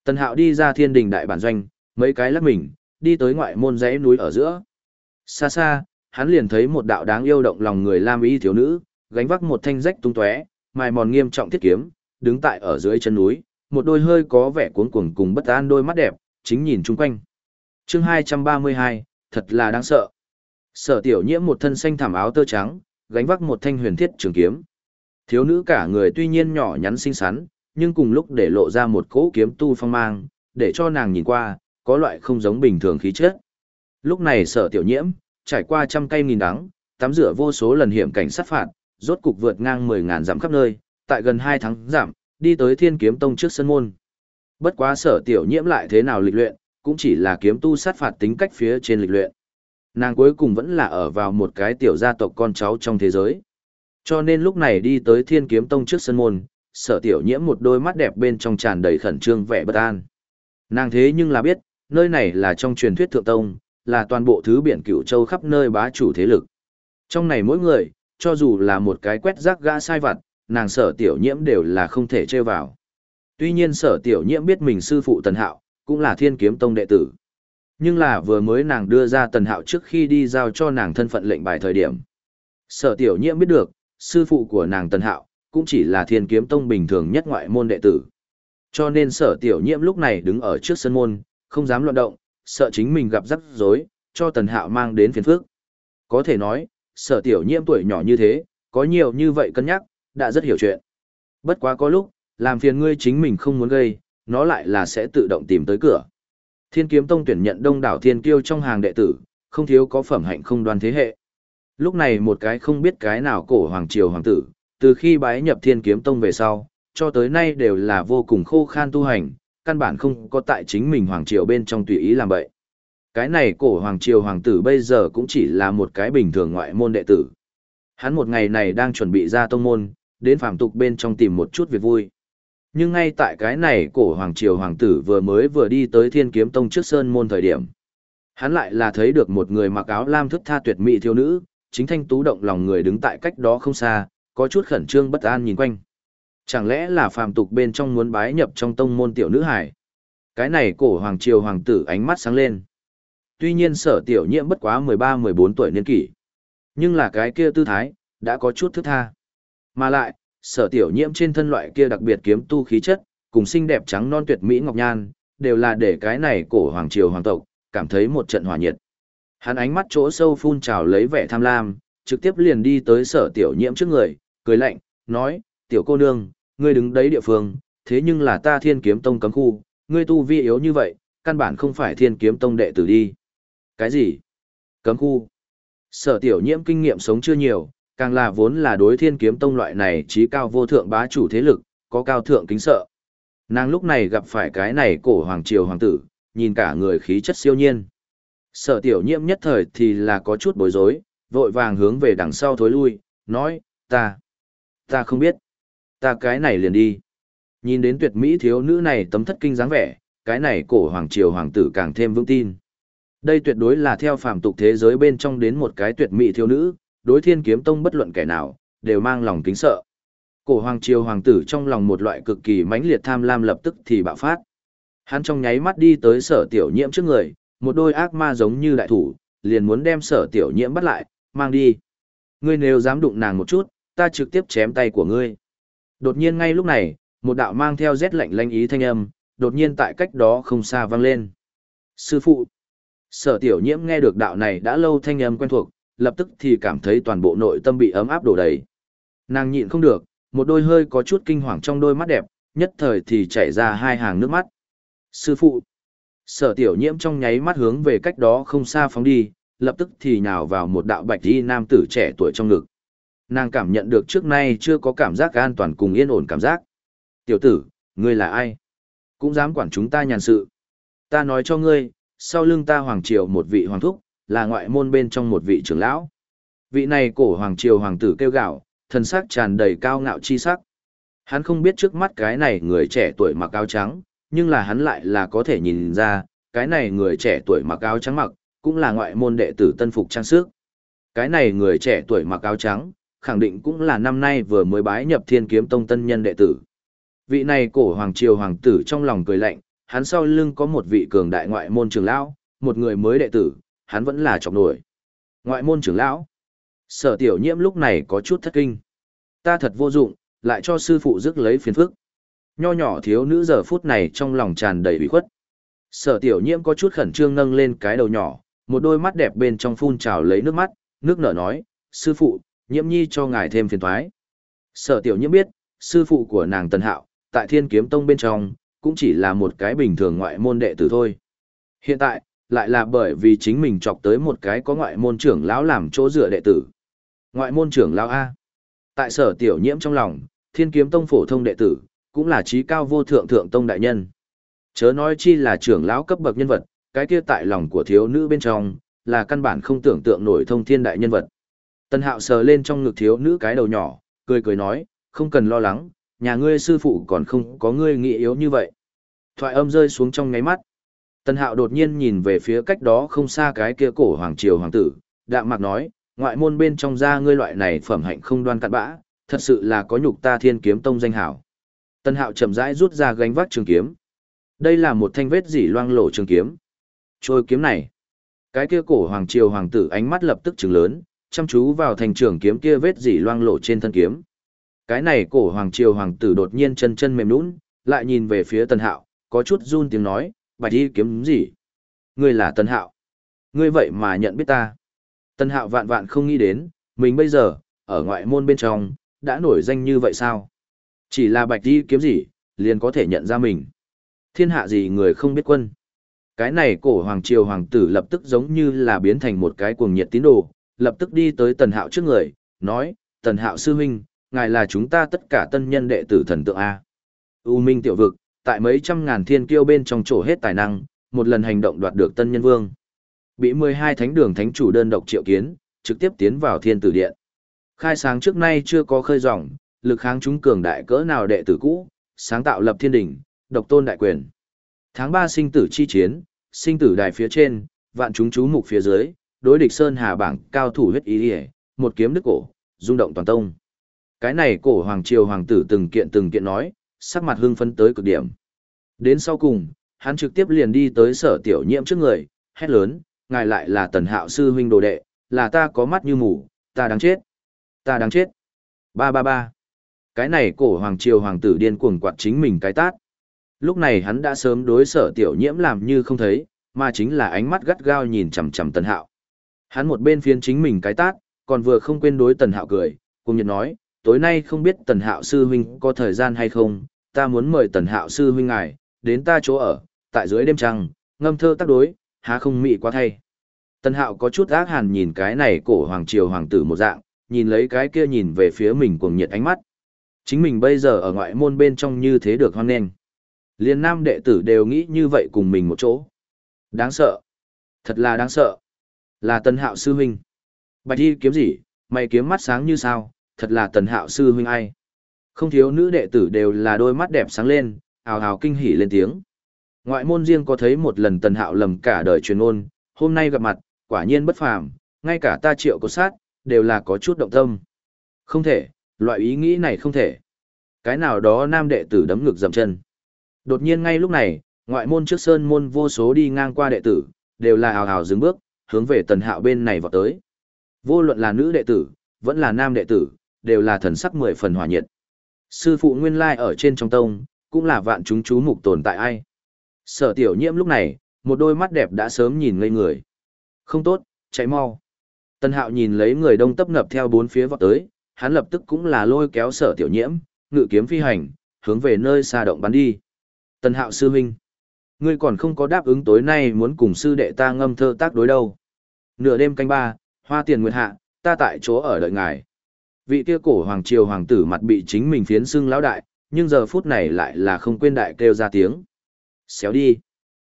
Tần hạo đi ra thiên đình đại bản doanh, mấy cái lắc mình, đi tới ngoại môn dãy núi ở giữa. Xa xa, hắn liền thấy một đạo đáng yêu động lòng người lam y thiếu nữ, gánh vác một thanh rách tung tóe, mài mòn nghiêm trọng thiết kiếm, đứng tại ở dưới chân núi, một đôi hơi có vẻ cuống cuồng cùng bất an đôi mắt đẹp, chính nhìn chung quanh. Chương 232, thật là đáng sợ. Sở Tiểu Nhiễm một thân xanh thảm áo tơ trắng, gánh vác một thanh huyền thiết trường kiếm. Thiếu nữ cả người tuy nhiên nhỏ nhắn xinh xắn, nhưng cùng lúc để lộ ra một cỗ kiếm tu phong mang, để cho nàng nhìn qua, có loại không giống bình thường khí chất. Lúc này Sở Tiểu Nhiễm, trải qua trăm cây nghìn đắng, tắm rửa vô số lần hiểm cảnh sát phạt, rốt cục vượt ngang 10.000 dặm khắp nơi, tại gần 2 tháng giảm, đi tới Thiên Kiếm Tông trước sân môn. Bất quá sở tiểu nhiễm lại thế nào lịch luyện, cũng chỉ là kiếm tu sát phạt tính cách phía trên lịch luyện. Nàng cuối cùng vẫn là ở vào một cái tiểu gia tộc con cháu trong thế giới. Cho nên lúc này đi tới Thiên Kiếm Tông trước sân môn, sở tiểu nhiễm một đôi mắt đẹp bên trong tràn đầy khẩn trương vẻ bất an. Nàng thế nhưng là biết, nơi này là trong truyền thuyết thượng tông, là toàn bộ thứ biển cửu châu khắp nơi bá chủ thế lực. Trong này mỗi người, cho dù là một cái quét rác gã sai vặt, nàng sở tiểu nhiễm đều là không thể trêu vào. Tuy nhiên sở tiểu nhiễm biết mình sư phụ Tần Hạo, cũng là thiên kiếm tông đệ tử. Nhưng là vừa mới nàng đưa ra Tần Hạo trước khi đi giao cho nàng thân phận lệnh bài thời điểm. Sở tiểu nhiễm biết được, sư phụ của nàng Tần Hạo, cũng chỉ là thiên kiếm tông bình thường nhất ngoại môn đệ tử. Cho nên sở tiểu nhiễm lúc này đứng ở trước sân môn, không dám loạn động, sợ chính mình gặp rắc rối, cho Tần Hạo mang đến phiền phức. Có thể nói, sở tiểu nhiễm tuổi nhỏ như thế, có nhiều như vậy cân nhắc, đã rất hiểu chuyện. Bất quá có lúc, làm phiền ngươi chính mình không muốn gây, nó lại là sẽ tự động tìm tới cửa. Thiên kiếm tông tuyển nhận đông đảo thiên kiêu trong hàng đệ tử, không thiếu có phẩm hạnh không đoan thế hệ. Lúc này một cái không biết cái nào cổ hoàng triều hoàng tử, từ khi bái nhập thiên kiếm tông về sau, cho tới nay đều là vô cùng khô khan tu hành, căn bản không có tại chính mình hoàng triều bên trong tùy ý làm vậy. Cái này cổ hoàng triều hoàng tử bây giờ cũng chỉ là một cái bình thường ngoại môn đệ tử. Hắn một ngày này đang chuẩn bị ra tông môn, đến phàm tục bên trong tìm một chút việc vui. Nhưng ngay tại cái này cổ hoàng triều hoàng tử vừa mới vừa đi tới thiên kiếm tông trước sơn môn thời điểm. Hắn lại là thấy được một người mặc áo lam thức tha tuyệt mỹ thiếu nữ, chính thanh tú động lòng người đứng tại cách đó không xa, có chút khẩn trương bất an nhìn quanh. Chẳng lẽ là phàm tục bên trong muốn bái nhập trong tông môn tiểu nữ hải? Cái này cổ hoàng triều hoàng tử ánh mắt sáng lên. Tuy nhiên sở tiểu nhiễm bất quá 13-14 tuổi niên kỷ. Nhưng là cái kia tư thái, đã có chút thức tha. Mà lại, sở tiểu nhiễm trên thân loại kia đặc biệt kiếm tu khí chất, cùng xinh đẹp trắng non tuyệt mỹ ngọc nhan, đều là để cái này cổ hoàng triều hoàng tộc, cảm thấy một trận hỏa nhiệt. Hắn ánh mắt chỗ sâu phun trào lấy vẻ tham lam, trực tiếp liền đi tới sở tiểu nhiễm trước người, cười lạnh, nói, tiểu cô nương, ngươi đứng đấy địa phương, thế nhưng là ta thiên kiếm tông cấm khu, ngươi tu vi yếu như vậy, căn bản không phải thiên kiếm tông đệ tử đi. Cái gì? Cấm khu? Sở tiểu nhiễm kinh nghiệm sống chưa nhiều, càng là vốn là đối thiên kiếm tông loại này trí cao vô thượng bá chủ thế lực, có cao thượng kính sợ. Nàng lúc này gặp phải cái này cổ hoàng triều hoàng tử, nhìn cả người khí chất siêu nhiên. Sở tiểu nhiễm nhất thời thì là có chút bối rối, vội vàng hướng về đằng sau thối lui, nói, ta, ta không biết, ta cái này liền đi. Nhìn đến tuyệt mỹ thiếu nữ này tấm thất kinh dáng vẻ, cái này cổ hoàng triều hoàng tử càng thêm vững tin. Đây tuyệt đối là theo phàm tục thế giới bên trong đến một cái tuyệt mỹ thiếu nữ, đối thiên kiếm tông bất luận kẻ nào, đều mang lòng kính sợ. Cổ hoàng triều hoàng tử trong lòng một loại cực kỳ mãnh liệt tham lam lập tức thì bạo phát. Hắn trong nháy mắt đi tới sở tiểu nhiễm trước người, một đôi ác ma giống như đại thủ, liền muốn đem sở tiểu nhiễm bắt lại, mang đi. Ngươi nếu dám đụng nàng một chút, ta trực tiếp chém tay của ngươi. Đột nhiên ngay lúc này, một đạo mang theo rét lạnh lanh ý thanh âm, đột nhiên tại cách đó không xa vang lên. Sư phụ! Sở tiểu nhiễm nghe được đạo này đã lâu thanh âm quen thuộc, lập tức thì cảm thấy toàn bộ nội tâm bị ấm áp đổ đầy. Nàng nhịn không được, một đôi hơi có chút kinh hoàng trong đôi mắt đẹp, nhất thời thì chảy ra hai hàng nước mắt. Sư phụ! Sở tiểu nhiễm trong nháy mắt hướng về cách đó không xa phóng đi, lập tức thì nhào vào một đạo bạch y nam tử trẻ tuổi trong ngực. Nàng cảm nhận được trước nay chưa có cảm giác an toàn cùng yên ổn cảm giác. Tiểu tử, ngươi là ai? Cũng dám quản chúng ta nhàn sự. Ta nói cho ngươi, sau lưng ta hoàng triều một vị hoàng thúc, là ngoại môn bên trong một vị trưởng lão. Vị này cổ hoàng triều hoàng tử kêu gạo, thần sắc tràn đầy cao ngạo chi sắc. Hắn không biết trước mắt cái này người trẻ tuổi mặc áo trắng, nhưng là hắn lại là có thể nhìn ra, cái này người trẻ tuổi mặc áo trắng mặc, cũng là ngoại môn đệ tử tân phục trang sức. Cái này người trẻ tuổi mặc áo trắng, khẳng định cũng là năm nay vừa mới bái nhập thiên kiếm tông tân nhân đệ tử. Vị này cổ hoàng triều hoàng tử trong lòng cười lạnh, hắn sau lưng có một vị cường đại ngoại môn trưởng lão, một người mới đệ tử, hắn vẫn là trọng nổi. Ngoại môn trưởng lão. Sở tiểu nhiễm lúc này có chút thất kinh. Ta thật vô dụng, lại cho sư phụ rước lấy phiền phức. Nho nhỏ thiếu nữ giờ phút này trong lòng tràn đầy ủy khuất. Sở tiểu nhiễm có chút khẩn trương nâng lên cái đầu nhỏ, một đôi mắt đẹp bên trong phun trào lấy nước mắt, nước nở nói, sư phụ, nhiễm nhi cho ngài thêm phiền thoái. Sở tiểu nhiễm biết, sư phụ của nàng Tần Hạo, tại thiên kiếm tông bên trong, cũng chỉ là một cái bình thường ngoại môn đệ tử thôi. Hiện tại, lại là bởi vì chính mình chọc tới một cái có ngoại môn trưởng lão làm chỗ dựa đệ tử. Ngoại môn trưởng lão A. Tại sở tiểu nhiễm trong lòng, thiên kiếm tông phổ thông đệ tử, cũng là trí cao vô thượng thượng tông đại nhân. Chớ nói chi là trưởng lão cấp bậc nhân vật, cái kia tại lòng của thiếu nữ bên trong, là căn bản không tưởng tượng nổi thông thiên đại nhân vật. Tân hạo sờ lên trong ngực thiếu nữ cái đầu nhỏ, cười cười nói, không cần lo lắng, nhà ngươi sư phụ còn không có ngươi nghĩ yếu như vậy. Thoại âm rơi xuống trong ngáy mắt. Tân hạo đột nhiên nhìn về phía cách đó không xa cái kia cổ hoàng triều hoàng tử, đạm mạc nói, ngoại môn bên trong ra ngươi loại này phẩm hạnh không đoan cặn bã, thật sự là có nhục ta thiên kiếm tông danh hảo. Tân hạo chậm rãi rút ra gánh vác trường kiếm. Đây là một thanh vết dỉ loang lổ trường kiếm. Trôi kiếm này. Cái kia cổ hoàng triều hoàng tử ánh mắt lập tức trừng lớn, chăm chú vào thành trưởng kiếm kia vết dỉ loang lổ trên thân kiếm. Cái này cổ hoàng triều hoàng tử đột nhiên chân chân mềm nũng, lại nhìn về phía tần Hạo, có chút run tiếng nói, bạch y kiếm gì? Ngươi là tần Hạo. Ngươi vậy mà nhận biết ta. tần Hạo vạn vạn không nghĩ đến, mình bây giờ, ở ngoại môn bên trong, đã nổi danh như vậy sao? Chỉ là bạch y kiếm gì, liền có thể nhận ra mình. Thiên hạ gì người không biết quân. Cái này cổ hoàng triều hoàng tử lập tức giống như là biến thành một cái cuồng nhiệt tín đồ, lập tức đi tới tần hạo trước người, nói, tần hạo sư huynh, ngài là chúng ta tất cả tân nhân đệ tử thần tượng A. U Minh tiểu vực, tại mấy trăm ngàn thiên kiêu bên trong chỗ hết tài năng, một lần hành động đoạt được tân nhân vương. Bị 12 thánh đường thánh chủ đơn độc triệu kiến, trực tiếp tiến vào thiên tử điện. Khai sáng trước nay chưa có khơi ròng, lực kháng chúng cường đại cỡ nào đệ tử cũ, sáng tạo lập thiên đỉnh, độc tôn đại quyền. Tháng 3 sinh tử chi chiến, sinh tử đài phía trên, vạn chúng chú mục phía dưới, đối địch sơn hà bảng cao thủ huyết ý ỉa một kiếm đức cổ, rung động toàn tông. Cái này cổ hoàng triều hoàng tử từng kiện từng kiện nói, sắc mặt hưng phấn tới cực điểm. Đến sau cùng, hắn trực tiếp liền đi tới sở tiểu nhiễm trước người, hét lớn, ngài lại là tần hạo sư huynh đồ đệ, là ta có mắt như mù, ta đáng chết. Ta đáng chết. Ba ba ba. Cái này cổ hoàng triều hoàng tử điên cuồng quạt chính mình cái tát. Lúc này hắn đã sớm đối sở tiểu nhiễm làm như không thấy, mà chính là ánh mắt gắt gao nhìn chằm chằm tần hạo. Hắn một bên phiến chính mình cái tát, còn vừa không quên đối tần hạo cười, cùng nhật nói, tối nay không biết tần hạo sư huynh có thời gian hay không, ta muốn mời tần hạo sư huynh ngài, đến ta chỗ ở, tại dưới đêm trăng, ngâm thơ tác đối, há không mị quá thay. Tần hạo có chút ác hàn nhìn cái này cổ hoàng triều hoàng tử một dạng, nhìn lấy cái kia nhìn về phía mình cuồng nhiệt ánh mắt. Chính mình bây giờ ở ngoại môn bên trong như thế được hoan nghênh. Liên nam đệ tử đều nghĩ như vậy cùng mình một chỗ. Đáng sợ. Thật là đáng sợ. Là tần hạo sư huynh. Bạch y kiếm gì, mày kiếm mắt sáng như sao, thật là tần hạo sư huynh ai. Không thiếu nữ đệ tử đều là đôi mắt đẹp sáng lên, ào ào kinh hỉ lên tiếng. Ngoại môn riêng có thấy một lần tần hạo lầm cả đời truyền ôn, hôm nay gặp mặt, quả nhiên bất phàm, ngay cả ta triệu có sát, đều là có chút động tâm. Không thể, loại ý nghĩ này không thể. Cái nào đó nam đệ tử đấm ngực dầm chân. Đột nhiên ngay lúc này, ngoại môn trước sơn môn vô số đi ngang qua đệ tử, đều là hào hào dừng bước, hướng về tần hạo bên này vào tới. Vô luận là nữ đệ tử, vẫn là nam đệ tử, đều là thần sắc mười phần hòa nhiệt. Sư phụ nguyên lai ở trên trong tông, cũng là vạn chúng chú mục tồn tại ai. Sở tiểu nhiễm lúc này, một đôi mắt đẹp đã sớm nhìn ngây người. Không tốt, chạy mau. tần hạo nhìn lấy người đông tấp nập theo bốn phía vọt tới, hắn lập tức cũng là lôi kéo sở tiểu nhiễm, ngự kiếm phi hành, hướng về nơi xa động bắn đi. tần hạo sư huynh, ngươi còn không có đáp ứng tối nay muốn cùng sư đệ ta ngâm thơ tác đối đâu. Nửa đêm canh ba, hoa tiền nguyệt hạ, ta tại chỗ ở đợi ngài. Vị kia cổ hoàng triều hoàng tử mặt bị chính mình phiến xưng lão đại, nhưng giờ phút này lại là không quên đại kêu ra tiếng. Xéo đi.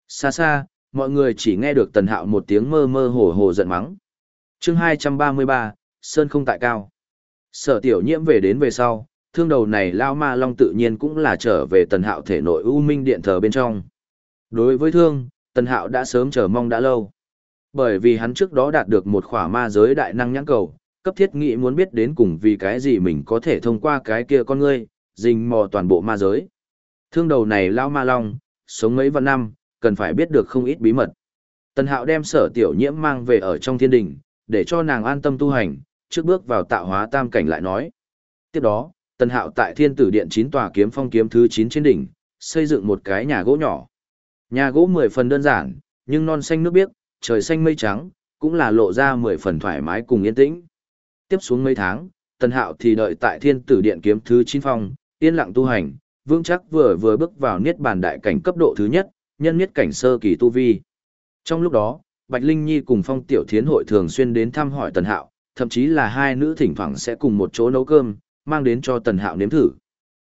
Xa xa, mọi người chỉ nghe được tần hạo một tiếng mơ mơ hồ hồ giận mắng. chương 233, Sơn không tại cao. Sở tiểu nhiễm về đến về sau, thương đầu này lao ma long tự nhiên cũng là trở về tần hạo thể nội u minh điện thờ bên trong. Đối với thương, tần hạo đã sớm chờ mong đã lâu. Bởi vì hắn trước đó đạt được một khỏa ma giới đại năng nhãn cầu, cấp thiết nghĩ muốn biết đến cùng vì cái gì mình có thể thông qua cái kia con ngươi, dình mò toàn bộ ma giới. Thương đầu này lao ma long, sống mấy vạn năm, cần phải biết được không ít bí mật. Tần Hạo đem sở tiểu nhiễm mang về ở trong thiên đình, để cho nàng an tâm tu hành, trước bước vào tạo hóa tam cảnh lại nói. Tiếp đó, Tần Hạo tại thiên tử điện 9 tòa kiếm phong kiếm thứ 9 trên đỉnh, xây dựng một cái nhà gỗ nhỏ. Nhà gỗ 10 phần đơn giản, nhưng non xanh nước biếc, trời xanh mây trắng, cũng là lộ ra 10 phần thoải mái cùng yên tĩnh. Tiếp xuống mấy tháng, Tần Hạo thì đợi tại thiên tử điện kiếm thứ 9 phong, yên lặng tu hành, vững chắc vừa vừa bước vào niết bàn đại cảnh cấp độ thứ nhất, nhân niết cảnh sơ kỳ tu vi. Trong lúc đó, Bạch Linh Nhi cùng Phong Tiểu Thiến hội thường xuyên đến thăm hỏi Tần Hạo, thậm chí là hai nữ thỉnh thoảng sẽ cùng một chỗ nấu cơm, mang đến cho Tần Hạo nếm thử.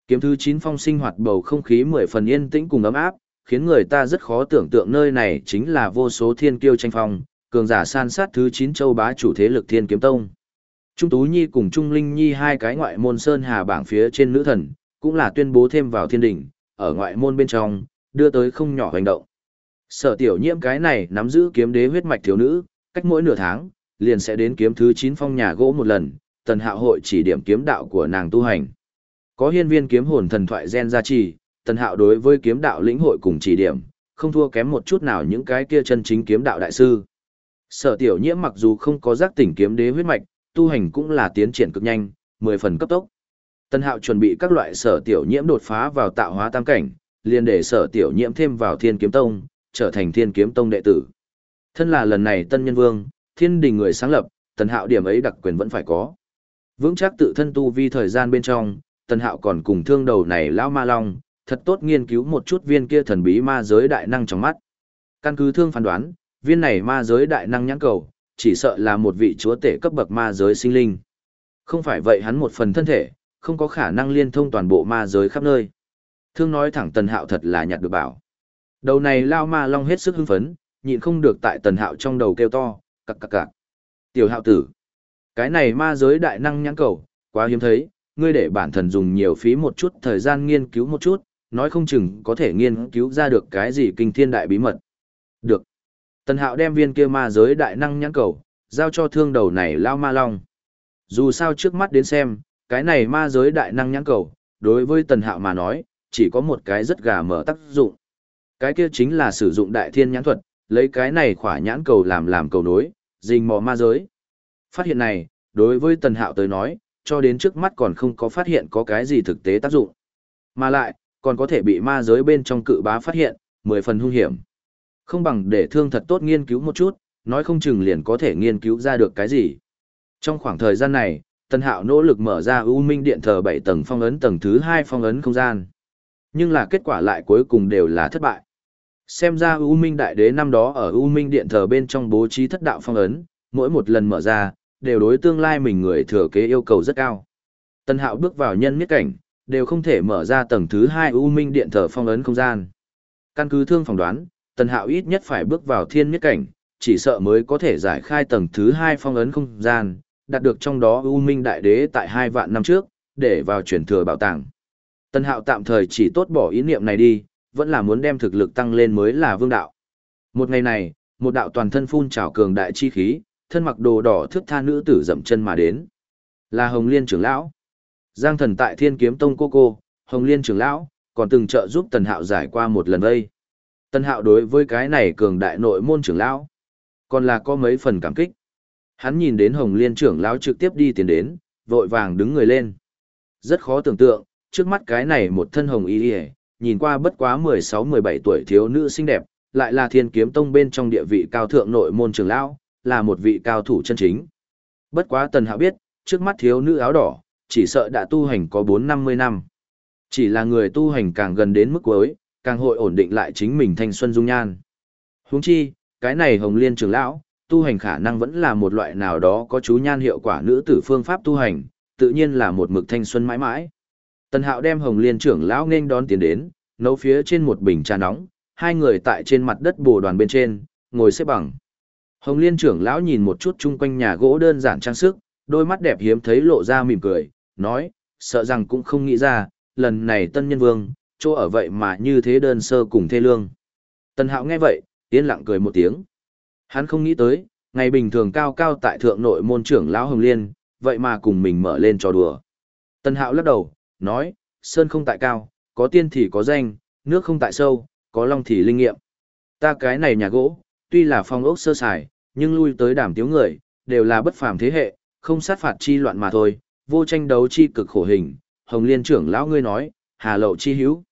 Kiếm thứ 9 phong sinh hoạt bầu không khí mười phần yên tĩnh cùng ấm áp, khiến người ta rất khó tưởng tượng nơi này chính là vô số thiên kiêu tranh phong, cường giả san sát thứ 9 châu bá chủ thế lực Thiên Kiếm Tông. Trung Tú Nhi cùng Trung Linh Nhi hai cái ngoại môn sơn hà bảng phía trên nữ thần, cũng là tuyên bố thêm vào thiên đỉnh, ở ngoại môn bên trong, đưa tới không nhỏ hành động. Sở tiểu nhiễm cái này nắm giữ kiếm đế huyết mạch thiếu nữ, cách mỗi nửa tháng, liền sẽ đến kiếm thứ 9 phong nhà gỗ một lần, tần hạo hội chỉ điểm kiếm đạo của nàng tu hành. Có hiên viên kiếm hồn thần thoại gen gia trì, tần hạo đối với kiếm đạo lĩnh hội cùng chỉ điểm, không thua kém một chút nào những cái kia chân chính kiếm đạo đại sư. Sở tiểu nhiễm mặc dù không có giác tỉnh kiếm đế huyết mạch, tu hành cũng là tiến triển cực nhanh, 10 phần cấp tốc. Tân Hạo chuẩn bị các loại sở tiểu nhiễm đột phá vào tạo hóa tam cảnh, liền để sở tiểu nhiễm thêm vào Thiên Kiếm Tông, trở thành Thiên Kiếm Tông đệ tử. Thân là lần này Tân Nhân Vương, Thiên Đình người sáng lập, Tân Hạo điểm ấy đặc quyền vẫn phải có. Vững chắc tự thân tu vi thời gian bên trong, Tân Hạo còn cùng thương đầu này lão ma long, thật tốt nghiên cứu một chút viên kia thần bí ma giới đại năng trong mắt. Căn cứ thương phán đoán, viên này ma giới đại năng nhãn cầu, chỉ sợ là một vị chúa tể cấp bậc ma giới sinh linh. Không phải vậy hắn một phần thân thể, không có khả năng liên thông toàn bộ ma giới khắp nơi. Thương nói thẳng Tần Hạo thật là nhặt được bảo. Đầu này lao ma long hết sức hưng phấn, nhịn không được tại Tần Hạo trong đầu kêu to, cặc cặc cặc. Tiểu Hạo tử, cái này ma giới đại năng nhãn cầu, quá hiếm thấy, ngươi để bản thần dùng nhiều phí một chút thời gian nghiên cứu một chút, nói không chừng có thể nghiên cứu ra được cái gì kinh thiên đại bí mật. Được. Tần Hạo đem viên kia ma giới đại năng nhãn cầu, giao cho thương đầu này lao ma long. Dù sao trước mắt đến xem, cái này ma giới đại năng nhãn cầu, đối với tần hạo mà nói, chỉ có một cái rất gà mở tác dụng. Cái kia chính là sử dụng đại thiên nhãn thuật, lấy cái này khỏa nhãn cầu làm làm cầu nối, dình mò ma giới. Phát hiện này, đối với tần hạo tới nói, cho đến trước mắt còn không có phát hiện có cái gì thực tế tác dụng. Mà lại, còn có thể bị ma giới bên trong cự bá phát hiện, mười phần hung hiểm. Không bằng để thương thật tốt nghiên cứu một chút, nói không chừng liền có thể nghiên cứu ra được cái gì. Trong khoảng thời gian này, Tân Hạo nỗ lực mở ra U Minh Điện thờ 7 tầng phong ấn tầng thứ 2 phong ấn không gian. Nhưng là kết quả lại cuối cùng đều là thất bại. Xem ra U Minh Đại Đế năm đó ở U Minh Điện thờ bên trong bố trí thất đạo phong ấn, mỗi một lần mở ra, đều đối tương lai mình người thừa kế yêu cầu rất cao. Tân Hạo bước vào nhân miết cảnh, đều không thể mở ra tầng thứ hai U Minh Điện thờ phong ấn không gian. Căn cứ thương phỏng đoán, Tần Hạo ít nhất phải bước vào thiên miết cảnh, chỉ sợ mới có thể giải khai tầng thứ hai phong ấn không gian, đạt được trong đó U Minh Đại Đế tại hai vạn năm trước, để vào chuyển thừa bảo tàng. Tần Hạo tạm thời chỉ tốt bỏ ý niệm này đi, vẫn là muốn đem thực lực tăng lên mới là vương đạo. Một ngày này, một đạo toàn thân phun trào cường đại chi khí, thân mặc đồ đỏ thước tha nữ tử dậm chân mà đến. Là Hồng Liên trưởng lão. Giang thần tại Thiên Kiếm Tông cô cô, Hồng Liên trưởng lão, còn từng trợ giúp Tần Hạo giải qua một lần vây. Tần Hạo đối với cái này cường đại nội môn trưởng lão, còn là có mấy phần cảm kích. Hắn nhìn đến Hồng Liên trưởng lão trực tiếp đi tiến đến, vội vàng đứng người lên. Rất khó tưởng tượng, trước mắt cái này một thân hồng y liễu, nhìn qua bất quá 16-17 tuổi thiếu nữ xinh đẹp, lại là Thiên Kiếm Tông bên trong địa vị cao thượng nội môn trưởng lão, là một vị cao thủ chân chính. Bất quá Tần Hạo biết, trước mắt thiếu nữ áo đỏ, chỉ sợ đã tu hành có 4-50 năm. Chỉ là người tu hành càng gần đến mức cuối, càng hội ổn định lại chính mình thanh xuân dung nhan. Huống chi, cái này Hồng Liên trưởng lão, tu hành khả năng vẫn là một loại nào đó có chú nhan hiệu quả nữ tử phương pháp tu hành, tự nhiên là một mực thanh xuân mãi mãi. Tần Hạo đem Hồng Liên trưởng lão nên đón tiến đến, nấu phía trên một bình trà nóng, hai người tại trên mặt đất bồ đoàn bên trên, ngồi xếp bằng. Hồng Liên trưởng lão nhìn một chút chung quanh nhà gỗ đơn giản trang sức, đôi mắt đẹp hiếm thấy lộ ra mỉm cười, nói, sợ rằng cũng không nghĩ ra, lần này tân nhân vương, chỗ ở vậy mà như thế đơn sơ cùng thê lương. Tân Hạo nghe vậy, yên lặng cười một tiếng. Hắn không nghĩ tới, ngày bình thường cao cao tại thượng nội môn trưởng lão Hồng Liên, vậy mà cùng mình mở lên trò đùa. Tân Hạo lắc đầu, nói, sơn không tại cao, có tiên thì có danh, nước không tại sâu, có long thì linh nghiệm. Ta cái này nhà gỗ, tuy là phong ốc sơ sài, nhưng lui tới đảm tiếu người, đều là bất phàm thế hệ, không sát phạt chi loạn mà thôi, vô tranh đấu chi cực khổ hình. Hồng Liên trưởng lão ngươi nói, hà lậu chi hữu.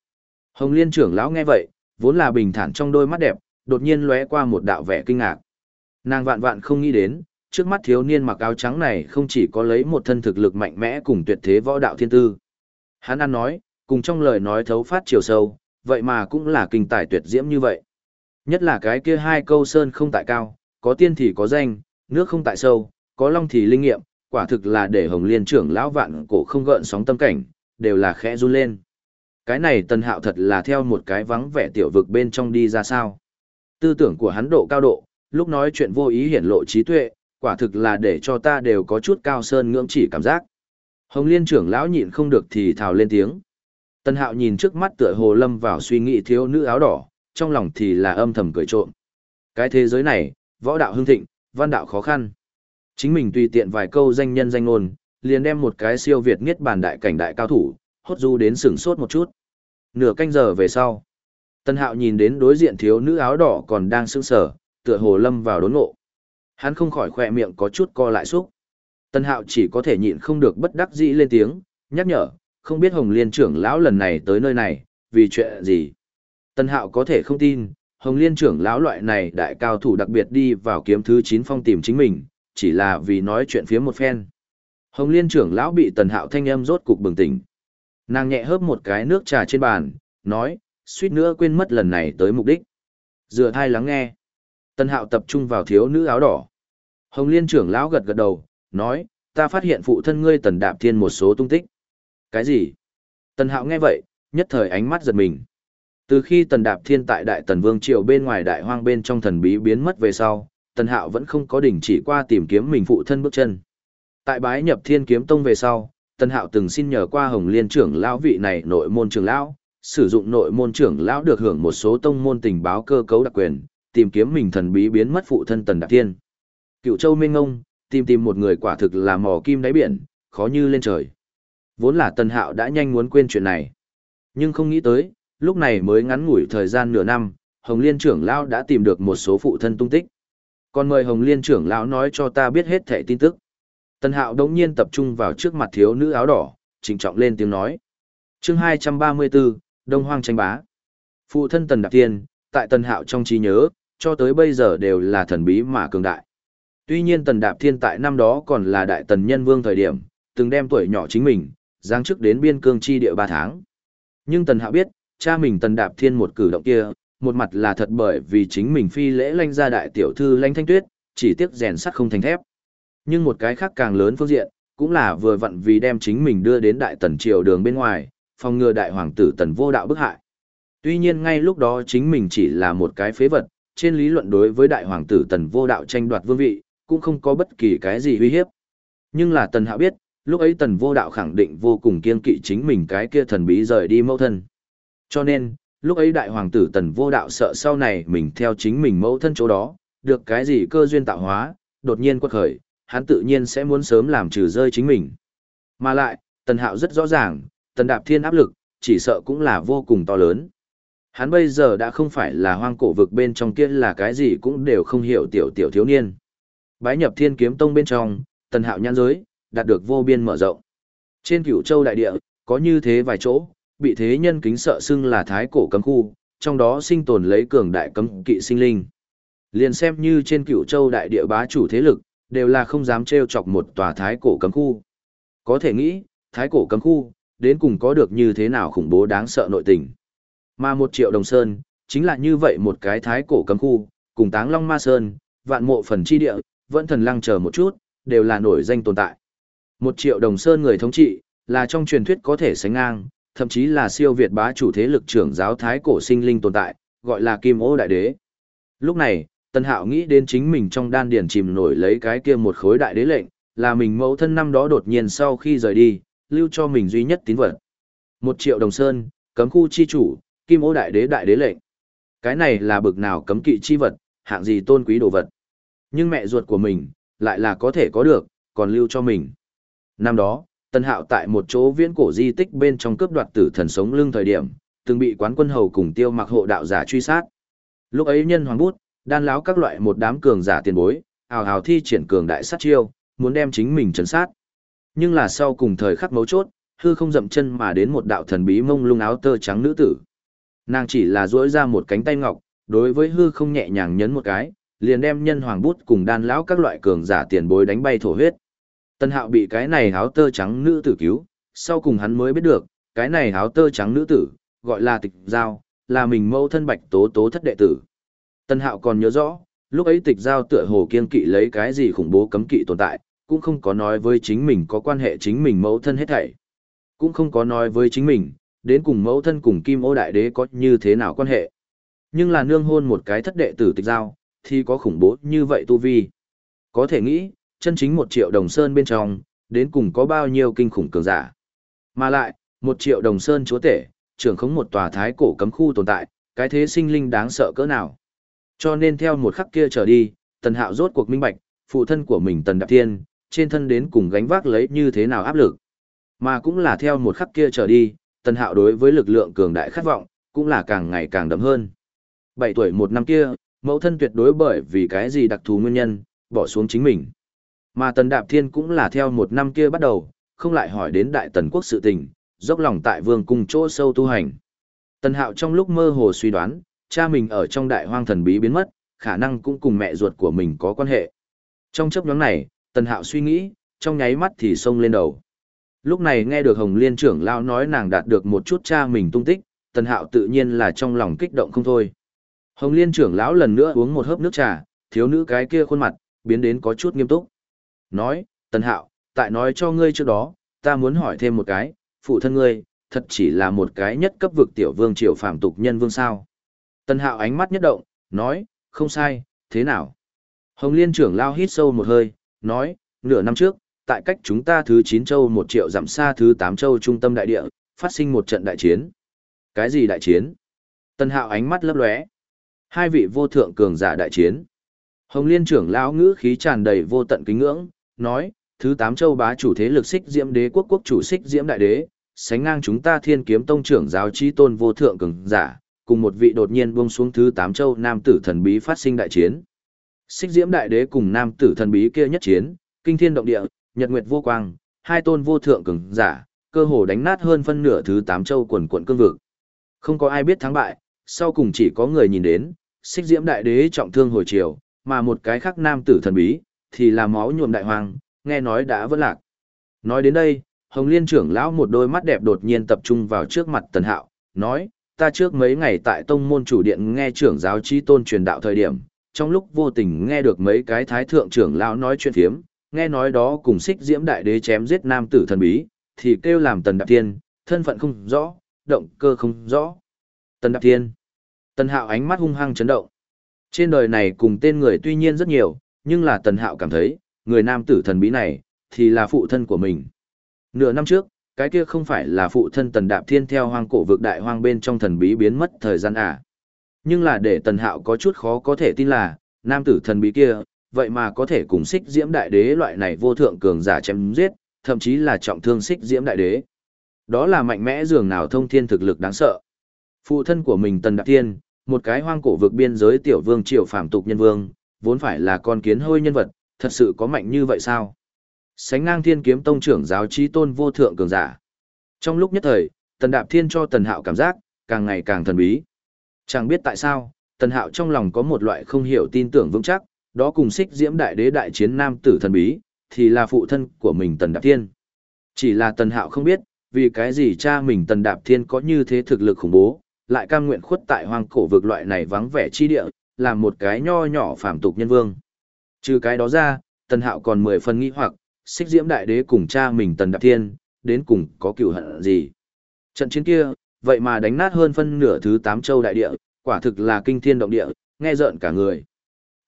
Hồng Liên trưởng lão nghe vậy, vốn là bình thản trong đôi mắt đẹp, đột nhiên lóe qua một đạo vẻ kinh ngạc. Nàng vạn vạn không nghĩ đến, trước mắt thiếu niên mặc áo trắng này không chỉ có lấy một thân thực lực mạnh mẽ cùng tuyệt thế võ đạo thiên tư. Hắn ăn nói, cùng trong lời nói thấu phát chiều sâu, vậy mà cũng là kinh tài tuyệt diễm như vậy. Nhất là cái kia hai câu sơn không tại cao, có tiên thì có danh, nước không tại sâu, có long thì linh nghiệm, quả thực là để Hồng Liên trưởng lão vạn cổ không gợn sóng tâm cảnh, đều là khẽ run lên. Cái này Tần Hạo thật là theo một cái vắng vẻ tiểu vực bên trong đi ra sao. Tư tưởng của hắn độ cao độ, lúc nói chuyện vô ý hiển lộ trí tuệ, quả thực là để cho ta đều có chút cao sơn ngưỡng chỉ cảm giác. Hồng Liên trưởng lão nhịn không được thì thào lên tiếng. Tân Hạo nhìn trước mắt tựa hồ lâm vào suy nghĩ thiếu nữ áo đỏ, trong lòng thì là âm thầm cười trộm. Cái thế giới này, võ đạo hưng thịnh, văn đạo khó khăn. Chính mình tùy tiện vài câu danh nhân danh ngôn, liền đem một cái siêu việt niết bản đại cảnh đại cao thủ, hốt du đến sửng sốt một chút. Nửa canh giờ về sau, Tân Hạo nhìn đến đối diện thiếu nữ áo đỏ còn đang sững sờ, tựa hồ lâm vào đốn ngộ. Hắn không khỏi khỏe miệng có chút co lại xúc. Tân Hạo chỉ có thể nhịn không được bất đắc dĩ lên tiếng, nhắc nhở, không biết Hồng Liên trưởng lão lần này tới nơi này, vì chuyện gì. Tân Hạo có thể không tin, Hồng Liên trưởng lão loại này đại cao thủ đặc biệt đi vào kiếm thứ 9 phong tìm chính mình, chỉ là vì nói chuyện phía một phen. Hồng Liên trưởng lão bị Tần Hạo thanh âm rốt cục bừng tỉnh. Nàng nhẹ hớp một cái nước trà trên bàn, nói, suýt nữa quên mất lần này tới mục đích. Dựa thai lắng nghe. Tần Hạo tập trung vào thiếu nữ áo đỏ. Hồng Liên trưởng lão gật gật đầu, nói, ta phát hiện phụ thân ngươi Tần Đạp Thiên một số tung tích. Cái gì? Tần Hạo nghe vậy, nhất thời ánh mắt giật mình. Từ khi Tần Đạp Thiên tại Đại Tần Vương Triều bên ngoài đại hoang bên trong thần bí biến mất về sau, Tần Hạo vẫn không có đỉnh chỉ qua tìm kiếm mình phụ thân bước chân. Tại bái nhập Thiên Kiếm Tông về sau, Tần Hạo từng xin nhờ qua Hồng Liên trưởng lão vị này nội môn trưởng lão, sử dụng nội môn trưởng lão được hưởng một số tông môn tình báo cơ cấu đặc quyền, tìm kiếm mình thần bí biến mất phụ thân Tần Đạp Thiên. Cựu Châu Minh Ngông, tìm tìm một người quả thực là mò kim đáy biển, khó như lên trời. Vốn là Tần Hạo đã nhanh muốn quên chuyện này. Nhưng không nghĩ tới, lúc này mới ngắn ngủi thời gian nửa năm, Hồng Liên trưởng lão đã tìm được một số phụ thân tung tích. Còn mời Hồng Liên trưởng lão nói cho ta biết hết thẻ tin tức. Tần Hạo đống nhiên tập trung vào trước mặt thiếu nữ áo đỏ, trịnh trọng lên tiếng nói. chương 234, Đông Hoang tranh bá. Phụ thân Tần Đạp Tiên, tại Tần Hạo trong trí nhớ, cho tới bây giờ đều là thần bí mà cường đại. Tuy nhiên Tần Đạp Thiên tại năm đó còn là đại tần nhân vương thời điểm, từng đem tuổi nhỏ chính mình, giáng chức đến biên cương chi địa 3 tháng. Nhưng Tần Hạo biết, cha mình Tần Đạp Thiên một cử động kia, một mặt là thật bởi vì chính mình phi lễ lanh ra đại tiểu thư lanh thanh tuyết, chỉ tiếc rèn sắt không thành thép. Nhưng một cái khác càng lớn phương diện, cũng là vừa vặn vì đem chính mình đưa đến đại tần triều đường bên ngoài, phòng ngừa đại hoàng tử tần vô đạo bức hại. Tuy nhiên ngay lúc đó chính mình chỉ là một cái phế vật, trên lý luận đối với đại hoàng tử tần vô đạo tranh đoạt vương vị, cũng không có bất kỳ cái gì uy hiếp. Nhưng là tần hạo biết, lúc ấy tần vô đạo khẳng định vô cùng kiên kỵ chính mình cái kia thần bí rời đi mâu thân. Cho nên, lúc ấy đại hoàng tử tần vô đạo sợ sau này mình theo chính mình mẫu thân chỗ đó, được cái gì cơ duyên tạo hóa, đột nhiên quật khởi, hắn tự nhiên sẽ muốn sớm làm trừ rơi chính mình. Mà lại, tần hạo rất rõ ràng, tần đạp thiên áp lực, chỉ sợ cũng là vô cùng to lớn. Hắn bây giờ đã không phải là hoang cổ vực bên trong kia là cái gì cũng đều không hiểu tiểu tiểu thiếu niên. Bái nhập thiên kiếm tông bên trong, tần hạo nhãn giới, đạt được vô biên mở rộng. Trên cửu châu đại địa, có như thế vài chỗ, bị thế nhân kính sợ xưng là thái cổ cấm khu, trong đó sinh tồn lấy cường đại cấm kỵ sinh linh. Liền xem như trên cửu châu đại địa bá chủ thế lực, đều là không dám trêu chọc một tòa thái cổ cấm khu. Có thể nghĩ, thái cổ cấm khu, đến cùng có được như thế nào khủng bố đáng sợ nội tình. Mà một triệu đồng sơn, chính là như vậy một cái thái cổ cấm khu, cùng táng long ma sơn, vạn mộ phần chi địa, vẫn thần lăng chờ một chút, đều là nổi danh tồn tại. Một triệu đồng sơn người thống trị, là trong truyền thuyết có thể sánh ngang, thậm chí là siêu việt bá chủ thế lực trưởng giáo thái cổ sinh linh tồn tại, gọi là kim ô đại đế. Lúc này, Tân Hạo nghĩ đến chính mình trong đan điển chìm nổi lấy cái kia một khối đại đế lệnh, là mình mẫu thân năm đó đột nhiên sau khi rời đi, lưu cho mình duy nhất tín vật. Một triệu đồng sơn, cấm khu chi chủ, kim ô đại đế đại đế lệnh. Cái này là bực nào cấm kỵ chi vật, hạng gì tôn quý đồ vật. Nhưng mẹ ruột của mình, lại là có thể có được, còn lưu cho mình. Năm đó, Tân Hạo tại một chỗ viễn cổ di tích bên trong cướp đoạt tử thần sống lưng thời điểm, từng bị quán quân hầu cùng tiêu mặc hộ đạo giả truy sát. Lúc ấy nhân hoàng bút, đan láo các loại một đám cường giả tiền bối, hào hào thi triển cường đại sát chiêu, muốn đem chính mình trấn sát. Nhưng là sau cùng thời khắc mấu chốt, hư không dậm chân mà đến một đạo thần bí mông lung áo tơ trắng nữ tử. Nàng chỉ là duỗi ra một cánh tay ngọc, đối với hư không nhẹ nhàng nhấn một cái, liền đem nhân hoàng bút cùng đan lão các loại cường giả tiền bối đánh bay thổ huyết. Tân hạo bị cái này áo tơ trắng nữ tử cứu, sau cùng hắn mới biết được, cái này áo tơ trắng nữ tử, gọi là tịch giao, là mình mâu thân bạch tố tố thất đệ tử. Tân hạo còn nhớ rõ, lúc ấy tịch giao tựa hồ kiên kỵ lấy cái gì khủng bố cấm kỵ tồn tại, cũng không có nói với chính mình có quan hệ chính mình mẫu thân hết thảy. Cũng không có nói với chính mình, đến cùng mẫu thân cùng kim ô đại đế có như thế nào quan hệ. Nhưng là nương hôn một cái thất đệ tử tịch giao, thì có khủng bố như vậy tu vi. Có thể nghĩ, chân chính một triệu đồng sơn bên trong, đến cùng có bao nhiêu kinh khủng cường giả. Mà lại, một triệu đồng sơn chúa tể, trưởng khống một tòa thái cổ cấm khu tồn tại, cái thế sinh linh đáng sợ cỡ nào. Cho nên theo một khắc kia trở đi, tần hạo rốt cuộc minh bạch, phụ thân của mình tần đạp thiên, trên thân đến cùng gánh vác lấy như thế nào áp lực. Mà cũng là theo một khắc kia trở đi, tần hạo đối với lực lượng cường đại khát vọng, cũng là càng ngày càng đậm hơn. 7 tuổi một năm kia, mẫu thân tuyệt đối bởi vì cái gì đặc thù nguyên nhân, bỏ xuống chính mình. Mà tần đạp thiên cũng là theo một năm kia bắt đầu, không lại hỏi đến đại tần quốc sự tình, dốc lòng tại vương cung chỗ sâu tu hành. Tần hạo trong lúc mơ hồ suy đoán, cha mình ở trong đại hoang thần bí biến mất, khả năng cũng cùng mẹ ruột của mình có quan hệ. Trong chấp nhóm này, tần hạo suy nghĩ, trong nháy mắt thì sông lên đầu. Lúc này nghe được Hồng Liên trưởng lao nói nàng đạt được một chút cha mình tung tích, tần hạo tự nhiên là trong lòng kích động không thôi. Hồng Liên trưởng lão lần nữa uống một hớp nước trà, thiếu nữ cái kia khuôn mặt, biến đến có chút nghiêm túc. Nói, tần hạo, tại nói cho ngươi trước đó, ta muốn hỏi thêm một cái, phụ thân ngươi, thật chỉ là một cái nhất cấp vực tiểu vương triều phạm tục nhân vương sao. Tần hạo ánh mắt nhất động, nói, không sai, thế nào? Hồng Liên trưởng lao hít sâu một hơi, nói, nửa năm trước, tại cách chúng ta thứ 9 châu một triệu dặm xa thứ 8 châu trung tâm đại địa, phát sinh một trận đại chiến. Cái gì đại chiến? Tần hạo ánh mắt lấp lóe. Hai vị vô thượng cường giả đại chiến. Hồng Liên trưởng lão ngữ khí tràn đầy vô tận kính ngưỡng, nói, thứ tám châu bá chủ thế lực xích diễm đế quốc quốc chủ xích diễm đại đế, sánh ngang chúng ta thiên kiếm tông trưởng giáo chi tôn vô thượng cường giả, cùng một vị đột nhiên buông xuống thứ tám châu nam tử thần bí phát sinh đại chiến. Xích diễm đại đế cùng nam tử thần bí kia nhất chiến, kinh thiên động địa, nhật nguyệt vô quang, hai tôn vô thượng cường giả, cơ hồ đánh nát hơn phân nửa thứ tám châu quần quận cương vực. Không có ai biết thắng bại, sau cùng chỉ có người nhìn đến, xích diễm đại đế trọng thương hồi chiều, mà một cái khác nam tử thần bí, thì là máu nhuộm đại hoàng, nghe nói đã vỡ lạc. Nói đến đây, Hồng Liên trưởng lão một đôi mắt đẹp đột nhiên tập trung vào trước mặt Tần Hạo, nói, ta trước mấy ngày tại tông môn chủ điện nghe trưởng giáo chi tôn truyền đạo thời điểm, trong lúc vô tình nghe được mấy cái thái thượng trưởng lão nói chuyện phiếm, nghe nói đó cùng xích diễm đại đế chém giết nam tử thần bí, thì kêu làm Tần Đạp Thiên, thân phận không rõ, động cơ không rõ. Tần Đạp Thiên. Tần Hạo ánh mắt hung hăng chấn động. Trên đời này cùng tên người tuy nhiên rất nhiều, nhưng là Tần Hạo cảm thấy, người nam tử thần bí này, thì là phụ thân của mình. Nửa năm trước, cái kia không phải là phụ thân Tần Đạp Thiên theo hoang cổ vực đại hoang bên trong thần bí biến mất thời gian à. Nhưng là để Tần Hạo có chút khó có thể tin là, nam tử thần bí kia, vậy mà có thể cùng xích diễm đại đế loại này vô thượng cường giả chém giết, thậm chí là trọng thương xích diễm đại đế. Đó là mạnh mẽ dường nào thông thiên thực lực đáng sợ. Phụ thân của mình Tần Đạp Thiên, một cái hoang cổ vực biên giới tiểu vương triều phạm tục nhân vương, vốn phải là con kiến hôi nhân vật, thật sự có mạnh như vậy sao? Sánh ngang thiên kiếm tông trưởng giáo trí tôn vô thượng cường giả. Trong lúc nhất thời, tần đạp thiên cho tần hạo cảm giác, càng ngày càng thần bí. Chẳng biết tại sao, tần hạo trong lòng có một loại không hiểu tin tưởng vững chắc, đó cùng xích diễm đại đế đại chiến nam tử thần bí, thì là phụ thân của mình tần đạp thiên. Chỉ là tần hạo không biết, vì cái gì cha mình tần đạp thiên có như thế thực lực khủng bố, lại cam nguyện khuất tại hoang cổ vực loại này vắng vẻ chi địa, làm một cái nho nhỏ phạm tục nhân vương. Trừ cái đó ra, tần hạo còn mười phần nghi hoặc, xích diễm đại đế cùng cha mình tần đạp thiên, đến cùng có cựu hận gì. Trận chiến kia, vậy mà đánh nát hơn phân nửa thứ tám châu đại địa, quả thực là kinh thiên động địa, nghe rợn cả người.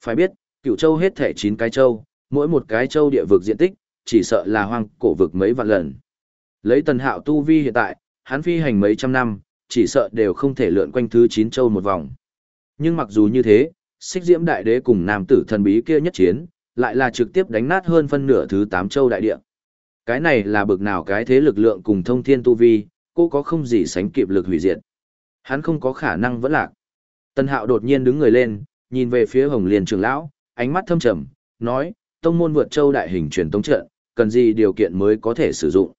Phải biết, cựu châu hết thể chín cái châu, mỗi một cái châu địa vực diện tích, chỉ sợ là hoang cổ vực mấy vạn lần. Lấy tần hạo tu vi hiện tại, hắn phi hành mấy trăm năm, chỉ sợ đều không thể lượn quanh thứ chín châu một vòng. Nhưng mặc dù như thế, xích diễm đại đế cùng nam tử thần bí kia nhất chiến, lại là trực tiếp đánh nát hơn phân nửa thứ tám châu đại địa. Cái này là bực nào cái thế lực lượng cùng thông thiên tu vi, cô có không gì sánh kịp lực hủy diệt. Hắn không có khả năng vẫn lạc. Tân hạo đột nhiên đứng người lên, nhìn về phía hồng liên trưởng lão, ánh mắt thâm trầm, nói, tông môn vượt châu đại hình truyền tống trận, cần gì điều kiện mới có thể sử dụng.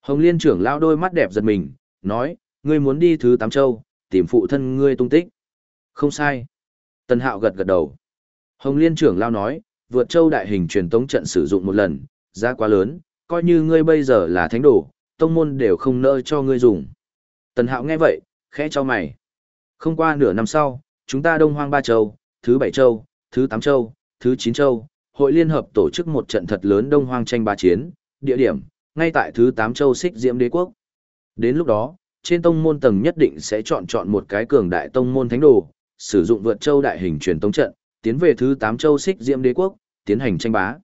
Hồng liên trưởng lão đôi mắt đẹp giật mình, nói, ngươi muốn đi thứ tám châu, tìm phụ thân ngươi tung tích. Không sai. Tần hạo gật gật đầu. Hồng liên trưởng lao nói, vượt châu đại hình truyền tống trận sử dụng một lần, giá quá lớn, coi như ngươi bây giờ là thánh đồ, tông môn đều không nỡ cho ngươi dùng. Tần Hạo nghe vậy, khẽ cho mày. Không qua nửa năm sau, chúng ta đông hoang ba châu, thứ bảy châu, thứ tám châu, thứ chín châu, hội liên hợp tổ chức một trận thật lớn đông hoang tranh ba chiến, địa điểm, ngay tại thứ tám châu xích diễm đế quốc. Đến lúc đó, trên tông môn tầng nhất định sẽ chọn chọn một cái cường đại tông môn thánh đồ, sử dụng vượt châu đại hình truyền tống trận, tiến về thứ tám châu xích diễm đế quốc, tiến hành tranh bá.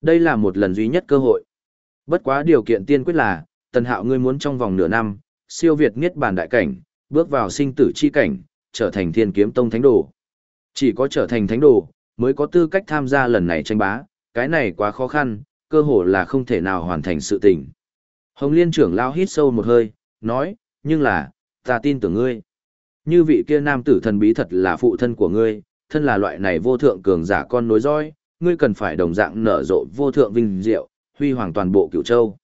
Đây là một lần duy nhất cơ hội. Bất quá điều kiện tiên quyết là, tần hạo ngươi muốn trong vòng nửa năm, siêu việt nghiết bản đại cảnh, bước vào sinh tử chi cảnh, trở thành thiên kiếm tông thánh đồ. Chỉ có trở thành thánh đồ, mới có tư cách tham gia lần này tranh bá, cái này quá khó khăn, cơ hội là không thể nào hoàn thành sự tình. Hồng liên trưởng lao hít sâu một hơi, nói, nhưng là, ta tin tưởng ngươi. Như vị kia nam tử thần bí thật là phụ thân của ngươi, thân là loại này vô thượng cường giả con nối roi, ngươi cần phải đồng dạng nở rộ vô thượng vinh diệu, huy hoàng toàn bộ cửu châu.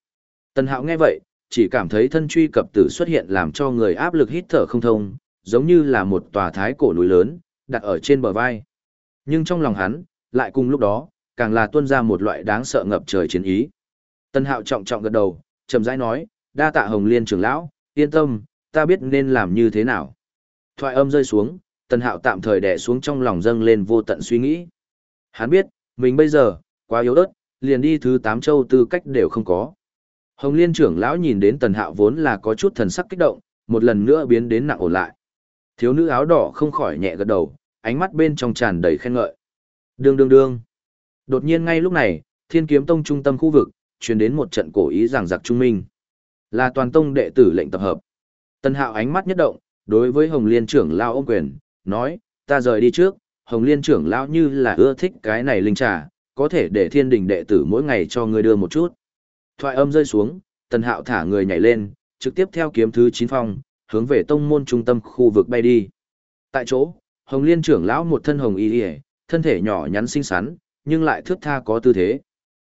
Tần Hạo nghe vậy, chỉ cảm thấy thân truy cập tử xuất hiện làm cho người áp lực hít thở không thông, giống như là một tòa thái cổ núi lớn, đặt ở trên bờ vai. Nhưng trong lòng hắn, lại cùng lúc đó, càng là tuôn ra một loại đáng sợ ngập trời chiến ý. Tần Hạo trọng trọng gật đầu, chậm rãi nói, đa tạ Hồng Liên trưởng lão, yên tâm, ta biết nên làm như thế nào. Thoại âm rơi xuống, Tần Hạo tạm thời đè xuống trong lòng dâng lên vô tận suy nghĩ. Hắn biết, mình bây giờ, quá yếu ớt, liền đi thứ tám châu tư cách đều không có. Hồng Liên trưởng lão nhìn đến Tần Hạo vốn là có chút thần sắc kích động, một lần nữa biến đến nặng ổn lại. Thiếu nữ áo đỏ không khỏi nhẹ gật đầu, ánh mắt bên trong tràn đầy khen ngợi. Đương đương đương. Đột nhiên ngay lúc này, Thiên Kiếm Tông trung tâm khu vực, truyền đến một trận cổ ý giảng giặc trung minh. Là toàn tông đệ tử lệnh tập hợp. Tần Hạo ánh mắt nhất động, đối với Hồng Liên trưởng lão ôm quyền, nói, ta rời đi trước, Hồng Liên trưởng lão như là ưa thích cái này linh trà, có thể để thiên đình đệ tử mỗi ngày cho ngươi đưa một chút. Thoại âm rơi xuống, tần hạo thả người nhảy lên, trực tiếp theo kiếm thứ 9 phong, hướng về tông môn trung tâm khu vực bay đi. Tại chỗ, Hồng Liên trưởng lão một thân hồng y y, thân thể nhỏ nhắn xinh xắn, nhưng lại thước tha có tư thế.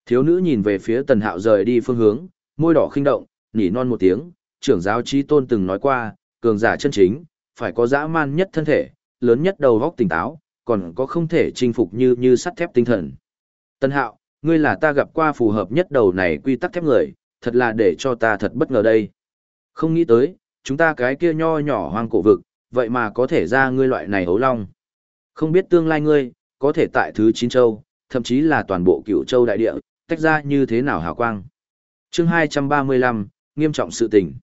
Thiếu nữ nhìn về phía tần hạo rời đi phương hướng, môi đỏ khinh động, nỉ non một tiếng, trưởng giáo trí tôn từng nói qua, cường giả chân chính, phải có dã man nhất thân thể, lớn nhất đầu góc tỉnh táo, còn có không thể chinh phục như như sắt thép tinh thần. tân hạo, ngươi là ta gặp qua phù hợp nhất đầu này quy tắc thép người, thật là để cho ta thật bất ngờ đây. Không nghĩ tới, chúng ta cái kia nho nhỏ hoang cổ vực, vậy mà có thể ra ngươi loại này hấu long. Không biết tương lai ngươi, có thể tại thứ chín châu, thậm chí là toàn bộ cựu châu đại địa, tách ra như thế nào hào quang. chương 235, nghiêm trọng sự tình.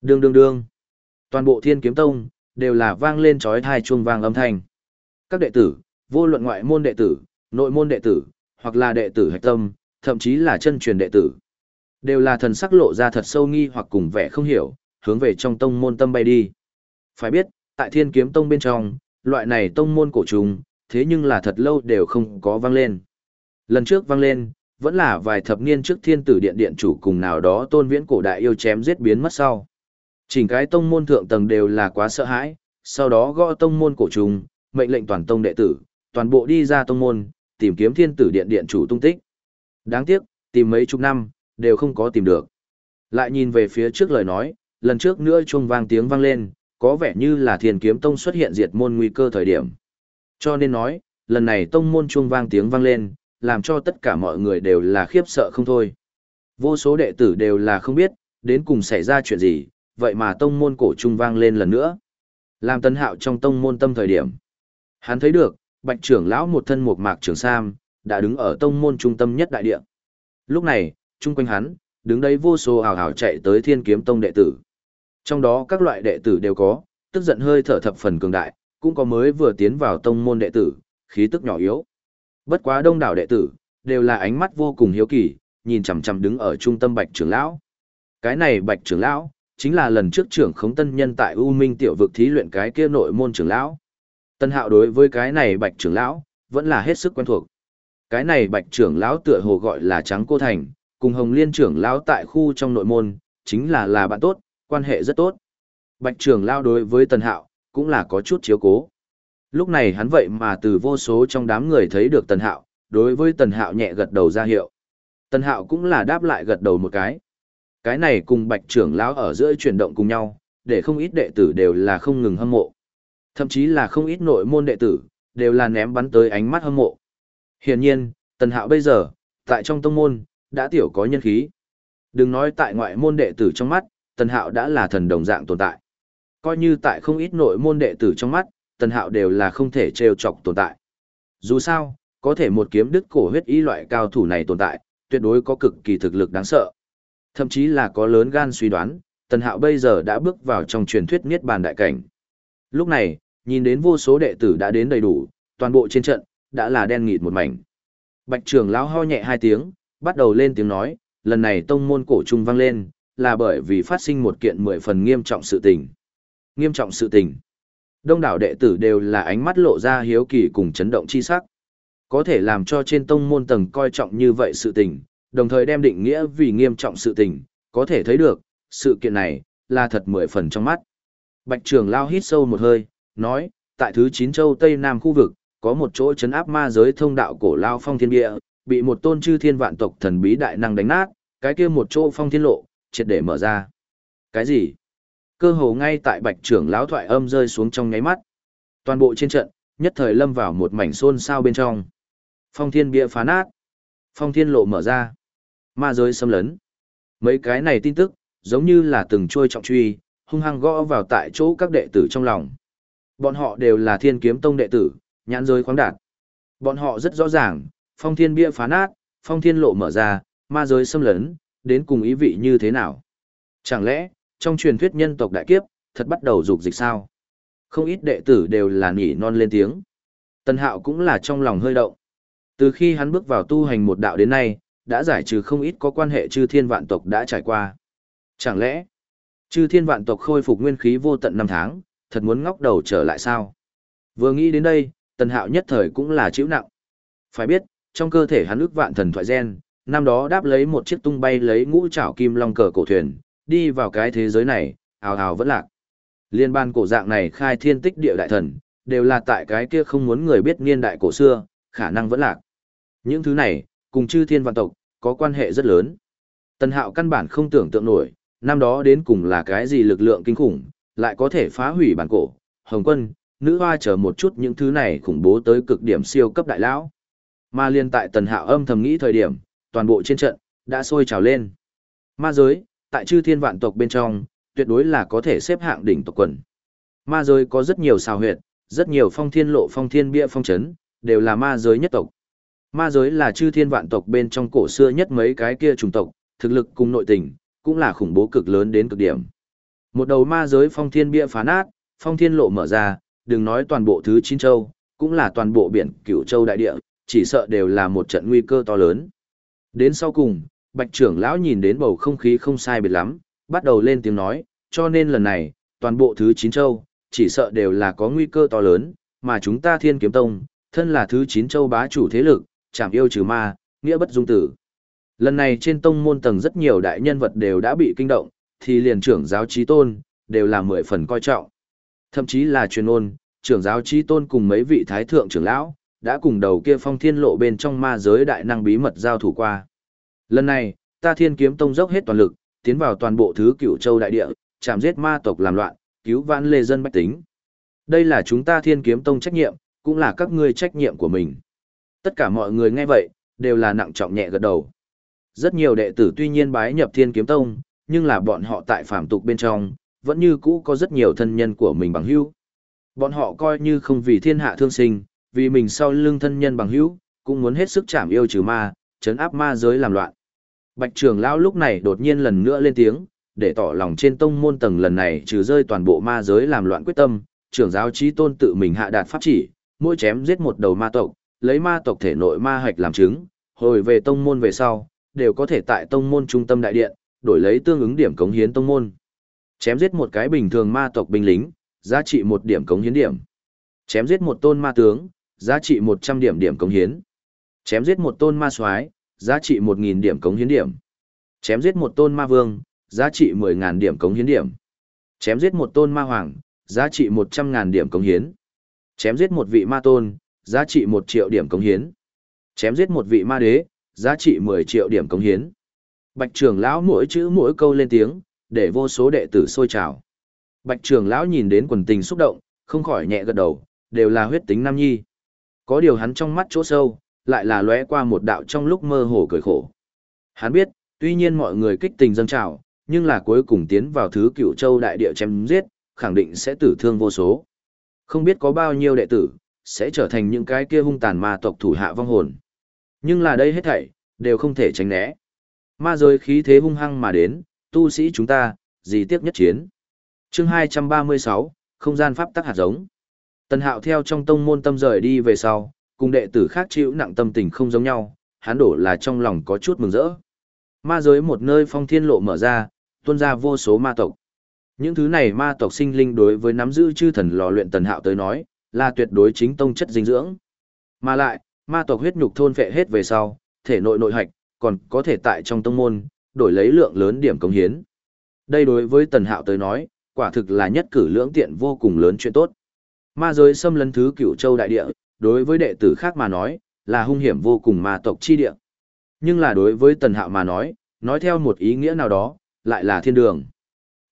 Đương đương đương. Toàn bộ thiên kiếm tông, đều là vang lên trói thai chuông vang âm thanh. Các đệ tử, vô luận ngoại môn đệ tử, nội môn đệ tử, hoặc là đệ tử hạch tâm, thậm chí là chân truyền đệ tử. Đều là thần sắc lộ ra thật sâu nghi hoặc cùng vẻ không hiểu, hướng về trong tông môn tâm bay đi. Phải biết, tại thiên kiếm tông bên trong, loại này tông môn cổ trùng, thế nhưng là thật lâu đều không có vang lên. Lần trước vang lên, vẫn là vài thập niên trước thiên tử điện điện chủ cùng nào đó tôn viễn cổ đại yêu chém giết biến mất sau. Chỉnh cái tông môn thượng tầng đều là quá sợ hãi, sau đó gõ tông môn cổ trùng, mệnh lệnh toàn tông đệ tử, toàn bộ đi ra tông môn, tìm kiếm thiên tử điện điện chủ tung tích. Đáng tiếc, tìm mấy chục năm, đều không có tìm được. Lại nhìn về phía trước lời nói, lần trước nữa chuông vang tiếng vang lên, có vẻ như là thiên kiếm tông xuất hiện diệt môn nguy cơ thời điểm. Cho nên nói, lần này tông môn chuông vang tiếng vang lên, làm cho tất cả mọi người đều là khiếp sợ không thôi. Vô số đệ tử đều là không biết, đến cùng xảy ra chuyện gì, vậy mà tông môn cổ trung vang lên lần nữa. Làm tân hạo trong tông môn tâm thời điểm. Hắn thấy được, bạch trưởng lão một thân một mạc trường sam, đã đứng ở tông môn trung tâm nhất đại địa. Lúc này, chung quanh hắn, đứng đấy vô số hào hào chạy tới thiên kiếm tông đệ tử. Trong đó các loại đệ tử đều có, tức giận hơi thở thập phần cường đại, cũng có mới vừa tiến vào tông môn đệ tử, khí tức nhỏ yếu. Bất quá đông đảo đệ tử, đều là ánh mắt vô cùng hiếu kỳ, nhìn chằm chằm đứng ở trung tâm Bạch trưởng lão. Cái này Bạch trưởng lão, chính là lần trước trưởng khống tân nhân tại U Minh tiểu vực thí luyện cái kia nội môn trưởng lão. Tân Hạo đối với cái này Bạch trưởng lão, vẫn là hết sức quen thuộc. Cái này Bạch trưởng lão tựa hồ gọi là Trắng Cô Thành, cùng Hồng Liên trưởng lão tại khu trong nội môn, chính là là bạn tốt, quan hệ rất tốt. Bạch trưởng lão đối với Tân Hạo, cũng là có chút chiếu cố. Lúc này hắn vậy mà từ vô số trong đám người thấy được tân Hạo, đối với Tần Hạo nhẹ gật đầu ra hiệu. Tần Hạo cũng là đáp lại gật đầu một cái. Cái này cùng Bạch trưởng lão ở giữa chuyển động cùng nhau, để không ít đệ tử đều là không ngừng hâm mộ. Thậm chí là không ít nội môn đệ tử, đều là ném bắn tới ánh mắt hâm mộ. Hiển nhiên, Tần Hạo bây giờ, tại trong tông môn, đã tiểu có nhân khí. Đừng nói tại ngoại môn đệ tử trong mắt, Tần Hạo đã là thần đồng dạng tồn tại. Coi như tại không ít nội môn đệ tử trong mắt, tần hạo đều là không thể trêu chọc tồn tại. Dù sao, có thể một kiếm đứt cổ huyết ý loại cao thủ này tồn tại, tuyệt đối có cực kỳ thực lực đáng sợ. Thậm chí là có lớn gan suy đoán, tần hạo bây giờ đã bước vào trong truyền thuyết niết bàn đại cảnh. Lúc này, nhìn đến vô số đệ tử đã đến đầy đủ, toàn bộ trên trận, đã là đen nghịt một mảnh. Bạch trưởng lão ho nhẹ hai tiếng, bắt đầu lên tiếng nói, lần này tông môn cổ trung vang lên, là bởi vì phát sinh một kiện mười phần nghiêm trọng sự tình. Nghiêm trọng sự tình. Đông đảo đệ tử đều là ánh mắt lộ ra hiếu kỳ cùng chấn động chi sắc. Có thể làm cho trên tông môn tầng coi trọng như vậy sự tình, đồng thời đem định nghĩa vì nghiêm trọng sự tình, có thể thấy được, sự kiện này, là thật mười phần trong mắt. Bạch trường lao hít sâu một hơi, nói, tại thứ chín châu Tây Nam khu vực, có một chỗ chấn áp ma giới thông đạo cổ lao phong thiên địa, bị một tôn chư thiên vạn tộc thần bí đại năng đánh nát, cái kia một chỗ phong thiên lộ, triệt để mở ra. Cái gì? Cơ hồ ngay tại bạch trưởng lão thoại âm rơi xuống trong nháy mắt. Toàn bộ trên trận, nhất thời lâm vào một mảnh xôn xao bên trong. Phong thiên bia phá nát. Phong thiên lộ mở ra. Ma giới xâm lấn. Mấy cái này tin tức, giống như là từng trôi trọng truy, hung hăng gõ vào tại chỗ các đệ tử trong lòng. Bọn họ đều là thiên kiếm tông đệ tử, nhãn giới khoáng đạt. Bọn họ rất rõ ràng, phong thiên bia phá nát, phong thiên lộ mở ra, ma giới xâm lấn, đến cùng ý vị như thế nào. Chẳng lẽ, trong truyền thuyết nhân tộc đại kiếp, thật bắt đầu dục dịch sao. Không ít đệ tử đều là nỉ non lên tiếng. Tần Hạo cũng là trong lòng hơi động. Từ khi hắn bước vào tu hành một đạo đến nay, đã giải trừ không ít có quan hệ chư thiên vạn tộc đã trải qua. Chẳng lẽ, chư thiên vạn tộc khôi phục nguyên khí vô tận năm tháng, thật muốn ngóc đầu trở lại sao? Vừa nghĩ đến đây, Tần Hạo nhất thời cũng là chịu nặng. Phải biết, trong cơ thể hắn ước vạn thần thoại gen, năm đó đáp lấy một chiếc tung bay lấy ngũ trảo kim long cờ cổ thuyền, đi vào cái thế giới này, hào hào vẫn lạc. Liên ban cổ dạng này khai thiên tích địa đại thần, đều là tại cái kia không muốn người biết niên đại cổ xưa, khả năng vẫn lạc. Những thứ này, cùng chư thiên vạn tộc, có quan hệ rất lớn. Tần Hạo căn bản không tưởng tượng nổi, năm đó đến cùng là cái gì lực lượng kinh khủng, lại có thể phá hủy bản cổ, hồng quân, nữ hoa chờ một chút những thứ này khủng bố tới cực điểm siêu cấp đại lão. Mà liên tại Tần Hạo âm thầm nghĩ thời điểm, toàn bộ trên trận, đã sôi trào lên. Ma giới, tại chư thiên vạn tộc bên trong, tuyệt đối là có thể xếp hạng đỉnh tộc quần. Ma giới có rất nhiều xào huyệt, rất nhiều phong thiên lộ phong thiên bia phong chấn, đều là ma giới nhất tộc. Ma giới là chư thiên vạn tộc bên trong cổ xưa nhất mấy cái kia trùng tộc, thực lực cùng nội tình, cũng là khủng bố cực lớn đến cực điểm. Một đầu ma giới phong thiên bia phá nát, phong thiên lộ mở ra, đừng nói toàn bộ thứ chín châu, cũng là toàn bộ biển cửu châu đại địa, chỉ sợ đều là một trận nguy cơ to lớn. Đến sau cùng, bạch trưởng lão nhìn đến bầu không khí không sai biệt lắm, bắt đầu lên tiếng nói, cho nên lần này, toàn bộ thứ chín châu, chỉ sợ đều là có nguy cơ to lớn, mà chúng ta thiên kiếm tông, thân là thứ chín châu bá chủ thế lực, chảm yêu trừ ma, nghĩa bất dung tử. Lần này trên tông môn tầng rất nhiều đại nhân vật đều đã bị kinh động, thì liền trưởng giáo trí tôn, đều là mười phần coi trọng. Thậm chí là truyền ôn, trưởng giáo trí tôn cùng mấy vị thái thượng trưởng lão, đã cùng đầu kia phong thiên lộ bên trong ma giới đại năng bí mật giao thủ qua. Lần này, ta thiên kiếm tông dốc hết toàn lực, tiến vào toàn bộ thứ cửu châu đại địa, chạm giết ma tộc làm loạn, cứu vãn lê dân bách tính. Đây là chúng ta thiên kiếm tông trách nhiệm, cũng là các ngươi trách nhiệm của mình. Tất cả mọi người nghe vậy, đều là nặng trọng nhẹ gật đầu. Rất nhiều đệ tử tuy nhiên bái nhập thiên kiếm tông, nhưng là bọn họ tại phạm tục bên trong, vẫn như cũ có rất nhiều thân nhân của mình bằng hữu. Bọn họ coi như không vì thiên hạ thương sinh, vì mình sau lưng thân nhân bằng hữu, cũng muốn hết sức chảm yêu trừ ma, chấn áp ma giới làm loạn. Bạch trưởng lão lúc này đột nhiên lần nữa lên tiếng, để tỏ lòng trên tông môn tầng lần này trừ rơi toàn bộ ma giới làm loạn quyết tâm, trưởng giáo chí tôn tự mình hạ đạt pháp chỉ, mỗi chém giết một đầu ma tộc, lấy ma tộc thể nội ma hạch làm chứng, hồi về tông môn về sau, đều có thể tại tông môn trung tâm đại điện, đổi lấy tương ứng điểm cống hiến tông môn. Chém giết một cái bình thường ma tộc binh lính, giá trị một điểm cống hiến điểm. Chém giết một tôn ma tướng, giá trị 100 điểm điểm cống hiến. Chém giết một tôn ma soái, giá trị 1000 điểm cống hiến điểm. Chém giết một tôn ma vương, giá trị 10000 điểm cống hiến điểm. Chém giết một tôn ma hoàng, giá trị 100.000 điểm cống hiến. Chém giết một vị ma tôn, giá trị 1 triệu điểm cống hiến. Chém giết một vị ma đế, giá trị 10 triệu điểm cống hiến. Bạch trưởng lão mỗi chữ mỗi câu lên tiếng, để vô số đệ tử sôi trào. Bạch trưởng lão nhìn đến quần tình xúc động, không khỏi nhẹ gật đầu, đều là huyết tính nam nhi. Có điều hắn trong mắt chỗ sâu, lại là lóe qua một đạo trong lúc mơ hồ cười khổ. Hắn biết, tuy nhiên mọi người kích tình dâng trào, nhưng là cuối cùng tiến vào thứ cựu châu đại địa chém giết, khẳng định sẽ tử thương vô số. Không biết có bao nhiêu đệ tử, sẽ trở thành những cái kia hung tàn ma tộc thủ hạ vong hồn. Nhưng là đây hết thảy, đều không thể tránh né. Ma giới khí thế hung hăng mà đến, tu sĩ chúng ta, gì tiếp nhất chiến. chương 236, không gian pháp tắc hạt giống. Tần hạo theo trong tông môn tâm rời đi về sau, cùng đệ tử khác chịu nặng tâm tình không giống nhau, hắn đổ là trong lòng có chút mừng rỡ. Ma giới một nơi phong thiên lộ mở ra, tuôn ra vô số ma tộc. Những thứ này ma tộc sinh linh đối với nắm giữ chư thần lò luyện tần hạo tới nói, là tuyệt đối chính tông chất dinh dưỡng. Mà lại, ma tộc huyết nhục thôn phệ hết về sau, thể nội nội hạch, còn có thể tại trong tông môn, đổi lấy lượng lớn điểm công hiến. Đây đối với tần hạo tới nói, quả thực là nhất cử lưỡng tiện vô cùng lớn chuyện tốt. Ma giới xâm lấn thứ cửu châu đại địa, đối với đệ tử khác mà nói, là hung hiểm vô cùng ma tộc chi địa. Nhưng là đối với tần hạo mà nói, nói theo một ý nghĩa nào đó, lại là thiên đường.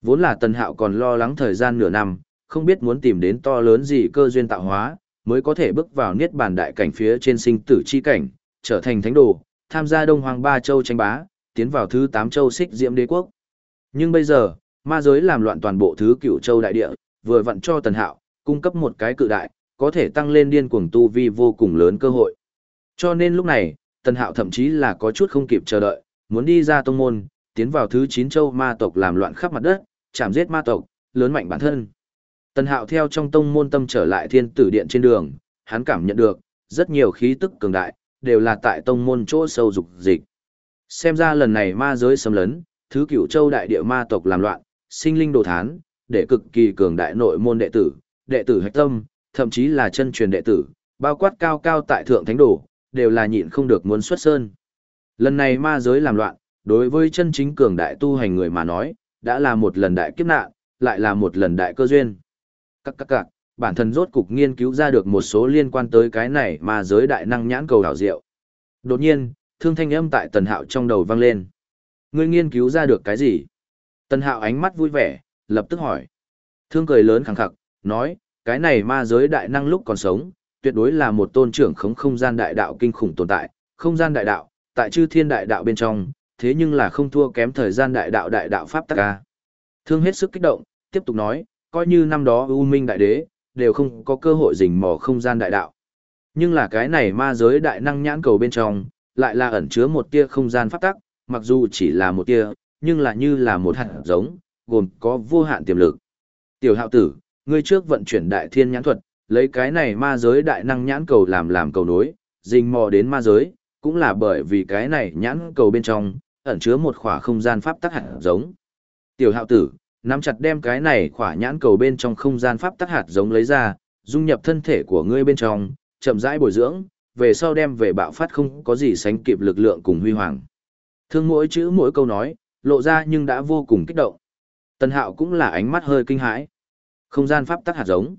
Vốn là tần hạo còn lo lắng thời gian nửa năm, không biết muốn tìm đến to lớn gì cơ duyên tạo hóa, mới có thể bước vào niết bàn đại cảnh phía trên sinh tử chi cảnh, trở thành thánh đồ, tham gia đông hoàng ba châu tranh bá, tiến vào thứ tám châu xích diễm đế quốc. Nhưng bây giờ, ma giới làm loạn toàn bộ thứ cửu châu đại địa, vừa vặn cho tần hạo, cung cấp một cái cự đại, có thể tăng lên điên cuồng tu vi vô cùng lớn cơ hội. Cho nên lúc này, tần hạo thậm chí là có chút không kịp chờ đợi, muốn đi ra tông môn, tiến vào thứ chín châu ma tộc làm loạn khắp mặt đất, chạm giết ma tộc, lớn mạnh bản thân. Tần Hạo theo trong tông môn tâm trở lại thiên tử điện trên đường, hắn cảm nhận được, rất nhiều khí tức cường đại, đều là tại tông môn chỗ sâu dục dịch. Xem ra lần này ma giới xâm lấn, thứ cửu châu đại địa ma tộc làm loạn, sinh linh đồ thán, để cực kỳ cường đại nội môn đệ tử, đệ tử hạch tâm, thậm chí là chân truyền đệ tử, bao quát cao cao tại thượng thánh đồ, đều là nhịn không được muốn xuất sơn. Lần này ma giới làm loạn, đối với chân chính cường đại tu hành người mà nói, đã là một lần đại kiếp nạn, lại là một lần đại cơ duyên. Các các các, bản thân rốt cục nghiên cứu ra được một số liên quan tới cái này mà giới đại năng nhãn cầu đảo diệu. Đột nhiên, thương thanh âm tại tần hạo trong đầu vang lên. Ngươi nghiên cứu ra được cái gì? Tần hạo ánh mắt vui vẻ, lập tức hỏi. Thương cười lớn khẳng khặc, nói, cái này ma giới đại năng lúc còn sống, tuyệt đối là một tôn trưởng khống không gian đại đạo kinh khủng tồn tại, không gian đại đạo, tại chư thiên đại đạo bên trong, thế nhưng là không thua kém thời gian đại đạo đại đạo pháp tắc ca. Thương hết sức kích động, tiếp tục nói, coi như năm đó U Minh đại đế, đều không có cơ hội rình mò không gian đại đạo. Nhưng là cái này ma giới đại năng nhãn cầu bên trong, lại là ẩn chứa một tia không gian pháp tắc, mặc dù chỉ là một tia, nhưng là như là một hạt giống, gồm có vô hạn tiềm lực. Tiểu hạo tử, ngươi trước vận chuyển đại thiên nhãn thuật, lấy cái này ma giới đại năng nhãn cầu làm làm cầu nối, rình mò đến ma giới, cũng là bởi vì cái này nhãn cầu bên trong, ẩn chứa một khỏa không gian pháp tắc hạt giống. Tiểu hạo tử, nắm chặt đem cái này khỏa nhãn cầu bên trong không gian pháp tắc hạt giống lấy ra, dung nhập thân thể của ngươi bên trong, chậm rãi bồi dưỡng, về sau đem về bạo phát không có gì sánh kịp lực lượng cùng huy hoàng. Thương mỗi chữ mỗi câu nói, lộ ra nhưng đã vô cùng kích động. Tần Hạo cũng là ánh mắt hơi kinh hãi. Không gian pháp tắc hạt giống.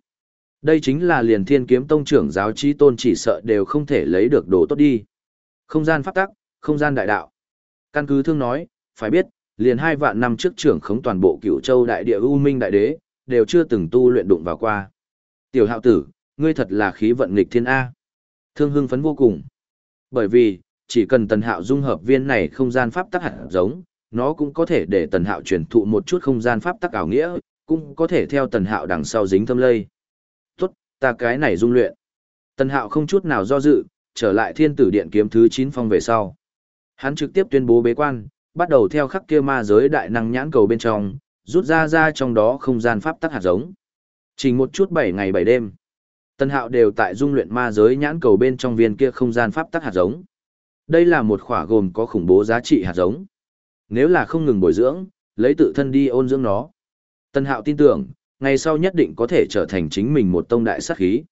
Đây chính là liền thiên kiếm tông trưởng giáo trí tôn chỉ sợ đều không thể lấy được đồ tốt đi. Không gian pháp tắc, không gian đại đạo. Căn cứ thương nói, phải biết, liền hai vạn năm trước trưởng khống toàn bộ cửu châu đại địa U Minh đại đế, đều chưa từng tu luyện đụng vào qua. Tiểu hạo tử, ngươi thật là khí vận nghịch thiên A. Thương hưng phấn vô cùng. Bởi vì, chỉ cần tần hạo dung hợp viên này không gian pháp tắc hạt giống, nó cũng có thể để tần hạo truyền thụ một chút không gian pháp tắc ảo nghĩa, cũng có thể theo tần hạo đằng sau dính thâm lây. Tốt, ta cái này dung luyện. Tần hạo không chút nào do dự, trở lại thiên tử điện kiếm thứ 9 phong về sau. Hắn trực tiếp tuyên bố bế quan, bắt đầu theo khắc kia ma giới đại năng nhãn cầu bên trong, rút ra ra trong đó không gian pháp tắc hạt giống. Chỉ một chút 7 ngày 7 đêm. Tân hạo đều tại dung luyện ma giới nhãn cầu bên trong viên kia không gian pháp tắc hạt giống. Đây là một khỏa gồm có khủng bố giá trị hạt giống. Nếu là không ngừng bồi dưỡng, lấy tự thân đi ôn dưỡng nó. Tân hạo tin tưởng, ngày sau nhất định có thể trở thành chính mình một tông đại sát khí.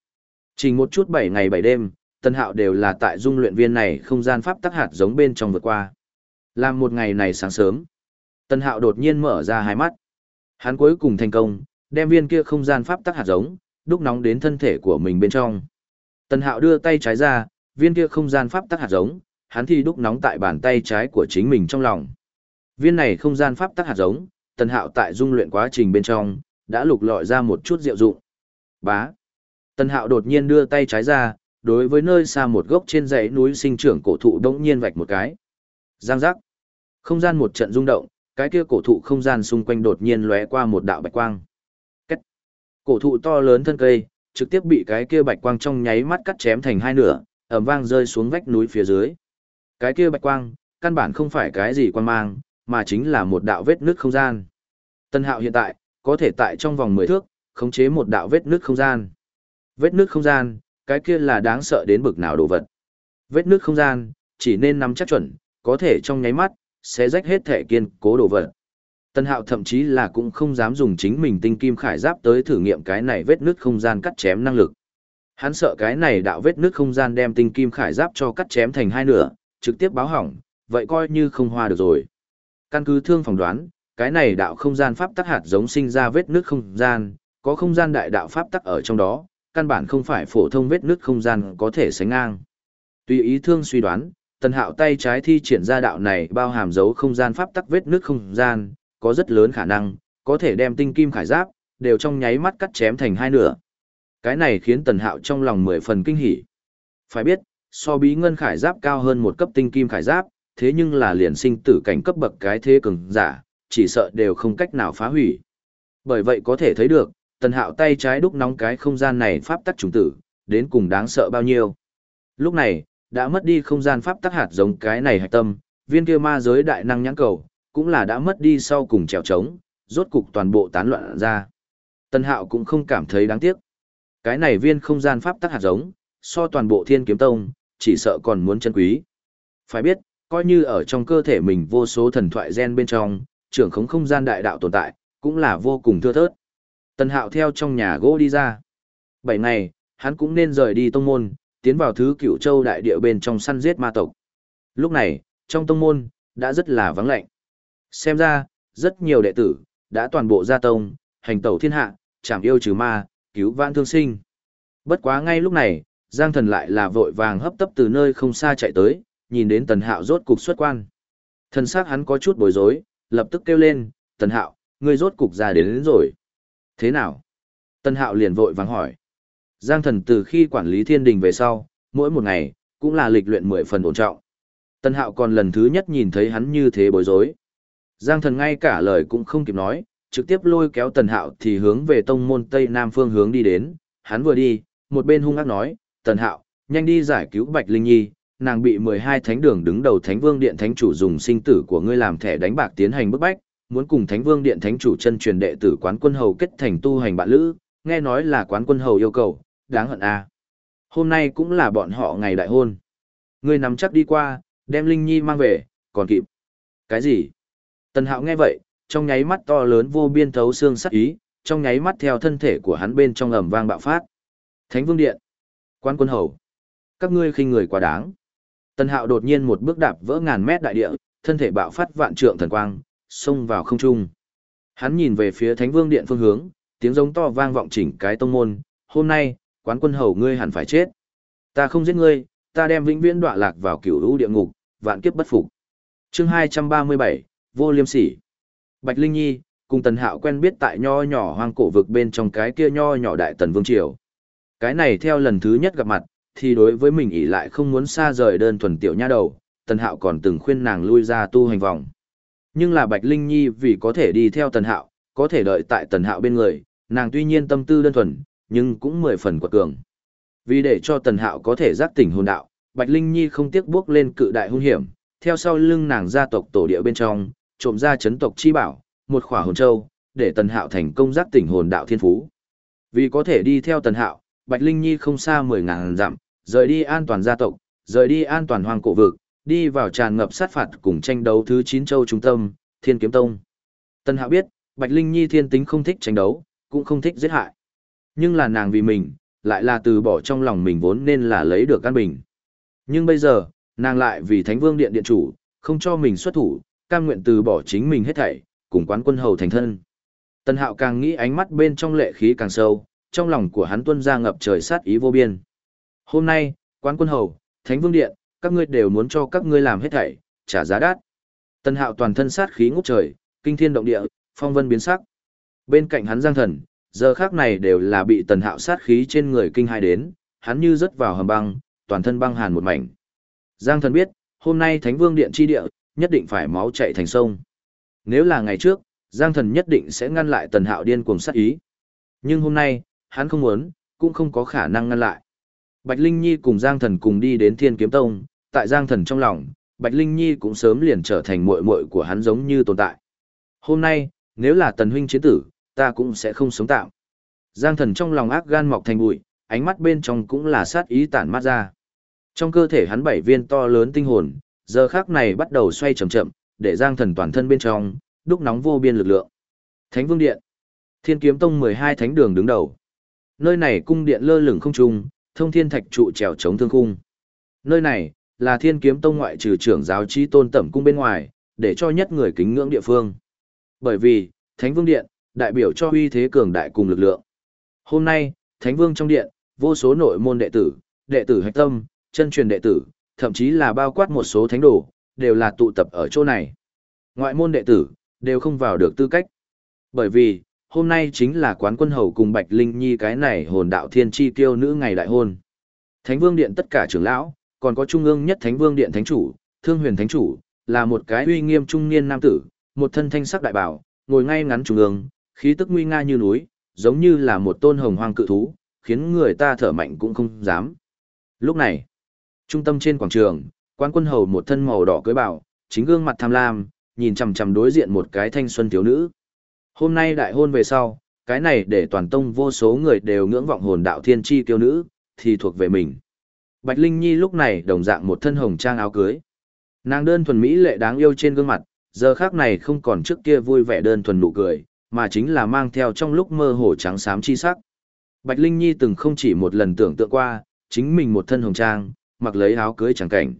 Chỉ một chút 7 ngày 7 đêm, Tân hạo đều là tại dung luyện viên này không gian pháp tắc hạt giống bên trong vượt qua. Làm một ngày này sáng sớm, Tân hạo đột nhiên mở ra hai mắt. Hắn cuối cùng thành công, đem viên kia không gian pháp tắc hạt giống, đúc nóng đến thân thể của mình bên trong. Tần Hạo đưa tay trái ra, viên kia không gian pháp tắc hạt giống, hắn thì đúc nóng tại bàn tay trái của chính mình trong lòng. Viên này không gian pháp tắc hạt giống, Tần Hạo tại dung luyện quá trình bên trong, đã lục lọi ra một chút diệu dụng. Bá. Tần Hạo đột nhiên đưa tay trái ra, đối với nơi xa một gốc trên dãy núi sinh trưởng cổ thụ đống nhiên vạch một cái. Giang giác. Không gian một trận rung động, cái kia cổ thụ không gian xung quanh đột nhiên lóe qua một đạo bạch quang. Cổ thụ to lớn thân cây, trực tiếp bị cái kia bạch quang trong nháy mắt cắt chém thành hai nửa, ầm vang rơi xuống vách núi phía dưới. Cái kia bạch quang, căn bản không phải cái gì quan mang, mà chính là một đạo vết nước không gian. Tân Hạo hiện tại, có thể tại trong vòng 10 thước, khống chế một đạo vết nước không gian. Vết nước không gian, cái kia là đáng sợ đến bực nào đồ vật. Vết nước không gian, chỉ nên nắm chắc chuẩn, có thể trong nháy mắt, sẽ rách hết thể kiên cố đồ vật. Tân hạo thậm chí là cũng không dám dùng chính mình tinh kim khải giáp tới thử nghiệm cái này vết nứt không gian cắt chém năng lực. Hắn sợ cái này đạo vết nứt không gian đem tinh kim khải giáp cho cắt chém thành hai nửa, trực tiếp báo hỏng, vậy coi như không hoa được rồi. Căn cứ thương phỏng đoán, cái này đạo không gian pháp tắc hạt giống sinh ra vết nứt không gian, có không gian đại đạo pháp tắc ở trong đó, căn bản không phải phổ thông vết nứt không gian có thể sánh ngang. Tùy ý thương suy đoán, tần hạo tay trái thi triển ra đạo này bao hàm dấu không gian pháp tắc vết nước không gian, có rất lớn khả năng, có thể đem tinh kim khải giáp, đều trong nháy mắt cắt chém thành hai nửa. Cái này khiến tần hạo trong lòng mười phần kinh hỉ. Phải biết, so bí ngân khải giáp cao hơn một cấp tinh kim khải giáp, thế nhưng là liền sinh tử cảnh cấp bậc cái thế cường giả, chỉ sợ đều không cách nào phá hủy. Bởi vậy có thể thấy được, tần hạo tay trái đúc nóng cái không gian này pháp tắc trùng tử, đến cùng đáng sợ bao nhiêu. Lúc này, đã mất đi không gian pháp tắc hạt giống cái này hạch tâm, viên kia ma giới đại năng nhãn cầu, cũng là đã mất đi sau cùng trèo trống, rốt cục toàn bộ tán loạn ra. Tân Hạo cũng không cảm thấy đáng tiếc. Cái này viên không gian pháp tắc hạt giống, so toàn bộ thiên kiếm tông, chỉ sợ còn muốn chân quý. Phải biết, coi như ở trong cơ thể mình vô số thần thoại gen bên trong, trưởng khống không gian đại đạo tồn tại, cũng là vô cùng thưa thớt. Tân Hạo theo trong nhà gỗ đi ra. Bảy ngày, hắn cũng nên rời đi tông môn, tiến vào thứ cửu châu đại địa bên trong săn giết ma tộc. Lúc này, trong tông môn, đã rất là vắng lạnh. Xem ra, rất nhiều đệ tử, đã toàn bộ gia tông, hành tẩu thiên hạ, chảm yêu trừ ma, cứu vãn thương sinh. Bất quá ngay lúc này, Giang thần lại là vội vàng hấp tấp từ nơi không xa chạy tới, nhìn đến tần hạo rốt cục xuất quan. Thân xác hắn có chút bối rối, lập tức kêu lên, tần hạo, ngươi rốt cục ra đến, đến rồi. Thế nào? Tần hạo liền vội vàng hỏi. Giang thần từ khi quản lý thiên đình về sau, mỗi một ngày, cũng là lịch luyện mười phần ổn trọng. Tần hạo còn lần thứ nhất nhìn thấy hắn như thế bối rối. Giang thần ngay cả lời cũng không kịp nói, trực tiếp lôi kéo tần hạo thì hướng về tông môn tây nam phương hướng đi đến. Hắn vừa đi, một bên hung ác nói, tần hạo, nhanh đi giải cứu Bạch Linh Nhi, nàng bị 12 thánh đường đứng đầu Thánh Vương Điện Thánh chủ dùng sinh tử của ngươi làm thẻ đánh bạc tiến hành bức bách, muốn cùng Thánh Vương Điện Thánh chủ chân truyền đệ tử quán quân hầu kết thành tu hành bạn lữ, nghe nói là quán quân hầu yêu cầu, đáng hận. À. Hôm nay cũng là bọn họ ngày đại hôn. Ngươi nắm chắc đi qua, đem Linh Nhi mang về, còn kịp. Cái gì? Tần Hạo nghe vậy, trong nháy mắt to lớn vô biên thấu xương sắc ý, trong nháy mắt theo thân thể của hắn bên trong ầm vang bạo phát. Thánh Vương Điện, Quan Quân Hầu, các ngươi khinh người quá đáng. Tần Hạo đột nhiên một bước đạp vỡ ngàn mét đại địa, thân thể bạo phát vạn trượng thần quang, xông vào không trung. Hắn nhìn về phía Thánh Vương Điện phương hướng, tiếng giống to vang vọng chỉnh cái tông môn, "Hôm nay, quán quân hầu ngươi hẳn phải chết. Ta không giết ngươi, ta đem vĩnh viễn đọa lạc vào cửu lũ địa ngục, vạn kiếp bất phục." Chương 237, Vô Liêm Sỉ. Bạch Linh Nhi cùng Tần Hạo quen biết tại nho nhỏ hoang cổ vực bên trong cái kia nho nhỏ đại tần vương triều. Cái này theo lần thứ nhất gặp mặt, thì đối với mình ỷ lại không muốn xa rời đơn thuần tiểu nha đầu, Tần Hạo còn từng khuyên nàng lui ra tu hành vòng. Nhưng là Bạch Linh Nhi vì có thể đi theo Tần Hạo, có thể đợi tại Tần Hạo bên người, nàng tuy nhiên tâm tư đơn thuần, nhưng cũng mười phần quật cường. Vì để cho Tần Hạo có thể giác tỉnh hồn đạo, Bạch Linh Nhi không tiếc bước lên cự đại hung hiểm, theo sau lưng nàng gia tộc tổ địa bên trong, trộm ra chấn tộc chi bảo, một khỏa hồn châu, để Tần Hạo thành công giác tỉnh hồn đạo thiên phú. Vì có thể đi theo Tần Hạo, Bạch Linh Nhi không xa mười ngàn dặm, rời đi an toàn gia tộc, rời đi an toàn hoang cổ vực, đi vào tràn ngập sát phạt cùng tranh đấu thứ 9 châu trung tâm, Thiên Kiếm Tông. Tần Hạo biết, Bạch Linh Nhi thiên tính không thích tranh đấu, cũng không thích giết hại. Nhưng là nàng vì mình, lại là từ bỏ trong lòng mình vốn nên là lấy được căn bình. Nhưng bây giờ, nàng lại vì Thánh Vương Điện Điện chủ, không cho mình xuất thủ, cam nguyện từ bỏ chính mình hết thảy, cùng quán quân hầu thành thân. Tân Hạo càng nghĩ ánh mắt bên trong lệ khí càng sâu, trong lòng của hắn tuân ra ngập trời sát ý vô biên. Hôm nay, quán quân hầu, thánh vương điện, các ngươi đều muốn cho các ngươi làm hết thảy, trả giá đắt. Tân hạo toàn thân sát khí ngút trời, kinh thiên động địa, phong vân biến sắc. Bên cạnh hắn giang thần, giờ khác này đều là bị tần hạo sát khí trên người kinh hai đến, hắn như rớt vào hầm băng, toàn thân băng hàn một mảnh. Giang thần biết, hôm nay thánh vương điện chi địa, nhất định phải máu chạy thành sông. Nếu là ngày trước, Giang thần nhất định sẽ ngăn lại tần hạo điên cuồng sát ý. Nhưng hôm nay, hắn không muốn, cũng không có khả năng ngăn lại. Bạch Linh Nhi cùng Giang Thần cùng đi đến Thiên Kiếm Tông, tại Giang Thần trong lòng, Bạch Linh Nhi cũng sớm liền trở thành muội muội của hắn giống như tồn tại. Hôm nay, nếu là Tần huynh chiến tử, ta cũng sẽ không sống tạm. Giang Thần trong lòng ác gan mọc thành bụi, ánh mắt bên trong cũng là sát ý tản mát ra. Trong cơ thể hắn bảy viên to lớn tinh hồn, giờ khắc này bắt đầu xoay chậm chậm, để Giang Thần toàn thân bên trong đúc nóng vô biên lực lượng. Thánh Vương Điện, Thiên Kiếm Tông 12 thánh đường đứng đầu. Nơi này cung điện lơ lửng không trung, thông thiên thạch trụ trèo chống thương khung. Nơi này, là thiên kiếm tông ngoại trừ trưởng giáo trí tôn tẩm cung bên ngoài, để cho nhất người kính ngưỡng địa phương. Bởi vì, Thánh Vương Điện, đại biểu cho uy thế cường đại cùng lực lượng. Hôm nay, Thánh Vương trong điện, vô số nội môn đệ tử, đệ tử hạch tâm, chân truyền đệ tử, thậm chí là bao quát một số thánh đồ, đều là tụ tập ở chỗ này. Ngoại môn đệ tử, đều không vào được tư cách. Bởi vì, hôm nay chính là quán quân hầu cùng Bạch Linh Nhi cái này hồn đạo thiên chi tiêu nữ ngày đại hôn. Thánh Vương Điện tất cả trưởng lão, còn có trung ương nhất Thánh Vương Điện Thánh Chủ, Thương Huyền Thánh Chủ, là một cái uy nghiêm trung niên nam tử, một thân thanh sắc đại bảo, ngồi ngay ngắn trung ương, khí tức nguy nga như núi, giống như là một tôn hồng hoang cự thú, khiến người ta thở mạnh cũng không dám. Lúc này, trung tâm trên quảng trường, quan quân hầu một thân màu đỏ cưới bảo, chính gương mặt tham lam, nhìn chằm chằm đối diện một cái thanh xuân thiếu nữ. Hôm nay đại hôn về sau, cái này để toàn tông vô số người đều ngưỡng vọng hồn đạo thiên chi kiêu nữ, thì thuộc về mình. Bạch Linh Nhi lúc này đồng dạng một thân hồng trang áo cưới. Nàng đơn thuần mỹ lệ đáng yêu trên gương mặt, giờ khác này không còn trước kia vui vẻ đơn thuần nụ cười, mà chính là mang theo trong lúc mơ hồ trắng xám chi sắc. Bạch Linh Nhi từng không chỉ một lần tưởng tượng qua, chính mình một thân hồng trang, mặc lấy áo cưới chẳng cảnh.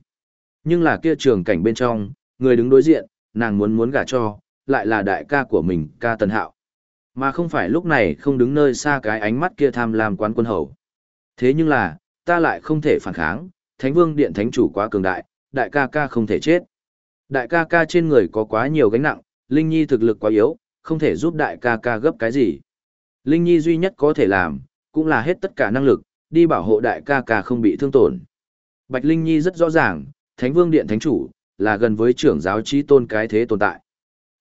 Nhưng là kia trường cảnh bên trong, người đứng đối diện, nàng muốn muốn gả cho, lại là đại ca của mình, ca Tần Hạo. Mà không phải lúc này không đứng nơi xa cái ánh mắt kia tham lam quán quân hầu. Thế nhưng là, ta lại không thể phản kháng, Thánh Vương Điện Thánh Chủ quá cường đại, đại ca ca không thể chết. Đại ca ca trên người có quá nhiều gánh nặng, Linh Nhi thực lực quá yếu, không thể giúp đại ca ca gấp cái gì. Linh Nhi duy nhất có thể làm, cũng là hết tất cả năng lực, đi bảo hộ đại ca ca không bị thương tổn. Bạch Linh Nhi rất rõ ràng, Thánh Vương Điện Thánh Chủ, là gần với trưởng giáo trí tôn cái thế tồn tại.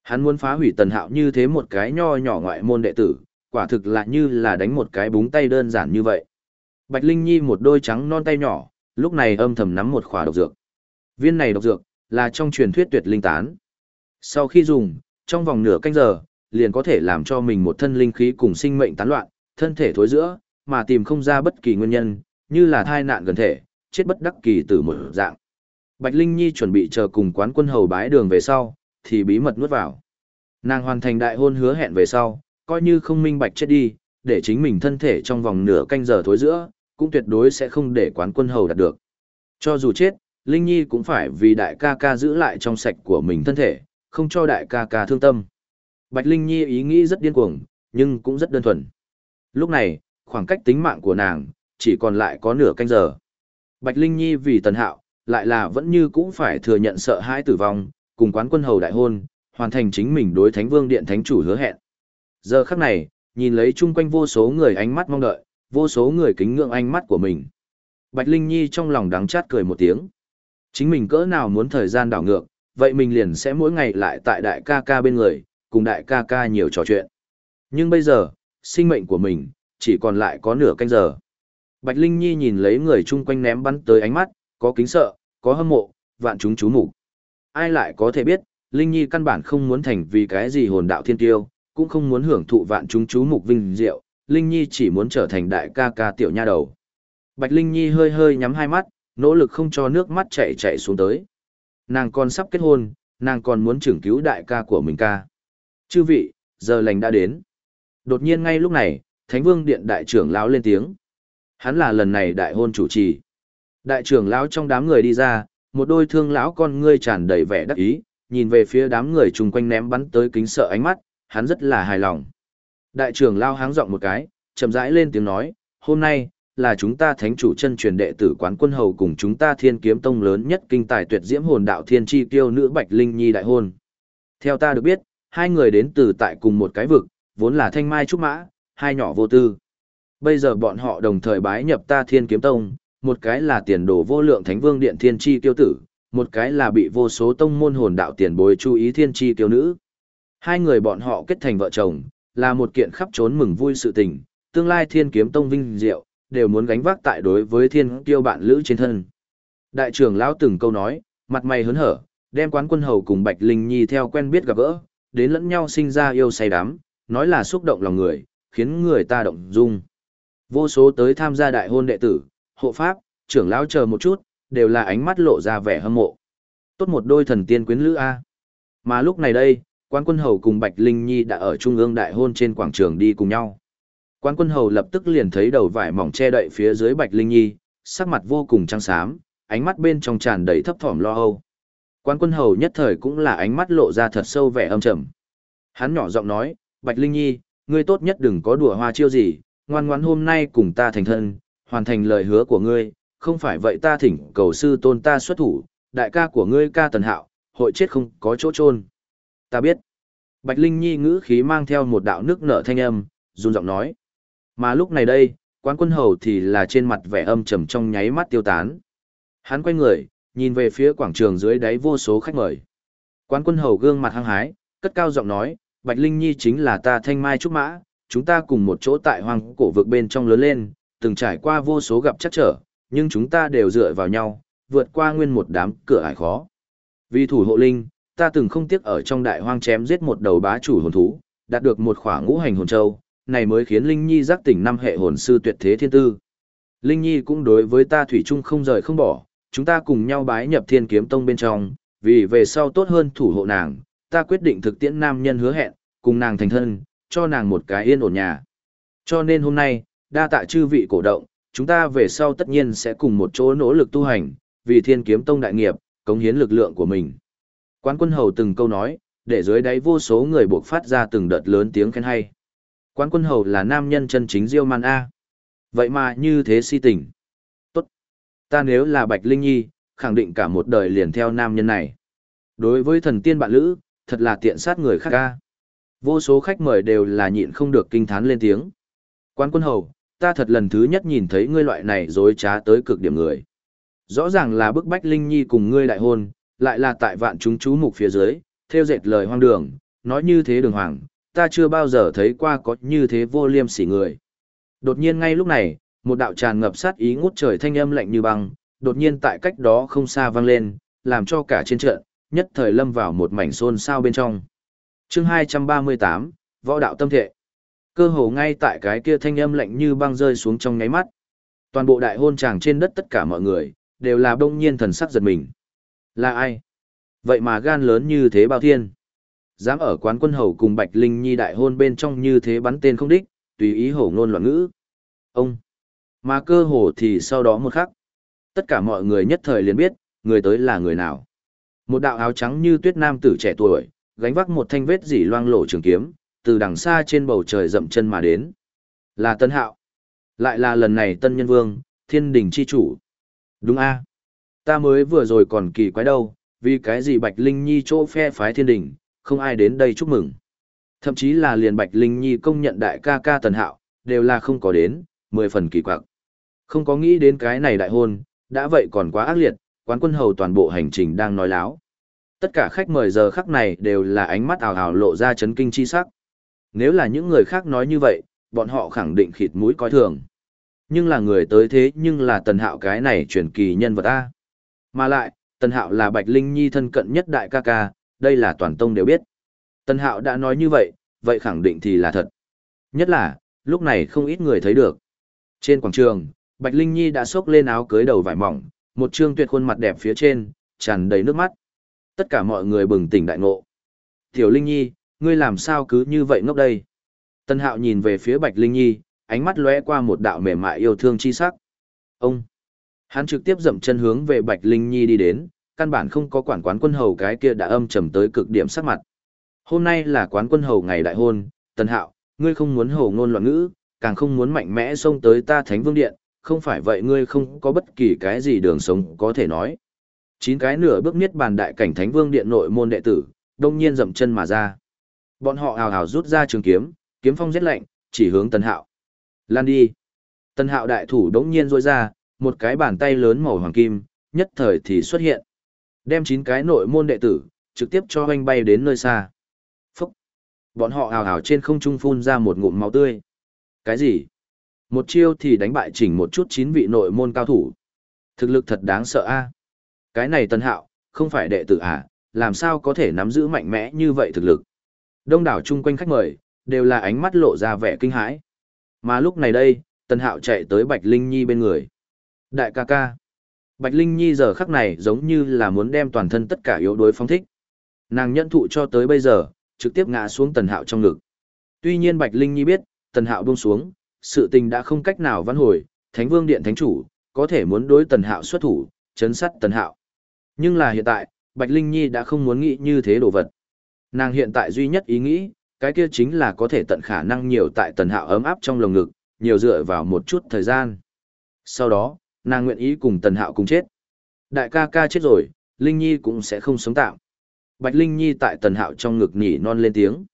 Hắn muốn phá hủy tần hạo như thế một cái nho nhỏ ngoại môn đệ tử, quả thực là như là đánh một cái búng tay đơn giản như vậy. Bạch Linh Nhi một đôi trắng non tay nhỏ, lúc này âm thầm nắm một khỏa độc dược. Viên này độc dược, là trong truyền thuyết tuyệt linh tán. Sau khi dùng, trong vòng nửa canh giờ, liền có thể làm cho mình một thân linh khí cùng sinh mệnh tán loạn, thân thể thối giữa, mà tìm không ra bất kỳ nguyên nhân, như là thai nạn gần thể, chết bất đắc kỳ tử một dạng. Bạch Linh Nhi chuẩn bị chờ cùng quán quân hầu bái đường về sau, thì bí mật nuốt vào. Nàng hoàn thành đại hôn hứa hẹn về sau, coi như không minh bạch chết đi, để chính mình thân thể trong vòng nửa canh giờ thối giữa, cũng tuyệt đối sẽ không để quán quân hầu đạt được. Cho dù chết, Linh Nhi cũng phải vì đại ca ca giữ lại trong sạch của mình thân thể, không cho đại ca ca thương tâm. Bạch Linh Nhi ý nghĩ rất điên cuồng, nhưng cũng rất đơn thuần. Lúc này, khoảng cách tính mạng của nàng, chỉ còn lại có nửa canh giờ. Bạch Linh Nhi vì tần hạo, lại là vẫn như cũng phải thừa nhận sợ hãi tử vong, cùng quán quân hầu đại hôn, hoàn thành chính mình đối Thánh Vương Điện Thánh Chủ hứa hẹn. Giờ khắc này, nhìn lấy chung quanh vô số người ánh mắt mong đợi, vô số người kính ngưỡng ánh mắt của mình. Bạch Linh Nhi trong lòng đắng chát cười một tiếng. Chính mình cỡ nào muốn thời gian đảo ngược, vậy mình liền sẽ mỗi ngày lại tại đại ca ca bên người, cùng đại ca ca nhiều trò chuyện. Nhưng bây giờ, sinh mệnh của mình, chỉ còn lại có nửa canh giờ. Bạch Linh Nhi nhìn lấy người chung quanh ném bắn tới ánh mắt, có kính sợ, có hâm mộ, vạn chúng chú mục Ai lại có thể biết, Linh Nhi căn bản không muốn thành vì cái gì hồn đạo thiên tiêu, cũng không muốn hưởng thụ vạn chúng chú mục vinh diệu, Linh Nhi chỉ muốn trở thành đại ca ca tiểu nha đầu. Bạch Linh Nhi hơi hơi nhắm hai mắt, nỗ lực không cho nước mắt chảy chảy xuống tới. Nàng còn sắp kết hôn, nàng còn muốn trưởng cứu đại ca của mình ca. Chư vị, giờ lành đã đến. Đột nhiên ngay lúc này, Thánh Vương Điện đại trưởng lão lên tiếng. Hắn là lần này đại hôn chủ trì. Đại trưởng lão trong đám người đi ra, một đôi thương lão con ngươi tràn đầy vẻ đắc ý, nhìn về phía đám người chung quanh ném bắn tới kính sợ ánh mắt, hắn rất là hài lòng. Đại trưởng lão háng giọng một cái, chậm rãi lên tiếng nói, hôm nay, là chúng ta thánh chủ chân truyền đệ tử quán quân hầu cùng chúng ta thiên kiếm tông lớn nhất kinh tài tuyệt diễm hồn đạo thiên chi tiêu nữ Bạch Linh Nhi đại hôn. Theo ta được biết, hai người đến từ tại cùng một cái vực, vốn là thanh mai trúc mã, hai nhỏ vô tư. Bây giờ bọn họ đồng thời bái nhập ta thiên kiếm tông, một cái là tiền đồ vô lượng thánh vương điện thiên chi tiêu tử, một cái là bị vô số tông môn hồn đạo tiền bối chú ý thiên chi tiêu nữ. Hai người bọn họ kết thành vợ chồng, là một kiện khắp trốn mừng vui sự tình, tương lai thiên kiếm tông vinh diệu, đều muốn gánh vác tại đối với thiên tiêu bạn lữ trên thân. Đại trưởng lão từng câu nói, mặt mày hớn hở, đem quán quân hầu cùng Bạch Linh Nhi theo quen biết gặp gỡ, đến lẫn nhau sinh ra yêu say đắm, nói là xúc động lòng người, khiến người ta động dung. Vô số tới tham gia đại hôn đệ tử, hộ pháp, trưởng lão chờ một chút, đều là ánh mắt lộ ra vẻ hâm mộ. Tốt một đôi thần tiên quyến lữ A. Mà lúc này đây, quan quân hầu cùng Bạch Linh Nhi đã ở trung ương đại hôn trên quảng trường đi cùng nhau. Quan quân hầu lập tức liền thấy đầu vải mỏng che đậy phía dưới Bạch Linh Nhi, sắc mặt vô cùng trắng xám, ánh mắt bên trong tràn đầy thấp thỏm lo âu. Quan quân hầu nhất thời cũng là ánh mắt lộ ra thật sâu vẻ âm trầm. Hắn nhỏ giọng nói, Bạch Linh Nhi, ngươi tốt nhất đừng có đùa hoa chiêu gì, ngoan ngoãn hôm nay cùng ta thành thân, hoàn thành lời hứa của ngươi, không phải vậy ta thỉnh cầu sư tôn ta xuất thủ, đại ca của ngươi ca tần hạo, hội chết không có chỗ chôn Ta biết. Bạch Linh Nhi ngữ khí mang theo một đạo nước nở thanh âm, run giọng nói. Mà lúc này đây, quán quân hầu thì là trên mặt vẻ âm trầm trong nháy mắt tiêu tán. Hắn quay người, nhìn về phía quảng trường dưới đáy vô số khách mời. Quán quân hầu gương mặt hăng hái, cất cao giọng nói, Bạch Linh Nhi chính là ta thanh mai trúc mã, chúng ta cùng một chỗ tại hoang cổ vực bên trong lớn lên, từng trải qua vô số gặp chắc trở, nhưng chúng ta đều dựa vào nhau, vượt qua nguyên một đám cửa ải khó. Vì thủ hộ linh, ta từng không tiếc ở trong đại hoang chém giết một đầu bá chủ hồn thú, đạt được một khỏa ngũ hành hồn châu, này mới khiến Linh Nhi giác tỉnh năm hệ hồn sư tuyệt thế thiên tư. Linh Nhi cũng đối với ta thủy chung không rời không bỏ, chúng ta cùng nhau bái nhập thiên kiếm tông bên trong, vì về sau tốt hơn thủ hộ nàng, ta quyết định thực tiễn nam nhân hứa hẹn, cùng nàng thành thân, cho nàng một cái yên ổn nhà. Cho nên hôm nay, đa tạ chư vị cổ động, chúng ta về sau tất nhiên sẽ cùng một chỗ nỗ lực tu hành, vì thiên kiếm tông đại nghiệp, cống hiến lực lượng của mình. Quán quân hầu từng câu nói, để dưới đáy vô số người buộc phát ra từng đợt lớn tiếng khen hay. Quán quân hầu là nam nhân chân chính diêu man A. Vậy mà như thế si tình. Ta nếu là Bạch Linh Nhi, khẳng định cả một đời liền theo nam nhân này. Đối với thần tiên bạn lữ, thật là tiện sát người khác ca. Vô số khách mời đều là nhịn không được kinh thán lên tiếng. Quan quân hầu, ta thật lần thứ nhất nhìn thấy ngươi loại này dối trá tới cực điểm người. Rõ ràng là bức bách Linh Nhi cùng ngươi đại hôn, lại là tại vạn chúng chú mục phía dưới, theo dệt lời hoang đường, nói như thế đường hoàng, ta chưa bao giờ thấy qua có như thế vô liêm sỉ người. Đột nhiên ngay lúc này, một đạo tràn ngập sát ý ngút trời thanh âm lạnh như băng, đột nhiên tại cách đó không xa vang lên, làm cho cả trên trận, nhất thời lâm vào một mảnh xôn xao bên trong. chương 238, Võ đạo tâm thể Cơ hồ ngay tại cái kia thanh âm lạnh như băng rơi xuống trong nháy mắt. Toàn bộ đại hôn tràng trên đất tất cả mọi người, đều là đông nhiên thần sắc giật mình. Là ai? Vậy mà gan lớn như thế bao thiên. Dám ở quán quân hầu cùng Bạch Linh Nhi đại hôn bên trong như thế bắn tên không đích, tùy ý hổ ngôn loạn ngữ. Ông! Mà cơ hồ thì sau đó một khắc. Tất cả mọi người nhất thời liền biết, người tới là người nào. Một đạo áo trắng như tuyết nam tử trẻ tuổi, gánh vác một thanh vết dỉ loang lổ trường kiếm, từ đằng xa trên bầu trời dậm chân mà đến. Là Tân Hạo. Lại là lần này Tân Nhân Vương, thiên đình chi chủ. Đúng a Ta mới vừa rồi còn kỳ quái đâu, vì cái gì Bạch Linh Nhi chỗ phe phái thiên đình, không ai đến đây chúc mừng. Thậm chí là liền Bạch Linh Nhi công nhận đại ca ca Tần Hạo, đều là không có đến, mười phần kỳ quặc. Không có nghĩ đến cái này đại hôn, đã vậy còn quá ác liệt, quán quân hầu toàn bộ hành trình đang nói láo. Tất cả khách mời giờ khắc này đều là ánh mắt ảo ảo lộ ra chấn kinh chi sắc. Nếu là những người khác nói như vậy, bọn họ khẳng định khịt mũi coi thường. Nhưng là người tới thế nhưng là tần hạo cái này truyền kỳ nhân vật A. Mà lại, tần hạo là Bạch Linh Nhi thân cận nhất đại ca ca, đây là toàn tông đều biết. Tần hạo đã nói như vậy, vậy khẳng định thì là thật. Nhất là, lúc này không ít người thấy được. Trên quảng trường, Bạch Linh Nhi đã xốc lên áo cưới đầu vải mỏng, một trương tuyệt khuôn mặt đẹp phía trên, tràn đầy nước mắt. Tất cả mọi người bừng tỉnh đại ngộ. Tiểu Linh Nhi, ngươi làm sao cứ như vậy ngốc đây? Tân Hạo nhìn về phía Bạch Linh Nhi, ánh mắt lóe qua một đạo mềm mại yêu thương chi sắc. Ông! Hắn trực tiếp dậm chân hướng về Bạch Linh Nhi đi đến, căn bản không có quản quán quân hầu cái kia đã âm trầm tới cực điểm sắc mặt. Hôm nay là quán quân hầu ngày đại hôn, Tân Hạo, ngươi không muốn hầu ngôn loạn ngữ, càng không muốn mạnh mẽ xông tới ta Thánh Vương Điện, không phải vậy ngươi không có bất kỳ cái gì đường sống có thể nói. Chín cái nửa bước niết bàn đại cảnh Thánh Vương Điện nội môn đệ tử, đông nhiên dậm chân mà ra. Bọn họ hào hào rút ra trường kiếm, kiếm phong giết lạnh, chỉ hướng Tân Hạo. Lan đi. Tân Hạo đại thủ đống nhiên rôi ra, một cái bàn tay lớn màu hoàng kim, nhất thời thì xuất hiện. Đem chín cái nội môn đệ tử, trực tiếp cho hoanh bay đến nơi xa. Phúc. Bọn họ hào hào trên không trung phun ra một ngụm máu tươi. Cái gì? Một chiêu thì đánh bại chỉnh một chút chín vị nội môn cao thủ. Thực lực thật đáng sợ a. Cái này Tân Hạo, không phải đệ tử à, làm sao có thể nắm giữ mạnh mẽ như vậy thực lực. Đông đảo chung quanh khách mời, đều là ánh mắt lộ ra vẻ kinh hãi. Mà lúc này đây, Tân Hạo chạy tới Bạch Linh Nhi bên người. Đại ca ca. Bạch Linh Nhi giờ khắc này giống như là muốn đem toàn thân tất cả yếu đuối phong thích. Nàng nhận thụ cho tới bây giờ, trực tiếp ngã xuống Tần Hạo trong ngực. Tuy nhiên Bạch Linh Nhi biết, Tần Hạo buông xuống, sự tình đã không cách nào vãn hồi, Thánh Vương Điện Thánh Chủ, có thể muốn đối Tần Hạo xuất thủ, chấn sát Tần Hạo. Nhưng là hiện tại, Bạch Linh Nhi đã không muốn nghĩ như thế đồ vật. Nàng hiện tại duy nhất ý nghĩ, cái kia chính là có thể tận khả năng nhiều tại Tần Hạo ấm áp trong lồng ngực, nhiều dựa vào một chút thời gian. Sau đó, nàng nguyện ý cùng Tần Hạo cùng chết. Đại ca ca chết rồi, Linh Nhi cũng sẽ không sống tạm. Bạch Linh Nhi tại Tần Hạo trong ngực nhỉ non lên tiếng.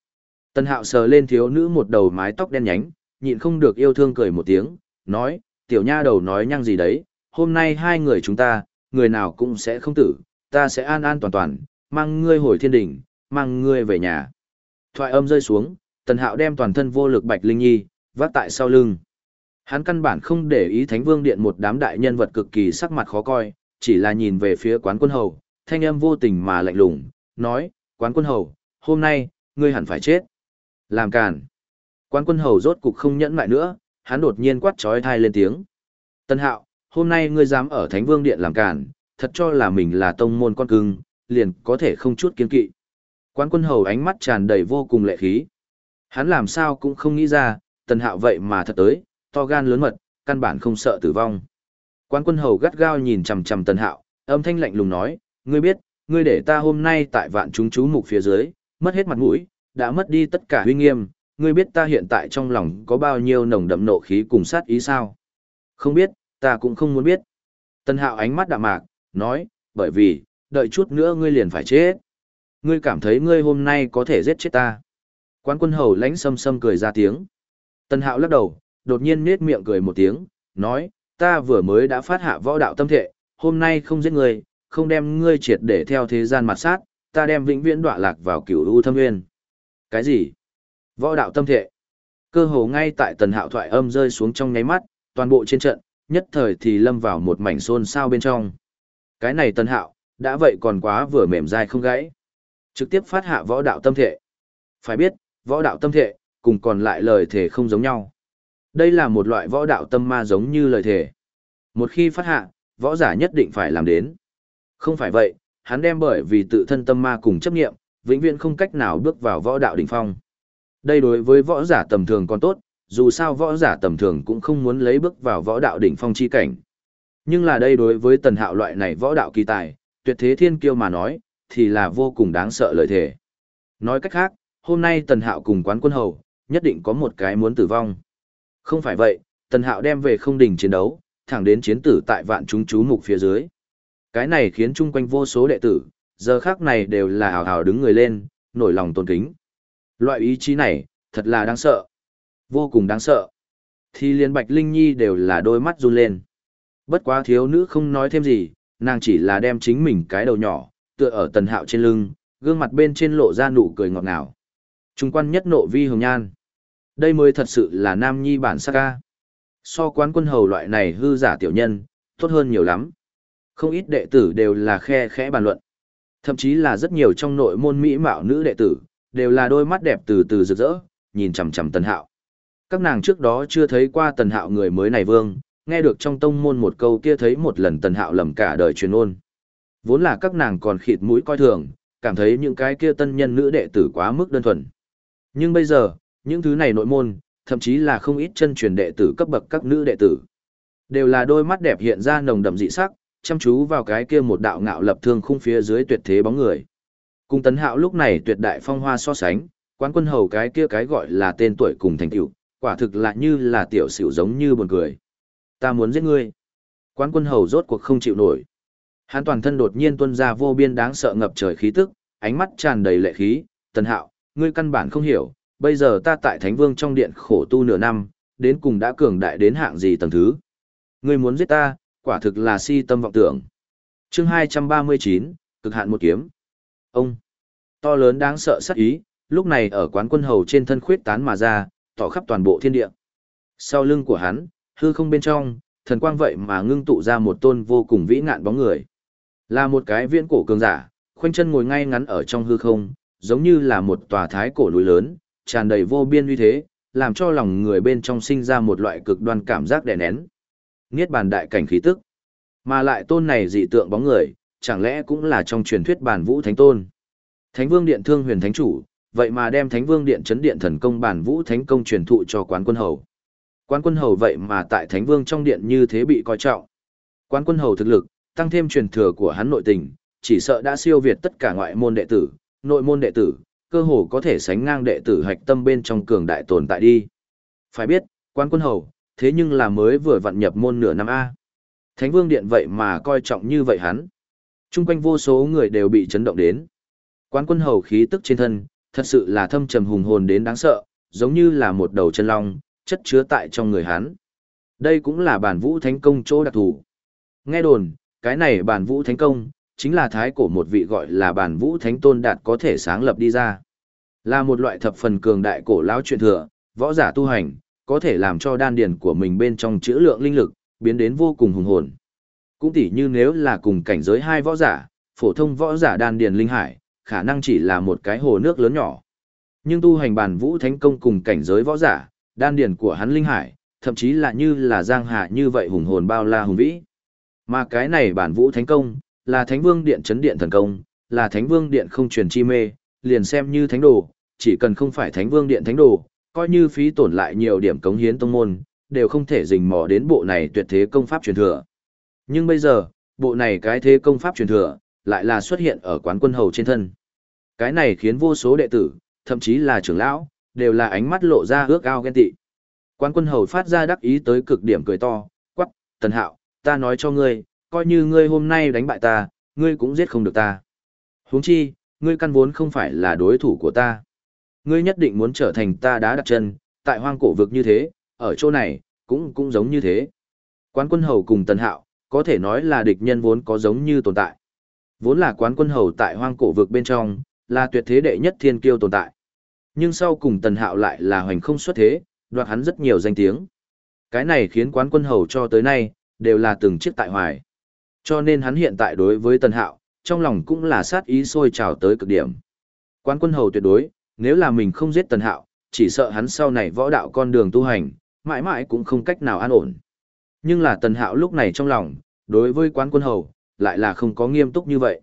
Tần Hạo sờ lên thiếu nữ một đầu mái tóc đen nhánh, nhịn không được yêu thương cười một tiếng, nói, tiểu nha đầu nói nhăng gì đấy, hôm nay hai người chúng ta, người nào cũng sẽ không tử, ta sẽ an an toàn toàn, mang ngươi hồi thiên đỉnh, mang ngươi về nhà. Thoại âm rơi xuống, tần hạo đem toàn thân vô lực bạch linh nhi, vác tại sau lưng. Hắn căn bản không để ý Thánh Vương Điện một đám đại nhân vật cực kỳ sắc mặt khó coi, chỉ là nhìn về phía quán quân hầu, thanh âm vô tình mà lạnh lùng, nói, quán quân hầu, hôm nay, ngươi hẳn phải chết. Làm càn. Quan quân hầu rốt cục không nhẫn lại nữa, hắn đột nhiên quát trói thai lên tiếng. Tân hạo, hôm nay ngươi dám ở Thánh Vương Điện làm cản, thật cho là mình là tông môn con cưng, liền có thể không chút kiên kỵ. Quan quân hầu ánh mắt tràn đầy vô cùng lệ khí. Hắn làm sao cũng không nghĩ ra, tần hạo vậy mà thật tới, to gan lớn mật, căn bản không sợ tử vong. Quan quân hầu gắt gao nhìn chằm chằm tần hạo, âm thanh lạnh lùng nói, ngươi biết, ngươi để ta hôm nay tại vạn chúng chú mục phía dưới, mất hết mặt mũi, đã mất đi tất cả huy nghiêm, ngươi biết ta hiện tại trong lòng có bao nhiêu nồng đậm nộ khí cùng sát ý sao? Không biết, ta cũng không muốn biết. Tần hạo ánh mắt đạm mạc, nói, bởi vì, đợi chút nữa ngươi liền phải chết. Ngươi cảm thấy ngươi hôm nay có thể giết chết ta. Quán quân hầu lánh sâm sâm cười ra tiếng. Tân hạo lắc đầu, đột nhiên nết miệng cười một tiếng, nói, ta vừa mới đã phát hạ võ đạo tâm thệ, hôm nay không giết ngươi, không đem ngươi triệt để theo thế gian mặt sát, ta đem vĩnh viễn đọa lạc vào cửu u thâm nguyên. Cái gì? Võ đạo tâm thể Cơ hồ ngay tại tần hạo thoại âm rơi xuống trong nháy mắt, toàn bộ trên trận, nhất thời thì lâm vào một mảnh xôn xao bên trong. Cái này tần hạo, đã vậy còn quá vừa mềm dai không gãy. Trực tiếp phát hạ võ đạo tâm thể. Phải biết, võ đạo tâm thể cùng còn lại lời thể không giống nhau. Đây là một loại võ đạo tâm ma giống như lời thể. Một khi phát hạ, võ giả nhất định phải làm đến. Không phải vậy, hắn đem bởi vì tự thân tâm ma cùng chấp nghiệm, vĩnh viễn không cách nào bước vào võ đạo đỉnh phong. Đây đối với võ giả tầm thường còn tốt, dù sao võ giả tầm thường cũng không muốn lấy bước vào võ đạo đỉnh phong chi cảnh. Nhưng là đây đối với tần hạo loại này võ đạo kỳ tài, tuyệt thế thiên kiêu mà nói, thì là vô cùng đáng sợ lợi thể. Nói cách khác, hôm nay tần hạo cùng quán quân hầu, nhất định có một cái muốn tử vong. Không phải vậy, tần hạo đem về không đỉnh chiến đấu, thẳng đến chiến tử tại vạn chúng chú mục phía dưới. Cái này khiến chung quanh vô số đệ tử, giờ khác này đều là hào hào đứng người lên, nổi lòng tôn kính. Loại ý chí này, thật là đáng sợ. Vô cùng đáng sợ. Thì liền Bạch Linh Nhi đều là đôi mắt run lên. Bất quá thiếu nữ không nói thêm gì, nàng chỉ là đem chính mình cái đầu nhỏ, tựa ở tần hạo trên lưng, gương mặt bên trên lộ ra nụ cười ngọt ngào. Trung quan nhất nộ vi hồng nhan. Đây mới thật sự là nam nhi bản sắc ca. So quán quân hầu loại này hư giả tiểu nhân, tốt hơn nhiều lắm. Không ít đệ tử đều là khe khẽ bàn luận. Thậm chí là rất nhiều trong nội môn mỹ mạo nữ đệ tử, đều là đôi mắt đẹp từ từ rực rỡ, nhìn chằm chằm tần hạo. Các nàng trước đó chưa thấy qua tần hạo người mới này vương, nghe được trong tông môn một câu kia thấy một lần tần hạo lầm cả đời truyền ôn. Vốn là các nàng còn khịt mũi coi thường, cảm thấy những cái kia tân nhân nữ đệ tử quá mức đơn thuần. Nhưng bây giờ, những thứ này nội môn, thậm chí là không ít chân truyền đệ tử cấp bậc các nữ đệ tử. Đều là đôi mắt đẹp hiện ra nồng đậm dị sắc, chăm chú vào cái kia một đạo ngạo lập thương khung phía dưới tuyệt thế bóng người. Cùng tấn hạo lúc này tuyệt đại phong hoa so sánh, quán quân hầu cái kia cái gọi là tên tuổi cùng thành tựu, quả thực là như là tiểu xỉu giống như buồn cười. Ta muốn giết ngươi. Quán quân hầu rốt cuộc không chịu nổi. Hắn toàn thân đột nhiên tuôn ra vô biên đáng sợ ngập trời khí tức, ánh mắt tràn đầy lệ khí, tần hạo, ngươi căn bản không hiểu, bây giờ ta tại Thánh Vương trong điện khổ tu nửa năm, đến cùng đã cường đại đến hạng gì tầng thứ. Ngươi muốn giết ta, quả thực là si tâm vọng tưởng. chương 239, cực hạn một kiếm. Ông, to lớn đáng sợ sắc ý, lúc này ở quán quân hầu trên thân khuyết tán mà ra, tỏ khắp toàn bộ thiên địa. Sau lưng của hắn, hư không bên trong, thần quang vậy mà ngưng tụ ra một tôn vô cùng vĩ ngạn bóng người. Là một cái viễn cổ cường giả, khoanh chân ngồi ngay ngắn ở trong hư không, giống như là một tòa thái cổ núi lớn, tràn đầy vô biên uy thế, làm cho lòng người bên trong sinh ra một loại cực đoan cảm giác đè nén. Niết bàn đại cảnh khí tức. Mà lại tôn này dị tượng bóng người, chẳng lẽ cũng là trong truyền thuyết bản vũ thánh tôn. Thánh vương điện thương huyền thánh chủ, vậy mà đem thánh vương điện chấn điện thần công bản vũ thánh công truyền thụ cho quán quân hầu. Quán quân hầu vậy mà tại thánh vương trong điện như thế bị coi trọng. Quán quân hầu thực lực, tăng thêm truyền thừa của hắn nội tình, chỉ sợ đã siêu việt tất cả ngoại môn đệ tử, nội môn đệ tử, cơ hồ có thể sánh ngang đệ tử hạch tâm bên trong cường đại tồn tại đi. Phải biết, quan quân hầu, thế nhưng là mới vừa vặn nhập môn nửa năm A. Thánh vương điện vậy mà coi trọng như vậy hắn. Trung quanh vô số người đều bị chấn động đến. Quan quân hầu khí tức trên thân, thật sự là thâm trầm hùng hồn đến đáng sợ, giống như là một đầu chân long, chất chứa tại trong người hắn. Đây cũng là bản vũ thánh công chỗ đặc thù. Nghe đồn, cái này bản vũ thánh công, chính là thái cổ một vị gọi là bản vũ thánh tôn đạt có thể sáng lập đi ra. Là một loại thập phần cường đại cổ lão truyền thừa, võ giả tu hành, có thể làm cho đan điền của mình bên trong chữ lượng linh lực, biến đến vô cùng hùng hồn. Cũng tỉ như nếu là cùng cảnh giới hai võ giả, phổ thông võ giả đan điền linh hải, khả năng chỉ là một cái hồ nước lớn nhỏ. Nhưng tu hành bản vũ thánh công cùng cảnh giới võ giả, đan điền của hắn linh hải, thậm chí là như là giang hạ như vậy hùng hồn bao la hùng vĩ. Mà cái này bản vũ thánh công, là thánh vương điện chấn điện thần công, là thánh vương điện không truyền chi mê, liền xem như thánh đồ, chỉ cần không phải thánh vương điện thánh đồ, coi như phí tổn lại nhiều điểm cống hiến tông môn, đều không thể rình mò đến bộ này tuyệt thế công pháp truyền thừa. Nhưng bây giờ, bộ này cái thế công pháp truyền thừa, lại là xuất hiện ở quán quân hầu trên thân. Cái này khiến vô số đệ tử, thậm chí là trưởng lão, đều là ánh mắt lộ ra ước ao ghen tị. Quán quân hầu phát ra đắc ý tới cực điểm cười to, quắc, tần hạo, ta nói cho ngươi, coi như ngươi hôm nay đánh bại ta, ngươi cũng giết không được ta. Huống chi, ngươi căn vốn không phải là đối thủ của ta. Ngươi nhất định muốn trở thành ta đá đặt chân, tại hoang cổ vực như thế, ở chỗ này, cũng cũng giống như thế. Quán quân hầu cùng tần hạo, có thể nói là địch nhân vốn có giống như tồn tại. Vốn là quán quân hầu tại hoang cổ vực bên trong, là tuyệt thế đệ nhất thiên kiêu tồn tại. Nhưng sau cùng tần hạo lại là hoành không xuất thế, đoạt hắn rất nhiều danh tiếng. Cái này khiến quán quân hầu cho tới nay, đều là từng chiếc tại hoài. Cho nên hắn hiện tại đối với tần hạo, trong lòng cũng là sát ý sôi trào tới cực điểm. Quán quân hầu tuyệt đối, nếu là mình không giết tần hạo, chỉ sợ hắn sau này võ đạo con đường tu hành, mãi mãi cũng không cách nào an ổn. Nhưng là tần hạo lúc này trong lòng, đối với quán quân hầu, lại là không có nghiêm túc như vậy.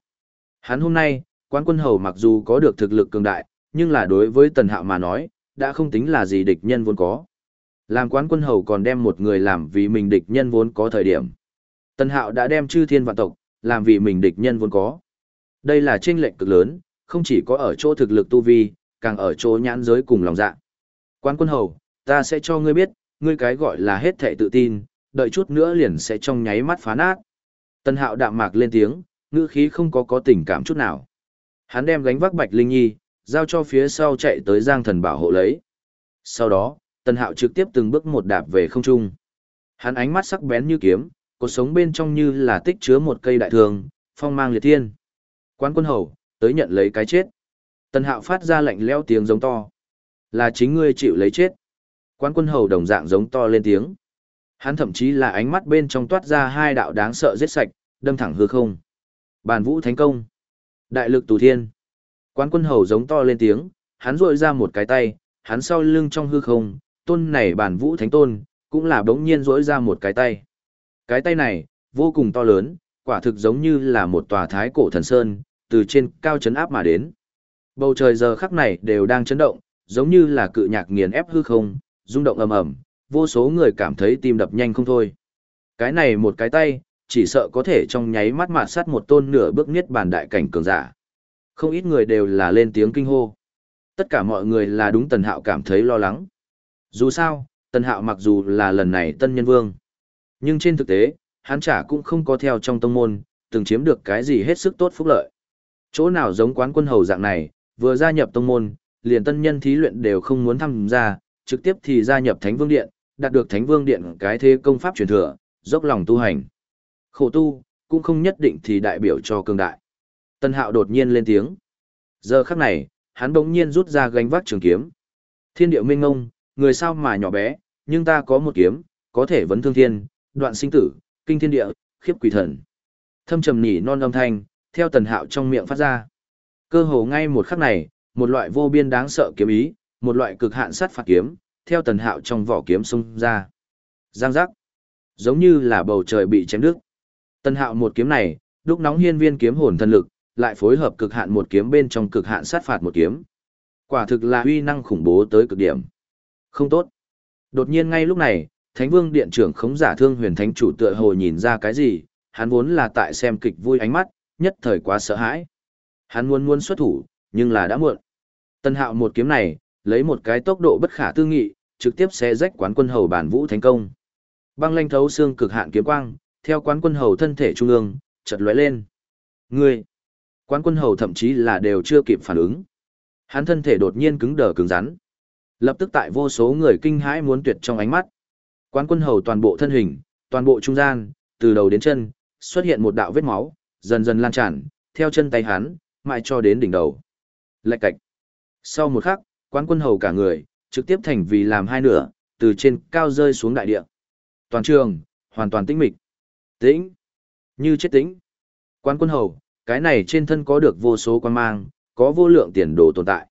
Hắn hôm nay, quán quân hầu mặc dù có được thực lực cường đại, nhưng là đối với tần hạo mà nói, đã không tính là gì địch nhân vốn có. Làm quán quân hầu còn đem một người làm vì mình địch nhân vốn có thời điểm. Tần hạo đã đem chư thiên vạn tộc, làm vì mình địch nhân vốn có. Đây là chênh lệch cực lớn, không chỉ có ở chỗ thực lực tu vi, càng ở chỗ nhãn giới cùng lòng dạ. Quán quân hầu, ta sẽ cho ngươi biết, ngươi cái gọi là hết thệ tự tin, đợi chút nữa liền sẽ trong nháy mắt phá nát. Tân hạo đạm mạc lên tiếng, ngữ khí không có có tình cảm chút nào. Hắn đem gánh vác Bạch Linh Nhi, giao cho phía sau chạy tới Giang Thần bảo hộ lấy. Sau đó, Tân hạo trực tiếp từng bước một đạp về không trung. Hắn ánh mắt sắc bén như kiếm, cuộc sống bên trong như là tích chứa một cây đại thường, phong mang liệt thiên. Quán quân hầu, tới nhận lấy cái chết. Tân hạo phát ra lạnh leo tiếng giống to. Là chính ngươi chịu lấy chết. Quán quân hầu đồng dạng giống to lên tiếng. Hắn thậm chí là ánh mắt bên trong toát ra hai đạo đáng sợ giết sạch, đâm thẳng hư không. Bàn vũ thánh công. Đại lực tù thiên. Quán quân hầu giống to lên tiếng, hắn rội ra một cái tay, hắn sau lưng trong hư không, tôn này bản vũ thánh tôn, cũng là bỗng nhiên rỗi ra một cái tay. Cái tay này, vô cùng to lớn, quả thực giống như là một tòa thái cổ thần sơn, từ trên cao chấn áp mà đến. Bầu trời giờ khắc này đều đang chấn động, giống như là cự nhạc nghiền ép hư không, rung động ầm ầm, vô số người cảm thấy tim đập nhanh không thôi. Cái này một cái tay, chỉ sợ có thể trong nháy mắt mạt sát một tôn nửa bước niết bàn đại cảnh cường giả. Không ít người đều là lên tiếng kinh hô. Tất cả mọi người là đúng Tần Hạo cảm thấy lo lắng. Dù sao, Tần Hạo mặc dù là lần này tân nhân vương. Nhưng trên thực tế, hắn chả cũng không có theo trong tông môn, từng chiếm được cái gì hết sức tốt phúc lợi. Chỗ nào giống quán quân hầu dạng này, vừa gia nhập tông môn, liền tân nhân thí luyện đều không muốn tham gia, trực tiếp thì gia nhập Thánh Vương Điện, đạt được Thánh Vương Điện cái thế công pháp truyền thừa, dốc lòng tu hành. Khổ tu, cũng không nhất định thì đại biểu cho cường đại. Tân Hạo đột nhiên lên tiếng. Giờ khắc này, hắn bỗng nhiên rút ra gánh vác trường kiếm. Thiên điệu minh ngông, người sao mà nhỏ bé, nhưng ta có một kiếm, có thể vấn thương thiên, đoạn sinh tử, kinh thiên địa, khiếp quỷ thần. Thâm trầm nỉ non âm thanh, theo tần hạo trong miệng phát ra. Cơ hồ ngay một khắc này, một loại vô biên đáng sợ kiếm ý, một loại cực hạn sát phạt kiếm, theo tần hạo trong vỏ kiếm xông ra. Giang giác. Giống như là bầu trời bị chém đứt. Tần hạo một kiếm này, đúc nóng hiên viên kiếm hồn thần lực, lại phối hợp cực hạn một kiếm bên trong cực hạn sát phạt một kiếm. Quả thực là uy năng khủng bố tới cực điểm. Không tốt. Đột nhiên ngay lúc này, Thánh Vương Điện trưởng khống giả thương huyền thánh chủ tựa hồ nhìn ra cái gì, hắn vốn là tại xem kịch vui ánh mắt, nhất thời quá sợ hãi. Hắn muốn muốn xuất thủ, nhưng là đã muộn. Tân hạo một kiếm này, lấy một cái tốc độ bất khả tư nghị, trực tiếp xé rách quán quân hầu bản vũ thành công. Băng lanh thấu xương cực hạn kiếm quang, theo quán quân hầu thân thể trung ương, chợt lóe lên. Ngươi! Quán quân hầu thậm chí là đều chưa kịp phản ứng. Hắn thân thể đột nhiên cứng đờ cứng rắn. Lập tức tại vô số người kinh hãi muốn tuyệt trong ánh mắt. Quán quân hầu toàn bộ thân hình, toàn bộ trung gian, từ đầu đến chân, xuất hiện một đạo vết máu, dần dần lan tràn, theo chân tay hắn, mãi cho đến đỉnh đầu. Lạch cạch. Sau một khắc, quán quân hầu cả người, trực tiếp thành vì làm hai nửa, từ trên cao rơi xuống đại địa. Toàn trường, hoàn toàn tĩnh mịch. Tĩnh. Như chết tĩnh. Quán quân hầu, cái này trên thân có được vô số quan mang, có vô lượng tiền đồ tồn tại.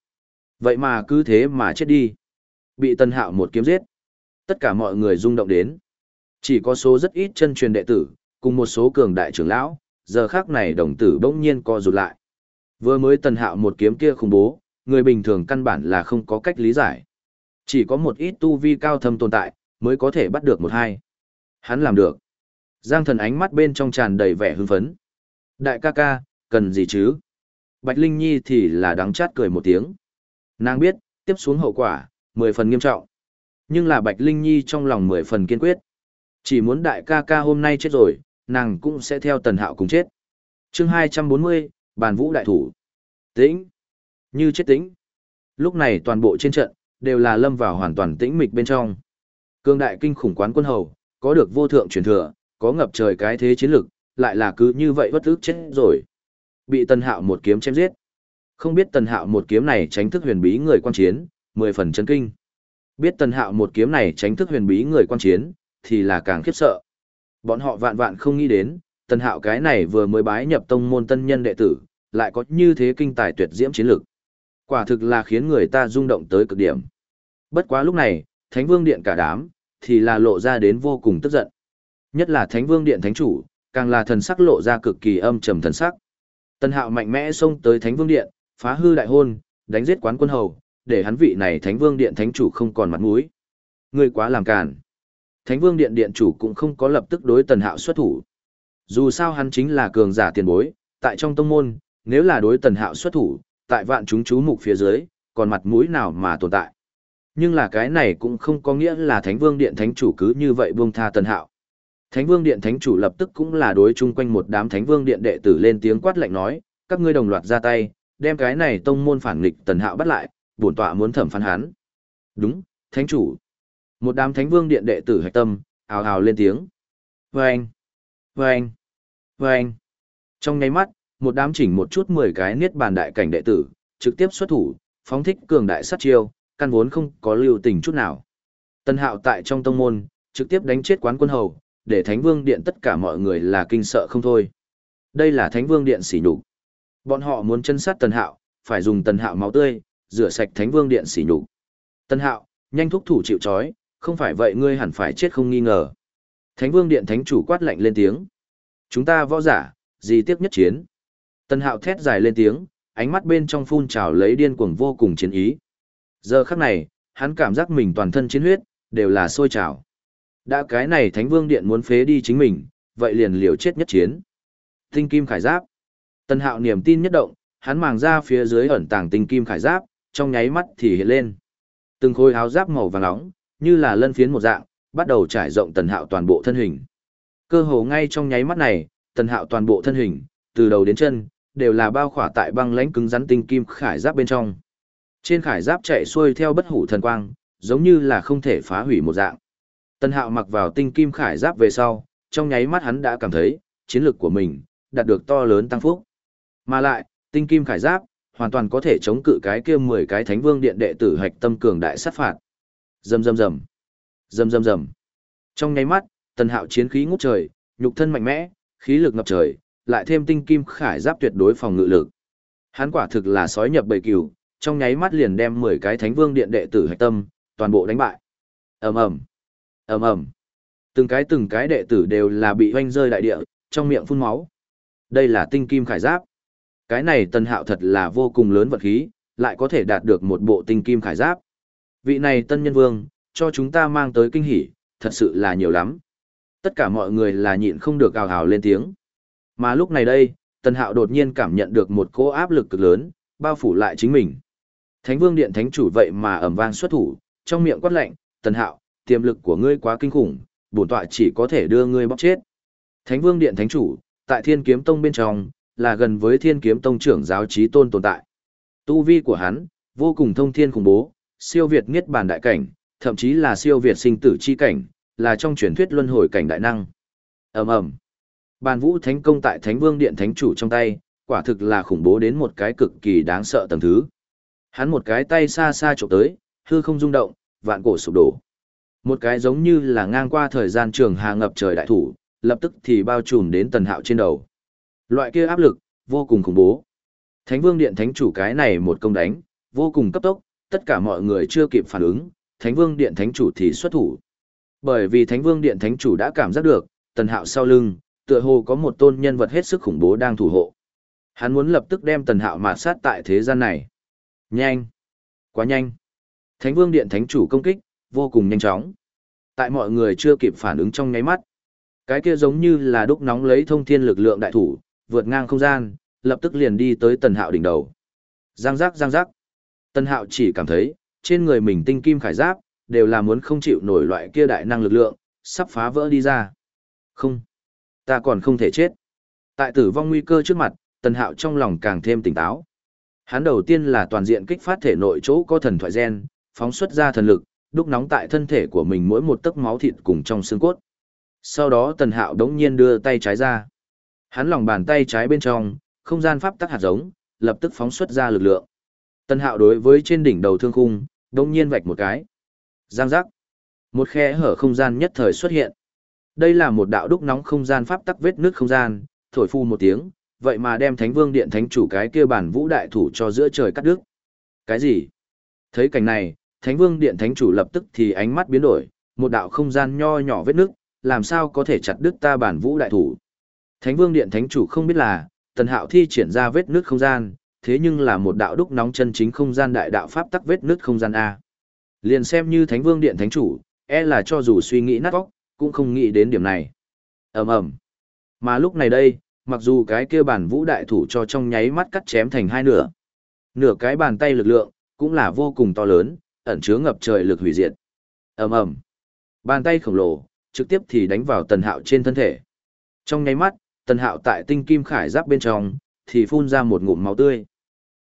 Vậy mà cứ thế mà chết đi. Bị tân hạo một kiếm giết. Tất cả mọi người rung động đến. Chỉ có số rất ít chân truyền đệ tử, cùng một số cường đại trưởng lão, giờ khác này đồng tử bỗng nhiên co rụt lại. Vừa mới tần hạo một kiếm kia khủng bố, người bình thường căn bản là không có cách lý giải. Chỉ có một ít tu vi cao thâm tồn tại, mới có thể bắt được một hai. Hắn làm được. Giang thần ánh mắt bên trong tràn đầy vẻ hưng phấn. Đại ca ca, cần gì chứ? Bạch Linh Nhi thì là đắng chát cười một tiếng. Nàng biết, tiếp xuống hậu quả, mười phần nghiêm trọng. Nhưng là Bạch Linh Nhi trong lòng mười phần kiên quyết. Chỉ muốn đại ca ca hôm nay chết rồi, nàng cũng sẽ theo tần hạo cùng chết. chương 240, bàn vũ đại thủ. Tĩnh. Như chết tĩnh. Lúc này toàn bộ trên trận, đều là lâm vào hoàn toàn tĩnh mịch bên trong. Cương đại kinh khủng quán quân hầu, có được vô thượng truyền thừa, có ngập trời cái thế chiến lực, lại là cứ như vậy bất ức chết rồi. Bị Tần Hạo một kiếm chém giết. Không biết Tần Hạo một kiếm này tránh thức huyền bí người quan chiến, mười phần chấn kinh. Biết Tần Hạo một kiếm này tránh thức huyền bí người quan chiến, thì là càng khiếp sợ. Bọn họ vạn vạn không nghĩ đến, Tần Hạo cái này vừa mới bái nhập tông môn tân nhân đệ tử, lại có như thế kinh tài tuyệt diễm chiến lực. Quả thực là khiến người ta rung động tới cực điểm. Bất quá lúc này, Thánh Vương Điện cả đám, thì là lộ ra đến vô cùng tức giận. Nhất là Thánh Vương Điện Thánh Chủ, càng là thần sắc lộ ra cực kỳ âm trầm thần sắc. Tần Hạo mạnh mẽ xông tới Thánh Vương Điện, phá hư đại hôn, đánh giết quán quân hầu, để hắn vị này Thánh Vương Điện Thánh Chủ không còn mặt mũi. Ngươi quá làm càn. Thánh Vương Điện Điện Chủ cũng không có lập tức đối Tần Hạo xuất thủ. Dù sao hắn chính là cường giả tiền bối, tại trong tông môn, nếu là đối Tần Hạo xuất thủ, tại vạn chúng chú mục phía dưới, còn mặt mũi nào mà tồn tại. Nhưng là cái này cũng không có nghĩa là Thánh Vương Điện Thánh Chủ cứ như vậy buông tha Tần Hạo. Thánh Vương Điện Thánh Chủ lập tức cũng là đối chung quanh một đám Thánh Vương Điện đệ tử lên tiếng quát lạnh nói, các ngươi đồng loạt ra tay, đem cái này tông môn phản nghịch Tần Hạo bắt lại, bổn tọa muốn thẩm phán hắn. Đúng, Thánh Chủ. Một đám Thánh Vương Điện đệ tử hạch tâm, ào ào lên tiếng. Vâng! Vâng! Vâng! Trong nháy mắt, một đám chỉnh một chút mười cái niết bàn đại cảnh đệ tử, trực tiếp xuất thủ, phóng thích cường đại sát chiêu, căn vốn không có lưu tình chút nào. Tân hạo tại trong tông môn, trực tiếp đánh chết quán quân hầu, để Thánh Vương Điện tất cả mọi người là kinh sợ không thôi. Đây là Thánh Vương Điện sỉ nhục. Bọn họ muốn chân sát Tần Hạo, phải dùng Tần Hạo máu tươi, rửa sạch Thánh Vương Điện sỉ nhục. Tần Hạo, nhanh thúc thủ chịu trói, không phải vậy ngươi hẳn phải chết không nghi ngờ. Thánh Vương Điện Thánh chủ quát lạnh lên tiếng. Chúng ta võ giả, gì tiếc nhất chiến. Tần Hạo thét dài lên tiếng, ánh mắt bên trong phun trào lấy điên cuồng vô cùng chiến ý. Giờ khắc này, hắn cảm giác mình toàn thân chiến huyết, đều là sôi trào. Đã cái này Thánh Vương Điện muốn phế đi chính mình, vậy liền liều chết nhất chiến. Tinh kim khải giáp. Tần Hạo niềm tin nhất động, hắn màng ra phía dưới ẩn tàng tinh kim khải giáp, trong nháy mắt thì hiện lên. Từng khối áo giáp màu vàng nóng, như là lân phiến một dạng, bắt đầu trải rộng Tần Hạo toàn bộ thân hình. Cơ hồ ngay trong nháy mắt này, Tần Hạo toàn bộ thân hình, từ đầu đến chân, đều là bao khỏa tại băng lãnh cứng rắn tinh kim khải giáp bên trong. Trên khải giáp chạy xuôi theo bất hủ thần quang, giống như là không thể phá hủy một dạng. Tân Hạo mặc vào tinh kim khải giáp về sau, trong nháy mắt hắn đã cảm thấy, chiến lược của mình đạt được to lớn tăng phúc. Mà lại, tinh kim khải giáp hoàn toàn có thể chống cự cái kia 10 cái Thánh Vương điện đệ tử hạch tâm cường đại sát phạt. Rầm rầm rầm. Rầm rầm rầm. Trong nháy mắt, Tân Hạo chiến khí ngút trời, nhục thân mạnh mẽ, khí lực ngập trời, lại thêm tinh kim khải giáp tuyệt đối phòng ngự lực. Hắn quả thực là sói nhập bầy cừu, trong nháy mắt liền đem 10 cái Thánh Vương điện đệ tử hạch tâm toàn bộ đánh bại. Ầm ầm. Ầm ầm. Từng cái từng cái đệ tử đều là bị oanh rơi đại địa trong miệng phun máu. Đây là tinh kim khải giáp. Cái này tân hạo thật là vô cùng lớn vật khí lại có thể đạt được một bộ tinh kim khải giáp. Vị này tân nhân vương cho chúng ta mang tới kinh hỉ thật sự là nhiều lắm. Tất cả mọi người là nhịn không được ào ào lên tiếng mà lúc này đây tần hạo đột nhiên cảm nhận được một cỗ áp lực cực lớn bao phủ lại chính mình thánh vương điện thánh chủ vậy mà ẩm vang xuất thủ trong miệng quát lạnh tần hạo tiềm lực của ngươi quá kinh khủng, bổn tọa chỉ có thể đưa ngươi bóc chết. Thánh Vương Điện Thánh Chủ, tại Thiên Kiếm Tông bên trong, là gần với Thiên Kiếm Tông trưởng giáo trí tôn tồn tại. Tu vi của hắn, vô cùng thông thiên khủng bố, siêu việt nghiết bàn đại cảnh, thậm chí là siêu việt sinh tử chi cảnh, là trong truyền thuyết luân hồi cảnh đại năng. Ầm ầm. Bàn Vũ Thánh công tại Thánh Vương Điện Thánh Chủ trong tay, quả thực là khủng bố đến một cái cực kỳ đáng sợ tầng thứ. Hắn một cái tay xa xa chụp tới, hư không rung động, vạn cổ sụp đổ. Một cái giống như là ngang qua thời gian trường hà ngập trời đại thủ, lập tức thì bao trùm đến tần hạo trên đầu. Loại kia áp lực, vô cùng khủng bố. Thánh vương điện thánh chủ cái này một công đánh, vô cùng cấp tốc, tất cả mọi người chưa kịp phản ứng, thánh vương điện thánh chủ thì xuất thủ. Bởi vì thánh vương điện thánh chủ đã cảm giác được, tần hạo sau lưng, tựa hồ có một tôn nhân vật hết sức khủng bố đang thủ hộ. Hắn muốn lập tức đem tần hạo mạt sát tại thế gian này. Nhanh! Quá nhanh! Thánh vương điện thánh chủ công kích, vô cùng nhanh chóng. Tại mọi người chưa kịp phản ứng trong nháy mắt, cái kia giống như là đúc nóng lấy thông thiên lực lượng đại thủ, vượt ngang không gian, lập tức liền đi tới Tần Hạo đỉnh đầu. Giang giác giang giác. Tần Hạo chỉ cảm thấy, trên người mình tinh kim khải giáp, đều là muốn không chịu nổi loại kia đại năng lực lượng, sắp phá vỡ đi ra. Không, ta còn không thể chết. Tại tử vong nguy cơ trước mặt, Tần Hạo trong lòng càng thêm tỉnh táo. Hắn đầu tiên là toàn diện kích phát thể nội chỗ có thần thoại gen, phóng xuất ra thần lực, đúc nóng tại thân thể của mình mỗi một tấc máu thịt cùng trong xương cốt. Sau đó Tần Hạo đống nhiên đưa tay trái ra. Hắn lòng bàn tay trái bên trong, không gian pháp tắc hạt giống, lập tức phóng xuất ra lực lượng. Tần Hạo đối với trên đỉnh đầu thương khung, đống nhiên vạch một cái. Giang giác. Một khe hở không gian nhất thời xuất hiện. Đây là một đạo đúc nóng không gian pháp tắc vết nước không gian, thổi phu một tiếng, vậy mà đem Thánh Vương Điện Thánh chủ cái kia bản vũ đại thủ cho giữa trời cắt đứt. Cái gì? Thấy cảnh này, Thánh Vương Điện Thánh chủ lập tức thì ánh mắt biến đổi, một đạo không gian nho nhỏ vết nước, làm sao có thể chặt đứt ta bản vũ đại thủ? Thánh Vương Điện Thánh chủ không biết là, Tần Hạo thi triển ra vết nước không gian, thế nhưng là một đạo đúc nóng chân chính không gian đại đạo pháp tắc vết nước không gian a. Liền xem như Thánh Vương Điện Thánh chủ, e là cho dù suy nghĩ nát óc, cũng không nghĩ đến điểm này. Ầm ầm. Mà lúc này đây, mặc dù cái kia bản vũ đại thủ cho trong nháy mắt cắt chém thành hai nửa. Nửa cái bàn tay lực lượng, cũng là vô cùng to lớn, ẩn chứa ngập trời lực hủy diệt. ầm ầm, Bàn tay khổng lồ, trực tiếp thì đánh vào tần hạo trên thân thể. Trong nháy mắt, tần hạo tại tinh kim khải giáp bên trong, thì phun ra một ngụm máu tươi.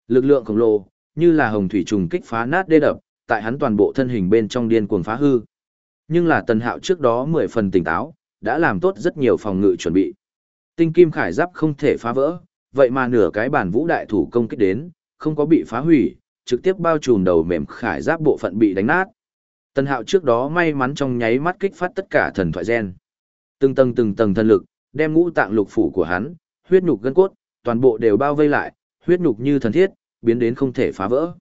Lực lượng khổng lồ, như là hồng thủy trùng kích phá nát đê đập, tại hắn toàn bộ thân hình bên trong điên cuồng phá hư. Nhưng là tần hạo trước đó mười phần tỉnh táo, đã làm tốt rất nhiều phòng ngự chuẩn bị. Tinh kim khải giáp không thể phá vỡ, vậy mà nửa cái bản vũ đại thủ công kích đến, không có bị phá hủy, trực tiếp bao trùm đầu mềm khải giáp bộ phận bị đánh nát. Tần Hạo trước đó may mắn trong nháy mắt kích phát tất cả thần thoại gen. Từng tầng từng tầng thần lực, đem ngũ tạng lục phủ của hắn, huyết nhục gân cốt, toàn bộ đều bao vây lại, huyết nhục như thần thiết, biến đến không thể phá vỡ.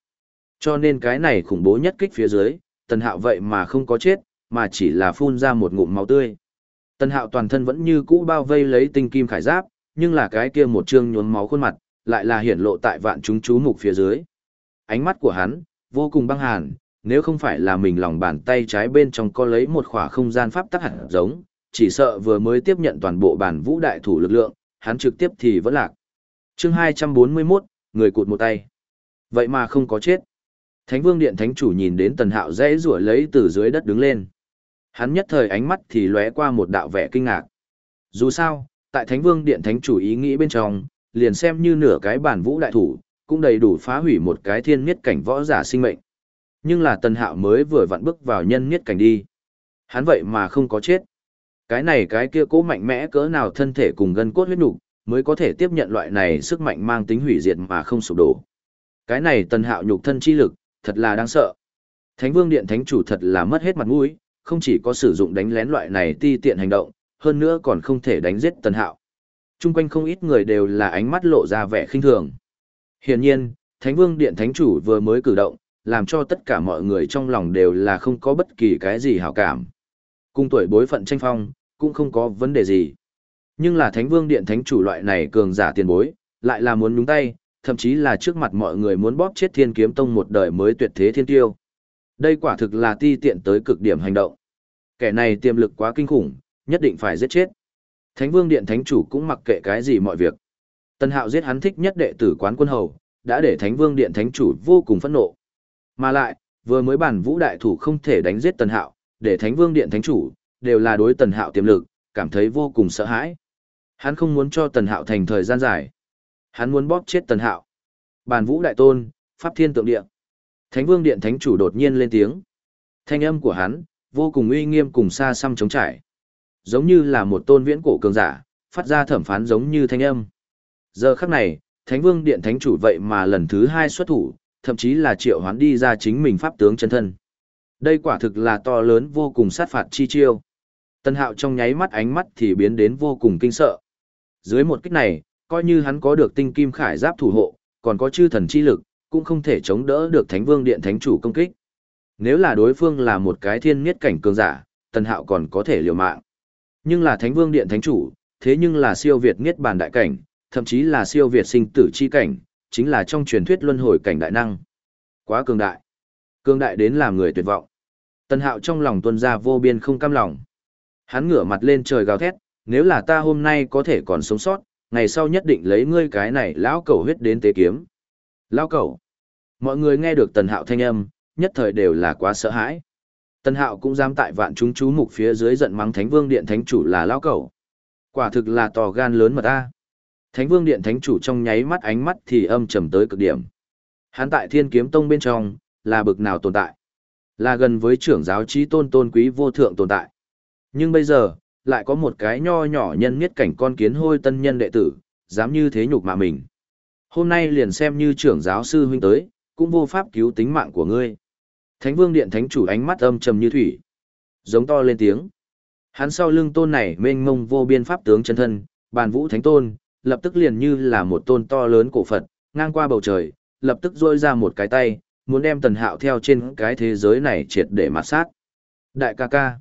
Cho nên cái này khủng bố nhất kích phía dưới, Tần Hạo vậy mà không có chết, mà chỉ là phun ra một ngụm máu tươi. Tần Hạo toàn thân vẫn như cũ bao vây lấy tinh kim khải giáp, nhưng là cái kia một trương nhuốm máu khuôn mặt, lại là hiển lộ tại vạn chúng chú mục phía dưới. Ánh mắt của hắn vô cùng băng hàn, nếu không phải là mình lòng bàn tay trái bên trong có lấy một khỏa không gian pháp tắc hạt giống, chỉ sợ vừa mới tiếp nhận toàn bộ bản vũ đại thủ lực lượng, hắn trực tiếp thì vẫn lạc. Chương 241, người cụt một tay. Vậy mà không có chết. Thánh Vương Điện Thánh chủ nhìn đến Tần Hạo dễ rủa lấy từ dưới đất đứng lên. Hắn nhất thời ánh mắt thì lóe qua một đạo vẻ kinh ngạc. Dù sao, tại Thánh Vương Điện Thánh chủ ý nghĩ bên trong, liền xem như nửa cái bản vũ đại thủ, cũng đầy đủ phá hủy một cái thiên miết cảnh võ giả sinh mệnh. Nhưng là Tần Hạo mới vừa vặn bước vào nhân miết cảnh đi. Hắn vậy mà không có chết. Cái này cái kia cố mạnh mẽ cỡ nào thân thể cùng gân cốt huyết nục mới có thể tiếp nhận loại này sức mạnh mang tính hủy diệt mà không sụp đổ. Cái này Tần Hạo nhục thân chi lực, thật là đáng sợ. Thánh Vương Điện Thánh chủ thật là mất hết mặt mũi, không chỉ có sử dụng đánh lén loại này ti tiện hành động, hơn nữa còn không thể đánh giết Tần Hạo. Trung quanh không ít người đều là ánh mắt lộ ra vẻ khinh thường. Hiển nhiên, Thánh Vương Điện Thánh chủ vừa mới cử động, làm cho tất cả mọi người trong lòng đều là không có bất kỳ cái gì hảo cảm. Cung tuổi bối phận tranh phong, cũng không có vấn đề gì. Nhưng là Thánh Vương Điện Thánh chủ loại này cường giả tiền bối, lại là muốn nhúng tay, thậm chí là trước mặt mọi người muốn bóp chết Thiên Kiếm Tông một đời mới tuyệt thế thiên tiêu. Đây quả thực là ti tiện tới cực điểm hành động. Kẻ này tiềm lực quá kinh khủng, nhất định phải giết chết. Thánh Vương Điện Thánh chủ cũng mặc kệ cái gì mọi việc. Tân Hạo giết hắn thích nhất đệ tử quán quân hầu, đã để Thánh Vương Điện Thánh chủ vô cùng phẫn nộ. Mà lại, vừa mới bản vũ đại thủ không thể đánh giết Tần Hạo, để Thánh Vương Điện Thánh chủ đều là đối Tần Hạo tiềm lực, cảm thấy vô cùng sợ hãi. Hắn không muốn cho Tần Hạo thành thời gian dài. Hắn muốn bóp chết Tần Hạo. Bản vũ đại tôn, pháp thiên tượng địa. Thánh Vương Điện Thánh chủ đột nhiên lên tiếng. Thanh âm của hắn vô cùng uy nghiêm cùng xa xăm chống trải. Giống như là một tôn viễn cổ cường giả, phát ra thẩm phán giống như thanh âm. Giờ khắc này, Thánh Vương Điện Thánh chủ vậy mà lần thứ hai xuất thủ, thậm chí là triệu hoán đi ra chính mình pháp tướng chân thân. Đây quả thực là to lớn vô cùng sát phạt chi chiêu. Tân hạo trong nháy mắt ánh mắt thì biến đến vô cùng kinh sợ. Dưới một kích này, coi như hắn có được tinh kim khải giáp thủ hộ, còn có chư thần chi lực, cũng không thể chống đỡ được Thánh Vương Điện Thánh chủ công kích. Nếu là đối phương là một cái thiên miết cảnh cường giả, Tần Hạo còn có thể liều mạng. Nhưng là Thánh Vương Điện Thánh chủ, thế nhưng là siêu việt niết bàn đại cảnh, thậm chí là siêu việt sinh tử chi cảnh, chính là trong truyền thuyết luân hồi cảnh đại năng. Quá cường đại. Cường đại đến làm người tuyệt vọng. Tần Hạo trong lòng tuân ra vô biên không cam lòng. Hắn ngửa mặt lên trời gào thét, nếu là ta hôm nay có thể còn sống sót, ngày sau nhất định lấy ngươi cái này lão cầu huyết đến tế kiếm. Lão Cẩu, Mọi người nghe được Tần Hạo thanh âm, nhất thời đều là quá sợ hãi. Tần Hạo cũng dám tại vạn chúng chú mục phía dưới giận mắng Thánh Vương Điện Thánh chủ là lão Cẩu. Quả thực là tò gan lớn mà ta. Thánh Vương Điện Thánh chủ trong nháy mắt ánh mắt thì âm trầm tới cực điểm. Hắn tại Thiên Kiếm Tông bên trong, là bực nào tồn tại? Là gần với trưởng giáo trí tôn tôn quý vô thượng tồn tại. Nhưng bây giờ, lại có một cái nho nhỏ nhân miết cảnh con kiến hôi tân nhân đệ tử, dám như thế nhục mà mình. Hôm nay liền xem như trưởng giáo sư huynh tới, cũng vô pháp cứu tính mạng của ngươi. Thánh Vương Điện Thánh chủ ánh mắt âm trầm như thủy, giống to lên tiếng. Hắn sau lưng tôn này mênh mông vô biên pháp tướng chân thân, bàn vũ thánh tôn, lập tức liền như là một tôn to lớn cổ Phật, ngang qua bầu trời, lập tức rôi ra một cái tay, muốn đem tần hạo theo trên cái thế giới này triệt để mặt sát. Đại ca ca.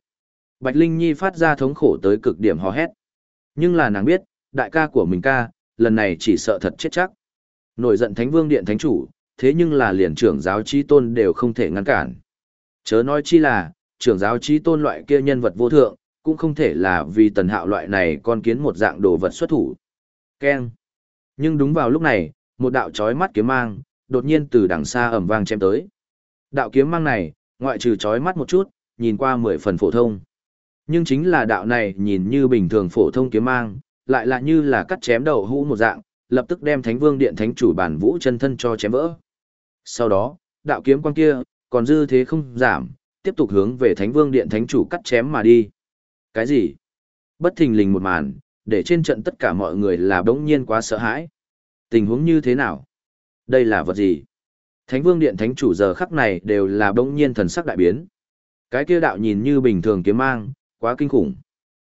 Bạch Linh Nhi phát ra thống khổ tới cực điểm hò hét. Nhưng là nàng biết, đại ca của mình ca, lần này chỉ sợ thật chết chắc. Nổi giận Thánh Vương Điện Thánh Chủ, thế nhưng là liền trưởng giáo chi tôn đều không thể ngăn cản. Chớ nói chi là, trưởng giáo chi tôn loại kia nhân vật vô thượng, cũng không thể là vì tần hạo loại này con kiến một dạng đồ vật xuất thủ. Keng. Nhưng đúng vào lúc này, một đạo chói mắt kiếm mang, đột nhiên từ đằng xa ẩm vang chém tới. Đạo kiếm mang này, ngoại trừ chói mắt một chút, nhìn qua mười phần phổ thông. Nhưng chính là đạo này nhìn như bình thường phổ thông kiếm mang, lại là như là cắt chém đầu hũ một dạng, lập tức đem Thánh Vương Điện Thánh chủ bản vũ chân thân cho chém vỡ. Sau đó, đạo kiếm quang kia, còn dư thế không giảm, tiếp tục hướng về Thánh Vương Điện Thánh chủ cắt chém mà đi. Cái gì? Bất thình lình một màn, để trên trận tất cả mọi người là bỗng nhiên quá sợ hãi. Tình huống như thế nào? Đây là vật gì? Thánh Vương Điện Thánh chủ giờ khắc này đều là bỗng nhiên thần sắc đại biến. Cái kia đạo nhìn như bình thường kiếm mang, quá kinh khủng.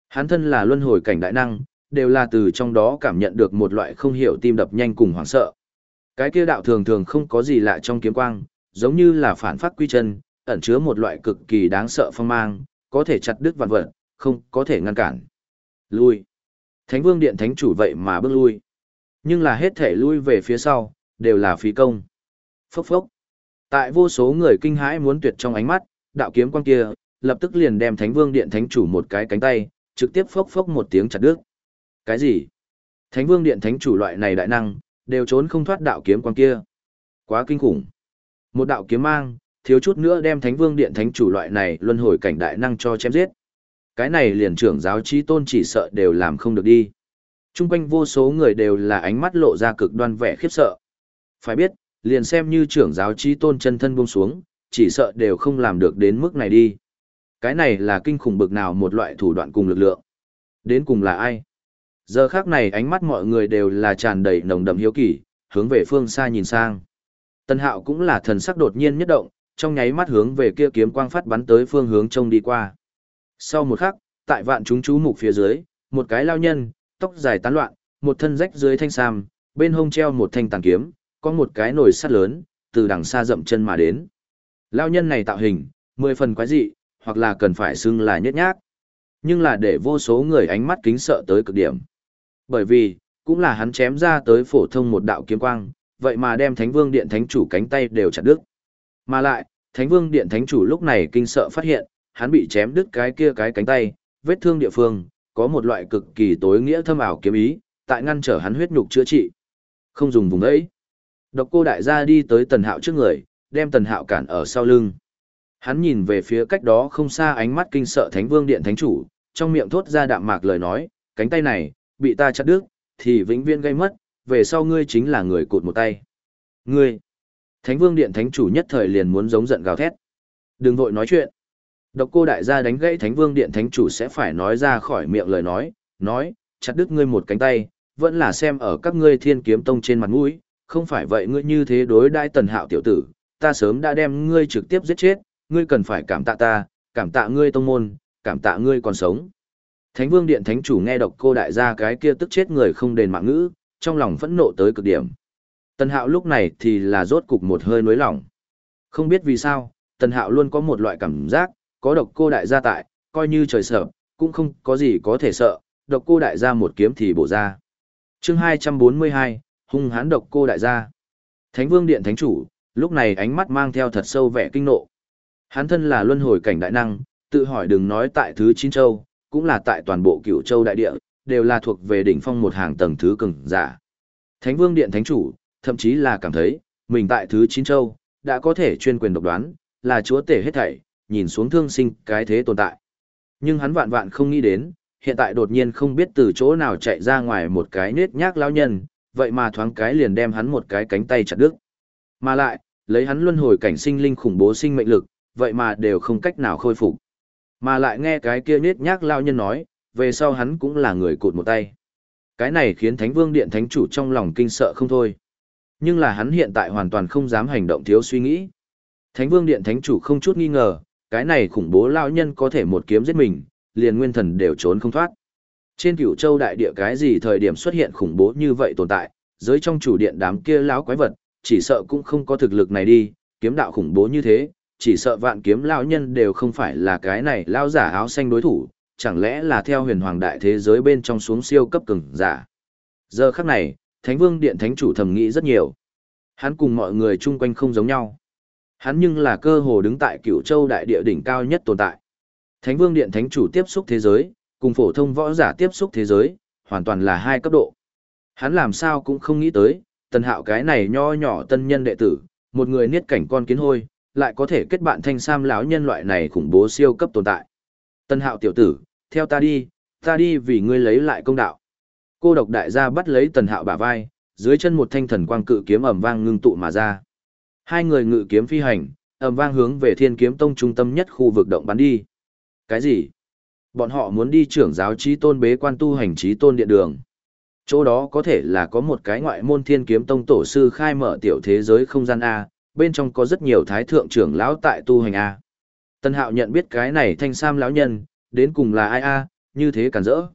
Hắn thân là luân hồi cảnh đại năng, đều là từ trong đó cảm nhận được một loại không hiểu tim đập nhanh cùng hoảng sợ. Cái kia đạo thường thường không có gì lạ trong kiếm quang, giống như là phản phát quy chân, ẩn chứa một loại cực kỳ đáng sợ phong mang, có thể chặt đứt vạn vật, không có thể ngăn cản. Lui. Thánh vương điện thánh chủ vậy mà bước lui. Nhưng là hết thể lui về phía sau, đều là phí công. Phốc phốc. Tại vô số người kinh hãi muốn tuyệt trong ánh mắt, đạo kiếm quang kia, lập tức liền đem thánh vương điện thánh chủ một cái cánh tay, trực tiếp phốc phốc một tiếng chặt đứt. Cái gì? Thánh vương điện thánh chủ loại này đại năng, đều trốn không thoát đạo kiếm quang kia. Quá kinh khủng. Một đạo kiếm mang, thiếu chút nữa đem thánh vương điện thánh chủ loại này luân hồi cảnh đại năng cho chém giết. Cái này liền trưởng giáo trí tôn chỉ sợ đều làm không được đi. Trung quanh vô số người đều là ánh mắt lộ ra cực đoan vẻ khiếp sợ. Phải biết, liền xem như trưởng giáo trí tôn chân thân buông xuống, chỉ sợ đều không làm được đến mức này đi. Cái này là kinh khủng bực nào một loại thủ đoạn cùng lực lượng. Đến cùng là ai? Giờ khác này ánh mắt mọi người đều là tràn đầy nồng đậm hiếu kỳ, hướng về phương xa nhìn sang. Tân hạo cũng là thần sắc đột nhiên nhất động, trong nháy mắt hướng về kia kiếm quang phát bắn tới phương hướng trông đi qua. Sau một khắc, tại vạn chúng chú mục phía dưới, một cái lao nhân, tóc dài tán loạn, một thân rách dưới thanh sam, bên hông treo một thanh tàn kiếm, có một cái nồi sắt lớn, từ đằng xa dậm chân mà đến. Lao nhân này tạo hình, mười phần quái dị, hoặc là cần phải xưng là nhất nhác. Nhưng là để vô số người ánh mắt kính sợ tới cực điểm. Bởi vì, cũng là hắn chém ra tới phổ thông một đạo kiếm quang, vậy mà đem Thánh Vương Điện Thánh chủ cánh tay đều chặt đứt. Mà lại, Thánh Vương Điện Thánh chủ lúc này kinh sợ phát hiện, hắn bị chém đứt cái kia cái cánh tay, vết thương địa phương, có một loại cực kỳ tối nghĩa thâm ảo kiếm ý, tại ngăn trở hắn huyết nhục chữa trị. Không dùng vùng ấy. Độc cô đại gia đi tới Tần Hạo trước người, đem Tần Hạo cản ở sau lưng. Hắn nhìn về phía cách đó không xa ánh mắt kinh sợ Thánh Vương Điện Thánh chủ, trong miệng thốt ra đạm mạc lời nói, cánh tay này, bị ta chặt đứt, thì vĩnh viễn gây mất, về sau ngươi chính là người cụt một tay. Ngươi! Thánh Vương Điện Thánh chủ nhất thời liền muốn giống giận gào thét. Đừng vội nói chuyện. Độc cô đại gia đánh gãy Thánh Vương Điện Thánh chủ sẽ phải nói ra khỏi miệng lời nói, nói, chặt đứt ngươi một cánh tay, vẫn là xem ở các ngươi thiên kiếm tông trên mặt mũi, không phải vậy ngươi như thế đối đãi tần hạo tiểu tử, ta sớm đã đem ngươi trực tiếp giết chết, ngươi cần phải cảm tạ ta, cảm tạ ngươi tông môn, cảm tạ ngươi còn sống. Thánh Vương Điện Thánh chủ nghe độc cô đại gia cái kia tức chết người không đền mạng ngữ, trong lòng phẫn nộ tới cực điểm. Tần Hạo lúc này thì là rốt cục một hơi nối lòng. Không biết vì sao, Tần Hạo luôn có một loại cảm giác, có độc cô đại gia tại, coi như trời sợ, cũng không có gì có thể sợ, độc cô đại gia một kiếm thì bổ ra. chương 242, hung hán độc cô đại gia. Thánh Vương Điện Thánh chủ, lúc này ánh mắt mang theo thật sâu vẻ kinh nộ. Hắn thân là luân hồi cảnh đại năng, tự hỏi đừng nói tại thứ chín châu, cũng là tại toàn bộ cửu châu đại địa, đều là thuộc về đỉnh phong một hàng tầng thứ cường giả. Thánh Vương Điện Thánh chủ, thậm chí là cảm thấy, mình tại thứ chín châu, đã có thể chuyên quyền độc đoán, là chúa tể hết thảy, nhìn xuống thương sinh cái thế tồn tại. Nhưng hắn vạn vạn không nghĩ đến, hiện tại đột nhiên không biết từ chỗ nào chạy ra ngoài một cái nết nhác lão nhân, vậy mà thoáng cái liền đem hắn một cái cánh tay chặt đứt. Mà lại, lấy hắn luân hồi cảnh sinh linh khủng bố sinh mệnh lực, vậy mà đều không cách nào khôi phục. Mà lại nghe cái kia nết nhác lão nhân nói, về sau hắn cũng là người cụt một tay. Cái này khiến Thánh Vương Điện Thánh Chủ trong lòng kinh sợ không thôi. Nhưng là hắn hiện tại hoàn toàn không dám hành động thiếu suy nghĩ. Thánh Vương Điện Thánh Chủ không chút nghi ngờ, cái này khủng bố lão nhân có thể một kiếm giết mình, liền nguyên thần đều trốn không thoát. Trên cửu châu đại địa cái gì thời điểm xuất hiện khủng bố như vậy tồn tại, giới trong chủ điện đám kia lão quái vật, chỉ sợ cũng không có thực lực này đi, kiếm đạo khủng bố như thế, chỉ sợ vạn kiếm lão nhân đều không phải là cái này lão giả áo xanh đối thủ, chẳng lẽ là theo huyền hoàng đại thế giới bên trong xuống siêu cấp cường giả. Giờ khắc này, Thánh Vương Điện Thánh chủ thầm nghĩ rất nhiều. Hắn cùng mọi người chung quanh không giống nhau. Hắn nhưng là cơ hồ đứng tại cửu châu đại địa đỉnh cao nhất tồn tại. Thánh Vương Điện Thánh chủ tiếp xúc thế giới, cùng phổ thông võ giả tiếp xúc thế giới, hoàn toàn là hai cấp độ. Hắn làm sao cũng không nghĩ tới, tần hạo cái này nho nhỏ tân nhân đệ tử, một người niết cảnh con kiến hôi, lại có thể kết bạn thanh sam lão nhân loại này khủng bố siêu cấp tồn tại. Tần hạo tiểu tử, theo ta đi, ta đi vì ngươi lấy lại công đạo. Cô độc đại gia bắt lấy tần hạo bả vai, dưới chân một thanh thần quang cự kiếm ầm vang ngưng tụ mà ra. Hai người ngự kiếm phi hành, ầm vang hướng về thiên kiếm tông trung tâm nhất khu vực động bắn đi. Cái gì? Bọn họ muốn đi trưởng giáo trí tôn bế quan tu hành trí tôn điện đường. Chỗ đó có thể là có một cái ngoại môn thiên kiếm tông tổ sư khai mở tiểu thế giới không gian A, bên trong có rất nhiều thái thượng trưởng lão tại tu hành A. Tân hạo nhận biết cái này thanh sam lão nhân, đến cùng là ai A, như thế cản rỡ.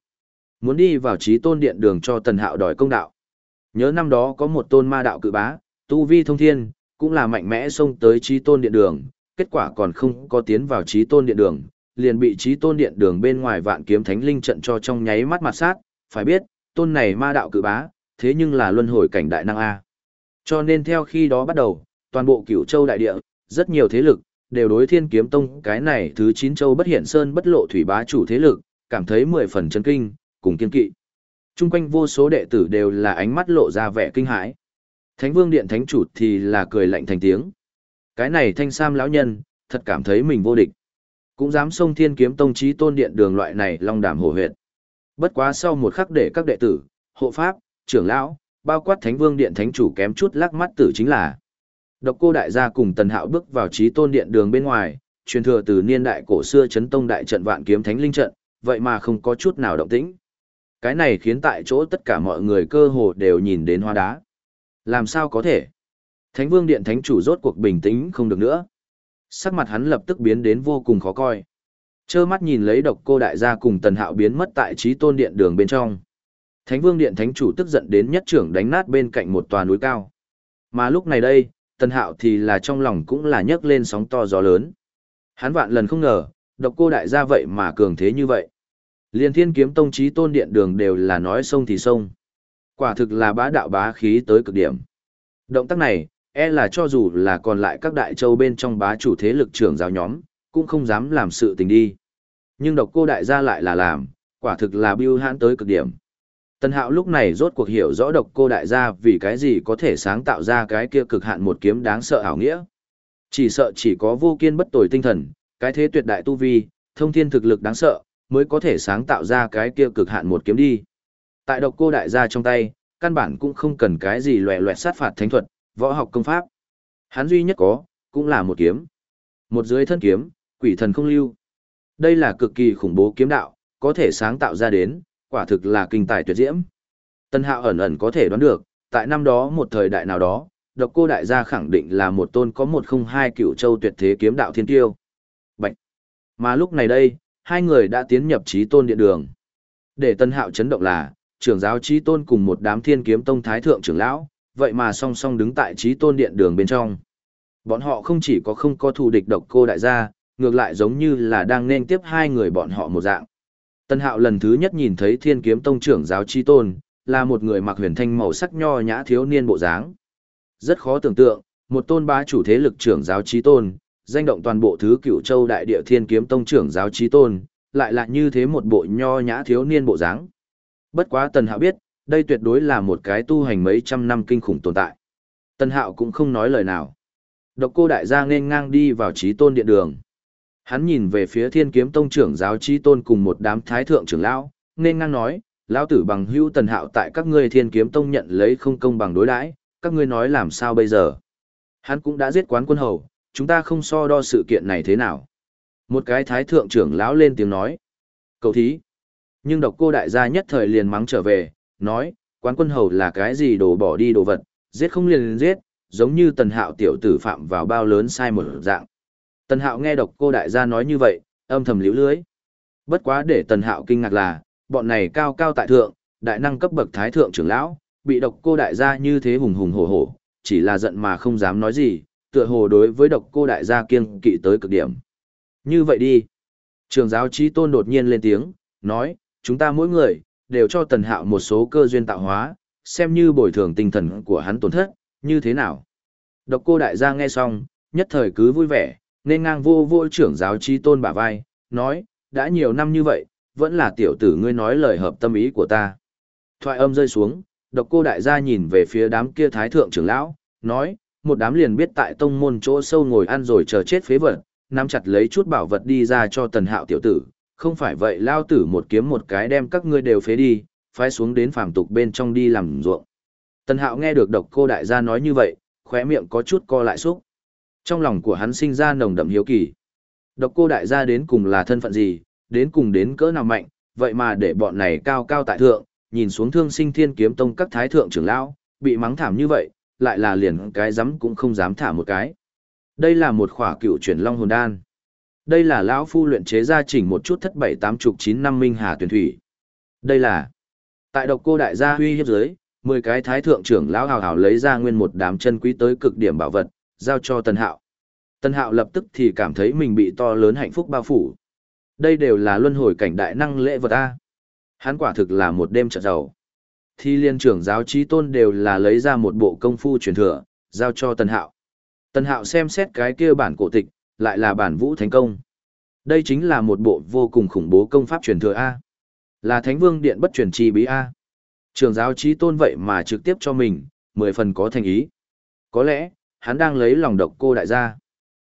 Muốn đi vào trí tôn điện đường cho tần hạo đòi công đạo. Nhớ năm đó có một tôn ma đạo cự bá, tu vi thông thiên, cũng là mạnh mẽ xông tới trí tôn điện đường, kết quả còn không có tiến vào trí tôn điện đường, liền bị trí tôn điện đường bên ngoài vạn kiếm thánh linh trận cho trong nháy mắt mặt sát, phải biết, tôn này ma đạo cự bá, thế nhưng là luân hồi cảnh đại năng A. Cho nên theo khi đó bắt đầu, toàn bộ cửu châu đại địa, rất nhiều thế lực, đều đối thiên kiếm tông cái này thứ 9 châu bất hiện sơn bất lộ thủy bá chủ thế lực, cảm thấy 10 phần chấn kinh, cùng kiên kỵ. Trung quanh vô số đệ tử đều là ánh mắt lộ ra vẻ kinh hãi. Thánh vương điện thánh chủ thì là cười lạnh thành tiếng. Cái này thanh sam lão nhân, thật cảm thấy mình vô địch. Cũng dám xông thiên kiếm tông trí tôn điện đường loại này long đảm hổ huyệt. Bất quá sau một khắc để các đệ tử, hộ pháp, trưởng lão, bao quát thánh vương điện thánh chủ kém chút lắc mắt tử chính là. Độc cô đại gia cùng tần hạo bước vào trí tôn điện đường bên ngoài, truyền thừa từ niên đại cổ xưa chấn tông đại trận vạn kiếm thánh linh trận, vậy mà không có chút nào động tĩnh. Cái này khiến tại chỗ tất cả mọi người cơ hồ đều nhìn đến hoa đá. Làm sao có thể? Thánh vương điện thánh chủ rốt cuộc bình tĩnh không được nữa. Sắc mặt hắn lập tức biến đến vô cùng khó coi. Chơ mắt nhìn lấy độc cô đại gia cùng tần hạo biến mất tại trí tôn điện đường bên trong. Thánh vương điện thánh chủ tức giận đến nhất trưởng đánh nát bên cạnh một tòa núi cao. Mà lúc này đây, tần hạo thì là trong lòng cũng là nhấc lên sóng to gió lớn. Hắn vạn lần không ngờ, độc cô đại gia vậy mà cường thế như vậy. Liên thiên kiếm tông trí tôn điện đường đều là nói sông thì sông. Quả thực là bá đạo bá khí tới cực điểm. Động tác này, e là cho dù là còn lại các đại châu bên trong bá chủ thế lực trưởng giáo nhóm, cũng không dám làm sự tình đi. Nhưng độc cô đại gia lại là làm, quả thực là biêu hãn tới cực điểm. Tân hạo lúc này rốt cuộc hiểu rõ độc cô đại gia vì cái gì có thể sáng tạo ra cái kia cực hạn một kiếm đáng sợ ảo nghĩa. Chỉ sợ chỉ có vô kiên bất tồi tinh thần, cái thế tuyệt đại tu vi, thông thiên thực lực đáng sợ, mới có thể sáng tạo ra cái kia cực hạn một kiếm đi. Tại độc cô đại gia trong tay, căn bản cũng không cần cái gì loẹ loẹt sát phạt thánh thuật, võ học công pháp. Hắn duy nhất có, cũng là một kiếm. Một dưới thân kiếm, quỷ thần không lưu. Đây là cực kỳ khủng bố kiếm đạo, có thể sáng tạo ra đến, quả thực là kinh tài tuyệt diễm. Tân hạo ẩn ẩn có thể đoán được, tại năm đó một thời đại nào đó, độc cô đại gia khẳng định là một tôn có một không hai cựu châu tuyệt thế kiếm đạo thiên tiêu. Bạch! Mà lúc này đây, hai người đã tiến nhập trí tôn điện đường. Để tân hạo chấn động là, trưởng giáo trí tôn cùng một đám thiên kiếm tông thái thượng trưởng lão, vậy mà song song đứng tại trí tôn điện đường bên trong. Bọn họ không chỉ có không có thù địch độc cô đại gia, ngược lại giống như là đang nên tiếp hai người bọn họ một dạng. Tân hạo lần thứ nhất nhìn thấy thiên kiếm tông trưởng giáo Chi tôn, là một người mặc huyền thanh màu sắc nho nhã thiếu niên bộ dáng. Rất khó tưởng tượng, một tôn bá chủ thế lực trưởng giáo Chi tôn, danh động toàn bộ thứ cửu châu đại địa thiên kiếm tông trưởng giáo Chi tôn, lại là như thế một bộ nho nhã thiếu niên bộ dáng. Bất quá tần hạo biết, đây tuyệt đối là một cái tu hành mấy trăm năm kinh khủng tồn tại. Tân Hạo cũng không nói lời nào. Độc cô đại gia nên ngang đi vào trí tôn điện đường. Hắn nhìn về phía thiên kiếm tông trưởng giáo Chi tôn cùng một đám thái thượng trưởng lão, nên ngang nói, lão tử bằng hữu tần hạo tại các ngươi thiên kiếm tông nhận lấy không công bằng đối đãi các ngươi nói làm sao bây giờ. Hắn cũng đã giết quán quân hầu, chúng ta không so đo sự kiện này thế nào. Một cái thái thượng trưởng lão lên tiếng nói. Cầu thí. Nhưng độc cô đại gia nhất thời liền mắng trở về, nói, quán quân hầu là cái gì đồ bỏ đi đồ vật, giết không liền giết, giống như tần hạo tiểu tử phạm vào bao lớn sai một dạng. Tần hạo nghe độc cô đại gia nói như vậy, âm thầm liễu lưới. Bất quá để tần hạo kinh ngạc là, bọn này cao cao tại thượng, đại năng cấp bậc thái thượng trưởng lão, bị độc cô đại gia như thế hùng hùng hổ hổ, chỉ là giận mà không dám nói gì, tựa hồ đối với độc cô đại gia kiêng kỵ tới cực điểm. Như vậy đi. Trường giáo trí tôn đột nhiên lên tiếng, nói, chúng ta mỗi người, đều cho tần hạo một số cơ duyên tạo hóa, xem như bồi thường tinh thần của hắn tổn thất, như thế nào. Độc cô đại gia nghe xong, nhất thời cứ vui vẻ, nên ngang vô vô trưởng giáo chi tôn bả vai, nói, đã nhiều năm như vậy, vẫn là tiểu tử ngươi nói lời hợp tâm ý của ta. Thoại âm rơi xuống, độc cô đại gia nhìn về phía đám kia thái thượng trưởng lão, nói, một đám liền biết tại tông môn chỗ sâu ngồi ăn rồi chờ chết phế vật, nắm chặt lấy chút bảo vật đi ra cho tần hạo tiểu tử, không phải vậy lao tử một kiếm một cái đem các ngươi đều phế đi, phái xuống đến phàm tục bên trong đi làm ruộng. Tần hạo nghe được độc cô đại gia nói như vậy, khóe miệng có chút co lại xúc. Trong lòng của hắn sinh ra nồng đậm hiếu kỳ. Độc cô đại gia đến cùng là thân phận gì, đến cùng đến cỡ nào mạnh, vậy mà để bọn này cao cao tại thượng, nhìn xuống thương sinh thiên kiếm tông các thái thượng trưởng lão, bị mắng thảm như vậy, lại là liền cái dám cũng không dám thả một cái. Đây là một khỏa cựu chuyển long hồn đan. Đây là lão phu luyện chế ra chỉnh một chút thất bảy tám chục chín năm minh hà tuyển thủy. Đây là tại độc cô đại gia huy hiếp dưới, mười cái thái thượng trưởng lão hào hào lấy ra nguyên một đám chân quý tới cực điểm bảo vật, giao cho Tân Hạo. Tân Hạo lập tức thì cảm thấy mình bị to lớn hạnh phúc bao phủ. Đây đều là luân hồi cảnh đại năng lễ vật a. Hắn quả thực là một đêm trợ giàu. Thi liên trưởng giáo trí tôn đều là lấy ra một bộ công phu truyền thừa, giao cho Tân Hạo. Tân Hạo xem xét cái kia bản cổ tịch, lại là bản vũ thánh công. Đây chính là một bộ vô cùng khủng bố công pháp truyền thừa A. Là thánh vương điện bất truyền chi bí A. Trường giáo trí tôn vậy mà trực tiếp cho mình, mười phần có thành ý. Có lẽ, hắn đang lấy lòng độc cô đại gia.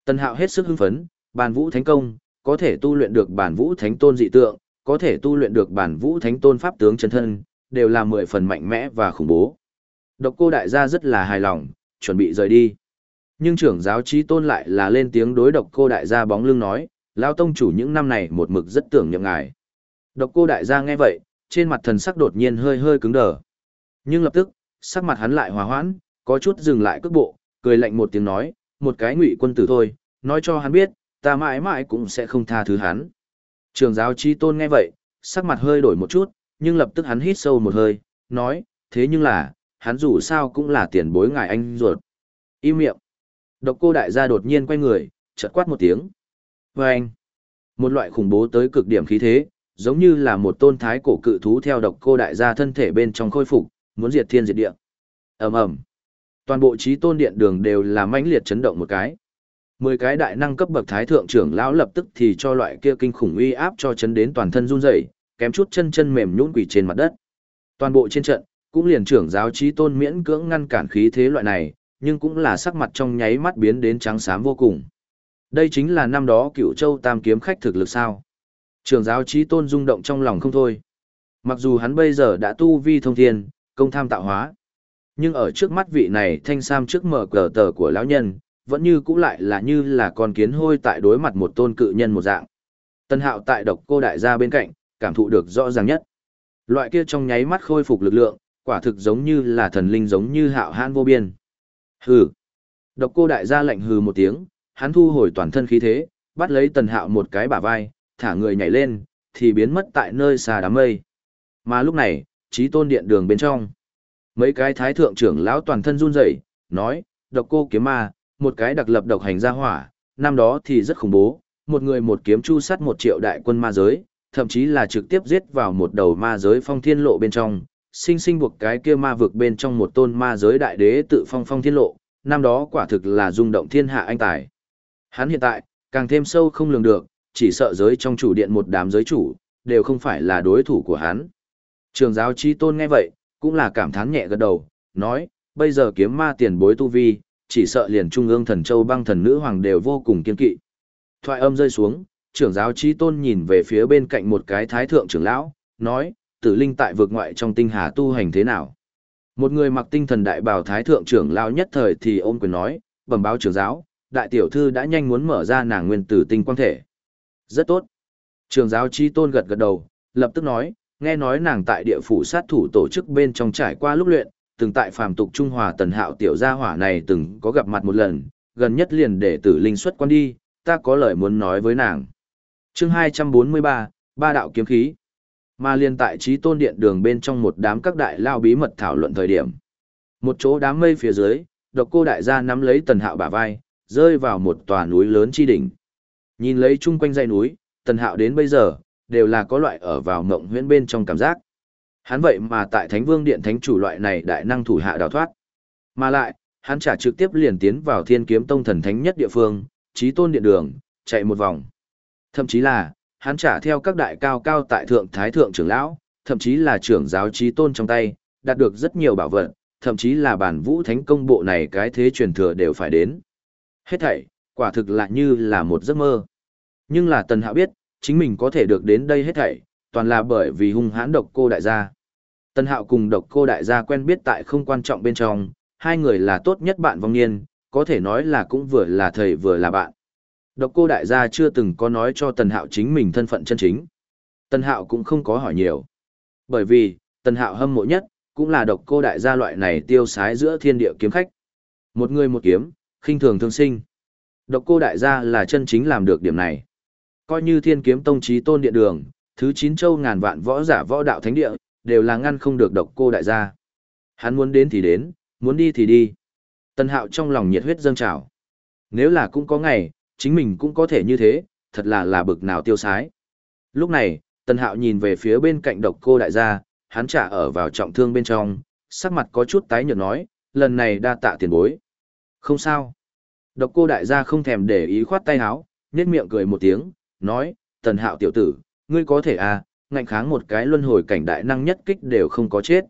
Tân hạo hết sức hưng phấn, bản vũ thánh công, có thể tu luyện được bản vũ thánh tôn dị tượng, có thể tu luyện được bản vũ thánh tôn pháp tướng chân thân, đều là mười phần mạnh mẽ và khủng bố. Độc cô đại gia rất là hài lòng, chuẩn bị rời đi. Nhưng trưởng giáo trí tôn lại là lên tiếng đối độc cô đại gia bóng lưng nói, lao tông chủ những năm này một mực rất tưởng nhậm ngài. Độc cô đại gia nghe vậy, trên mặt thần sắc đột nhiên hơi hơi cứng đờ. Nhưng lập tức, sắc mặt hắn lại hòa hoãn, có chút dừng lại cước bộ, cười lạnh một tiếng nói, một cái ngụy quân tử thôi, nói cho hắn biết, ta mãi mãi cũng sẽ không tha thứ hắn. Trường giáo chi tôn nghe vậy, sắc mặt hơi đổi một chút, nhưng lập tức hắn hít sâu một hơi, nói, thế nhưng là, hắn dù sao cũng là tiền bối ngài anh ruột. Im miệng. Độc cô đại gia đột nhiên quay người, chợt quát một tiếng. Và anh, một loại khủng bố tới cực điểm khí thế, giống như là một tôn thái cổ cự thú theo độc cô đại gia thân thể bên trong khôi phục, muốn diệt thiên diệt địa. ầm ầm, toàn bộ trí tôn điện đường đều là mãnh liệt chấn động một cái. Mười cái đại năng cấp bậc thái thượng trưởng lão lập tức thì cho loại kia kinh khủng uy áp cho chấn đến toàn thân run rẩy, kém chút chân chân mềm nhũn quỳ trên mặt đất. Toàn bộ trên trận, cũng liền trưởng giáo trí tôn miễn cưỡng ngăn cản khí thế loại này, nhưng cũng là sắc mặt trong nháy mắt biến đến trắng xám vô cùng. Đây chính là năm đó cựu châu tam kiếm khách thực lực sao. trưởng giáo trí tôn rung động trong lòng không thôi. Mặc dù hắn bây giờ đã tu vi thông thiên, công tham tạo hóa. Nhưng ở trước mắt vị này thanh sam trước mở cờ tờ của lão nhân, vẫn như cũ lại là như là con kiến hôi tại đối mặt một tôn cự nhân một dạng. Tân hạo tại độc cô đại gia bên cạnh, cảm thụ được rõ ràng nhất. Loại kia trong nháy mắt khôi phục lực lượng, quả thực giống như là thần linh giống như hạo hãn vô biên. Hừ. Độc cô đại gia lạnh hừ một tiếng, hắn thu hồi toàn thân khí thế, bắt lấy tần hạo một cái bả vai, thả người nhảy lên, thì biến mất tại nơi xa đám mây. Mà lúc này, trí tôn điện đường bên trong. Mấy cái thái thượng trưởng lão toàn thân run rẩy, nói, độc cô kiếm ma, một cái đặc lập độc hành gia hỏa, năm đó thì rất khủng bố, một người một kiếm chu sát một triệu đại quân ma giới, thậm chí là trực tiếp giết vào một đầu ma giới phong thiên lộ bên trong, sinh sinh buộc cái kia ma vực bên trong một tôn ma giới đại đế tự phong phong thiên lộ, năm đó quả thực là rung động thiên hạ anh tài. Hắn hiện tại, càng thêm sâu không lường được, chỉ sợ giới trong chủ điện một đám giới chủ, đều không phải là đối thủ của hắn. Trường giáo chi tôn nghe vậy, cũng là cảm thán nhẹ gật đầu, nói, bây giờ kiếm ma tiền bối tu vi, chỉ sợ liền trung ương thần châu băng thần nữ hoàng đều vô cùng kiên kỵ. Thoại âm rơi xuống, trưởng giáo chi tôn nhìn về phía bên cạnh một cái thái thượng trưởng lão, nói, tử linh tại vực ngoại trong tinh hà tu hành thế nào. Một người mặc tinh thần đại bào thái thượng trưởng lão nhất thời thì ôm quyền nói, bẩm báo trưởng giáo, đại tiểu thư đã nhanh muốn mở ra nàng nguyên tử tinh quang thể. Rất tốt. Trường giáo chi tôn gật gật đầu, lập tức nói, nghe nói nàng tại địa phủ sát thủ tổ chức bên trong trải qua lúc luyện, từng tại phàm tục Trung Hòa tần hạo tiểu gia hỏa này từng có gặp mặt một lần, gần nhất liền để tử linh xuất quan đi, ta có lời muốn nói với nàng. chương 243, ba đạo kiếm khí. Mà liền tại trí tôn điện đường bên trong một đám các đại lao bí mật thảo luận thời điểm. Một chỗ đám mây phía dưới, độc cô đại gia nắm lấy tần hạo bả vai, rơi vào một tòa núi lớn chi đỉnh. Nhìn lấy chung quanh dãy núi, tần hạo đến bây giờ, đều là có loại ở vào mộng huyễn bên trong cảm giác. Hắn vậy mà tại Thánh Vương Điện Thánh chủ loại này đại năng thủ hạ đào thoát. Mà lại, hắn trả trực tiếp liền tiến vào Thiên Kiếm Tông thần thánh nhất địa phương, Chí Tôn Điện đường, chạy một vòng. Thậm chí là, hắn trả theo các đại cao cao tại thượng thái thượng trưởng lão, thậm chí là trưởng giáo Chí Tôn trong tay, đạt được rất nhiều bảo vật, thậm chí là bản vũ thánh công bộ này cái thế truyền thừa đều phải đến. Hết thảy, quả thực là như là một giấc mơ. Nhưng là Tần Hạo biết, chính mình có thể được đến đây hết thảy, toàn là bởi vì hung hãn độc cô đại gia. Tần Hạo cùng độc cô đại gia quen biết tại không quan trọng bên trong, hai người là tốt nhất bạn vong niên, có thể nói là cũng vừa là thầy vừa là bạn. Độc cô đại gia chưa từng có nói cho Tần Hạo chính mình thân phận chân chính. Tần Hạo cũng không có hỏi nhiều. Bởi vì, Tần Hạo hâm mộ nhất, cũng là độc cô đại gia loại này tiêu sái giữa thiên địa kiếm khách. Một người một kiếm, khinh thường thương sinh. Độc cô đại gia là chân chính làm được điểm này. Coi như thiên kiếm tông trí tôn điện đường, thứ chín châu ngàn vạn võ giả võ đạo thánh địa, đều là ngăn không được độc cô đại gia. Hắn muốn đến thì đến, muốn đi thì đi. Tân hạo trong lòng nhiệt huyết dâng trào. Nếu là cũng có ngày, chính mình cũng có thể như thế, thật là là bực nào tiêu sái. Lúc này, Tân hạo nhìn về phía bên cạnh độc cô đại gia, hắn trả ở vào trọng thương bên trong, sắc mặt có chút tái nhợt nói, lần này đa tạ tiền bối. Không sao. Độc cô đại gia không thèm để ý khoát tay áo, nhếch miệng cười một tiếng, nói, tần hạo tiểu tử, ngươi có thể à, ngạnh kháng một cái luân hồi cảnh đại năng nhất kích đều không có chết.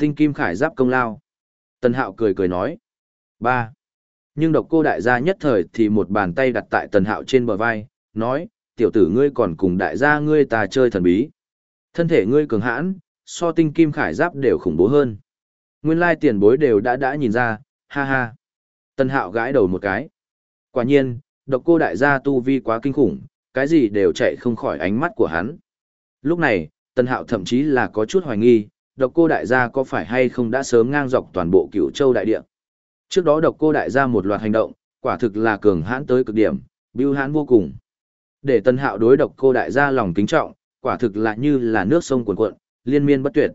Tinh kim khải giáp công lao. Tần hạo cười cười nói. ba Nhưng độc cô đại gia nhất thời thì một bàn tay đặt tại tần hạo trên bờ vai, nói, tiểu tử ngươi còn cùng đại gia ngươi ta chơi thần bí. Thân thể ngươi cường hãn, so tinh kim khải giáp đều khủng bố hơn. Nguyên lai tiền bối đều đã đã nhìn ra, ha ha. Tần hạo gãi đầu một cái. Quả nhiên, độc cô đại gia tu vi quá kinh khủng, cái gì đều chạy không khỏi ánh mắt của hắn. Lúc này, Tân Hạo thậm chí là có chút hoài nghi, độc cô đại gia có phải hay không đã sớm ngang dọc toàn bộ cửu châu đại địa. Trước đó độc cô đại gia một loạt hành động, quả thực là cường hãn tới cực điểm, bưu hãn vô cùng. Để Tân Hạo đối độc cô đại gia lòng kính trọng, quả thực là như là nước sông cuồn cuộn, liên miên bất tuyệt.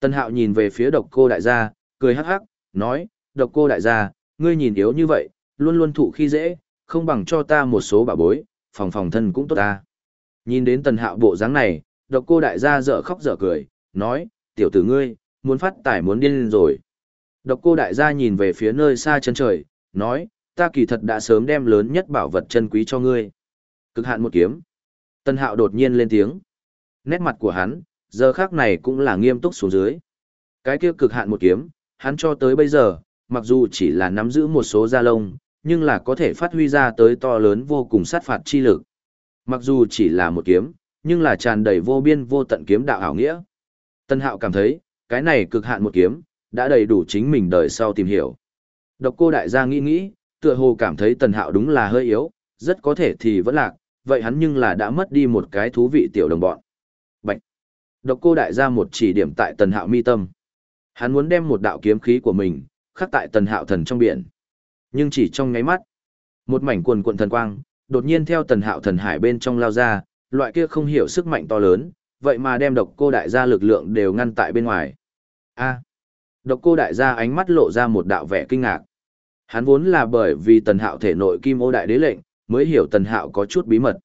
Tân Hạo nhìn về phía độc cô đại gia, cười hắc hắc, nói, độc cô đại gia, ngươi nhìn yếu như vậy, luôn luôn thụ khi dễ, không bằng cho ta một số bảo bối, phòng phòng thân cũng tốt ta. Nhìn đến tần hạo bộ dáng này, độc cô đại gia dở khóc dở cười, nói, tiểu tử ngươi, muốn phát tài muốn điên lên rồi. Độc cô đại gia nhìn về phía nơi xa chân trời, nói, ta kỳ thật đã sớm đem lớn nhất bảo vật chân quý cho ngươi. Cực hạn một kiếm. Tần hạo đột nhiên lên tiếng. Nét mặt của hắn, giờ khác này cũng là nghiêm túc xuống dưới. Cái kia cực hạn một kiếm, hắn cho tới bây giờ, mặc dù chỉ là nắm giữ một số da lông, nhưng là có thể phát huy ra tới to lớn vô cùng sát phạt chi lực. Mặc dù chỉ là một kiếm, nhưng là tràn đầy vô biên vô tận kiếm đạo ảo nghĩa. Tân Hạo cảm thấy, cái này cực hạn một kiếm, đã đầy đủ chính mình đời sau tìm hiểu. Độc cô đại gia nghĩ nghĩ, tựa hồ cảm thấy Tần Hạo đúng là hơi yếu, rất có thể thì vẫn lạc, vậy hắn nhưng là đã mất đi một cái thú vị tiểu đồng bọn. Bạch! Độc cô đại gia một chỉ điểm tại Tần Hạo mi tâm. Hắn muốn đem một đạo kiếm khí của mình, khắc tại Tần Hạo thần trong biển. Nhưng chỉ trong nháy mắt, một mảnh quần quần thần quang, đột nhiên theo tần hạo thần hải bên trong lao ra, loại kia không hiểu sức mạnh to lớn, vậy mà đem độc cô đại gia lực lượng đều ngăn tại bên ngoài. A. độc cô đại gia ánh mắt lộ ra một đạo vẻ kinh ngạc. Hắn vốn là bởi vì tần hạo thể nội kim ô đại đế lệnh, mới hiểu tần hạo có chút bí mật.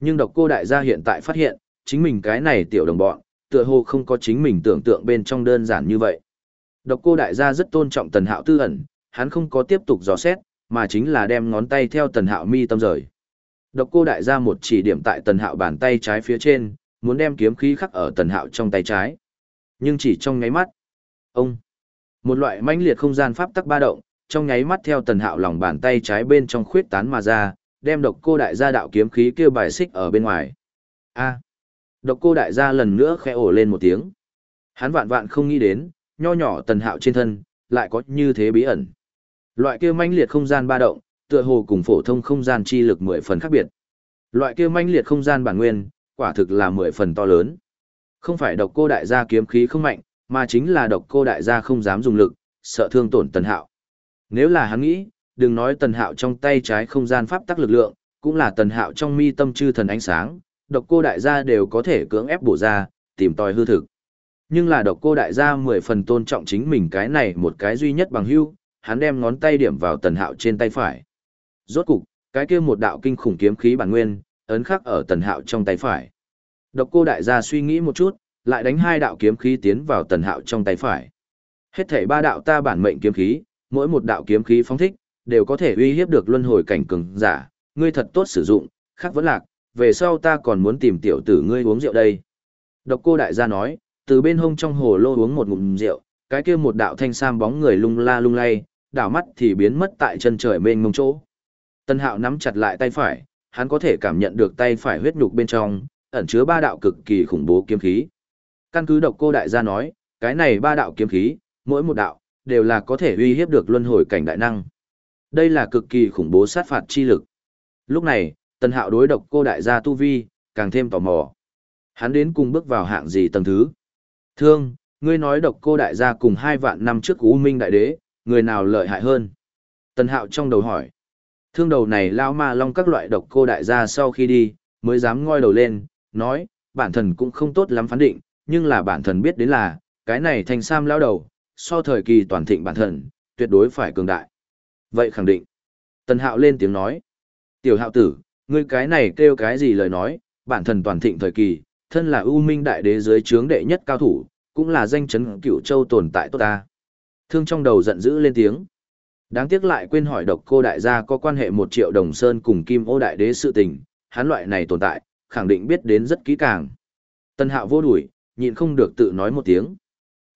Nhưng độc cô đại gia hiện tại phát hiện, chính mình cái này tiểu đồng bọn, tựa hồ không có chính mình tưởng tượng bên trong đơn giản như vậy. Độc cô đại gia rất tôn trọng tần hạo tư ẩn, hắn không có tiếp tục dò xét, mà chính là đem ngón tay theo tần hạo mi tâm rời. Độc cô đại ra một chỉ điểm tại tần hạo bàn tay trái phía trên, muốn đem kiếm khí khắc ở tần hạo trong tay trái. Nhưng chỉ trong nháy mắt, ông, một loại mãnh liệt không gian pháp tắc ba động, trong nháy mắt theo tần hạo lòng bàn tay trái bên trong khuyết tán mà ra, đem độc cô đại gia đạo kiếm khí kêu bài xích ở bên ngoài. A. Độc cô đại gia lần nữa khẽ ổ lên một tiếng. Hắn vạn vạn không nghĩ đến, nho nhỏ tần hạo trên thân, lại có như thế bí ẩn. Loại kia manh liệt không gian ba động, tựa hồ cùng phổ thông không gian chi lực mười phần khác biệt. Loại kia manh liệt không gian bản nguyên, quả thực là mười phần to lớn. Không phải độc cô đại gia kiếm khí không mạnh, mà chính là độc cô đại gia không dám dùng lực, sợ thương tổn tần hạo. Nếu là hắn nghĩ, đừng nói tần hạo trong tay trái không gian pháp tắc lực lượng, cũng là tần hạo trong mi tâm chư thần ánh sáng, độc cô đại gia đều có thể cưỡng ép bổ ra, tìm tòi hư thực. Nhưng là độc cô đại gia mười phần tôn trọng chính mình cái này một cái duy nhất bằng hưu, hắn đem ngón tay điểm vào tần hạo trên tay phải. Rốt cục, cái kia một đạo kinh khủng kiếm khí bản nguyên, ấn khắc ở tần hạo trong tay phải. Độc cô đại gia suy nghĩ một chút, lại đánh hai đạo kiếm khí tiến vào tần hạo trong tay phải. Hết thảy ba đạo ta bản mệnh kiếm khí, mỗi một đạo kiếm khí phóng thích, đều có thể uy hiếp được luân hồi cảnh cường giả, ngươi thật tốt sử dụng, khác vẫn lạc, về sau ta còn muốn tìm tiểu tử ngươi uống rượu đây. Độc cô đại gia nói, từ bên hông trong hồ lô uống một ngụm rượu, cái kia một đạo thanh sam bóng người lung la lung lay, đảo mắt thì biến mất tại chân trời mênh mông chỗ. Tân hạo nắm chặt lại tay phải, hắn có thể cảm nhận được tay phải huyết nhục bên trong, ẩn chứa ba đạo cực kỳ khủng bố kiếm khí. Căn cứ độc cô đại gia nói, cái này ba đạo kiếm khí, mỗi một đạo, đều là có thể uy hiếp được luân hồi cảnh đại năng. Đây là cực kỳ khủng bố sát phạt chi lực. Lúc này, Tần Hạo đối độc cô đại gia Tu Vi, càng thêm tò mò. Hắn đến cùng bước vào hạng gì tầng thứ? Thương, ngươi nói độc cô đại gia cùng hai vạn năm trước U Minh Đại Đế, người nào lợi hại hơn? Tần Hạo trong đầu hỏi. Thương đầu này lao ma long các loại độc cô đại gia sau khi đi, mới dám ngoi đầu lên, nói, bản thân cũng không tốt lắm phán định, nhưng là bản thân biết đến là, cái này thành sam lao đầu, so thời kỳ toàn thịnh bản thân, tuyệt đối phải cường đại. Vậy khẳng định. Tần Hạo lên tiếng nói. Tiểu hạo tử, ngươi cái này kêu cái gì lời nói, bản thân toàn thịnh thời kỳ, thân là ưu minh đại đế dưới trướng đệ nhất cao thủ, cũng là danh chấn cửu châu tồn tại tốt ta. Thương trong đầu giận dữ lên tiếng. Đáng tiếc lại quên hỏi độc cô đại gia có quan hệ một triệu đồng sơn cùng kim ô đại đế sự tình, hắn loại này tồn tại, khẳng định biết đến rất kỹ càng. Tân hạo vô đuổi, nhịn không được tự nói một tiếng.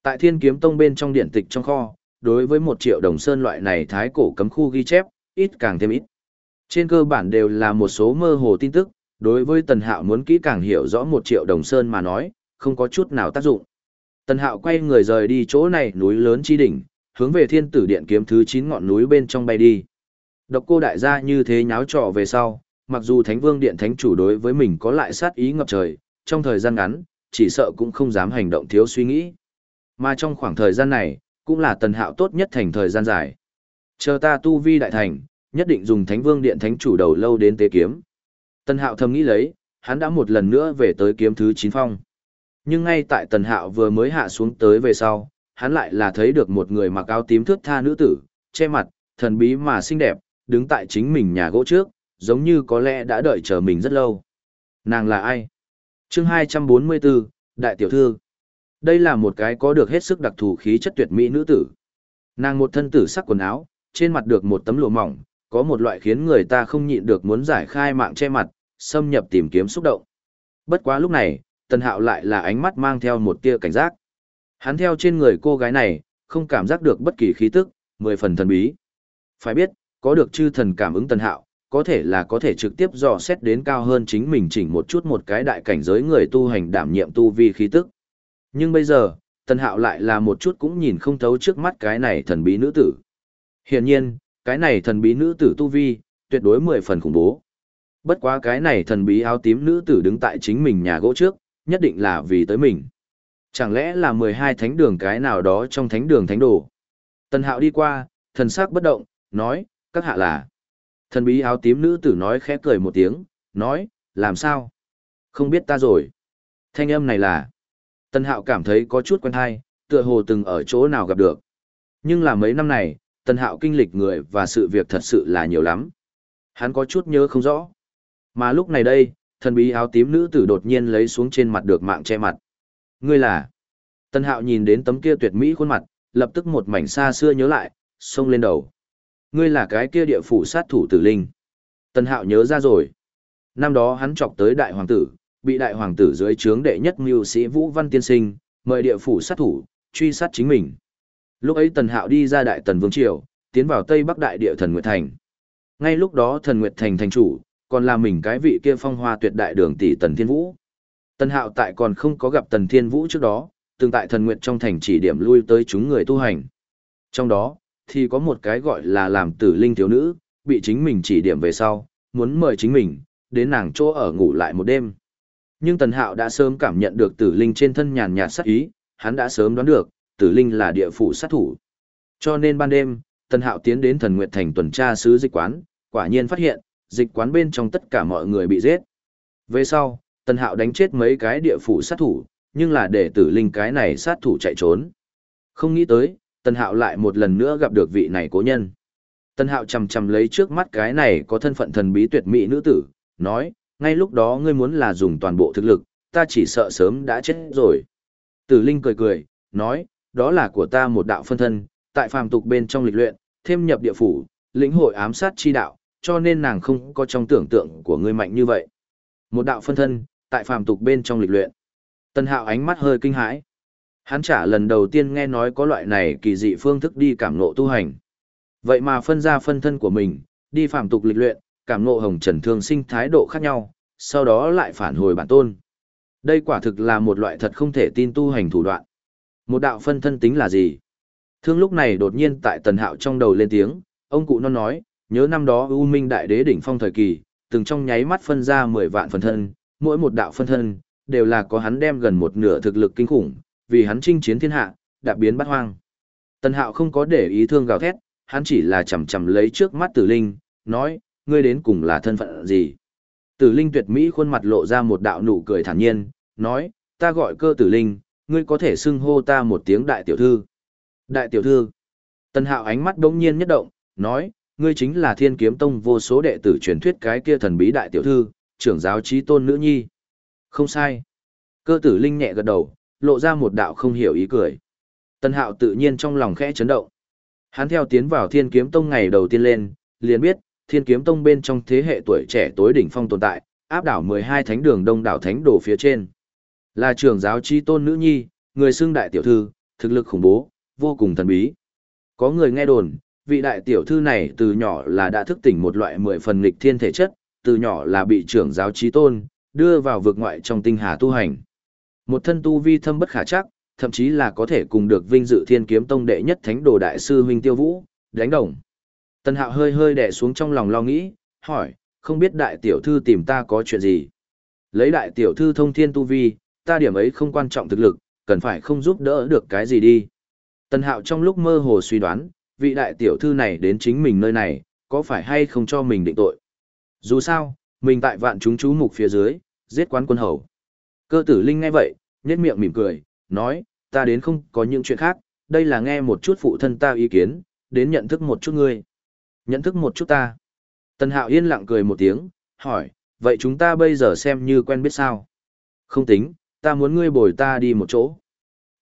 Tại thiên kiếm tông bên trong điện tịch trong kho, đối với một triệu đồng sơn loại này thái cổ cấm khu ghi chép, ít càng thêm ít. Trên cơ bản đều là một số mơ hồ tin tức, đối với Tần Hạo muốn kỹ càng hiểu rõ một triệu đồng sơn mà nói, không có chút nào tác dụng. Tần Hạo quay người rời đi chỗ này núi lớn chi đỉnh, hướng về thiên tử điện kiếm thứ 9 ngọn núi bên trong bay đi. Độc cô đại gia như thế nháo trò về sau, mặc dù Thánh Vương Điện Thánh chủ đối với mình có lại sát ý ngập trời, trong thời gian ngắn, chỉ sợ cũng không dám hành động thiếu suy nghĩ. Mà trong khoảng thời gian này, cũng là tần hạo tốt nhất thành thời gian dài. Chờ ta tu vi đại thành, nhất định dùng Thánh Vương Điện Thánh chủ đầu lâu đến tế kiếm. Tần hạo thầm nghĩ lấy, hắn đã một lần nữa về tới kiếm thứ 9 phong. Nhưng ngay tại tần hạo vừa mới hạ xuống tới về sau, hắn lại là thấy được một người mặc áo tím thước tha nữ tử, che mặt, thần bí mà xinh đẹp, đứng tại chính mình nhà gỗ trước, giống như có lẽ đã đợi chờ mình rất lâu. Nàng là ai? chương 244, Đại Tiểu Thư. Đây là một cái có được hết sức đặc thù khí chất tuyệt mỹ nữ tử. Nàng một thân tử sắc quần áo, trên mặt được một tấm lụa mỏng, có một loại khiến người ta không nhịn được muốn giải khai mạng che mặt, xâm nhập tìm kiếm xúc động. Bất quá lúc này, Tần Hạo lại là ánh mắt mang theo một tia cảnh giác. Hắn theo trên người cô gái này, không cảm giác được bất kỳ khí tức, mười phần thần bí. Phải biết, có được chư thần cảm ứng Tần Hạo, có thể là có thể trực tiếp dò xét đến cao hơn chính mình chỉnh một chút một cái đại cảnh giới người tu hành đảm nhiệm tu vi khí tức. Nhưng bây giờ, Tần Hạo lại là một chút cũng nhìn không thấu trước mắt cái này thần bí nữ tử. Hiển nhiên, cái này thần bí nữ tử tu vi, tuyệt đối mười phần khủng bố. Bất quá cái này thần bí áo tím nữ tử đứng tại chính mình nhà gỗ trước, nhất định là vì tới mình. Chẳng lẽ là 12 thánh đường cái nào đó trong thánh đường thánh đồ? Tần Hạo đi qua, thần sắc bất động, nói, các hạ là. Thần bí áo tím nữ tử nói khẽ cười một tiếng, nói, làm sao? Không biết ta rồi. Thanh âm này là. Tần Hạo cảm thấy có chút quen hay, tựa hồ từng ở chỗ nào gặp được. Nhưng là mấy năm này, Tần Hạo kinh lịch người và sự việc thật sự là nhiều lắm. Hắn có chút nhớ không rõ. Mà lúc này đây, thần bí áo tím nữ tử đột nhiên lấy xuống trên mặt được mạng che mặt. Ngươi là? Tần Hạo nhìn đến tấm kia tuyệt mỹ khuôn mặt, lập tức một mảnh xa xưa nhớ lại, xông lên đầu. Ngươi là cái kia địa phủ sát thủ tử linh. Tần Hạo nhớ ra rồi. Năm đó hắn chọc tới đại hoàng tử, bị đại hoàng tử dưới trướng đệ nhất mưu sĩ Vũ Văn Tiên Sinh, mời địa phủ sát thủ, truy sát chính mình. Lúc ấy Tần Hạo đi ra đại tần vương triều, tiến vào Tây Bắc đại địa thần Nguyệt Thành. Ngay lúc đó thần Nguyệt Thành thành chủ, còn là mình cái vị kia phong hoa tuyệt đại đường tỷ Tần Thiên Vũ. Tần Hạo tại còn không có gặp Tần Thiên Vũ trước đó, từng tại thần nguyện trong thành chỉ điểm lui tới chúng người tu hành. Trong đó, thì có một cái gọi là làm tử linh thiếu nữ, bị chính mình chỉ điểm về sau, muốn mời chính mình, đến nàng chỗ ở ngủ lại một đêm. Nhưng Tần Hạo đã sớm cảm nhận được tử linh trên thân nhàn nhạt sát ý, hắn đã sớm đoán được, tử linh là địa phủ sát thủ. Cho nên ban đêm, Tần Hạo tiến đến thần nguyện thành tuần tra sứ dịch quán, quả nhiên phát hiện, dịch quán bên trong tất cả mọi người bị giết. Về sau, Tần Hạo đánh chết mấy cái địa phủ sát thủ, nhưng là để tử linh cái này sát thủ chạy trốn. Không nghĩ tới, Tần Hạo lại một lần nữa gặp được vị này cố nhân. Tần Hạo chầm chầm lấy trước mắt cái này có thân phận thần bí tuyệt mỹ nữ tử, nói, ngay lúc đó ngươi muốn là dùng toàn bộ thực lực, ta chỉ sợ sớm đã chết rồi. Tử Linh cười cười, nói, đó là của ta một đạo phân thân, tại phàm tục bên trong lịch luyện, thêm nhập địa phủ, lĩnh hội ám sát chi đạo, cho nên nàng không có trong tưởng tượng của ngươi mạnh như vậy. Một đạo phân thân, tại phàm tục bên trong lịch luyện. Tân hạo ánh mắt hơi kinh hãi. Hắn trả lần đầu tiên nghe nói có loại này kỳ dị phương thức đi cảm ngộ tu hành. Vậy mà phân ra phân thân của mình, đi phàm tục lịch luyện, cảm ngộ hồng trần thương sinh thái độ khác nhau, sau đó lại phản hồi bản tôn. Đây quả thực là một loại thật không thể tin tu hành thủ đoạn. Một đạo phân thân tính là gì? Thương lúc này đột nhiên tại tần hạo trong đầu lên tiếng, ông cụ non nói, nhớ năm đó U Minh Đại Đế đỉnh phong thời kỳ, từng trong nháy mắt phân ra 10 vạn phân thân, mỗi một đạo phân thân, đều là có hắn đem gần một nửa thực lực kinh khủng, vì hắn chinh chiến thiên hạ, đạp biến bát hoang. Tần Hạo không có để ý thương gào thét, hắn chỉ là chầm chầm lấy trước mắt Tử Linh, nói, ngươi đến cùng là thân phận gì? Tử Linh tuyệt mỹ khuôn mặt lộ ra một đạo nụ cười thản nhiên, nói, ta gọi cơ Tử Linh, ngươi có thể xưng hô ta một tiếng đại tiểu thư. Đại tiểu thư. Tần Hạo ánh mắt đống nhiên nhất động, nói, ngươi chính là thiên kiếm tông vô số đệ tử truyền thuyết cái kia thần bí đại tiểu thư, trưởng giáo trí tôn nữ nhi. Không sai. Cơ tử linh nhẹ gật đầu, lộ ra một đạo không hiểu ý cười. Tân hạo tự nhiên trong lòng khẽ chấn động. Hắn theo tiến vào thiên kiếm tông ngày đầu tiên lên, liền biết, thiên kiếm tông bên trong thế hệ tuổi trẻ tối đỉnh phong tồn tại, áp đảo 12 thánh đường đông đảo thánh đồ phía trên. Là trưởng giáo trí tôn nữ nhi, người xưng đại tiểu thư, thực lực khủng bố, vô cùng thần bí. Có người nghe đồn, vị đại tiểu thư này từ nhỏ là đã thức tỉnh một loại mười phần nghịch thiên thể chất, từ nhỏ là bị trưởng giáo trí tôn, đưa vào vực ngoại trong tinh hà tu hành. Một thân tu vi thâm bất khả chắc, thậm chí là có thể cùng được vinh dự thiên kiếm tông đệ nhất thánh đồ đại sư huynh tiêu vũ, đánh đồng. Tân hạo hơi hơi đè xuống trong lòng lo nghĩ, hỏi, không biết đại tiểu thư tìm ta có chuyện gì. Lấy đại tiểu thư thông thiên tu vi, ta điểm ấy không quan trọng thực lực, cần phải không giúp đỡ được cái gì đi. Tân hạo trong lúc mơ hồ suy đoán, vị đại tiểu thư này đến chính mình nơi này, có phải hay không cho mình định tội. Dù sao, mình tại vạn chúng chú mục phía dưới, giết quán quân hầu. Cơ tử linh nghe vậy, nhếch miệng mỉm cười, nói, ta đến không có những chuyện khác, đây là nghe một chút phụ thân ta ý kiến, đến nhận thức một chút ngươi. Nhận thức một chút ta. Tần hạo yên lặng cười một tiếng, hỏi, vậy chúng ta bây giờ xem như quen biết sao? Không tính, ta muốn ngươi bồi ta đi một chỗ.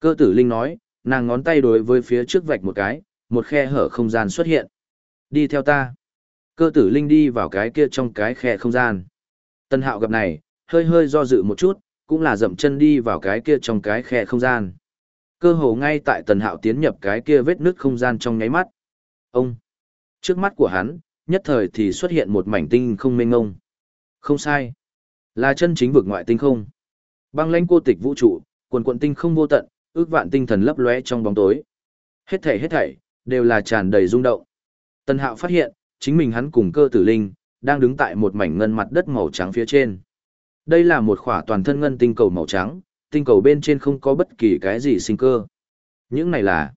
Cơ tử linh nói, nàng ngón tay đối với phía trước vạch một cái, một khe hở không gian xuất hiện. Đi theo ta. Cơ tử linh đi vào cái kia trong cái khe không gian. Tân hạo gặp này, hơi hơi do dự một chút, cũng là dậm chân đi vào cái kia trong cái khe không gian. Cơ hồ ngay tại tần hạo tiến nhập cái kia vết nứt không gian trong nháy mắt. Ông! Trước mắt của hắn, nhất thời thì xuất hiện một mảnh tinh không mênh ngông. Không sai. Là chân chính vực ngoại tinh không. Băng lãnh cô tịch vũ trụ, quần quận tinh không vô tận, ước vạn tinh thần lấp lóe trong bóng tối. Hết thảy hết thảy, đều là tràn đầy rung động. Tần Hạo phát hiện, chính mình hắn cùng cơ tử linh, đang đứng tại một mảnh ngân mặt đất màu trắng phía trên. Đây là một khỏa toàn thân ngân tinh cầu màu trắng, tinh cầu bên trên không có bất kỳ cái gì sinh cơ. Những này là...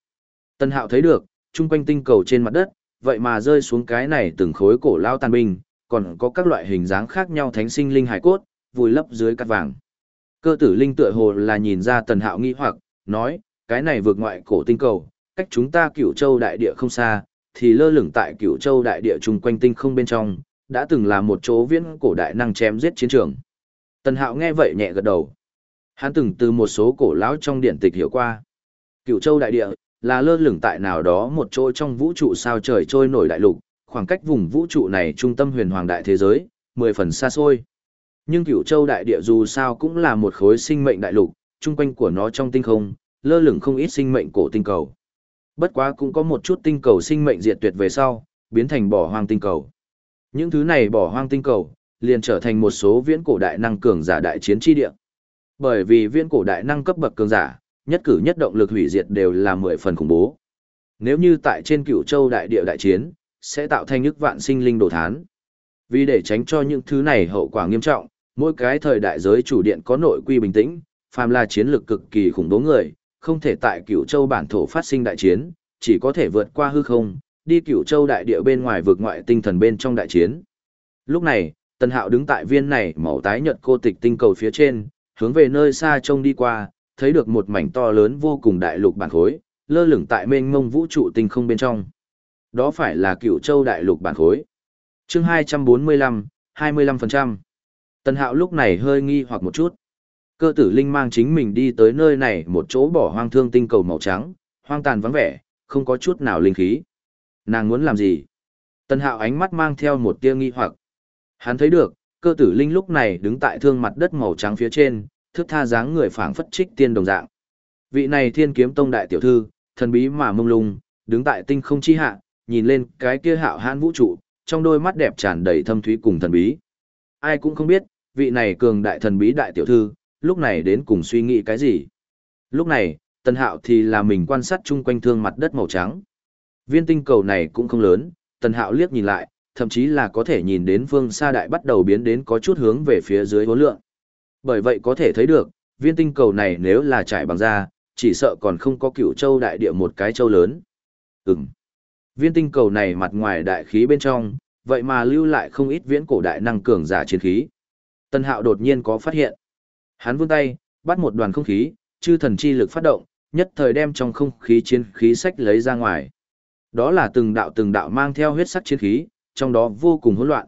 Tần Hạo thấy được, chung quanh tinh cầu trên mặt đất, vậy mà rơi xuống cái này từng khối cổ lao tàn binh, còn có các loại hình dáng khác nhau thánh sinh linh hải cốt, vùi lấp dưới cát vàng. Cơ tử linh tựa hồ là nhìn ra Tần Hạo nghi hoặc, nói, cái này vượt ngoại cổ tinh cầu, cách chúng ta cửu châu đại địa không xa, thì lơ lửng tại cửu châu đại địa chung quanh tinh không bên trong, đã từng là một chỗ viễn cổ đại năng chém giết chiến trường. Tần Hạo nghe vậy nhẹ gật đầu. Hắn từng từ một số cổ lão trong điện tịch hiểu qua. Cửu châu đại địa, là lơ lửng tại nào đó một chỗ trong vũ trụ sao trời trôi nổi đại lục, khoảng cách vùng vũ trụ này trung tâm huyền hoàng đại thế giới, mười phần xa xôi. Nhưng cửu châu đại địa dù sao cũng là một khối sinh mệnh đại lục, chung quanh của nó trong tinh không, lơ lửng không ít sinh mệnh cổ tinh cầu. Bất quá cũng có một chút tinh cầu sinh mệnh diệt tuyệt về sau, biến thành bỏ hoang tinh cầu. Những thứ này bỏ hoang tinh cầu, liền trở thành một số viễn cổ đại năng cường giả đại chiến chi địa. Bởi vì viên cổ đại năng cấp bậc cường giả, nhất cử nhất động lực hủy diệt đều là mười phần khủng bố. Nếu như tại trên cựu châu đại địa đại chiến, sẽ tạo thành nhức vạn sinh linh đổ thán. Vì để tránh cho những thứ này hậu quả nghiêm trọng, mỗi cái thời đại giới chủ điện có nội quy bình tĩnh, phàm là chiến lược cực kỳ khủng bố người, không thể tại Cửu châu bản thổ phát sinh đại chiến, chỉ có thể vượt qua hư không, đi Cửu châu đại địa bên ngoài vượt ngoại tinh thần bên trong đại chiến. Lúc này, Tần Hạo đứng tại viên này màu tái nhật cô tịch tinh cầu phía trên, hướng về nơi xa trông đi qua, thấy được một mảnh to lớn vô cùng đại lục bản khối, lơ lửng tại mênh mông vũ trụ tinh không bên trong. Đó phải là Cửu châu đại lục bản khối. chương 245, 25%. Tần Hạo lúc này hơi nghi hoặc một chút. Cơ tử linh mang chính mình đi tới nơi này một chỗ bỏ hoang thương tinh cầu màu trắng, hoang tàn vắng vẻ, không có chút nào linh khí. Nàng muốn làm gì? Tần Hạo ánh mắt mang theo một tia nghi hoặc. Hắn thấy được, cơ tử linh lúc này đứng tại thương mặt đất màu trắng phía trên, thức tha dáng người phảng phất trích tiên đồng dạng. Vị này thiên kiếm tông đại tiểu thư, thần bí mà mông lung, đứng tại tinh không chi hạ, nhìn lên cái kia hạo hãn vũ trụ, trong đôi mắt đẹp tràn đầy thâm thúy cùng thần bí. Ai cũng không biết, vị này cường đại thần bí đại tiểu thư, lúc này đến cùng suy nghĩ cái gì. Lúc này, tần hạo thì là mình quan sát chung quanh thương mặt đất màu trắng. Viên tinh cầu này cũng không lớn, tần hạo liếc nhìn lại, thậm chí là có thể nhìn đến phương xa đại bắt đầu biến đến có chút hướng về phía dưới hố lượng. Bởi vậy có thể thấy được, viên tinh cầu này nếu là trải bằng ra, chỉ sợ còn không có cựu châu đại địa một cái châu lớn. Ừm. Viên tinh cầu này mặt ngoài đại khí bên trong, vậy mà lưu lại không ít viễn cổ đại năng cường giả chiến khí. Tân hạo đột nhiên có phát hiện. Hắn vươn tay, bắt một đoàn không khí, chư thần chi lực phát động, nhất thời đem trong không khí chiến khí sách lấy ra ngoài. Đó là từng đạo từng đạo mang theo huyết sắc chiến khí, trong đó vô cùng hỗn loạn.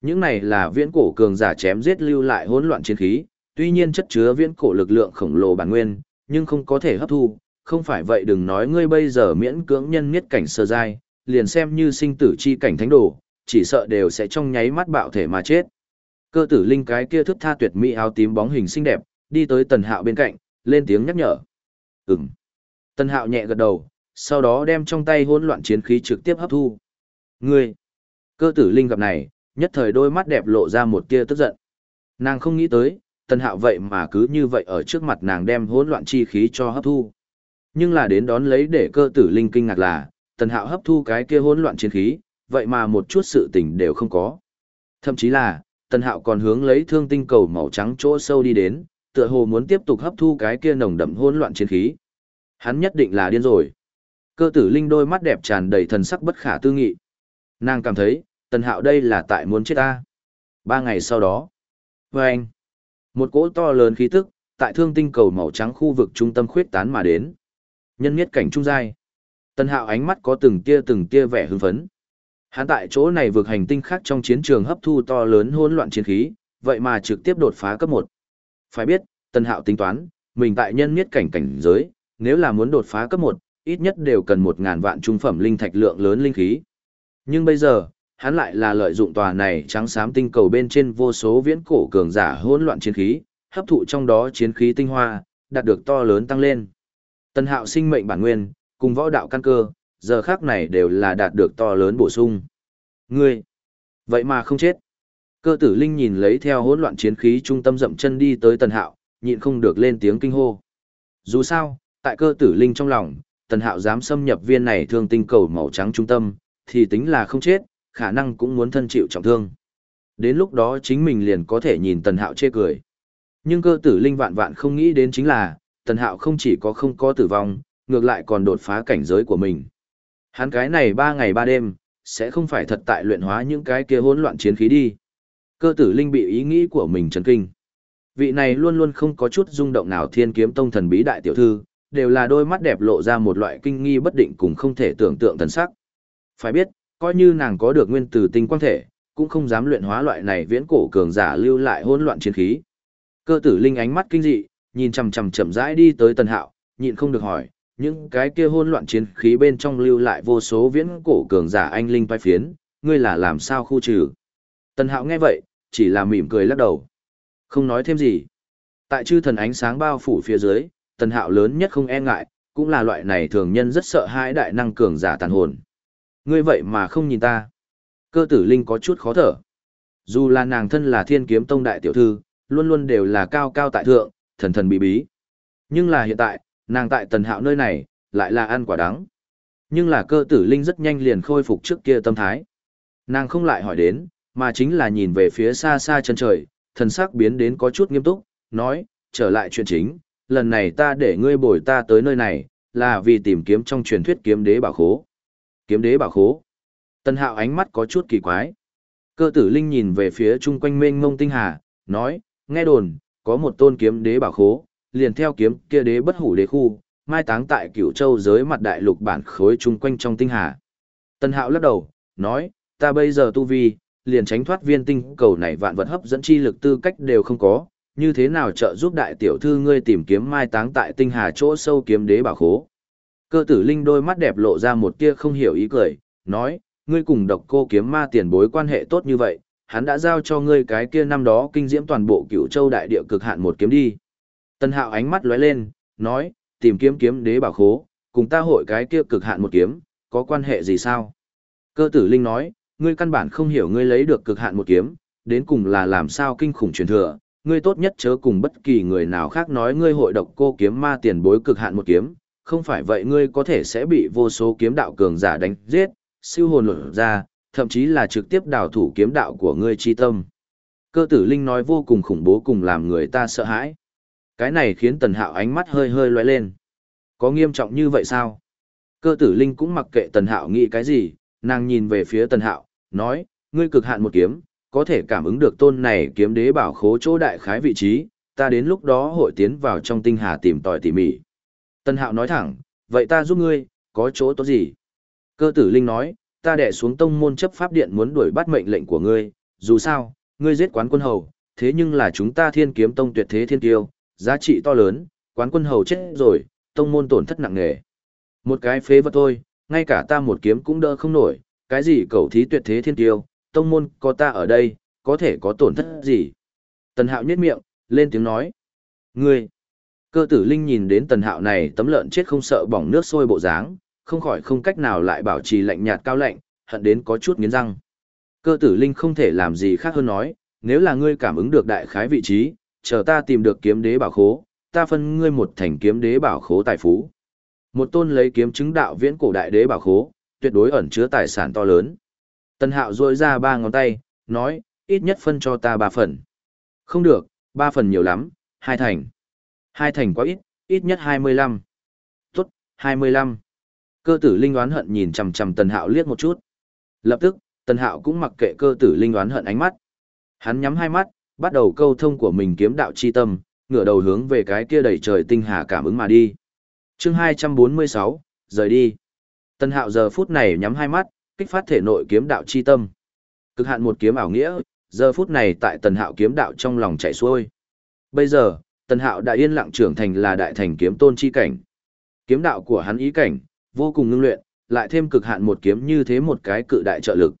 Những này là viễn cổ cường giả chém giết lưu lại hỗn loạn chiến khí, tuy nhiên chất chứa viễn cổ lực lượng khổng lồ bản nguyên, nhưng không có thể hấp thu, không phải vậy đừng nói ngươi bây giờ miễn cưỡng nhân miết cảnh sơ giai, liền xem như sinh tử chi cảnh thánh đồ, chỉ sợ đều sẽ trong nháy mắt bạo thể mà chết. Cơ tử linh cái kia thức tha tuyệt mỹ áo tím bóng hình xinh đẹp, đi tới tần hạo bên cạnh, lên tiếng nhắc nhở. Ừm. Tần hạo nhẹ gật đầu, sau đó đem trong tay hỗn loạn chiến khí trực tiếp hấp thu. Ngươi! Cơ tử linh gặp này, nhất thời đôi mắt đẹp lộ ra một tia tức giận. Nàng không nghĩ tới, tần hạo vậy mà cứ như vậy ở trước mặt nàng đem hỗn loạn chi khí cho hấp thu. Nhưng là đến đón lấy để cơ tử linh kinh ngạc là, tần hạo hấp thu cái kia hỗn loạn chiến khí, vậy mà một chút sự tình đều không có. Thậm chí là, tần hạo còn hướng lấy thương tinh cầu màu trắng chỗ sâu đi đến, tựa hồ muốn tiếp tục hấp thu cái kia nồng đậm hỗn loạn chiến khí. Hắn nhất định là điên rồi. Cơ tử linh đôi mắt đẹp tràn đầy thần sắc bất khả tư nghị. Nàng cảm thấy, tần hạo đây là tại muốn chết ta. Ba ngày sau đó, với anh, một cỗ to lớn khí tức, tại thương tinh cầu màu trắng khu vực trung tâm khuyết tán mà đến. Nhân miết cảnh trung giai. Tần hạo ánh mắt có từng tia từng tia vẻ hưng phấn. Hắn tại chỗ này vượt hành tinh khác trong chiến trường hấp thu to lớn hỗn loạn chiến khí, vậy mà trực tiếp đột phá cấp 1. Phải biết, Tần Hạo tính toán, mình tại nhân miết cảnh cảnh giới, nếu là muốn đột phá cấp 1, ít nhất đều cần 1000 vạn trung phẩm linh thạch lượng lớn linh khí. Nhưng bây giờ, hắn lại là lợi dụng tòa này trắng xám tinh cầu bên trên vô số viễn cổ cường giả hỗn loạn chiến khí, hấp thụ trong đó chiến khí tinh hoa, đạt được to lớn tăng lên. Tần Hạo sinh mệnh bản nguyên, cùng võ đạo căn cơ, giờ khác này đều là đạt được to lớn bổ sung. Ngươi, vậy mà không chết. Cơ tử linh nhìn lấy theo hỗn loạn chiến khí trung tâm dậm chân đi tới Tần Hạo, nhịn không được lên tiếng kinh hô. Dù sao, tại cơ tử linh trong lòng, Tần Hạo dám xâm nhập viên này thương tinh cầu màu trắng trung tâm, thì tính là không chết, khả năng cũng muốn thân chịu trọng thương. Đến lúc đó chính mình liền có thể nhìn Tần Hạo chê cười. Nhưng cơ tử linh vạn vạn không nghĩ đến chính là, Tần Hạo không chỉ có không có tử vong, ngược lại còn đột phá cảnh giới của mình. Hắn cái này ba ngày ba đêm, sẽ không phải thật tại luyện hóa những cái kia hỗn loạn chiến khí đi. Cơ tử linh bị ý nghĩ của mình chấn kinh. Vị này luôn luôn không có chút rung động nào thiên kiếm tông thần bí đại tiểu thư, đều là đôi mắt đẹp lộ ra một loại kinh nghi bất định cùng không thể tưởng tượng thần sắc. Phải biết, coi như nàng có được nguyên tử tinh quang thể, cũng không dám luyện hóa loại này viễn cổ cường giả lưu lại hỗn loạn chiến khí. Cơ tử linh ánh mắt kinh dị, nhìn chằm chằm chậm rãi đi tới Tần Hạo, nhịn không được hỏi, những cái kia hỗn loạn chiến khí bên trong lưu lại vô số viễn cổ cường giả anh linh vai phiến, ngươi là làm sao khu trừ? Tần Hạo nghe vậy, chỉ là mỉm cười lắc đầu. Không nói thêm gì. Tại chư thần ánh sáng bao phủ phía dưới, Tần Hạo lớn nhất không e ngại, cũng là loại này thường nhân rất sợ hãi đại năng cường giả tàn hồn. Ngươi vậy mà không nhìn ta. Cơ tử linh có chút khó thở. Dù là nàng thân là thiên kiếm tông đại tiểu thư, luôn luôn đều là cao cao tại thượng, thần thần bí bí. Nhưng là hiện tại, nàng tại tần hạo nơi này, lại là ăn quả đắng. Nhưng là cơ tử linh rất nhanh liền khôi phục trước kia tâm thái. Nàng không lại hỏi đến, mà chính là nhìn về phía xa xa chân trời, thần sắc biến đến có chút nghiêm túc, nói, trở lại chuyện chính, lần này ta để ngươi bồi ta tới nơi này, là vì tìm kiếm trong truyền thuyết kiếm đế bảo khố. Kiếm đế bảo khố. Tân hạo ánh mắt có chút kỳ quái. Cơ tử linh nhìn về phía chung quanh mênh mông tinh hà, nói, nghe đồn, có một tôn kiếm đế bảo khố, liền theo kiếm kia đế bất hủ đế khu, mai táng tại cửu châu giới mặt đại lục bản khối chung quanh trong tinh hà. Tân hạo lắc đầu, nói, ta bây giờ tu vi, liền tránh thoát viên tinh cầu này vạn vật hấp dẫn chi lực tư cách đều không có, như thế nào trợ giúp đại tiểu thư ngươi tìm kiếm mai táng tại tinh hà chỗ sâu kiếm đế bảo khố. Cơ tử linh đôi mắt đẹp lộ ra một tia không hiểu ý cười, nói, ngươi cùng độc cô kiếm ma tiền bối quan hệ tốt như vậy, hắn đã giao cho ngươi cái kia năm đó kinh diễm toàn bộ cửu châu đại địa cực hạn một kiếm đi. Tân hạo ánh mắt lóe lên, nói, tìm kiếm kiếm đế bảo khố, cùng ta hội cái kia cực hạn một kiếm, có quan hệ gì sao? Cơ tử linh nói, ngươi căn bản không hiểu ngươi lấy được cực hạn một kiếm, đến cùng là làm sao kinh khủng truyền thừa, ngươi tốt nhất chớ cùng bất kỳ người nào khác nói ngươi hội độc cô kiếm ma tiền bối cực hạn một kiếm, không phải vậy ngươi có thể sẽ bị vô số kiếm đạo cường giả đánh giết, siêu hồn lột ra, thậm chí là trực tiếp đào thủ kiếm đạo của ngươi chi tâm. Cơ tử linh nói vô cùng khủng bố cùng làm người ta sợ hãi. Cái này khiến tần hạo ánh mắt hơi hơi loe lên. Có nghiêm trọng như vậy sao? Cơ tử linh cũng mặc kệ tần hạo nghĩ cái gì, nàng nhìn về phía tần hạo, nói, ngươi cực hạn một kiếm, có thể cảm ứng được tôn này kiếm đế bảo khố chỗ đại khái vị trí, ta đến lúc đó hội tiến vào trong tinh hà tìm tòi tỉ mỉ. Tân hạo nói thẳng, vậy ta giúp ngươi, có chỗ tốt gì? Cơ tử linh nói, ta đẻ xuống tông môn chấp pháp điện muốn đuổi bắt mệnh lệnh của ngươi, dù sao, ngươi giết quán quân hầu, thế nhưng là chúng ta thiên kiếm tông tuyệt thế thiên tiêu, giá trị to lớn, quán quân hầu chết rồi, tông môn tổn thất nặng nề. Một cái phế vật thôi, ngay cả ta một kiếm cũng đỡ không nổi, cái gì cầu thí tuyệt thế thiên tiêu, tông môn có ta ở đây, có thể có tổn thất gì. Tần hạo nhét miệng, lên tiếng nói. Ngươi! Cơ tử linh nhìn đến tần hạo này tấm lợn chết không sợ bỏng nước sôi bộ dáng, không khỏi không cách nào lại bảo trì lạnh nhạt cao lạnh, hận đến có chút nghiến răng. Cơ tử linh không thể làm gì khác hơn nói, nếu là ngươi cảm ứng được đại khái vị trí, chờ ta tìm được kiếm đế bảo khố, ta phân ngươi một thành kiếm đế bảo khố tài phú. Một tôn lấy kiếm chứng đạo viễn cổ đại đế bảo khố, tuyệt đối ẩn chứa tài sản to lớn. Tần hạo rôi ra ba ngón tay, nói, ít nhất phân cho ta ba phần. Không được, ba phần nhiều lắm, hai thành. Hai thành quá ít, ít nhất hai mươi lăm. Tốt, hai mươi lăm. Cơ tử linh oán hận nhìn chằm chằm tần hạo liếc một chút. Lập tức, tần hạo cũng mặc kệ cơ tử linh oán hận ánh mắt. Hắn nhắm hai mắt, bắt đầu câu thông của mình kiếm đạo chi tâm, ngửa đầu hướng về cái kia đầy trời tinh hà cảm ứng mà đi. chương hai trăm bốn mươi sáu, rời đi. Tần hạo giờ phút này nhắm hai mắt, kích phát thể nội kiếm đạo chi tâm. Cực hạn một kiếm ảo nghĩa, giờ phút này tại tần hạo kiếm đạo trong lòng chảy xuôi. Bây giờ, tần hạo đã yên lặng trưởng thành là đại thành kiếm tôn chi cảnh. Kiếm đạo của hắn ý cảnh, vô cùng ngưng luyện, lại thêm cực hạn một kiếm như thế một cái cự đại trợ lực.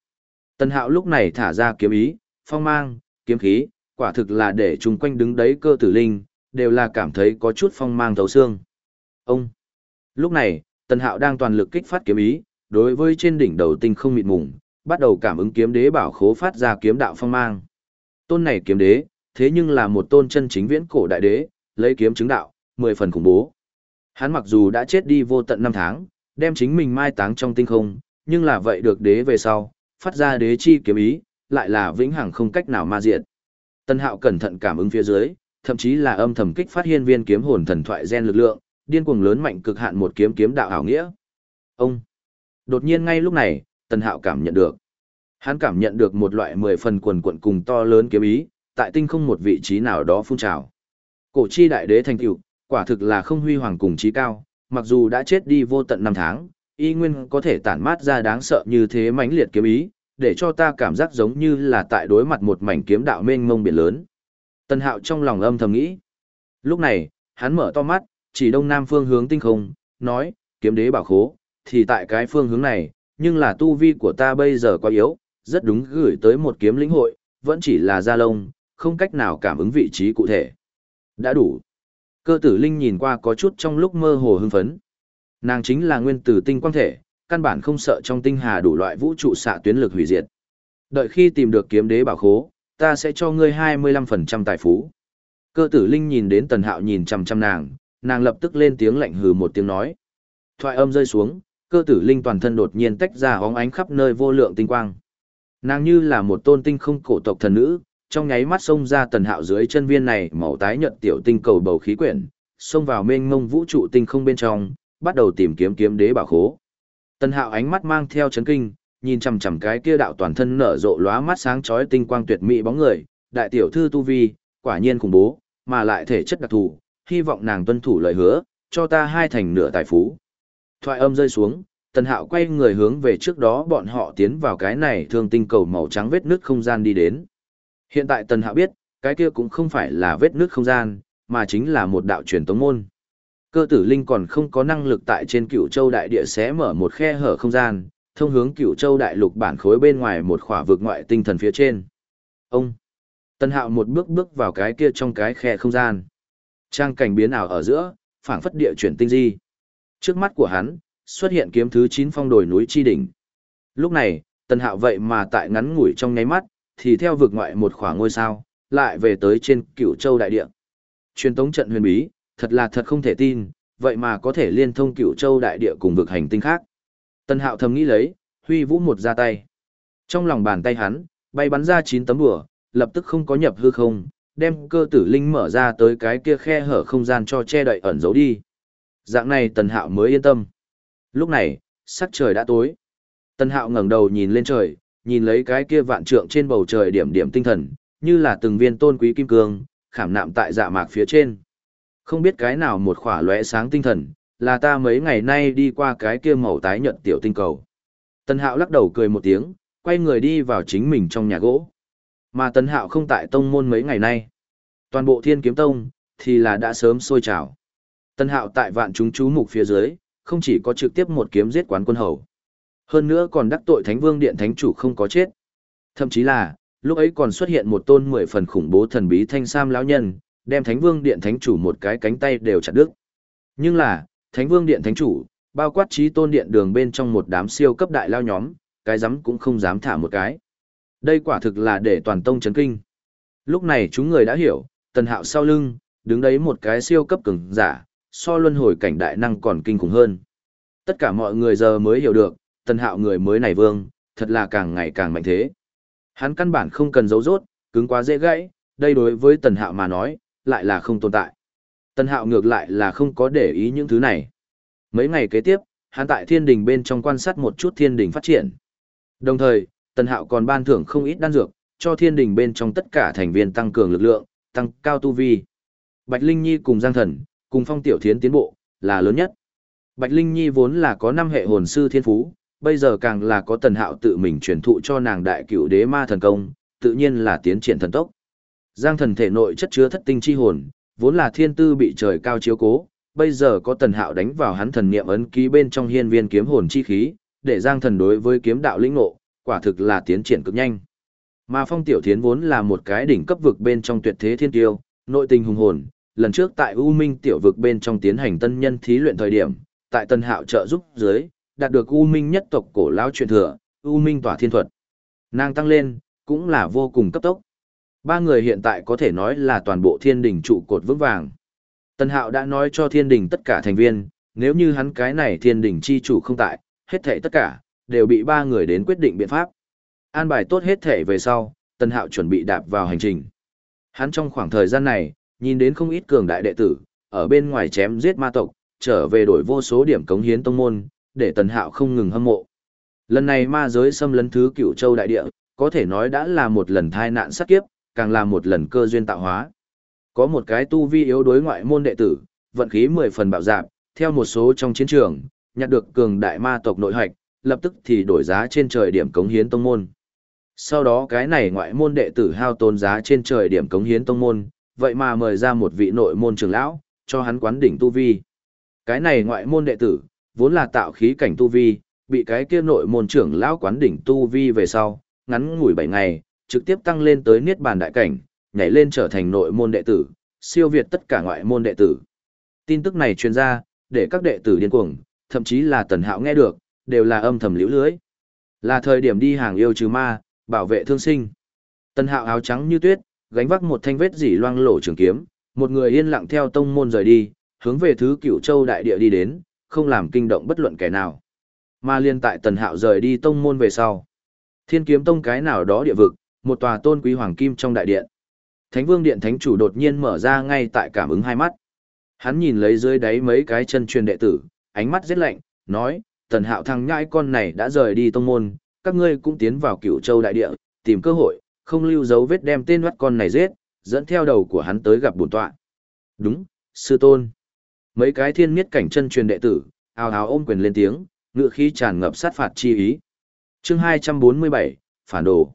Tần hạo lúc này thả ra kiếm ý, phong mang, kiếm khí, quả thực là để chung quanh đứng đấy cơ tử linh, đều là cảm thấy có chút phong mang thấu xương. Ông! Lúc này, tần hạo đang toàn lực kích phát kiếm ý, đối với trên đỉnh đầu tinh không mịt mùng, bắt đầu cảm ứng kiếm đế bảo khố phát ra kiếm đạo phong mang. Tôn này kiếm đế, thế nhưng là một tôn chân chính viễn cổ đại đế, lấy kiếm chứng đạo, mười phần khủng bố. Hắn mặc dù đã chết đi vô tận năm tháng, đem chính mình mai táng trong tinh không, nhưng là vậy được đế về sau, phát ra đế chi kiếm ý, lại là vĩnh hằng không cách nào ma diệt. Tân Hạo cẩn thận cảm ứng phía dưới, thậm chí là âm thầm kích phát hiên viên kiếm hồn thần thoại gen lực lượng, điên cuồng lớn mạnh cực hạn một kiếm kiếm đạo ảo nghĩa. Ông Đột nhiên ngay lúc này, Tân Hạo cảm nhận được. Hắn cảm nhận được một loại mười phần quần quần cùng to lớn kiếm ý, tại tinh không một vị trí nào đó phun trào. Cổ chi đại đế thành tựu, quả thực là không huy hoàng cùng trí cao, mặc dù đã chết đi vô tận năm tháng, y nguyên có thể tản mát ra đáng sợ như thế mãnh liệt kiếm ý, để cho ta cảm giác giống như là tại đối mặt một mảnh kiếm đạo mênh mông biển lớn. Tần Hạo trong lòng âm thầm nghĩ. Lúc này, hắn mở to mắt, chỉ đông nam phương hướng tinh không, nói, kiếm đế bảo khố, thì tại cái phương hướng này, nhưng là tu vi của ta bây giờ quá yếu, rất đúng gửi tới một kiếm lĩnh hội, vẫn chỉ là da lông, không cách nào cảm ứng vị trí cụ thể. Đã đủ. Cơ tử linh nhìn qua có chút trong lúc mơ hồ hưng phấn. Nàng chính là nguyên tử tinh quang thể, căn bản không sợ trong tinh hà đủ loại vũ trụ xạ tuyến lực hủy diệt. Đợi khi tìm được kiếm đế bảo khố, ta sẽ cho ngươi 25% tài phú. Cơ tử linh nhìn đến tần hạo nhìn chằm chằm nàng, nàng lập tức lên tiếng lạnh hừ một tiếng nói. Thoại âm rơi xuống, cơ tử linh toàn thân đột nhiên tách ra hóng ánh khắp nơi vô lượng tinh quang. Nàng như là một tôn tinh không cổ tộc thần nữ, trong nháy mắt xông ra tần hạo dưới chân viên này màu tái nhợt tiểu tinh cầu bầu khí quyển, xông vào mênh mông vũ trụ tinh không bên trong, bắt đầu tìm kiếm kiếm đế bảo khố. Tần hạo ánh mắt mang theo chấn kinh, nhìn chằm chằm cái kia đạo toàn thân nở rộ lóa mắt sáng chói tinh quang tuyệt mỹ bóng người, đại tiểu thư tu vi, quả nhiên khủng bố, mà lại thể chất đặc thù, hy vọng nàng tuân thủ lời hứa, cho ta hai thành nửa tài phú. Thoại âm rơi xuống, Tần Hạo quay người hướng về trước đó bọn họ tiến vào cái này thương tinh cầu màu trắng vết nước không gian đi đến. Hiện tại Tần Hạo biết, cái kia cũng không phải là vết nước không gian, mà chính là một đạo truyền tống môn. Cơ tử linh còn không có năng lực tại trên cựu châu đại địa sẽ mở một khe hở không gian, thông hướng cựu châu đại lục bản khối bên ngoài một khỏa vực ngoại tinh thần phía trên. Ông! Tần Hạo một bước bước vào cái kia trong cái khe không gian. Trang cảnh biến ảo ở giữa, phảng phất địa chuyển tinh di. Trước mắt của hắn, xuất hiện kiếm thứ chín phong đồi núi chi đỉnh. Lúc này, Tần Hạo vậy mà tại ngắn ngủi trong nháy mắt, thì theo vực ngoại một khoảng ngôi sao, lại về tới trên Cựu châu đại địa. Truyền tống trận huyền bí, thật là thật không thể tin, vậy mà có thể liên thông cửu châu đại địa cùng vực hành tinh khác. Tần Hạo thầm nghĩ lấy, huy vũ một ra tay. Trong lòng bàn tay hắn, bay bắn ra 9 tấm bùa, lập tức không có nhập hư không, đem cơ tử linh mở ra tới cái kia khe hở không gian cho che đậy ẩn giấu đi. Dạng này Tần Hạo mới yên tâm. Lúc này, sắc trời đã tối. Tần Hạo ngẩng đầu nhìn lên trời, nhìn lấy cái kia vạn trượng trên bầu trời điểm điểm tinh thần, như là từng viên tôn quý kim cương, khảm nạm tại dạ mạc phía trên. Không biết cái nào một khỏa lóe sáng tinh thần, là ta mấy ngày nay đi qua cái kia màu tái nhợt tiểu tinh cầu. tân Hạo lắc đầu cười một tiếng, quay người đi vào chính mình trong nhà gỗ. Mà tân Hạo không tại tông môn mấy ngày nay. Toàn bộ thiên kiếm tông, thì là đã sớm sôi trào. tân Hạo tại vạn chúng chú mục phía dưới, không chỉ có trực tiếp một kiếm giết quán quân hầu. Hơn nữa còn đắc tội Thánh Vương Điện Thánh Chủ không có chết. Thậm chí là, lúc ấy còn xuất hiện một tôn mười phần khủng bố thần bí thanh sam lão nhân, đem Thánh Vương Điện Thánh Chủ một cái cánh tay đều chặt đứt. Nhưng là, Thánh Vương Điện Thánh Chủ, bao quát trí tôn điện đường bên trong một đám siêu cấp đại lao nhóm, cái rắm cũng không dám thả một cái. Đây quả thực là để toàn tông chấn kinh. Lúc này chúng người đã hiểu, tần hạo sau lưng, đứng đấy một cái siêu cấp cường giả, so luân hồi cảnh đại năng còn kinh khủng hơn. Tất cả mọi người giờ mới hiểu được, tần hạo người mới này vương, thật là càng ngày càng mạnh thế. Hắn căn bản không cần giấu rốt, cứng quá dễ gãy, đây đối với tần hạo mà nói, lại là không tồn tại. Tần hạo ngược lại là không có để ý những thứ này. Mấy ngày kế tiếp, hắn tại thiên đình bên trong quan sát một chút thiên đình phát triển. Đồng thời, tần hạo còn ban thưởng không ít đan dược, cho thiên đình bên trong tất cả thành viên tăng cường lực lượng, tăng cao tu vi. Bạch Linh Nhi cùng Giang Thần, cùng Phong Tiểu Thiến tiến bộ, là lớn nhất. Bạch Linh Nhi vốn là có năm hệ hồn sư thiên phú, bây giờ càng là có tần hạo tự mình truyền thụ cho nàng đại cửu đế ma thần công, tự nhiên là tiến triển thần tốc. Giang thần thể nội chất chứa thất tinh chi hồn, vốn là thiên tư bị trời cao chiếu cố, bây giờ có tần hạo đánh vào hắn thần niệm ấn ký bên trong hiên viên kiếm hồn chi khí, để giang thần đối với kiếm đạo lĩnh ngộ, quả thực là tiến triển cực nhanh. Mà phong tiểu thiến vốn là một cái đỉnh cấp vực bên trong tuyệt thế thiên tiêu, nội tình hùng hồn, lần trước tại U Minh tiểu vực bên trong tiến hành tân nhân thí luyện thời điểm, tại Tân Hạo trợ giúp dưới, đạt được U Minh nhất tộc cổ lão truyền thừa, U Minh tỏa thiên thuật. Nàng tăng lên, cũng là vô cùng cấp tốc. Ba người hiện tại có thể nói là toàn bộ thiên đình trụ cột vững vàng. Tân Hạo đã nói cho thiên đình tất cả thành viên, nếu như hắn cái này thiên đình chi chủ không tại, hết thảy tất cả, đều bị ba người đến quyết định biện pháp. An bài tốt hết thảy về sau, Tân Hạo chuẩn bị đạp vào hành trình. Hắn trong khoảng thời gian này, nhìn đến không ít cường đại đệ tử, ở bên ngoài chém giết ma tộc, trở về đổi vô số điểm cống hiến tông môn, để Tần Hạo không ngừng hâm mộ. Lần này ma giới xâm lấn thứ cựu châu đại địa, có thể nói đã là một lần thai nạn sát kiếp, càng là một lần cơ duyên tạo hóa. Có một cái tu vi yếu đối ngoại môn đệ tử, vận khí 10 phần bạo dạn, theo một số trong chiến trường, nhặt được cường đại ma tộc nội hoạch, lập tức thì đổi giá trên trời điểm cống hiến tông môn. Sau đó cái này ngoại môn đệ tử hao tốn giá trên trời điểm cống hiến tông môn, vậy mà mời ra một vị nội môn trưởng lão, cho hắn quán đỉnh tu vi. Cái này ngoại môn đệ tử, vốn là tạo khí cảnh tu vi, bị cái kia nội môn trưởng lão quán đỉnh tu vi về sau, ngắn ngủi 7 ngày, trực tiếp tăng lên tới niết bàn đại cảnh, nhảy lên trở thành nội môn đệ tử, siêu việt tất cả ngoại môn đệ tử. Tin tức này truyền ra, để các đệ tử điên cuồng, thậm chí là Tần Hạo nghe được, đều là âm thầm liễu lưới. Là thời điểm đi hàng yêu trừ ma, bảo vệ thương sinh. Tần Hạo áo trắng như tuyết, gánh vác một thanh vết dỉ loang lổ trường kiếm, một người yên lặng theo tông môn rời đi, hướng về thứ cửu châu đại địa đi đến, không làm kinh động bất luận kẻ nào. Mà liên tại tần hạo rời đi tông môn về sau. Thiên kiếm tông cái nào đó địa vực, một tòa tôn quý hoàng kim trong đại điện. Thánh vương điện thánh chủ đột nhiên mở ra ngay tại cảm ứng hai mắt. Hắn nhìn lấy dưới đáy mấy cái chân truyền đệ tử, ánh mắt rất lạnh, nói, tần hạo thằng nhãi con này đã rời đi tông môn, các ngươi cũng tiến vào cửu châu đại địa, tìm cơ hội, không lưu dấu vết đem tên mắt con này giết, dẫn theo đầu của hắn tới gặp bổn tọa. Đúng, sư tôn. Mấy cái thiên miết cảnh chân truyền đệ tử, ào ào ôm quyền lên tiếng, ngựa khí tràn ngập sát phạt chi ý. Chương 247, phản đồ.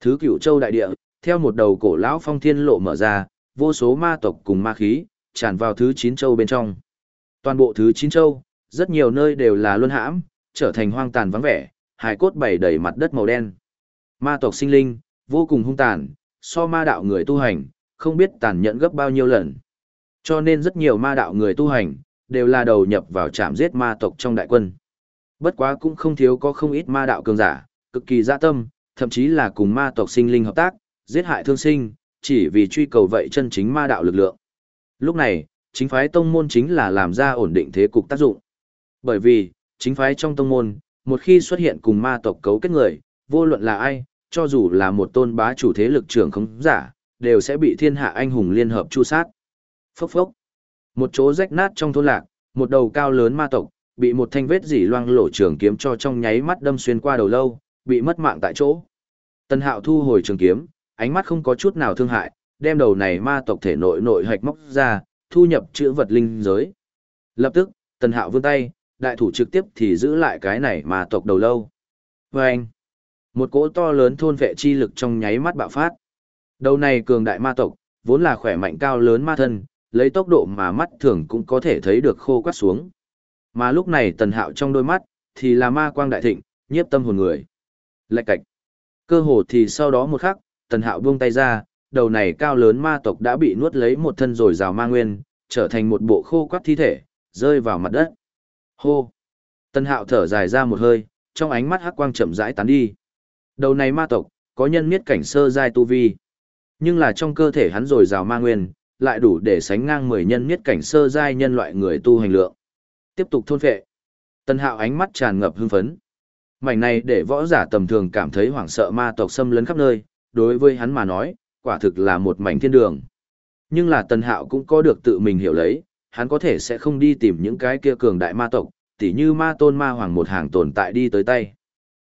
Thứ Cửu Châu đại địa, theo một đầu cổ lão phong thiên lộ mở ra, vô số ma tộc cùng ma khí tràn vào thứ 9 châu bên trong. Toàn bộ thứ 9 châu, rất nhiều nơi đều là luân hãm, trở thành hoang tàn vắng vẻ, hài cốt bày đầy mặt đất màu đen. Ma tộc sinh linh, vô cùng hung tàn, so ma đạo người tu hành, không biết tàn nhẫn gấp bao nhiêu lần. Cho nên rất nhiều ma đạo người tu hành, đều là đầu nhập vào trạm giết ma tộc trong đại quân. Bất quá cũng không thiếu có không ít ma đạo cường giả, cực kỳ dạ tâm, thậm chí là cùng ma tộc sinh linh hợp tác, giết hại thương sinh, chỉ vì truy cầu vậy chân chính ma đạo lực lượng. Lúc này, chính phái tông môn chính là làm ra ổn định thế cục tác dụng. Bởi vì, chính phái trong tông môn, một khi xuất hiện cùng ma tộc cấu kết người, vô luận là ai, cho dù là một tôn bá chủ thế lực trưởng không giả, đều sẽ bị thiên hạ anh hùng liên hợp chu sát. Phốc phốc. Một chỗ rách nát trong thôn lạc, một đầu cao lớn ma tộc, bị một thanh vết dỉ loang lổ trường kiếm cho trong nháy mắt đâm xuyên qua đầu lâu, bị mất mạng tại chỗ. Tân Hạo thu hồi trường kiếm, ánh mắt không có chút nào thương hại, đem đầu này ma tộc thể nội nội hạch móc ra, thu nhập chữ vật linh giới. Lập tức, Tân Hạo vươn tay, đại thủ trực tiếp thì giữ lại cái này ma tộc đầu lâu. Và anh, một cỗ to lớn thôn vệ chi lực trong nháy mắt bạo phát. Đầu này cường đại ma tộc, vốn là khỏe mạnh cao lớn ma thân, lấy tốc độ mà mắt thường cũng có thể thấy được khô quắt xuống. Mà lúc này tần hạo trong đôi mắt, thì là ma quang đại thịnh, nhiếp tâm hồn người. Lạch cạch. Cơ hồ thì sau đó một khắc, tần hạo buông tay ra, đầu này cao lớn ma tộc đã bị nuốt lấy một thân rồi rào ma nguyên, trở thành một bộ khô quắt thi thể, rơi vào mặt đất. Hô. Tần hạo thở dài ra một hơi, trong ánh mắt hắc quang chậm rãi tán đi. Đầu này ma tộc, có nhân miết cảnh sơ giai tu vi. Nhưng là trong cơ thể hắn rồi rào ma nguyên, lại đủ để sánh ngang mười nhân miết cảnh sơ giai nhân loại người tu hành lượng. Tiếp tục thôn phệ. tần hạo ánh mắt tràn ngập hưng phấn. Mảnh này để võ giả tầm thường cảm thấy hoảng sợ ma tộc xâm lấn khắp nơi, đối với hắn mà nói, quả thực là một mảnh thiên đường. Nhưng là tần hạo cũng có được tự mình hiểu lấy, hắn có thể sẽ không đi tìm những cái kia cường đại ma tộc, tỉ như ma tôn ma hoàng một hàng tồn tại đi tới tay.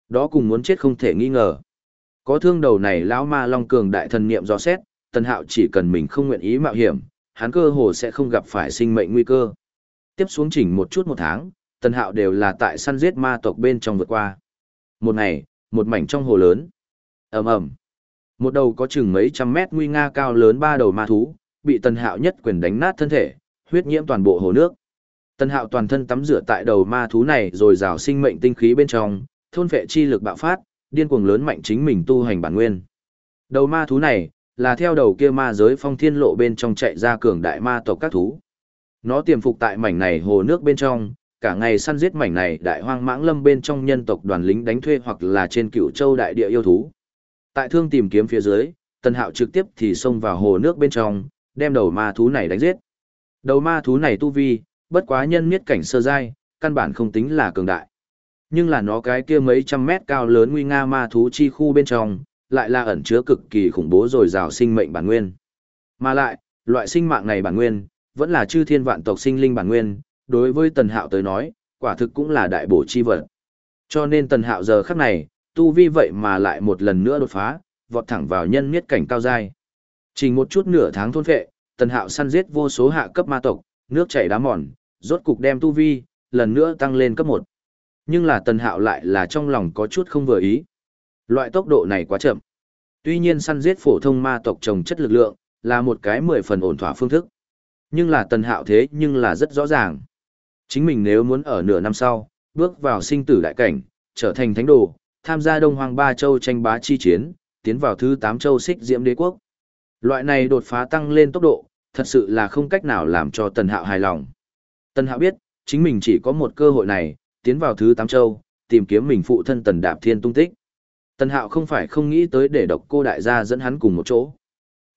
Đó cùng muốn chết không thể nghi ngờ. Có thương đầu này lão ma long cường đại thần niệm do xét, tần hạo chỉ cần mình không nguyện ý mạo hiểm, hắn cơ hồ sẽ không gặp phải sinh mệnh nguy cơ. Tiếp xuống chỉnh một chút một tháng, tần hạo đều là tại săn giết ma tộc bên trong vượt qua. Một ngày, một mảnh trong hồ lớn. ầm ầm Một đầu có chừng mấy trăm mét nguy nga cao lớn ba đầu ma thú, bị tần hạo nhất quyền đánh nát thân thể, huyết nhiễm toàn bộ hồ nước. Tần hạo toàn thân tắm rửa tại đầu ma thú này rồi rào sinh mệnh tinh khí bên trong, thôn vệ chi lực bạo phát, điên cuồng lớn mạnh chính mình tu hành bản nguyên. Đầu ma thú này, là theo đầu kia ma giới phong thiên lộ bên trong chạy ra cường đại ma tộc các thú. Nó tiềm phục tại mảnh này hồ nước bên trong, cả ngày săn giết mảnh này đại hoang mãng lâm bên trong nhân tộc đoàn lính đánh thuê hoặc là trên cựu châu đại địa yêu thú. Tại thương tìm kiếm phía dưới, Tần Hạo trực tiếp thì xông vào hồ nước bên trong, đem đầu ma thú này đánh giết. Đầu ma thú này tu vi, bất quá nhân miết cảnh sơ giai, căn bản không tính là cường đại. Nhưng là nó cái kia mấy trăm mét cao lớn nguy nga ma thú chi khu bên trong, lại là ẩn chứa cực kỳ khủng bố rồi rào sinh mệnh bản nguyên. Mà lại, loại sinh mạng này bản nguyên, vẫn là chư thiên vạn tộc sinh linh bản nguyên, đối với tần hạo tới nói, quả thực cũng là đại bổ chi vật. Cho nên tần hạo giờ khắc này, tu vi vậy mà lại một lần nữa đột phá, vọt thẳng vào nhân miết cảnh cao dai. Chỉ một chút nửa tháng thôn phệ, tần hạo săn giết vô số hạ cấp ma tộc, nước chảy đá mòn, rốt cục đem tu vi, lần nữa tăng lên cấp 1. Nhưng là tần hạo lại là trong lòng có chút không vừa ý. Loại tốc độ này quá chậm. Tuy nhiên săn giết phổ thông ma tộc trồng chất lực lượng, là một cái mười phần ổn thỏa phương thức. Nhưng là tần hạo thế nhưng là rất rõ ràng. Chính mình nếu muốn ở nửa năm sau, bước vào sinh tử đại cảnh, trở thành thánh đồ, tham gia Đông Hoàng Ba Châu tranh bá chi chiến, tiến vào thứ 8 châu xích diễm đế quốc. Loại này đột phá tăng lên tốc độ, thật sự là không cách nào làm cho Tần Hạo hài lòng. Tần Hạo biết, chính mình chỉ có một cơ hội này, tiến vào thứ 8 châu, tìm kiếm mình phụ thân Tần Đạp Thiên tung tích. Tần Hạo không phải không nghĩ tới để độc cô đại gia dẫn hắn cùng một chỗ.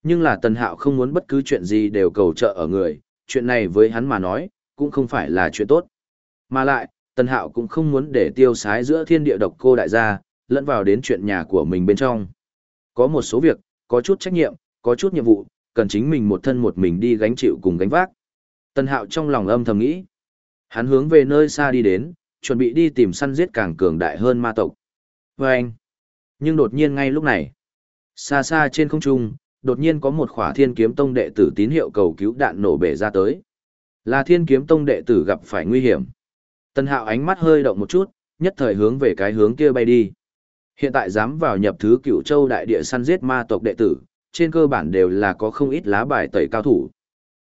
Nhưng là Tần Hạo không muốn bất cứ chuyện gì đều cầu trợ ở người, chuyện này với hắn mà nói, cũng không phải là chuyện tốt. Mà lại, Tần Hạo cũng không muốn để tiêu sái giữa thiên địa độc cô đại gia, lẫn vào đến chuyện nhà của mình bên trong. Có một số việc, có chút trách nhiệm, có chút nhiệm vụ, cần chính mình một thân một mình đi gánh chịu cùng gánh vác. Tần Hạo trong lòng âm thầm nghĩ. Hắn hướng về nơi xa đi đến, chuẩn bị đi tìm săn giết càng cường đại hơn ma tộc. Và anh. Nhưng đột nhiên ngay lúc này, xa xa trên không trung, đột nhiên có một khỏa thiên kiếm tông đệ tử tín hiệu cầu cứu đạn nổ bể ra tới. Là thiên kiếm tông đệ tử gặp phải nguy hiểm. Tần hạo ánh mắt hơi động một chút, nhất thời hướng về cái hướng kia bay đi. Hiện tại dám vào nhập thứ cựu châu đại địa săn giết ma tộc đệ tử, trên cơ bản đều là có không ít lá bài tẩy cao thủ.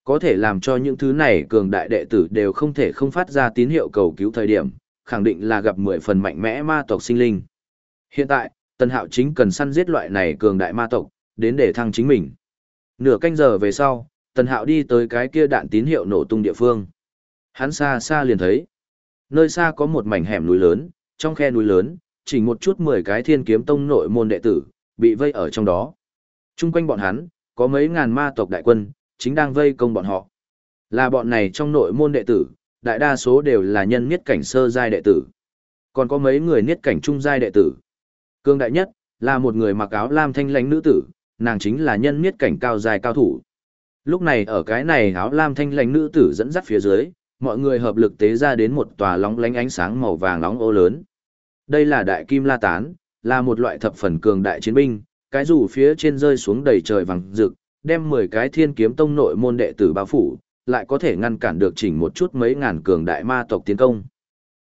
Có thể làm cho những thứ này cường đại đệ tử đều không thể không phát ra tín hiệu cầu cứu thời điểm, khẳng định là gặp mười phần mạnh mẽ ma tộc sinh linh. Hiện tại, Tần Hạo chính cần săn giết loại này cường đại ma tộc, đến để thăng chính mình. Nửa canh giờ về sau, Tần Hạo đi tới cái kia đạn tín hiệu nổ tung địa phương. Hắn xa xa liền thấy. Nơi xa có một mảnh hẻm núi lớn, trong khe núi lớn, chỉ một chút mười cái thiên kiếm tông nội môn đệ tử, bị vây ở trong đó. Trung quanh bọn hắn, có mấy ngàn ma tộc đại quân, chính đang vây công bọn họ. Là bọn này trong nội môn đệ tử, đại đa số đều là nhân niết cảnh sơ giai đệ tử. Còn có mấy người niết cảnh trung giai đệ tử. Cương đại nhất, là một người mặc áo lam thanh lãnh nữ tử, nàng chính là nhân niết cảnh cao giai cao thủ. Lúc này ở cái này áo lam thanh lãnh nữ tử dẫn dắt phía dưới, mọi người hợp lực tế ra đến một tòa lóng lánh ánh sáng màu vàng nóng ô lớn. Đây là đại kim la tán, là một loại thập phần cường đại chiến binh, cái rủ phía trên rơi xuống đầy trời vàng rực, đem 10 cái thiên kiếm tông nội môn đệ tử bao phủ, lại có thể ngăn cản được chỉnh một chút mấy ngàn cường đại ma tộc tiến công.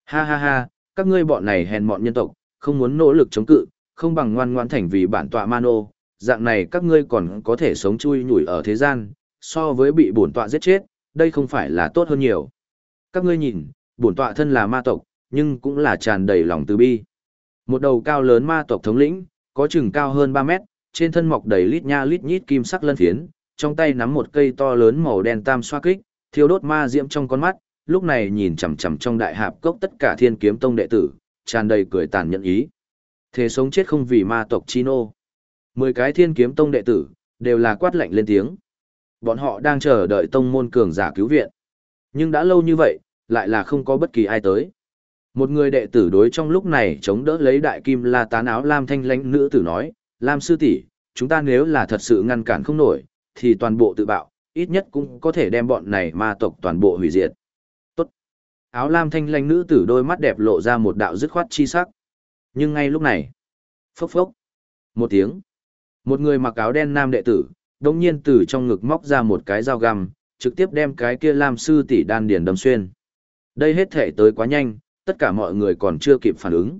Ha ha ha, các ngươi bọn này hèn mọn nhân tộc, không muốn nỗ lực chống cự, không bằng ngoan ngoan thành vì bản tọa mano, dạng này các ngươi còn có thể sống chui nhủi ở thế gian, so với bị bổn tọa giết chết, đây không phải là tốt hơn nhiều. Các ngươi nhìn, bổn tọa thân là ma tộc, nhưng cũng là tràn đầy lòng từ bi. Một đầu cao lớn ma tộc thống lĩnh, có chừng cao hơn 3 mét, trên thân mọc đầy lít nha lít nhít kim sắc lân phiến, trong tay nắm một cây to lớn màu đen tam xoa kích, thiêu đốt ma diễm trong con mắt, lúc này nhìn chằm chằm trong đại hạp cốc tất cả thiên kiếm tông đệ tử, tràn đầy cười tàn nhẫn ý. Thế sống chết không vì ma tộc chino. Mười cái thiên kiếm tông đệ tử, đều là quát lạnh lên tiếng. Bọn họ đang chờ đợi tông môn cường giả cứu viện. Nhưng đã lâu như vậy, lại là không có bất kỳ ai tới. Một người đệ tử đối trong lúc này chống đỡ lấy đại kim la tán áo lam thanh lãnh nữ tử nói, Lam sư tỷ, chúng ta nếu là thật sự ngăn cản không nổi, thì toàn bộ tự bạo, ít nhất cũng có thể đem bọn này ma tộc toàn bộ hủy diệt. Tốt. Áo lam thanh lãnh nữ tử đôi mắt đẹp lộ ra một đạo dứt khoát chi sắc. Nhưng ngay lúc này, phốc phốc, một tiếng, một người mặc áo đen nam đệ tử, đồng nhiên từ trong ngực móc ra một cái dao găm, trực tiếp đem cái kia lam sư tỷ đan điền đâm xuyên. Đây hết thể tới quá nhanh, tất cả mọi người còn chưa kịp phản ứng.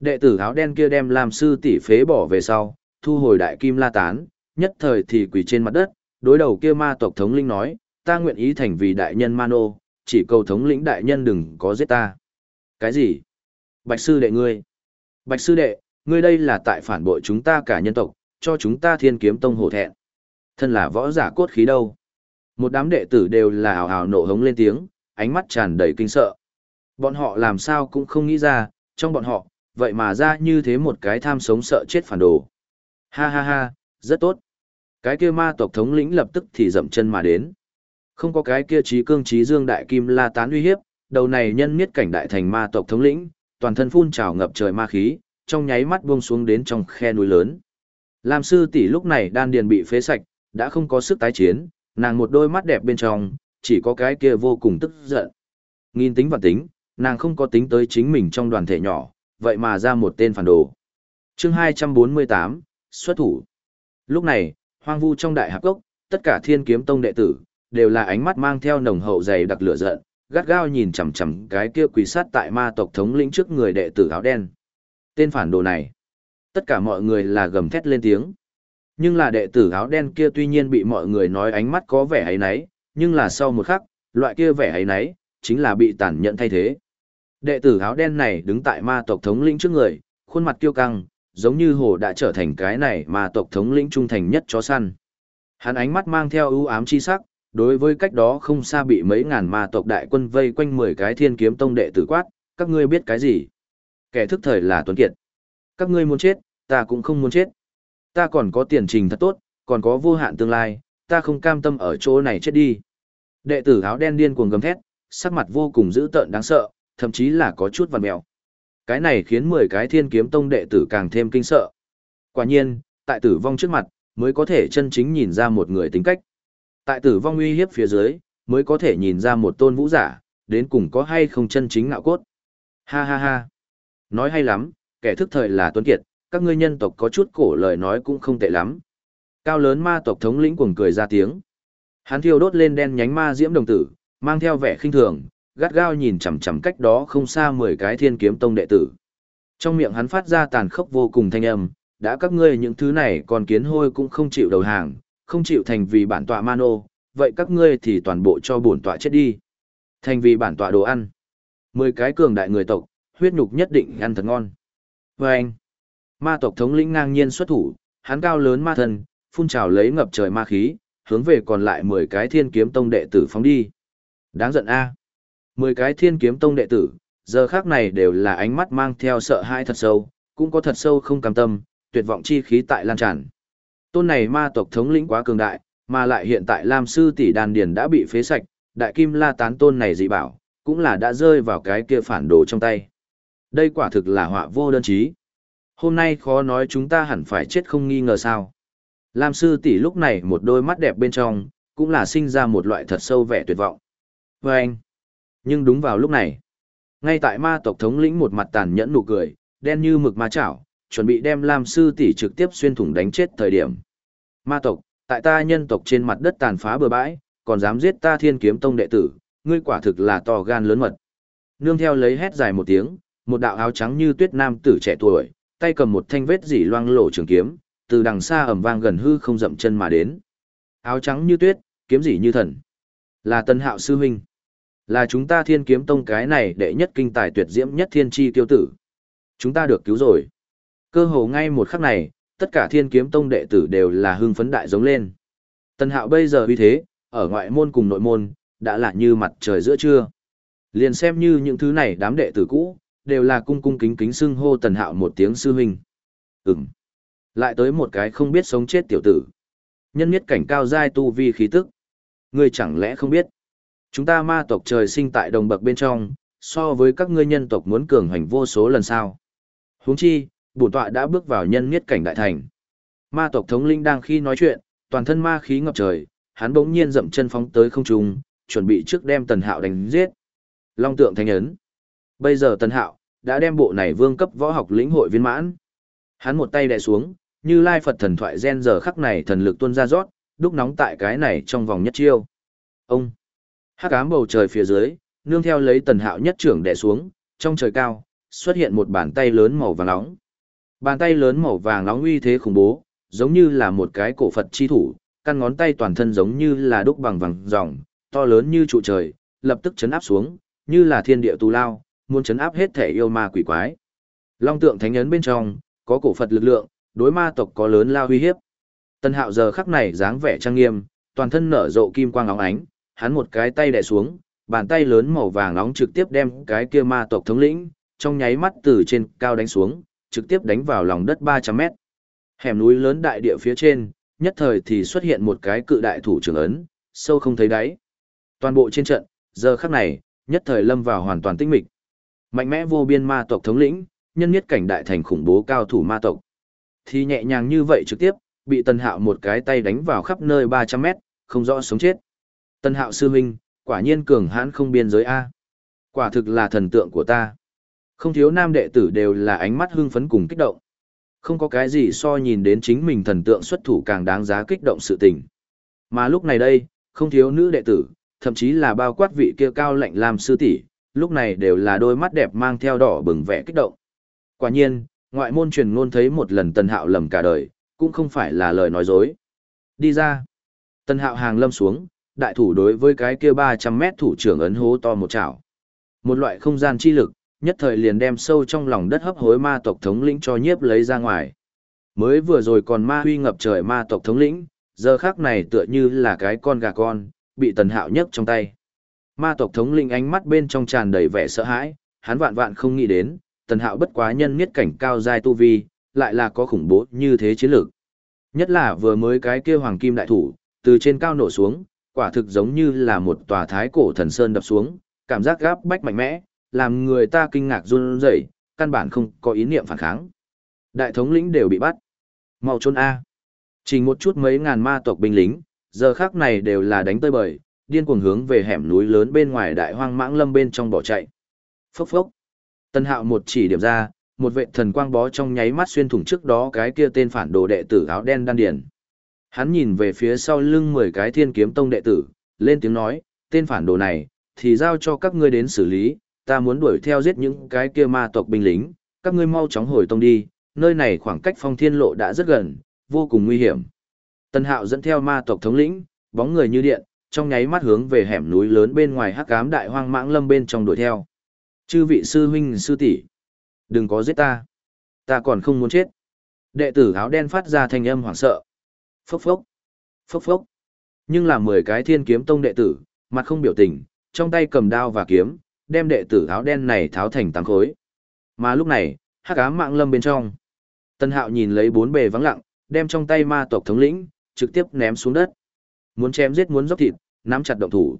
Đệ tử áo đen kia đem lam sư tỷ phế bỏ về sau, thu hồi đại kim la tán, nhất thời thì quỳ trên mặt đất, đối đầu kia ma tộc thống linh nói, ta nguyện ý thành vì đại nhân Mano, chỉ cầu thống lĩnh đại nhân đừng có giết ta. Cái gì? Bạch sư đệ ngươi. Bạch sư đệ, ngươi đây là tại phản bội chúng ta cả nhân tộc, cho chúng ta thiên kiếm tông hổ thẹn. Thân là võ giả cốt khí đâu. Một đám đệ tử đều là hào hào nổ hống lên tiếng, ánh mắt tràn đầy kinh sợ. Bọn họ làm sao cũng không nghĩ ra, trong bọn họ, vậy mà ra như thế một cái tham sống sợ chết phản đồ. Ha ha ha, rất tốt. Cái kia ma tộc thống lĩnh lập tức thì dậm chân mà đến. Không có cái kia trí cương trí dương đại kim la tán uy hiếp, đầu này nhân miết cảnh đại thành ma tộc thống lĩnh, toàn thân phun trào ngập trời ma khí, trong nháy mắt buông xuống đến trong khe núi lớn. Lam sư tỷ lúc này đan điền bị phế sạch, đã không có sức tái chiến, nàng một đôi mắt đẹp bên trong, chỉ có cái kia vô cùng tức giận. Nghìn tính và tính, nàng không có tính tới chính mình trong đoàn thể nhỏ, vậy mà ra một tên phản đồ. chương 248, xuất thủ. Lúc này, hoang vu trong đại hạp gốc, tất cả thiên kiếm tông đệ tử, đều là ánh mắt mang theo nồng hậu dày đặc lửa giận, gắt gao nhìn chằm chằm cái kia quỳ sát tại ma tộc thống lĩnh trước người đệ tử áo đen. Tên phản đồ này. Tất cả mọi người là gầm thét lên tiếng. Nhưng là đệ tử áo đen kia tuy nhiên bị mọi người nói ánh mắt có vẻ ấy nấy, nhưng là sau một khắc, loại kia vẻ ấy nấy, chính là bị tàn nhẫn thay thế. Đệ tử áo đen này đứng tại ma tộc thống lĩnh trước người, khuôn mặt kiêu căng, giống như hồ đã trở thành cái này mà tộc thống lĩnh trung thành nhất chó săn. Hắn ánh mắt mang theo ưu ám chi sắc, đối với cách đó không xa bị mấy ngàn ma tộc đại quân vây quanh 10 cái thiên kiếm tông đệ tử quát, các ngươi biết cái gì? Kẻ thức thời là Tuấn Kiệt. Các ngươi muốn chết, ta cũng không muốn chết. Ta còn có tiền trình thật tốt, còn có vô hạn tương lai, ta không cam tâm ở chỗ này chết đi. Đệ tử áo đen điên cuồng gầm thét, sắc mặt vô cùng dữ tợn đáng sợ, thậm chí là có chút vằn mèo. Cái này khiến 10 cái thiên kiếm tông đệ tử càng thêm kinh sợ. Quả nhiên, tại tử vong trước mặt, mới có thể chân chính nhìn ra một người tính cách. Tại tử vong uy hiếp phía dưới, mới có thể nhìn ra một tôn vũ giả, đến cùng có hay không chân chính ngạo cốt. Ha ha ha. Nói hay lắm, kẻ thức thời là tuấn kiệt, các ngươi nhân tộc có chút cổ lời nói cũng không tệ lắm. Cao lớn ma tộc thống lĩnh cuồng cười ra tiếng. Hắn thiêu đốt lên đen nhánh ma diễm đồng tử, mang theo vẻ khinh thường, gắt gao nhìn chằm chằm cách đó không xa 10 cái thiên kiếm tông đệ tử. Trong miệng hắn phát ra tàn khốc vô cùng thanh âm, đã các ngươi những thứ này còn kiến hôi cũng không chịu đầu hàng, không chịu thành vì bản tọa mano, vậy các ngươi thì toàn bộ cho bổn tọa chết đi. Thành vì bản tọa đồ ăn. 10 cái cường đại người tộc, huyết nhục nhất định ăn thật ngon. Vâng! anh, ma tộc thống lĩnh ngang nhiên xuất thủ, hắn cao lớn ma thần, phun trào lấy ngập trời ma khí, hướng về còn lại 10 cái thiên kiếm tông đệ tử phóng đi. Đáng giận a. 10 cái thiên kiếm tông đệ tử, giờ khác này đều là ánh mắt mang theo sợ hãi thật sâu, cũng có thật sâu không cam tâm, tuyệt vọng chi khí tại lan tràn. Tôn này ma tộc thống lĩnh quá cường đại, mà lại hiện tại Lam sư tỷ đàn điền đã bị phế sạch, đại kim la tán tôn này dị bảo, cũng là đã rơi vào cái kia phản đồ trong tay. Đây quả thực là họa vô đơn chí. Hôm nay khó nói chúng ta hẳn phải chết không nghi ngờ sao. Lam sư tỷ lúc này một đôi mắt đẹp bên trong, cũng là sinh ra một loại thật sâu vẻ tuyệt vọng. Và anh, nhưng đúng vào lúc này, ngay tại ma tộc thống lĩnh một mặt tàn nhẫn nụ cười, đen như mực ma chảo, chuẩn bị đem Lam sư tỷ trực tiếp xuyên thủng đánh chết thời điểm. Ma tộc, tại ta nhân tộc trên mặt đất tàn phá bừa bãi, còn dám giết ta thiên kiếm tông đệ tử, ngươi quả thực là to gan lớn mật. Nương theo lấy hét dài một tiếng, một đạo áo trắng như tuyết nam tử trẻ tuổi, tay cầm một thanh vết dỉ loang lổ trường kiếm, từ đằng xa ầm vang gần hư không dậm chân mà đến. Áo trắng như tuyết, kiếm dỉ như thần. Là Tân Hạo sư huynh. Là chúng ta Thiên Kiếm Tông cái này đệ nhất kinh tài tuyệt diễm nhất thiên chi tiêu tử. Chúng ta được cứu rồi. Cơ hồ ngay một khắc này, tất cả Thiên Kiếm Tông đệ tử đều là hưng phấn đại giống lên. Tân Hạo bây giờ uy thế, ở ngoại môn cùng nội môn, đã là như mặt trời giữa trưa. Liền xem như những thứ này đám đệ tử cũ, đều là cung cung kính kính xưng hô Tần Hạo một tiếng sư huynh. Ừm. Lại tới một cái không biết sống chết tiểu tử. Nhân nhất cảnh cao giai tu vi khí tức. Ngươi chẳng lẽ không biết? Chúng ta ma tộc trời sinh tại đồng bậc bên trong, so với các ngươi nhân tộc muốn cường hành vô số lần sao. Huống chi, bổn tọa đã bước vào nhân nhất cảnh đại thành. Ma tộc thống linh đang khi nói chuyện, toàn thân ma khí ngập trời, hắn bỗng nhiên dậm chân phóng tới không trung, chuẩn bị trước đem Tần Hạo đánh giết. Long tượng thanh ấn. Bây giờ Tần Hạo đã đem bộ này vương cấp võ học lĩnh hội viên mãn. Hắn một tay đè xuống, như lai Phật thần thoại gen giờ khắc này thần lực tuôn ra rót, đúc nóng tại cái này trong vòng nhất chiêu. Ông, hắc ám bầu trời phía dưới, nương theo lấy tần hạo nhất trưởng đè xuống, trong trời cao, xuất hiện một bàn tay lớn màu vàng nóng. Bàn tay lớn màu vàng nóng uy thế khủng bố, giống như là một cái cổ Phật chi thủ, căn ngón tay toàn thân giống như là đúc bằng vàng ròng, to lớn như trụ trời, lập tức chấn áp xuống, như là thiên địa tu lao, muốn chấn áp hết thể yêu ma quỷ quái. Long tượng thánh ấn bên trong, có cổ Phật lực lượng, đối ma tộc có lớn lao uy hiếp. Tân hạo giờ khắc này dáng vẻ trang nghiêm, toàn thân nở rộ kim quang óng ánh, hắn một cái tay đè xuống, bàn tay lớn màu vàng nóng trực tiếp đem cái kia ma tộc thống lĩnh, trong nháy mắt từ trên cao đánh xuống, trực tiếp đánh vào lòng đất 300 mét. Hẻm núi lớn đại địa phía trên, nhất thời thì xuất hiện một cái cự đại thủ trưởng ấn, sâu không thấy đáy. Toàn bộ trên trận, giờ khắc này, nhất thời lâm vào hoàn toàn tinh mịch. Mạnh mẽ vô biên ma tộc thống lĩnh, nhân nhất cảnh đại thành khủng bố cao thủ ma tộc thì nhẹ nhàng như vậy trực tiếp, bị Tần Hạo một cái tay đánh vào khắp nơi 300 mét, không rõ sống chết. Tần Hạo sư huynh, quả nhiên cường hãn không biên giới A. Quả thực là thần tượng của ta. Không thiếu nam đệ tử đều là ánh mắt hưng phấn cùng kích động. Không có cái gì so nhìn đến chính mình thần tượng xuất thủ càng đáng giá kích động sự tình. Mà lúc này đây, không thiếu nữ đệ tử, thậm chí là bao quát vị kia cao lạnh làm sư tỷ, lúc này đều là đôi mắt đẹp mang theo đỏ bừng vẻ kích động. Quả nhiên, ngoại môn truyền ngôn thấy một lần tần hạo lầm cả đời, cũng không phải là lời nói dối. Đi ra. Tần hạo hàng lâm xuống, đại thủ đối với cái kia 300 mét thủ trưởng ấn hố to một chảo. Một loại không gian chi lực, nhất thời liền đem sâu trong lòng đất hấp hối ma tộc thống lĩnh cho nhiếp lấy ra ngoài. Mới vừa rồi còn ma huy ngập trời ma tộc thống lĩnh, giờ khác này tựa như là cái con gà con, bị tần hạo nhấc trong tay. Ma tộc thống lĩnh ánh mắt bên trong tràn đầy vẻ sợ hãi, hắn vạn vạn không nghĩ đến, tần hạo bất quá nhân niết cảnh cao giai tu vi, lại là có khủng bố như thế chiến lược. Nhất là vừa mới cái kia hoàng kim đại thủ, từ trên cao nổ xuống, quả thực giống như là một tòa thái cổ thần sơn đập xuống, cảm giác gáp bách mạnh mẽ, làm người ta kinh ngạc run rẩy, căn bản không có ý niệm phản kháng. Đại thống lĩnh đều bị bắt. Mau trốn A. Chỉ một chút mấy ngàn ma tộc binh lính, giờ khác này đều là đánh tơi bời, điên cuồng hướng về hẻm núi lớn bên ngoài đại hoang mãng lâm bên trong bỏ chạy. Phốc phốc. Tân hạo một chỉ điểm ra, một vệ thần quang bó trong nháy mắt xuyên thủng trước đó cái kia tên phản đồ đệ tử áo đen đan điền. Hắn nhìn về phía sau lưng mười cái thiên kiếm tông đệ tử, lên tiếng nói, tên phản đồ này, thì giao cho các ngươi đến xử lý, ta muốn đuổi theo giết những cái kia ma tộc binh lính, các ngươi mau chóng hồi tông đi, nơi này khoảng cách phong thiên lộ đã rất gần, vô cùng nguy hiểm. Tân hạo dẫn theo ma tộc thống lĩnh, bóng người như điện, trong nháy mắt hướng về hẻm núi lớn bên ngoài hắc ám đại hoang mãng lâm bên trong đuổi theo. Chư vị sư huynh sư tỷ, đừng có giết ta, ta còn không muốn chết. Đệ tử áo đen phát ra thanh âm hoảng sợ. Phốc phốc, phốc phốc. Nhưng là mười cái thiên kiếm tông đệ tử, mặt không biểu tình, trong tay cầm đao và kiếm, đem đệ tử áo đen này tháo thành tám khối. Mà lúc này, hắc ám mạng lâm bên trong. Tân hạo nhìn lấy bốn bề vắng lặng, đem trong tay ma tộc thống lĩnh, trực tiếp ném xuống đất. Muốn chém giết muốn dốc thịt, nắm chặt động thủ.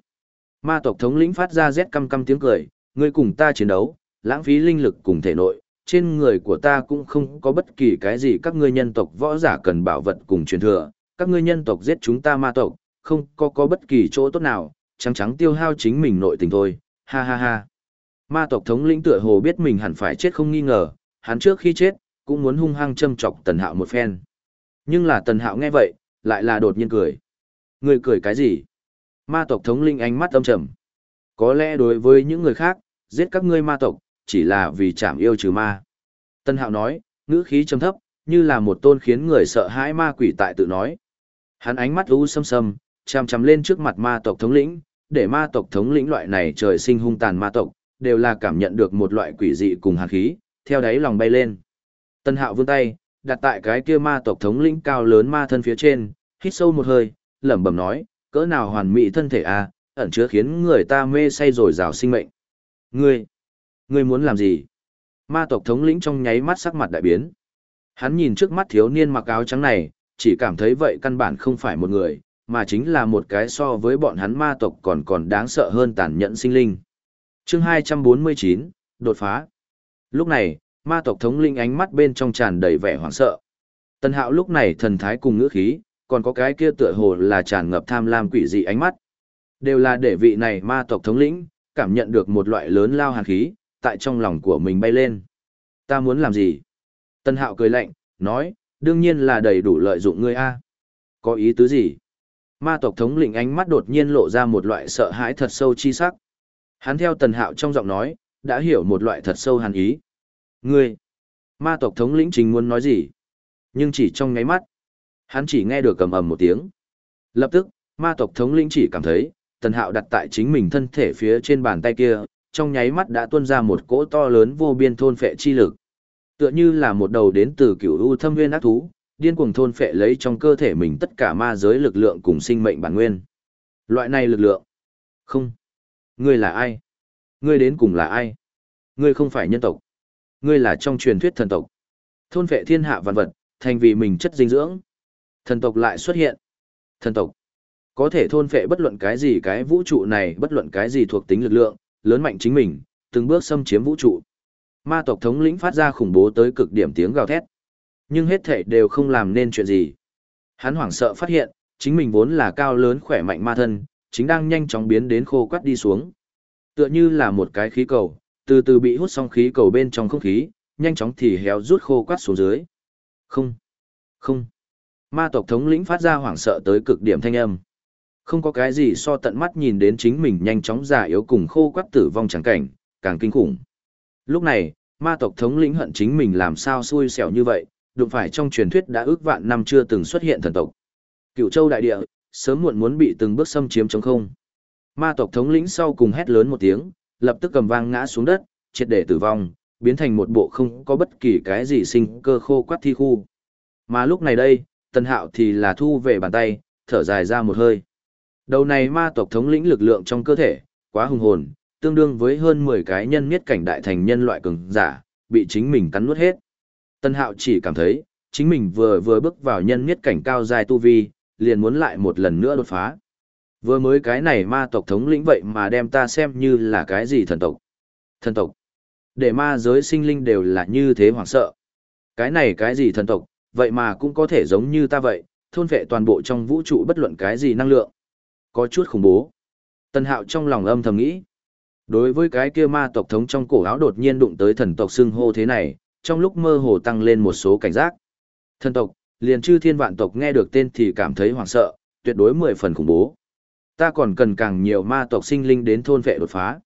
Ma tộc thống lĩnh phát ra rét căm căm tiếng cười, ngươi cùng ta chiến đấu, lãng phí linh lực cùng thể nội, trên người của ta cũng không có bất kỳ cái gì các ngươi nhân tộc võ giả cần bảo vật cùng truyền thừa, các ngươi nhân tộc giết chúng ta ma tộc, không có có bất kỳ chỗ tốt nào, trắng trắng tiêu hao chính mình nội tình thôi, ha ha ha. Ma tộc thống lĩnh tựa hồ biết mình hẳn phải chết không nghi ngờ, hắn trước khi chết, cũng muốn hung hăng châm chọc tần hạo một phen. Nhưng là tần hạo nghe vậy, lại là đột nhiên cười. Người cười cái gì? Ma tộc thống linh ánh mắt âm trầm. Có lẽ đối với những người khác, giết các ngươi ma tộc, chỉ là vì chảm yêu trừ ma. Tân hạo nói, ngữ khí trầm thấp, như là một tôn khiến người sợ hãi ma quỷ tại tự nói. Hắn ánh mắt u sâm sâm, chằm chằm lên trước mặt ma tộc thống lĩnh, để ma tộc thống lĩnh loại này trời sinh hung tàn ma tộc, đều là cảm nhận được một loại quỷ dị cùng hàn khí, theo đáy lòng bay lên. Tân hạo vươn tay, đặt tại cái kia ma tộc thống lĩnh cao lớn ma thân phía trên, hít sâu một hơi, lẩm bẩm nói, cỡ nào hoàn mỹ thân thể a, ẩn chứa khiến người ta mê say rồi rào sinh mệnh. Ngươi, ngươi muốn làm gì? Ma tộc thống lĩnh trong nháy mắt sắc mặt đại biến. Hắn nhìn trước mắt thiếu niên mặc áo trắng này, chỉ cảm thấy vậy căn bản không phải một người, mà chính là một cái so với bọn hắn ma tộc còn còn đáng sợ hơn tàn nhẫn sinh linh. Chương 249, đột phá. Lúc này, ma tộc thống linh ánh mắt bên trong tràn đầy vẻ hoảng sợ. Tân hạo lúc này thần thái cùng ngữ khí, còn có cái kia tựa hồ là tràn ngập tham lam quỷ dị ánh mắt. Đều là để vị này ma tộc thống lĩnh, cảm nhận được một loại lớn lao hàn khí, tại trong lòng của mình bay lên. Ta muốn làm gì? Tân hạo cười lạnh, nói, đương nhiên là đầy đủ lợi dụng ngươi a. Có ý tứ gì? Ma tộc thống lĩnh ánh mắt đột nhiên lộ ra một loại sợ hãi thật sâu chi sắc. Hắn theo tần hạo trong giọng nói, đã hiểu một loại thật sâu hàn ý. Ngươi! Ma tộc thống lĩnh chính muốn nói gì? Nhưng chỉ trong ngáy mắt, hắn chỉ nghe được cầm ầm một tiếng. Lập tức, ma tộc thống lĩnh chỉ cảm thấy, tần hạo đặt tại chính mình thân thể phía trên bàn tay kia, trong nháy mắt đã tuôn ra một cỗ to lớn vô biên thôn phệ chi lực. Tựa như là một đầu đến từ cửu u thâm nguyên ác thú, điên cuồng thôn phệ lấy trong cơ thể mình tất cả ma giới lực lượng cùng sinh mệnh bản nguyên. Loại này lực lượng. Không. Ngươi là ai? Ngươi đến cùng là ai? Ngươi không phải nhân tộc. Ngươi là trong truyền thuyết thần tộc. Thôn vệ thiên hạ vạn vật, thành vì mình chất dinh dưỡng. Thần tộc lại xuất hiện. Thần tộc. Có thể thôn phệ bất luận cái gì cái vũ trụ này, bất luận cái gì thuộc tính lực lượng, lớn mạnh chính mình, từng bước xâm chiếm vũ trụ. Ma tộc thống lĩnh phát ra khủng bố tới cực điểm tiếng gào thét. Nhưng hết thể đều không làm nên chuyện gì. Hắn hoảng sợ phát hiện, chính mình vốn là cao lớn khỏe mạnh ma thân, chính đang nhanh chóng biến đến khô quắt đi xuống. Tựa như là một cái khí cầu, từ từ bị hút xong khí cầu bên trong không khí, nhanh chóng thì héo rút khô quắt xuống dưới. Không, không. Ma tộc thống lĩnh phát ra hoảng sợ tới cực điểm thanh âm. Không có cái gì so tận mắt nhìn đến chính mình nhanh chóng già yếu cùng khô quắt tử vong chẳng cảnh, càng kinh khủng. Lúc này, ma tộc thống lĩnh hận chính mình làm sao xui xẻo như vậy, đụng phải trong truyền thuyết đã ước vạn năm chưa từng xuất hiện thần tộc. Cựu châu đại địa, sớm muộn muốn bị từng bước xâm chiếm chống không. Ma tộc thống lĩnh sau cùng hét lớn một tiếng, lập tức cầm vang ngã xuống đất, triệt để tử vong, biến thành một bộ không có bất kỳ cái gì sinh cơ khô quắt thi khu. Mà lúc này đây, tần hạo thì là thu về bàn tay, thở dài ra một hơi. Đầu này ma tộc thống lĩnh lực lượng trong cơ thể, quá hùng hồn, tương đương với hơn 10 cái nhân miết cảnh đại thành nhân loại cường giả, bị chính mình cắn nuốt hết. Tân hạo chỉ cảm thấy, chính mình vừa vừa bước vào nhân miết cảnh cao dài tu vi, liền muốn lại một lần nữa đột phá. Vừa mới cái này ma tộc thống lĩnh vậy mà đem ta xem như là cái gì thần tộc. Thần tộc. Để ma giới sinh linh đều là như thế hoảng sợ. Cái này cái gì thần tộc, vậy mà cũng có thể giống như ta vậy, thôn vệ toàn bộ trong vũ trụ bất luận cái gì năng lượng. Có chút khủng bố. Tân hạo trong lòng âm thầm nghĩ. Đối với cái kia ma tộc thống trong cổ áo đột nhiên đụng tới thần tộc xưng hô thế này, trong lúc mơ hồ tăng lên một số cảnh giác. Thần tộc, liền chư thiên vạn tộc nghe được tên thì cảm thấy hoảng sợ, tuyệt đối mười phần khủng bố. Ta còn cần càng nhiều ma tộc sinh linh đến thôn vệ đột phá.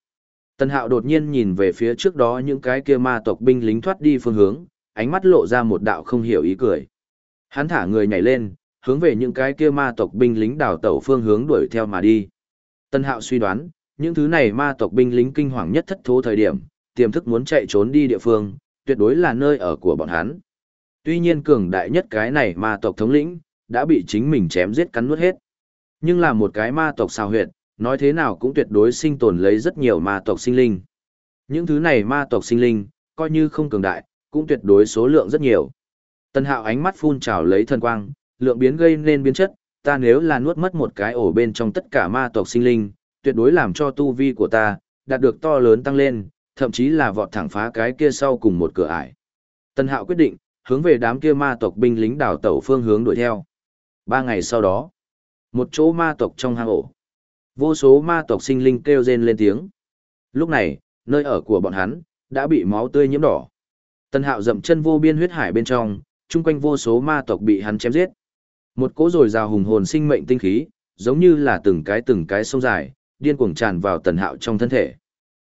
Tần Hạo đột nhiên nhìn về phía trước đó những cái kia ma tộc binh lính thoát đi phương hướng, ánh mắt lộ ra một đạo không hiểu ý cười. Hắn thả người nhảy lên, hướng về những cái kia ma tộc binh lính đào tẩu phương hướng đuổi theo mà đi. Tân Hạo suy đoán, những thứ này ma tộc binh lính kinh hoàng nhất thất thố thời điểm, tiềm thức muốn chạy trốn đi địa phương, tuyệt đối là nơi ở của bọn hắn. Tuy nhiên cường đại nhất cái này ma tộc thống lĩnh, đã bị chính mình chém giết cắn nuốt hết. Nhưng là một cái ma tộc xào huyệt, nói thế nào cũng tuyệt đối sinh tồn lấy rất nhiều ma tộc sinh linh. Những thứ này ma tộc sinh linh, coi như không cường đại, cũng tuyệt đối số lượng rất nhiều. Tần hạo ánh mắt phun trào lấy thần quang, lượng biến gây nên biến chất, ta nếu là nuốt mất một cái ổ bên trong tất cả ma tộc sinh linh, tuyệt đối làm cho tu vi của ta, đạt được to lớn tăng lên, thậm chí là vọt thẳng phá cái kia sau cùng một cửa ải. Tần hạo quyết định, hướng về đám kia ma tộc binh lính đảo tẩu phương hướng đuổi theo. Ba ngày sau đó, một chỗ ma tộc trong hang ổ. Vô số ma tộc sinh linh kêu rên lên tiếng. Lúc này, nơi ở của bọn hắn, đã bị máu tươi nhiễm đỏ. Tần hạo dậm chân vô biên huyết hải bên trong, chung quanh vô số ma tộc bị hắn chém giết. Một cỗ rồi rào hùng hồn sinh mệnh tinh khí, giống như là từng cái từng cái sông dài, điên cuồng tràn vào tần hạo trong thân thể.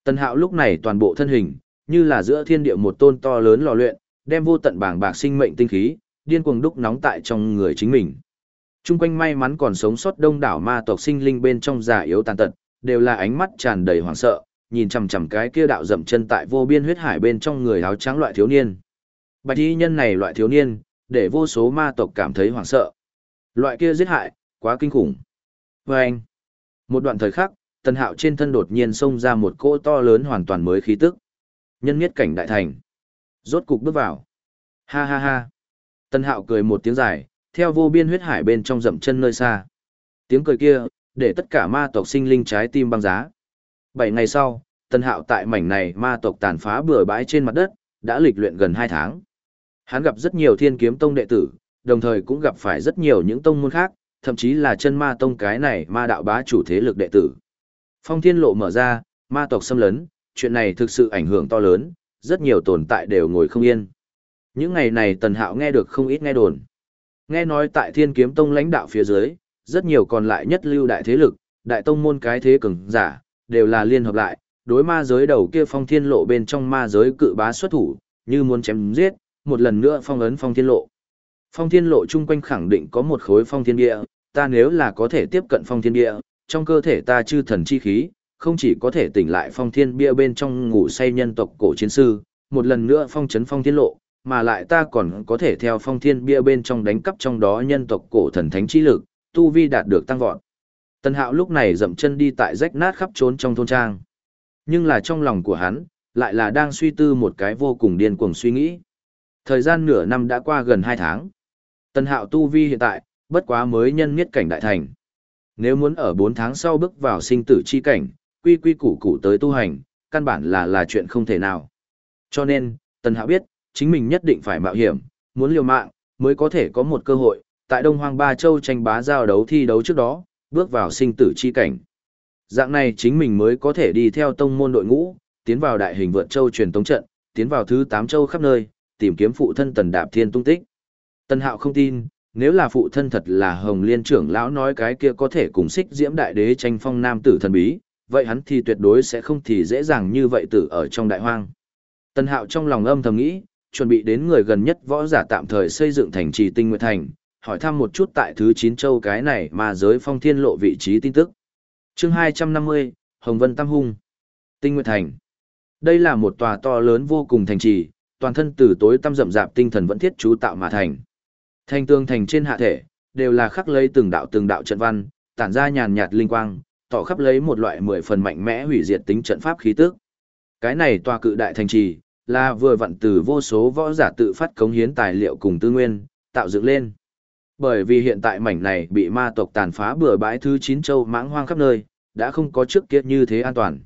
Tần hạo lúc này toàn bộ thân hình, như là giữa thiên địa một tôn to lớn lò luyện, đem vô tận bảng bạc sinh mệnh tinh khí, điên cuồng đúc nóng tại trong người chính mình. Trung quanh may mắn còn sống sót đông đảo ma tộc sinh linh bên trong già yếu tàn tật, đều là ánh mắt tràn đầy hoảng sợ, nhìn chằm chằm cái kia đạo dậm chân tại vô biên huyết hải bên trong người áo trắng loại thiếu niên. Bạch y nhân này loại thiếu niên, để vô số ma tộc cảm thấy hoảng sợ. Loại kia giết hại, quá kinh khủng. Và anh, một đoạn thời khắc, tần hạo trên thân đột nhiên xông ra một cỗ to lớn hoàn toàn mới khí tức. Nhân miết cảnh đại thành. Rốt cục bước vào. Ha ha ha. Tần hạo cười một tiếng dài, theo vô biên huyết hải bên trong dậm chân nơi xa. Tiếng cười kia, để tất cả ma tộc sinh linh trái tim băng giá. Bảy ngày sau, tần hạo tại mảnh này ma tộc tàn phá bừa bãi trên mặt đất, đã lịch luyện gần hai tháng. Hắn gặp rất nhiều thiên kiếm tông đệ tử, đồng thời cũng gặp phải rất nhiều những tông môn khác, thậm chí là chân ma tông cái này ma đạo bá chủ thế lực đệ tử. Phong thiên lộ mở ra, ma tộc xâm lấn, chuyện này thực sự ảnh hưởng to lớn, rất nhiều tồn tại đều ngồi không yên. Những ngày này tần hạo nghe được không ít nghe đồn. Nghe nói tại thiên kiếm tông lãnh đạo phía dưới, rất nhiều còn lại nhất lưu đại thế lực, đại tông môn cái thế cường giả, đều là liên hợp lại, đối ma giới đầu kia phong thiên lộ bên trong ma giới cự bá xuất thủ, như muốn chém giết, một lần nữa phong ấn phong thiên lộ. Phong thiên lộ chung quanh khẳng định có một khối phong thiên địa, ta nếu là có thể tiếp cận phong thiên địa, trong cơ thể ta chư thần chi khí, không chỉ có thể tỉnh lại phong thiên bia bên trong ngủ say nhân tộc cổ chiến sư, một lần nữa phong chấn phong thiên lộ, mà lại ta còn có thể theo phong thiên bia bên trong đánh cắp trong đó nhân tộc cổ thần thánh chi lực, tu vi đạt được tăng vọt. Tân hạo lúc này dậm chân đi tại rách nát khắp trốn trong thôn trang. Nhưng là trong lòng của hắn, lại là đang suy tư một cái vô cùng điên cuồng suy nghĩ. Thời gian nửa năm đã qua gần 2 tháng. Tân hạo tu vi hiện tại, bất quá mới nhân miết cảnh đại thành. Nếu muốn ở 4 tháng sau bước vào sinh tử chi cảnh, quy quy củ củ tới tu hành, căn bản là là chuyện không thể nào. Cho nên, Tân hạo biết, chính mình nhất định phải mạo hiểm, muốn liều mạng, mới có thể có một cơ hội, tại Đông Hoang Ba Châu tranh bá giao đấu thi đấu trước đó, bước vào sinh tử chi cảnh. Dạng này chính mình mới có thể đi theo tông môn đội ngũ, tiến vào đại hình vượt châu truyền tống trận, tiến vào thứ 8 châu khắp nơi, tìm kiếm phụ thân Tần Đạp Thiên tung tích. Tần Hạo không tin, nếu là phụ thân thật là Hồng Liên trưởng lão nói cái kia có thể cùng xích diễm đại đế tranh phong nam tử thần bí, vậy hắn thì tuyệt đối sẽ không thì dễ dàng như vậy tử ở trong đại hoang. Tần Hạo trong lòng âm thầm nghĩ, chuẩn bị đến người gần nhất võ giả tạm thời xây dựng thành trì tinh nguyệt thành, hỏi thăm một chút tại thứ 9 châu cái này mà giới phong thiên lộ vị trí tin tức. chương 250, Hồng Vân Tam Hung. Tinh nguyệt thành. Đây là một tòa to lớn vô cùng thành trì, toàn thân từ tối tăm rậm rạp tinh thần vẫn thiết chú tạo mà thành. Thành tương thành trên hạ thể, đều là khắc lấy từng đạo từng đạo trận văn, tản ra nhàn nhạt linh quang, tỏ khắp lấy một loại mười phần mạnh mẽ hủy diệt tính trận pháp khí tức. Cái này tòa cự đại thành trì, là vừa vặn từ vô số võ giả tự phát cống hiến tài liệu cùng tư nguyên, tạo dựng lên. Bởi vì hiện tại mảnh này bị ma tộc tàn phá bừa bãi thứ 9 châu mãng hoang khắp nơi, đã không có trước kia như thế an toàn.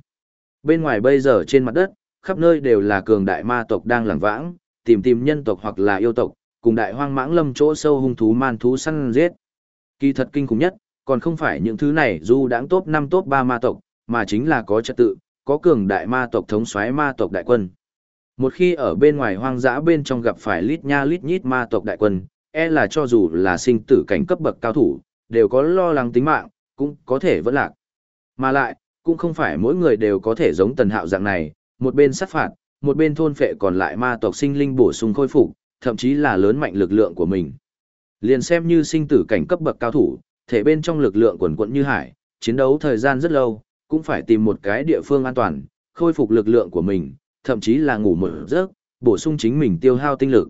Bên ngoài bây giờ trên mặt đất, khắp nơi đều là cường đại ma tộc đang lẳng vãng, tìm tìm nhân tộc hoặc là yêu tộc, cùng đại hoang mãng lâm chỗ sâu hung thú man thú săn giết. Kỳ thật kinh khủng nhất, còn không phải những thứ này dù đáng top 5 top 3 ma tộc, mà chính là có trật tự, có cường đại ma tộc thống soái ma tộc đại quân. Một khi ở bên ngoài hoang dã bên trong gặp phải lít nha lít nhít ma tộc đại quân, e là cho dù là sinh tử cảnh cấp bậc cao thủ, đều có lo lắng tính mạng, cũng có thể vẫn lạc. Mà lại, cũng không phải mỗi người đều có thể giống tần hạo dạng này, một bên sát phạt, một bên thôn phệ còn lại ma tộc sinh linh bổ sung khôi phục, thậm chí là lớn mạnh lực lượng của mình. Liền xem như sinh tử cảnh cấp bậc cao thủ, thể bên trong lực lượng quần quận như hải, chiến đấu thời gian rất lâu, cũng phải tìm một cái địa phương an toàn, khôi phục lực lượng của mình, thậm chí là ngủ một giấc, bổ sung chính mình tiêu hao tinh lực.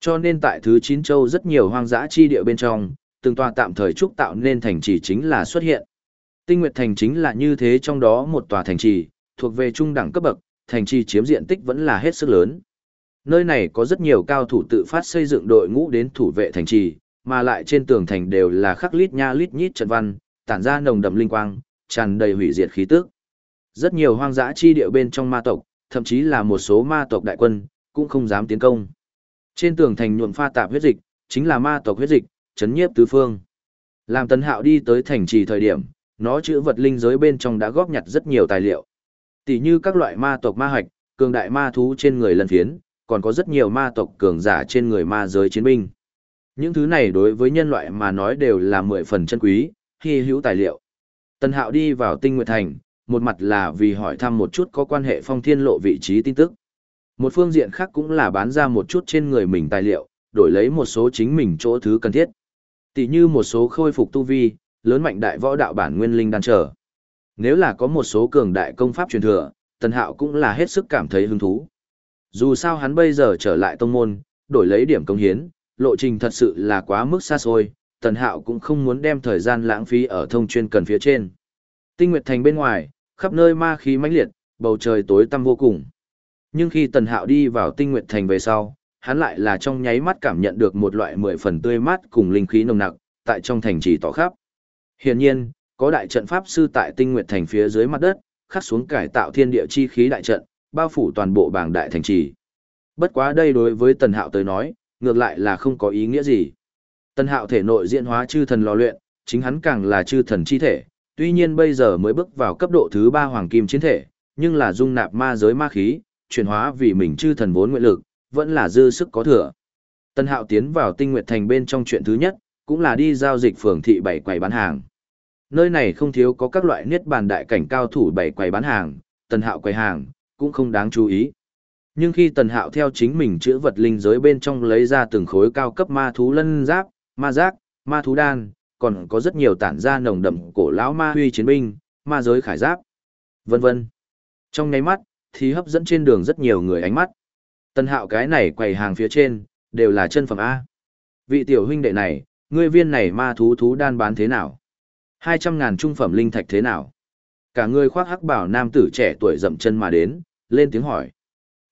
Cho nên tại thứ 9 châu rất nhiều hoang dã chi địa bên trong, từng tòa tạm thời trúc tạo nên thành trì chính là xuất hiện. Tinh Nguyệt Thành chính là như thế trong đó một tòa thành trì, thuộc về trung đẳng cấp bậc, thành trì chiếm diện tích vẫn là hết sức lớn. Nơi này có rất nhiều cao thủ tự phát xây dựng đội ngũ đến thủ vệ thành trì, mà lại trên tường thành đều là khắc lít nha lít nhít trận văn, tản ra nồng đậm linh quang, tràn đầy hủy diệt khí tức. Rất nhiều hoang dã chi địa bên trong ma tộc, thậm chí là một số ma tộc đại quân, cũng không dám tiến công. Trên tường thành nhuộm pha tạp huyết dịch, chính là ma tộc huyết dịch, chấn nhiếp tứ phương. Làm Tần Hạo đi tới thành trì thời điểm, nó chữ vật linh giới bên trong đã góp nhặt rất nhiều tài liệu. Tỷ như các loại ma tộc ma hạch, cường đại ma thú trên người lân phiến, còn có rất nhiều ma tộc cường giả trên người ma giới chiến binh. Những thứ này đối với nhân loại mà nói đều là mười phần chân quý, hy hữu tài liệu. Tần Hạo đi vào Tinh Nguyệt Thành, một mặt là vì hỏi thăm một chút có quan hệ phong thiên lộ vị trí tin tức. Một phương diện khác cũng là bán ra một chút trên người mình tài liệu, đổi lấy một số chính mình chỗ thứ cần thiết. Tỷ như một số khôi phục tu vi, lớn mạnh đại võ đạo bản nguyên linh đan trở. Nếu là có một số cường đại công pháp truyền thừa, Tần Hạo cũng là hết sức cảm thấy hứng thú. Dù sao hắn bây giờ trở lại tông môn, đổi lấy điểm công hiến, lộ trình thật sự là quá mức xa xôi, Tần Hạo cũng không muốn đem thời gian lãng phí ở thông chuyên cần phía trên. Tinh Nguyệt Thành bên ngoài, khắp nơi ma khí mãnh liệt, bầu trời tối tăm vô cùng. Nhưng khi Tần Hạo đi vào Tinh Nguyệt Thành về sau, hắn lại là trong nháy mắt cảm nhận được một loại mười phần tươi mát cùng linh khí nồng nặc, tại trong thành trì tỏ khắp. Hiển nhiên, có đại trận pháp sư tại Tinh Nguyệt Thành phía dưới mặt đất, khắc xuống cải tạo thiên địa chi khí đại trận, bao phủ toàn bộ bảng đại thành trì. Bất quá đây đối với Tần Hạo tới nói, ngược lại là không có ý nghĩa gì. Tần Hạo thể nội diễn hóa chư thần lò luyện, chính hắn càng là chư thần chi thể, tuy nhiên bây giờ mới bước vào cấp độ thứ 3 hoàng kim chiến thể, nhưng là dung nạp ma giới ma khí, chuyển hóa vì mình chư thần vốn nguyện lực, vẫn là dư sức có thừa. Tần Hạo tiến vào Tinh Nguyệt Thành bên trong chuyện thứ nhất, cũng là đi giao dịch phường thị bảy quầy bán hàng. Nơi này không thiếu có các loại niết bàn đại cảnh cao thủ bảy quầy bán hàng, Tần Hạo quầy hàng, cũng không đáng chú ý. Nhưng khi Tần Hạo theo chính mình chữa vật linh giới bên trong lấy ra từng khối cao cấp ma thú lân giáp, ma giác, ma thú đan, còn có rất nhiều tản ra nồng đậm cổ lão ma huy chiến binh, ma giới khải giáp, vân vân. Trong nháy mắt, thì hấp dẫn trên đường rất nhiều người ánh mắt. Tần Hạo cái này quầy hàng phía trên, đều là chân phẩm A. Vị tiểu huynh đệ này, ngươi viên này ma thú thú đan bán thế nào? 200 ngàn trung phẩm linh thạch thế nào? Cả người khoác hắc bảo nam tử trẻ tuổi dậm chân mà đến, lên tiếng hỏi.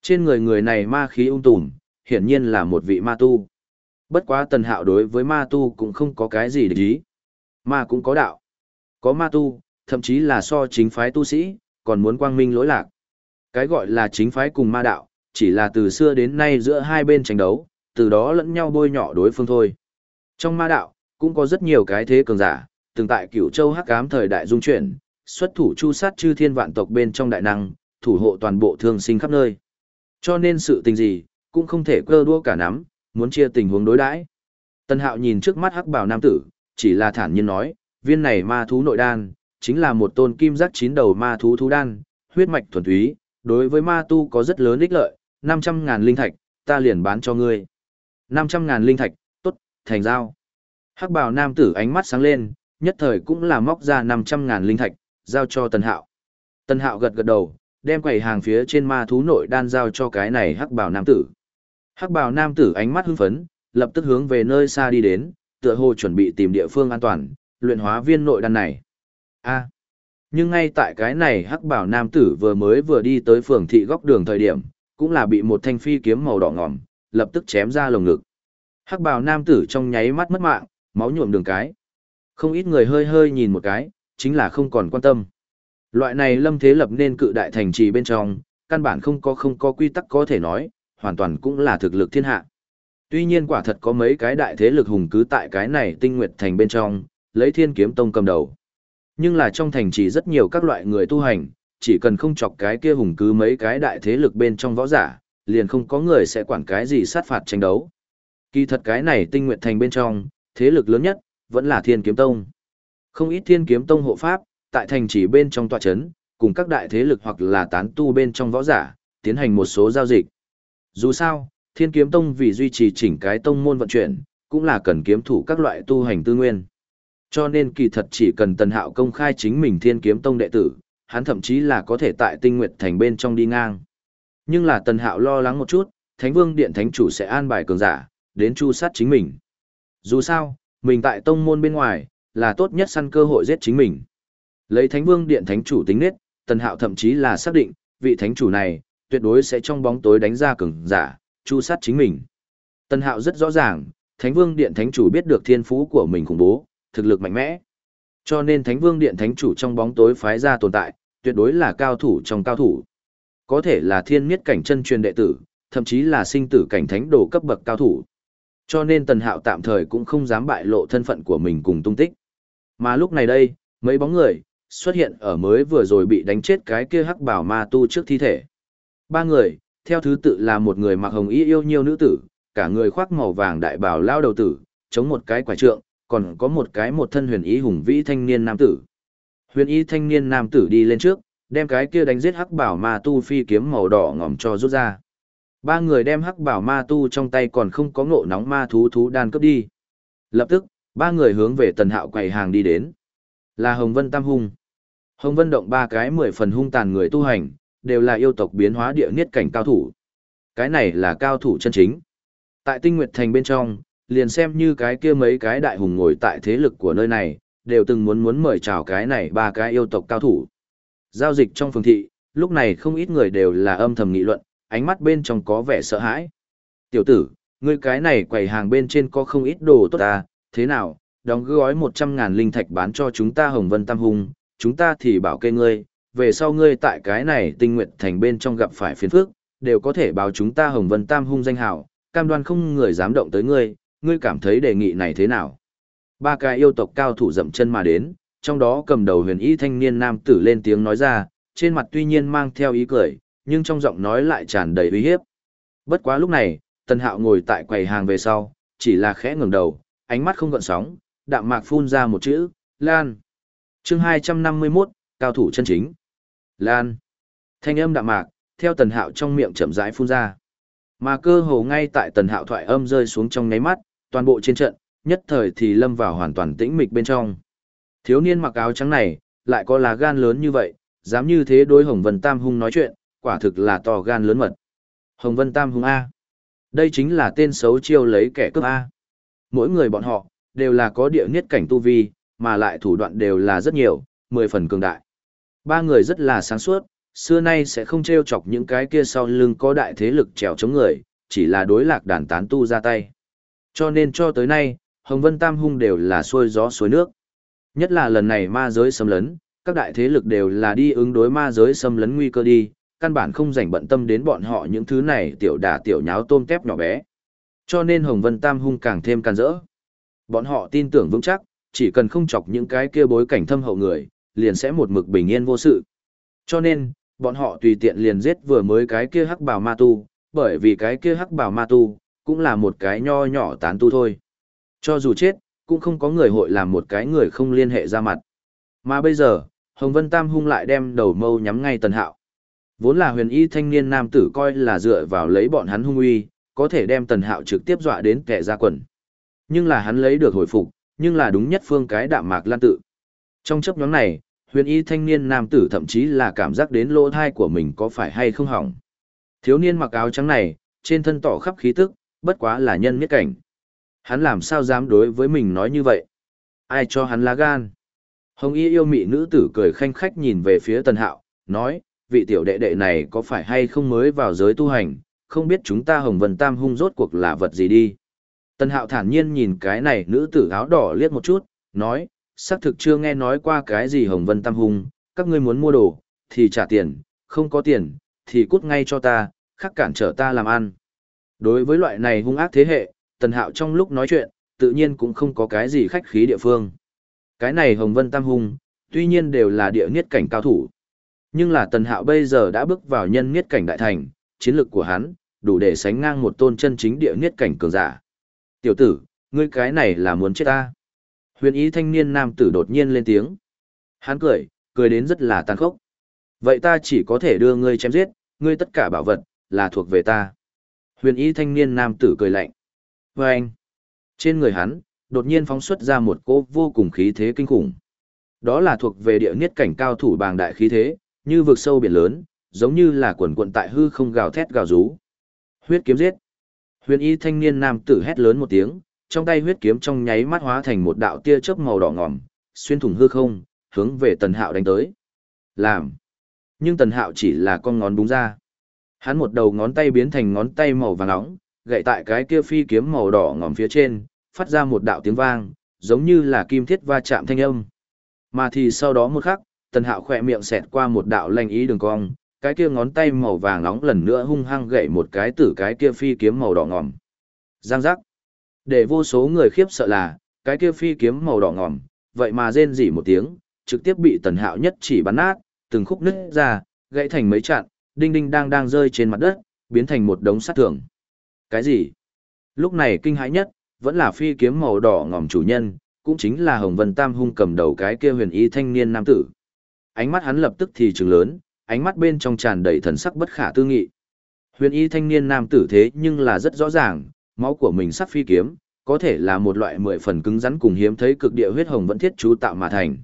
Trên người người này ma khí ung tùm, hiển nhiên là một vị ma tu. Bất quá tần hạo đối với ma tu cũng không có cái gì để ý. Ma cũng có đạo. Có ma tu, thậm chí là so chính phái tu sĩ, còn muốn quang minh lỗi lạc. Cái gọi là chính phái cùng ma đạo, chỉ là từ xưa đến nay giữa hai bên tranh đấu, từ đó lẫn nhau bôi nhọ đối phương thôi. Trong ma đạo, cũng có rất nhiều cái thế cường giả, từng tại cửu châu hắc ám thời đại dung chuyển, xuất thủ chu sát chư thiên vạn tộc bên trong đại năng, thủ hộ toàn bộ thương sinh khắp nơi. Cho nên sự tình gì, cũng không thể cơ đua cả nắm, muốn chia tình huống đối đãi. Tân hạo nhìn trước mắt hắc bảo nam tử, chỉ là thản nhiên nói, viên này ma thú nội đan, chính là một tôn kim giác chín đầu ma thú thú đan, huyết mạch thuần túy, đối với ma tu có rất lớn ích lợi, 500 ngàn linh thạch, ta liền bán cho ngươi. 500 ngàn linh thạch, tốt, thành giao. Hắc bào nam tử ánh mắt sáng lên, nhất thời cũng là móc ra 500 ngàn linh thạch, giao cho Tần Hạo. Tần Hạo gật gật đầu, đem quầy hàng phía trên ma thú nội đan giao cho cái này hắc bào nam tử. Hắc bào nam tử ánh mắt hưng phấn, lập tức hướng về nơi xa đi đến, tựa hồ chuẩn bị tìm địa phương an toàn, luyện hóa viên nội đan này. A nhưng ngay tại cái này hắc bảo nam tử vừa mới vừa đi tới phường thị góc đường thời điểm, cũng là bị một thanh phi kiếm màu đỏ ngòm, lập tức chém ra lồng ngực. Hắc bào nam tử trong nháy mắt mất mạng, máu nhuộm đường cái. Không ít người hơi hơi nhìn một cái, chính là không còn quan tâm. Loại này lâm thế lập nên cự đại thành trì bên trong, căn bản không có không có quy tắc có thể nói, hoàn toàn cũng là thực lực thiên hạ. Tuy nhiên quả thật có mấy cái đại thế lực hùng cứ tại cái này tinh nguyệt thành bên trong, lấy thiên kiếm tông cầm đầu. Nhưng là trong thành trì rất nhiều các loại người tu hành, chỉ cần không chọc cái kia hùng cứ mấy cái đại thế lực bên trong võ giả, liền không có người sẽ quản cái gì sát phạt tranh đấu. Kỳ thật cái này tinh nguyện thành bên trong, thế lực lớn nhất, vẫn là thiên kiếm tông. Không ít thiên kiếm tông hộ pháp, tại thành trì bên trong tòa chấn, cùng các đại thế lực hoặc là tán tu bên trong võ giả, tiến hành một số giao dịch. Dù sao, thiên kiếm tông vì duy trì chỉnh cái tông môn vận chuyển, cũng là cần kiếm thủ các loại tu hành tư nguyên. Cho nên kỳ thật chỉ cần Tần Hạo công khai chính mình thiên kiếm tông đệ tử, hắn thậm chí là có thể tại tinh nguyệt thành bên trong đi ngang. Nhưng là Tần Hạo lo lắng một chút, Thánh Vương Điện Thánh Chủ sẽ an bài cường giả, đến chu sát chính mình. Dù sao, mình tại tông môn bên ngoài, là tốt nhất săn cơ hội giết chính mình. Lấy Thánh Vương Điện Thánh Chủ tính nết, Tần Hạo thậm chí là xác định, vị Thánh Chủ này, tuyệt đối sẽ trong bóng tối đánh ra cường giả, chu sát chính mình. Tần Hạo rất rõ ràng, Thánh Vương Điện Thánh Chủ biết được thiên phú của mình khủng bố, thực lực mạnh mẽ. Cho nên Thánh Vương Điện Thánh Chủ trong bóng tối phái ra tồn tại, tuyệt đối là cao thủ trong cao thủ. Có thể là thiên miết cảnh chân truyền đệ tử, thậm chí là sinh tử cảnh thánh đồ cấp bậc cao thủ. Cho nên Tần Hạo tạm thời cũng không dám bại lộ thân phận của mình cùng tung tích. Mà lúc này đây, mấy bóng người, xuất hiện ở mới vừa rồi bị đánh chết cái kia hắc bảo ma tu trước thi thể. Ba người, theo thứ tự là một người mặc hồng y yêu nhiều nữ tử, cả người khoác màu vàng đại bào lao đầu tử, chống một cái quả trượng, còn có một cái một thân huyền ý hùng vĩ thanh niên nam tử. Huyền ý thanh niên nam tử đi lên trước, đem cái kia đánh giết hắc bảo ma tu phi kiếm màu đỏ ngòm cho rút ra. Ba người đem hắc bảo ma tu trong tay còn không có ngộ nóng ma thú thú đan cướp đi. Lập tức, ba người hướng về tần hạo quầy hàng đi đến. Là Hồng Vân Tam Hung. Hồng Vân động ba cái mười phần hung tàn người tu hành, đều là yêu tộc biến hóa địa niết cảnh cao thủ. Cái này là cao thủ chân chính. Tại tinh nguyệt thành bên trong, liền xem như cái kia mấy cái đại hùng ngồi tại thế lực của nơi này, đều từng muốn muốn mời chào cái này ba cái yêu tộc cao thủ. Giao dịch trong phường thị, lúc này không ít người đều là âm thầm nghị luận, ánh mắt bên trong có vẻ sợ hãi. Tiểu tử, ngươi cái này quầy hàng bên trên có không ít đồ tốt à, thế nào, đóng gói 100 ngàn linh thạch bán cho chúng ta Hồng Vân Tam Hùng, chúng ta thì bảo kê ngươi, về sau ngươi tại cái này tinh nguyện thành bên trong gặp phải phiền phức, đều có thể báo chúng ta Hồng Vân Tam Hung danh hào, cam đoan không người dám động tới ngươi, ngươi cảm thấy đề nghị này thế nào? Ba cái yêu tộc cao thủ dậm chân mà đến, trong đó cầm đầu huyền y thanh niên nam tử lên tiếng nói ra, trên mặt tuy nhiên mang theo ý cười, nhưng trong giọng nói lại tràn đầy uy hiếp. Bất quá lúc này, Tần Hạo ngồi tại quầy hàng về sau, chỉ là khẽ ngẩng đầu, ánh mắt không gợn sóng, đạm mạc phun ra một chữ, Lan. chương 251, cao thủ chân chính. Lan. Thanh âm đạm mạc, theo Tần Hạo trong miệng chậm rãi phun ra. Mà cơ hồ ngay tại Tần Hạo thoại âm rơi xuống trong ngáy mắt, toàn bộ trên trận, nhất thời thì lâm vào hoàn toàn tĩnh mịch bên trong. Thiếu niên mặc áo trắng này, lại có lá gan lớn như vậy, dám như thế đối Hồng Vân Tam Hung nói chuyện, quả thực là to gan lớn mật. Hồng Vân Tam Hung A. Đây chính là tên xấu chiêu lấy kẻ cướp A. Mỗi người bọn họ, đều là có địa niết cảnh tu vi, mà lại thủ đoạn đều là rất nhiều, mười phần cường đại. Ba người rất là sáng suốt, xưa nay sẽ không treo chọc những cái kia sau lưng có đại thế lực trèo chống người, chỉ là đối lạc đàn tán tu ra tay. Cho nên cho tới nay, Hồng Vân Tam Hung đều là xuôi gió xuôi nước. Nhất là lần này ma giới xâm lấn, các đại thế lực đều là đi ứng đối ma giới xâm lấn nguy cơ đi, căn bản không dành bận tâm đến bọn họ những thứ này tiểu đả tiểu nháo tôm tép nhỏ bé. Cho nên Hồng Vân Tam Hung càng thêm can rỡ. Bọn họ tin tưởng vững chắc, chỉ cần không chọc những cái kia bối cảnh thâm hậu người, liền sẽ một mực bình yên vô sự. Cho nên, bọn họ tùy tiện liền giết vừa mới cái kia hắc bảo ma tu, bởi vì cái kia hắc bảo ma tu, cũng là một cái nho nhỏ tán tu thôi. Cho dù chết, cũng không có người hội làm một cái người không liên hệ ra mặt. Mà bây giờ, Hồng Vân Tam hung lại đem đầu mâu nhắm ngay Tần Hạo. Vốn là huyền y thanh niên nam tử coi là dựa vào lấy bọn hắn hung uy, có thể đem Tần Hạo trực tiếp dọa đến kẻ ra quần. Nhưng là hắn lấy được hồi phục, nhưng là đúng nhất phương cái đạm mạc lan tự. Trong chấp nhóm này, huyền y thanh niên nam tử thậm chí là cảm giác đến lỗ thai của mình có phải hay không hỏng. Thiếu niên mặc áo trắng này, trên thân tỏ khắp khí tức, bất quá là nhân miết cảnh. Hắn làm sao dám đối với mình nói như vậy? Ai cho hắn lá gan? Hồng y yêu mị nữ tử cười khanh khách nhìn về phía tần hạo, nói, vị tiểu đệ đệ này có phải hay không mới vào giới tu hành, không biết chúng ta Hồng Vân Tam hung rốt cuộc là vật gì đi. Tân Hạo thản nhiên nhìn cái này nữ tử áo đỏ liếc một chút, nói, xác thực chưa nghe nói qua cái gì Hồng Vân Tam hung, các ngươi muốn mua đồ, thì trả tiền, không có tiền, thì cút ngay cho ta, khắc cản trở ta làm ăn. Đối với loại này hung ác thế hệ, Tần Hạo trong lúc nói chuyện, tự nhiên cũng không có cái gì khách khí địa phương. Cái này Hồng Vân Tam hung, tuy nhiên đều là địa niết cảnh cao thủ. Nhưng là Tần Hạo bây giờ đã bước vào nhân niết cảnh đại thành, chiến lược của hắn, đủ để sánh ngang một tôn chân chính địa niết cảnh cường giả. Tiểu tử, ngươi cái này là muốn chết ta. Huyền ý thanh niên nam tử đột nhiên lên tiếng. Hắn cười, cười đến rất là tàn khốc. Vậy ta chỉ có thể đưa ngươi chém giết, ngươi tất cả bảo vật, là thuộc về ta. Huyền Y thanh niên nam tử cười lạnh. Và anh, trên người hắn, đột nhiên phóng xuất ra một cỗ vô cùng khí thế kinh khủng. Đó là thuộc về địa niết cảnh cao thủ bàng đại khí thế, như vực sâu biển lớn, giống như là quần quận tại hư không gào thét gào rú. Huyết kiếm giết. Huyền y thanh niên nam tử hét lớn một tiếng, trong tay huyết kiếm trong nháy mắt hóa thành một đạo tia chớp màu đỏ ngòm, xuyên thủng hư không, hướng về Tần Hạo đánh tới. Làm. Nhưng Tần Hạo chỉ là con ngón búng ra. Hắn một đầu ngón tay biến thành ngón tay màu vàng nóng, gậy tại cái kia phi kiếm màu đỏ ngòm phía trên, phát ra một đạo tiếng vang, giống như là kim thiết va chạm thanh âm. Mà thì sau đó một khắc, Tần Hạo khỏe miệng xẹt qua một đạo lanh ý đường cong, cái kia ngón tay màu vàng nóng lần nữa hung hăng gậy một cái tử cái kia phi kiếm màu đỏ ngòm. Giang giác. Để vô số người khiếp sợ là, cái kia phi kiếm màu đỏ ngòm, vậy mà rên rỉ một tiếng, trực tiếp bị Tần Hạo nhất chỉ bắn nát, từng khúc nứt ra, gãy thành mấy chặn, đinh đinh đang đang rơi trên mặt đất, biến thành một đống sát thường. Cái gì? Lúc này kinh hãi nhất, vẫn là phi kiếm màu đỏ ngòm chủ nhân, cũng chính là Hồng Vân Tam hung cầm đầu cái kia huyền y thanh niên nam tử. Ánh mắt hắn lập tức thì trừng lớn, ánh mắt bên trong tràn đầy thần sắc bất khả tư nghị. Huyền y thanh niên nam tử thế nhưng là rất rõ ràng, máu của mình sắc phi kiếm, có thể là một loại mười phần cứng rắn cùng hiếm thấy cực địa huyết hồng vẫn thiết chú tạo mà thành.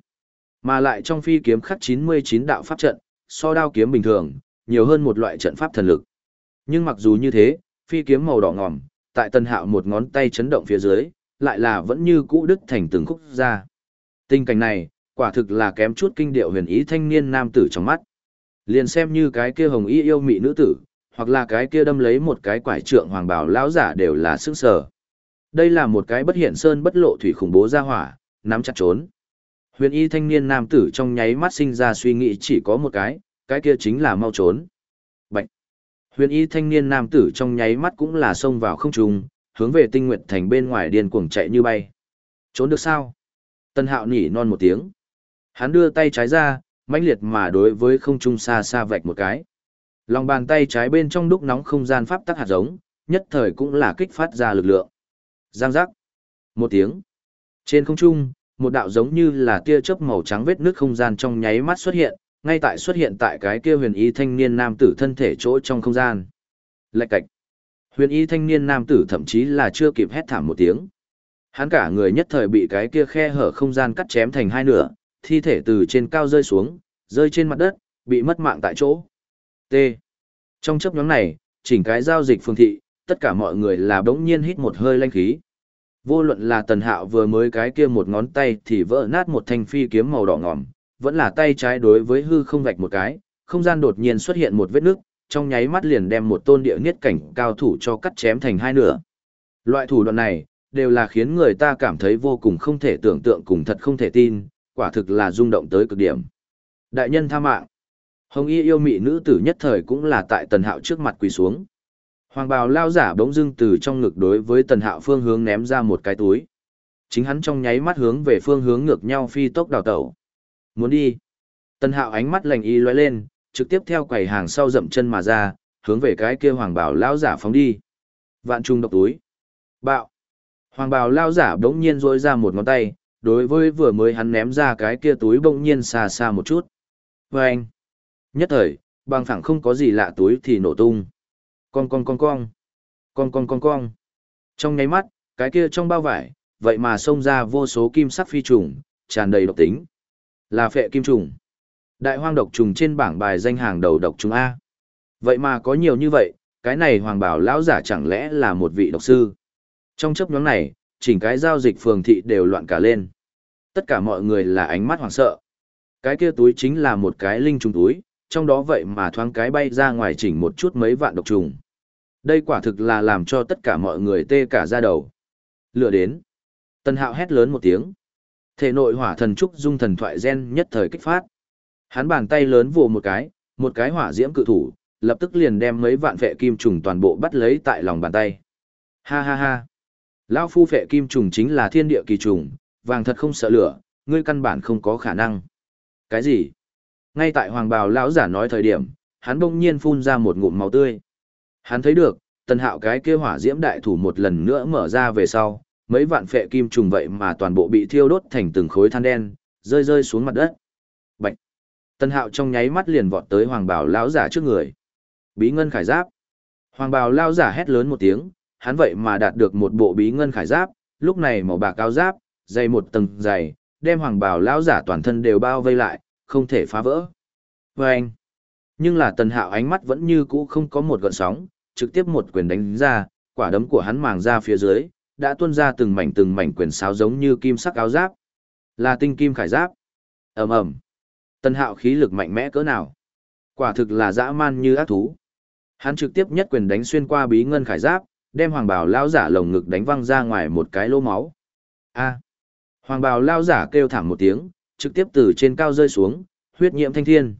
Mà lại trong phi kiếm khắc 99 đạo pháp trận, so đao kiếm bình thường, nhiều hơn một loại trận pháp thần lực. Nhưng mặc dù như thế, phi kiếm màu đỏ ngòm, tại tân hạo một ngón tay chấn động phía dưới, lại là vẫn như cũ đứt thành từng khúc ra. Tình cảnh này, quả thực là kém chút kinh điệu huyền ý thanh niên nam tử trong mắt. Liền xem như cái kia hồng y yêu mị nữ tử, hoặc là cái kia đâm lấy một cái quải trượng hoàng bảo lão giả đều là sức sở. Đây là một cái bất hiện sơn bất lộ thủy khủng bố ra hỏa, nắm chặt trốn. Huyền y thanh niên nam tử trong nháy mắt sinh ra suy nghĩ chỉ có một cái, cái kia chính là mau trốn. Bạch. Huyền y thanh niên nam tử trong nháy mắt cũng là xông vào không trung, hướng về tinh nguyện thành bên ngoài điên cuồng chạy như bay. Trốn được sao? Tân hạo nhỉ non một tiếng. Hắn đưa tay trái ra, mãnh liệt mà đối với không trung xa xa vạch một cái. Lòng bàn tay trái bên trong đúc nóng không gian pháp tắc hạt giống, nhất thời cũng là kích phát ra lực lượng. Giang giác. Một tiếng. Trên không trung, một đạo giống như là tia chớp màu trắng vết nước không gian trong nháy mắt xuất hiện, ngay tại xuất hiện tại cái kia huyền y thanh niên nam tử thân thể chỗ trong không gian. Lạch cạch. Huyền y thanh niên nam tử thậm chí là chưa kịp hét thảm một tiếng. Hắn cả người nhất thời bị cái kia khe hở không gian cắt chém thành hai nửa, thi thể từ trên cao rơi xuống, rơi trên mặt đất, bị mất mạng tại chỗ. T. Trong chấp nhóm này, chỉnh cái giao dịch phương thị, tất cả mọi người là đống nhiên hít một hơi lanh khí. Vô luận là tần hạo vừa mới cái kia một ngón tay thì vỡ nát một thanh phi kiếm màu đỏ ngòm, vẫn là tay trái đối với hư không vạch một cái, không gian đột nhiên xuất hiện một vết nước, trong nháy mắt liền đem một tôn địa niết cảnh cao thủ cho cắt chém thành hai nửa. Loại thủ đoạn này, đều là khiến người ta cảm thấy vô cùng không thể tưởng tượng cùng thật không thể tin, quả thực là rung động tới cực điểm. Đại nhân tha mạng. Hồng y yêu mị nữ tử nhất thời cũng là tại tần hạo trước mặt quỳ xuống. Hoàng bào lao giả bỗng dưng từ trong ngực đối với tần hạo phương hướng ném ra một cái túi. Chính hắn trong nháy mắt hướng về phương hướng ngược nhau phi tốc đào tẩu. Muốn đi. tân hạo ánh mắt lành y loay lên, trực tiếp theo quầy hàng sau dậm chân mà ra, hướng về cái kia hoàng bảo lao giả phóng đi. Vạn trung độc túi. Bạo. Hoàng bào lao giả bỗng nhiên rôi ra một ngón tay, đối với vừa mới hắn ném ra cái kia túi bỗng nhiên xa xa một chút. Và anh. Nhất thời, bằng phẳng không có gì lạ túi thì nổ tung. Con con con con. Con con con con. Trong nháy mắt, cái kia trong bao vải, vậy mà xông ra vô số kim sắc phi trùng, tràn đầy độc tính. Là phệ kim trùng. Đại hoang độc trùng trên bảng bài danh hàng đầu độc trùng A. Vậy mà có nhiều như vậy, cái này hoàng bảo lão giả chẳng lẽ là một vị độc sư. Trong chấp nhóm này, chỉnh cái giao dịch phường thị đều loạn cả lên. Tất cả mọi người là ánh mắt hoảng sợ. Cái kia túi chính là một cái linh trùng túi, trong đó vậy mà thoáng cái bay ra ngoài chỉnh một chút mấy vạn độc trùng. Đây quả thực là làm cho tất cả mọi người tê cả da đầu. Lựa đến. Tân hạo hét lớn một tiếng. Thể nội hỏa thần trúc dung thần thoại gen nhất thời kích phát. Hắn bàn tay lớn vồ một cái, một cái hỏa diễm cự thủ, lập tức liền đem mấy vạn vệ kim trùng toàn bộ bắt lấy tại lòng bàn tay. Ha ha ha. Lão phu vệ kim trùng chính là thiên địa kỳ trùng, vàng thật không sợ lửa, ngươi căn bản không có khả năng. Cái gì? Ngay tại hoàng bào lão giả nói thời điểm, hắn bỗng nhiên phun ra một ngụm máu tươi. Hắn thấy được, tần hạo cái kia hỏa diễm đại thủ một lần nữa mở ra về sau, mấy vạn phệ kim trùng vậy mà toàn bộ bị thiêu đốt thành từng khối than đen, rơi rơi xuống mặt đất. Bạch! tân hạo trong nháy mắt liền vọt tới hoàng bảo lão giả trước người. Bí ngân khải giáp. Hoàng bảo lão giả hét lớn một tiếng, hắn vậy mà đạt được một bộ bí ngân khải giáp, lúc này màu bạc cao giáp, dày một tầng dày, đem hoàng bảo lão giả toàn thân đều bao vây lại, không thể phá vỡ. Và anh, nhưng là tần hạo ánh mắt vẫn như cũ không có một gợn sóng, trực tiếp một quyền đánh ra, quả đấm của hắn màng ra phía dưới, đã tuôn ra từng mảnh từng mảnh quyền sáo giống như kim sắc áo giáp. Là tinh kim khải giáp. ầm ầm Tần hạo khí lực mạnh mẽ cỡ nào? Quả thực là dã man như ác thú. Hắn trực tiếp nhất quyền đánh xuyên qua bí ngân khải giáp, đem hoàng bào lao giả lồng ngực đánh văng ra ngoài một cái lỗ máu. A. Hoàng bào lao giả kêu thảm một tiếng, trực tiếp từ trên cao rơi xuống, huyết nhiễm thanh thiên.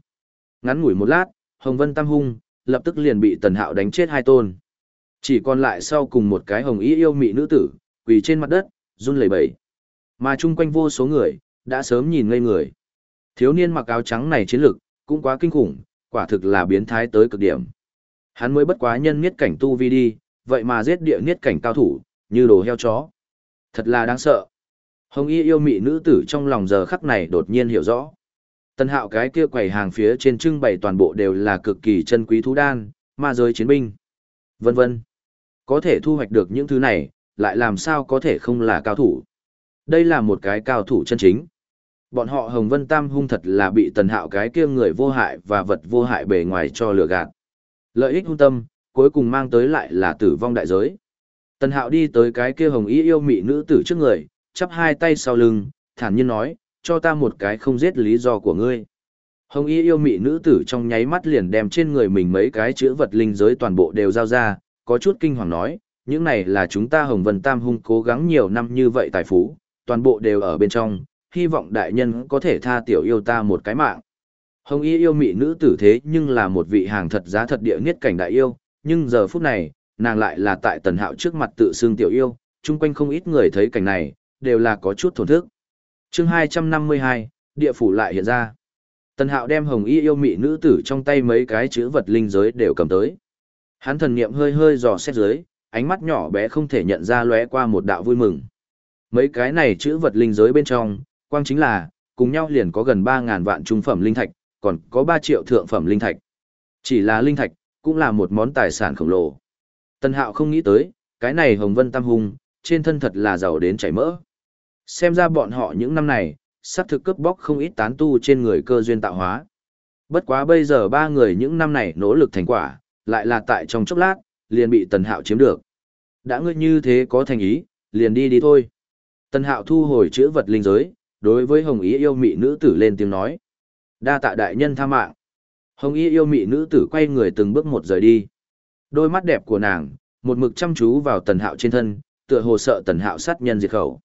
Ngắn ngủi một lát, Hồng Vân Tam Hung, lập tức liền bị Tần Hạo đánh chết hai tôn. Chỉ còn lại sau cùng một cái hồng ý yêu mị nữ tử, quỳ trên mặt đất, run lẩy bẩy. Mà chung quanh vô số người, đã sớm nhìn ngây người. Thiếu niên mặc áo trắng này chiến lực, cũng quá kinh khủng, quả thực là biến thái tới cực điểm. Hắn mới bất quá nhân niết cảnh tu vi đi, vậy mà giết địa niết cảnh cao thủ, như đồ heo chó. Thật là đáng sợ. Hồng y yêu mị nữ tử trong lòng giờ khắc này đột nhiên hiểu rõ. Tân hạo cái kia quầy hàng phía trên trưng bày toàn bộ đều là cực kỳ chân quý thú đan, ma giới chiến binh, vân vân. Có thể thu hoạch được những thứ này, lại làm sao có thể không là cao thủ. Đây là một cái cao thủ chân chính. Bọn họ Hồng Vân Tam hung thật là bị tần hạo cái kia người vô hại và vật vô hại bề ngoài cho lừa gạt. Lợi ích hung tâm, cuối cùng mang tới lại là tử vong đại giới. Tần hạo đi tới cái kia hồng ý yêu mị nữ tử trước người, chắp hai tay sau lưng, thản nhiên nói, cho ta một cái không giết lý do của ngươi. Hồng y yêu mị nữ tử trong nháy mắt liền đem trên người mình mấy cái chữ vật linh giới toàn bộ đều giao ra, có chút kinh hoàng nói, những này là chúng ta Hồng Vân Tam Hung cố gắng nhiều năm như vậy tài phú, toàn bộ đều ở bên trong, hy vọng đại nhân có thể tha tiểu yêu ta một cái mạng. Hồng y yêu mị nữ tử thế nhưng là một vị hàng thật giá thật địa niết cảnh đại yêu, nhưng giờ phút này, nàng lại là tại tần hạo trước mặt tự xưng tiểu yêu, chung quanh không ít người thấy cảnh này, đều là có chút thổn thức. chương 252, địa phủ lại hiện ra. Tần hạo đem hồng y yêu mị nữ tử trong tay mấy cái chữ vật linh giới đều cầm tới. Hắn thần niệm hơi hơi dò xét dưới, ánh mắt nhỏ bé không thể nhận ra lóe qua một đạo vui mừng. Mấy cái này chữ vật linh giới bên trong, quang chính là, cùng nhau liền có gần 3.000 vạn trung phẩm linh thạch, còn có 3 triệu thượng phẩm linh thạch. Chỉ là linh thạch, cũng là một món tài sản khổng lồ. Tân hạo không nghĩ tới, cái này hồng vân tam hung, trên thân thật là giàu đến chảy mỡ. Xem ra bọn họ những năm này, sắp thực cướp bóc không ít tán tu trên người cơ duyên tạo hóa. Bất quá bây giờ ba người những năm này nỗ lực thành quả, lại là tại trong chốc lát, liền bị Tần Hạo chiếm được. Đã ngươi như thế có thành ý, liền đi đi thôi. Tần Hạo thu hồi chữ vật linh giới, đối với Hồng Ý yêu mị nữ tử lên tiếng nói. Đa tạ đại nhân tha mạng. Hồng Ý yêu mị nữ tử quay người từng bước một rời đi. Đôi mắt đẹp của nàng, một mực chăm chú vào Tần Hạo trên thân, tựa hồ sợ Tần Hạo sát nhân diệt khẩu.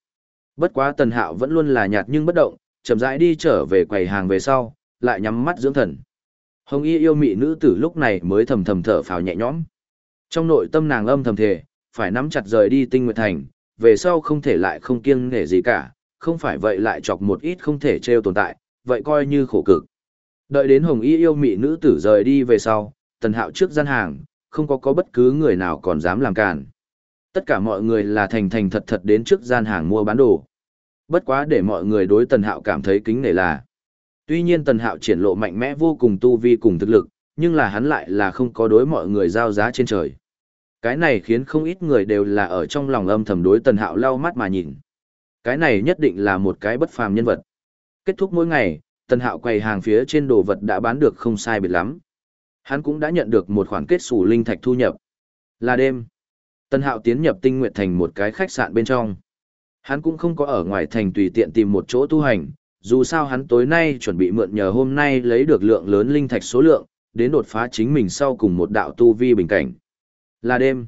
Bất quá Tần Hạo vẫn luôn là nhạt nhưng bất động, chậm rãi đi trở về quầy hàng về sau, lại nhắm mắt dưỡng thần. Hồng y yêu mị nữ tử lúc này mới thầm thầm thở phào nhẹ nhõm. Trong nội tâm nàng âm thầm thề, phải nắm chặt rời đi tinh nguyệt thành, về sau không thể lại không kiêng nể gì cả, không phải vậy lại chọc một ít không thể trêu tồn tại, vậy coi như khổ cực. Đợi đến hồng y yêu mị nữ tử rời đi về sau, tần hạo trước gian hàng, không có có bất cứ người nào còn dám làm cản. Tất cả mọi người là thành thành thật thật đến trước gian hàng mua bán đồ. Bất quá để mọi người đối tần hạo cảm thấy kính nể là. Tuy nhiên tần hạo triển lộ mạnh mẽ vô cùng tu vi cùng thực lực, nhưng là hắn lại là không có đối mọi người giao giá trên trời. Cái này khiến không ít người đều là ở trong lòng âm thầm đối tần hạo lau mắt mà nhìn. Cái này nhất định là một cái bất phàm nhân vật. Kết thúc mỗi ngày, tần hạo quầy hàng phía trên đồ vật đã bán được không sai biệt lắm. Hắn cũng đã nhận được một khoản kết sủ linh thạch thu nhập. Là đêm. Tần hạo tiến nhập tinh nguyện thành một cái khách sạn bên trong. Hắn cũng không có ở ngoài thành tùy tiện tìm một chỗ tu hành, dù sao hắn tối nay chuẩn bị mượn nhờ hôm nay lấy được lượng lớn linh thạch số lượng, đến đột phá chính mình sau cùng một đạo tu vi bình cảnh. Là đêm.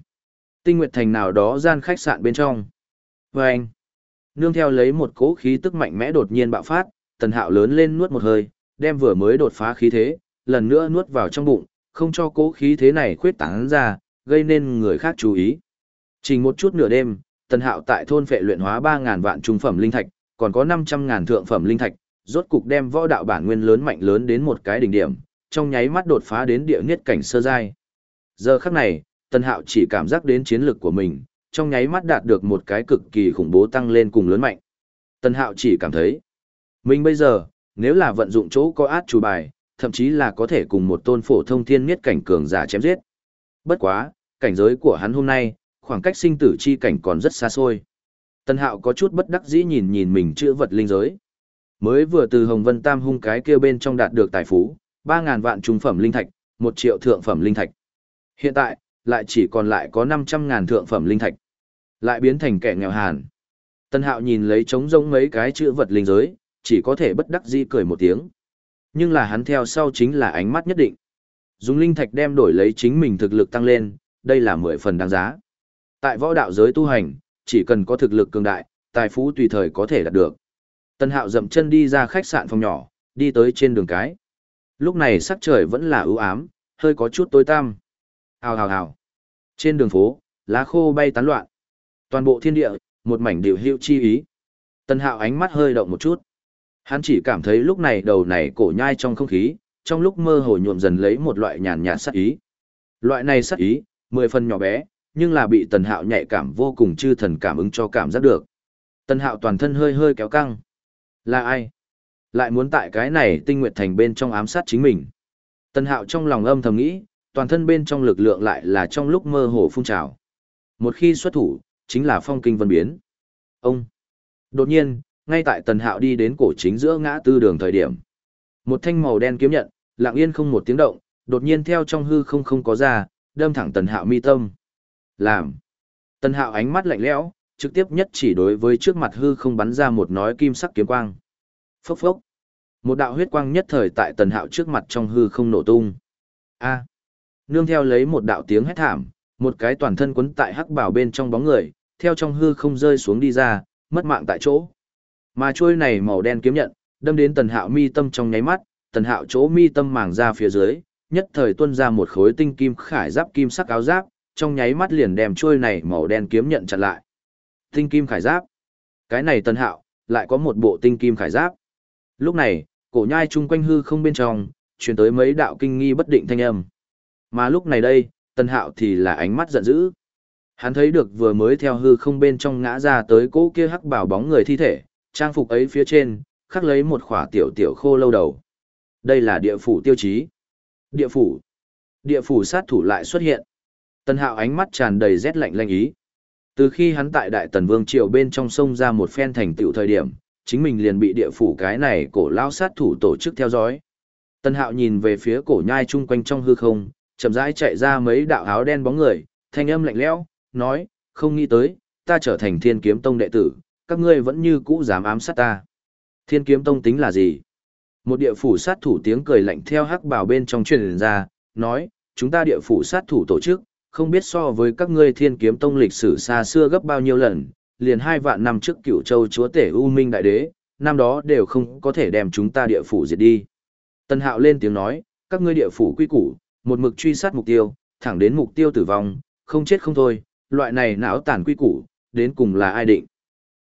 Tinh Nguyệt Thành nào đó gian khách sạn bên trong. Và anh, nương theo lấy một cỗ khí tức mạnh mẽ đột nhiên bạo phát, tần hạo lớn lên nuốt một hơi, đem vừa mới đột phá khí thế, lần nữa nuốt vào trong bụng, không cho cỗ khí thế này khuyết tán ra, gây nên người khác chú ý. Chỉ một chút nửa đêm, tần hạo tại thôn phệ luyện hóa 3.000 vạn trung phẩm linh thạch, còn có 500.000 thượng phẩm linh thạch, rốt cục đem võ đạo bản nguyên lớn mạnh lớn đến một cái đỉnh điểm, trong nháy mắt đột phá đến địa nghiết cảnh sơ giai. Giờ khắc này, tân Hạo chỉ cảm giác đến chiến lực của mình, trong nháy mắt đạt được một cái cực kỳ khủng bố tăng lên cùng lớn mạnh. tân Hạo chỉ cảm thấy, mình bây giờ, nếu là vận dụng chỗ có át chủ bài, thậm chí là có thể cùng một tôn phổ thông thiên miết cảnh cường giả chém giết. Bất quá, cảnh giới của hắn hôm nay, khoảng cách sinh tử chi cảnh còn rất xa xôi. Tần Hạo có chút bất đắc dĩ nhìn nhìn mình chữa vật linh giới. Mới vừa từ Hồng Vân Tam hung cái kia bên trong đạt được tài phú, 3.000 vạn trung phẩm linh thạch, 1 triệu thượng phẩm linh thạch. Hiện tại, lại chỉ còn lại có 500.000 thượng phẩm linh thạch. Lại biến thành kẻ nghèo hàn. Tân hạo nhìn lấy trống rỗng mấy cái chữ vật linh giới, chỉ có thể bất đắc dĩ cười một tiếng. Nhưng là hắn theo sau chính là ánh mắt nhất định. Dùng linh thạch đem đổi lấy chính mình thực lực tăng lên, đây là 10 phần đáng giá. Tại võ đạo giới tu hành, chỉ cần có thực lực cường đại, tài phú tùy thời có thể đạt được. Tân hạo dậm chân đi ra khách sạn phòng nhỏ, đi tới trên đường cái. Lúc này sắc trời vẫn là ưu ám, hơi có chút tối tăm. Hào hào hào. Trên đường phố, lá khô bay tán loạn. Toàn bộ thiên địa, một mảnh điều hữu chi ý. Tân hạo ánh mắt hơi động một chút. Hắn chỉ cảm thấy lúc này đầu này cổ nhai trong không khí, trong lúc mơ hồ nhuộm dần lấy một loại nhàn nhạt sắc ý. Loại này sắc ý, mười phần nhỏ bé, nhưng là bị tần hạo nhạy cảm vô cùng chư thần cảm ứng cho cảm giác được. Tần hạo toàn thân hơi hơi kéo căng. Là ai? Lại muốn tại cái này tinh nguyện thành bên trong ám sát chính mình. Tần hạo trong lòng âm thầm nghĩ, toàn thân bên trong lực lượng lại là trong lúc mơ hồ phun trào. Một khi xuất thủ, chính là phong kinh vân biến. Ông! Đột nhiên, ngay tại tần hạo đi đến cổ chính giữa ngã tư đường thời điểm. Một thanh màu đen kiếm nhận, lặng yên không một tiếng động, đột nhiên theo trong hư không không có ra, đâm thẳng tần hạo mi tâm. Làm! Tần hạo ánh mắt lạnh lẽo, trực tiếp nhất chỉ đối với trước mặt hư không bắn ra một nói kim sắc kiếm quang. Phốc phốc! Một đạo huyết quang nhất thời tại tần hạo trước mặt trong hư không nổ tung. A! nương theo lấy một đạo tiếng hét thảm, một cái toàn thân quấn tại hắc bảo bên trong bóng người, theo trong hư không rơi xuống đi ra, mất mạng tại chỗ. Mà chuôi này màu đen kiếm nhận, đâm đến tần hạo mi tâm trong nháy mắt, tần hạo chỗ mi tâm màng ra phía dưới, nhất thời tuôn ra một khối tinh kim khải giáp kim sắc áo giáp, trong nháy mắt liền đem chuôi này màu đen kiếm nhận chặn lại. Tinh kim khải giáp. Cái này tân hạo, lại có một bộ tinh kim khải giáp. Lúc này, cổ nhai chung quanh hư không bên trong, truyền tới mấy đạo kinh nghi bất định thanh âm. Mà lúc này đây, tân Hạo thì là ánh mắt giận dữ. Hắn thấy được vừa mới theo hư không bên trong ngã ra tới cỗ kia hắc bảo bóng người thi thể, trang phục ấy phía trên, khắc lấy một khỏa tiểu tiểu khô lâu đầu. Đây là địa phủ tiêu chí. Địa phủ. Địa phủ sát thủ lại xuất hiện. Tần Hạo ánh mắt tràn đầy rét lạnh lanh ý. Từ khi hắn tại Đại Tần Vương Triều bên trong sông ra một phen thành tựu thời điểm, chính mình liền bị địa phủ cái này cổ lao sát thủ tổ chức theo dõi. Tần Hạo nhìn về phía cổ nhai chung quanh trong hư không, chậm rãi chạy ra mấy đạo áo đen bóng người, thanh âm lạnh lẽo, nói, không nghĩ tới, ta trở thành thiên kiếm tông đệ tử, các ngươi vẫn như cũ dám ám sát ta. Thiên kiếm tông tính là gì? Một địa phủ sát thủ tiếng cười lạnh theo hắc bảo bên trong truyền ra, nói, chúng ta địa phủ sát thủ tổ chức, không biết so với các ngươi thiên kiếm tông lịch sử xa xưa gấp bao nhiêu lần, liền hai vạn năm trước cựu châu chúa tể U Minh Đại Đế, năm đó đều không có thể đem chúng ta địa phủ diệt đi. Tân hạo lên tiếng nói, các ngươi địa phủ quy củ, một mực truy sát mục tiêu, thẳng đến mục tiêu tử vong, không chết không thôi, loại này não tàn quy củ, đến cùng là ai định.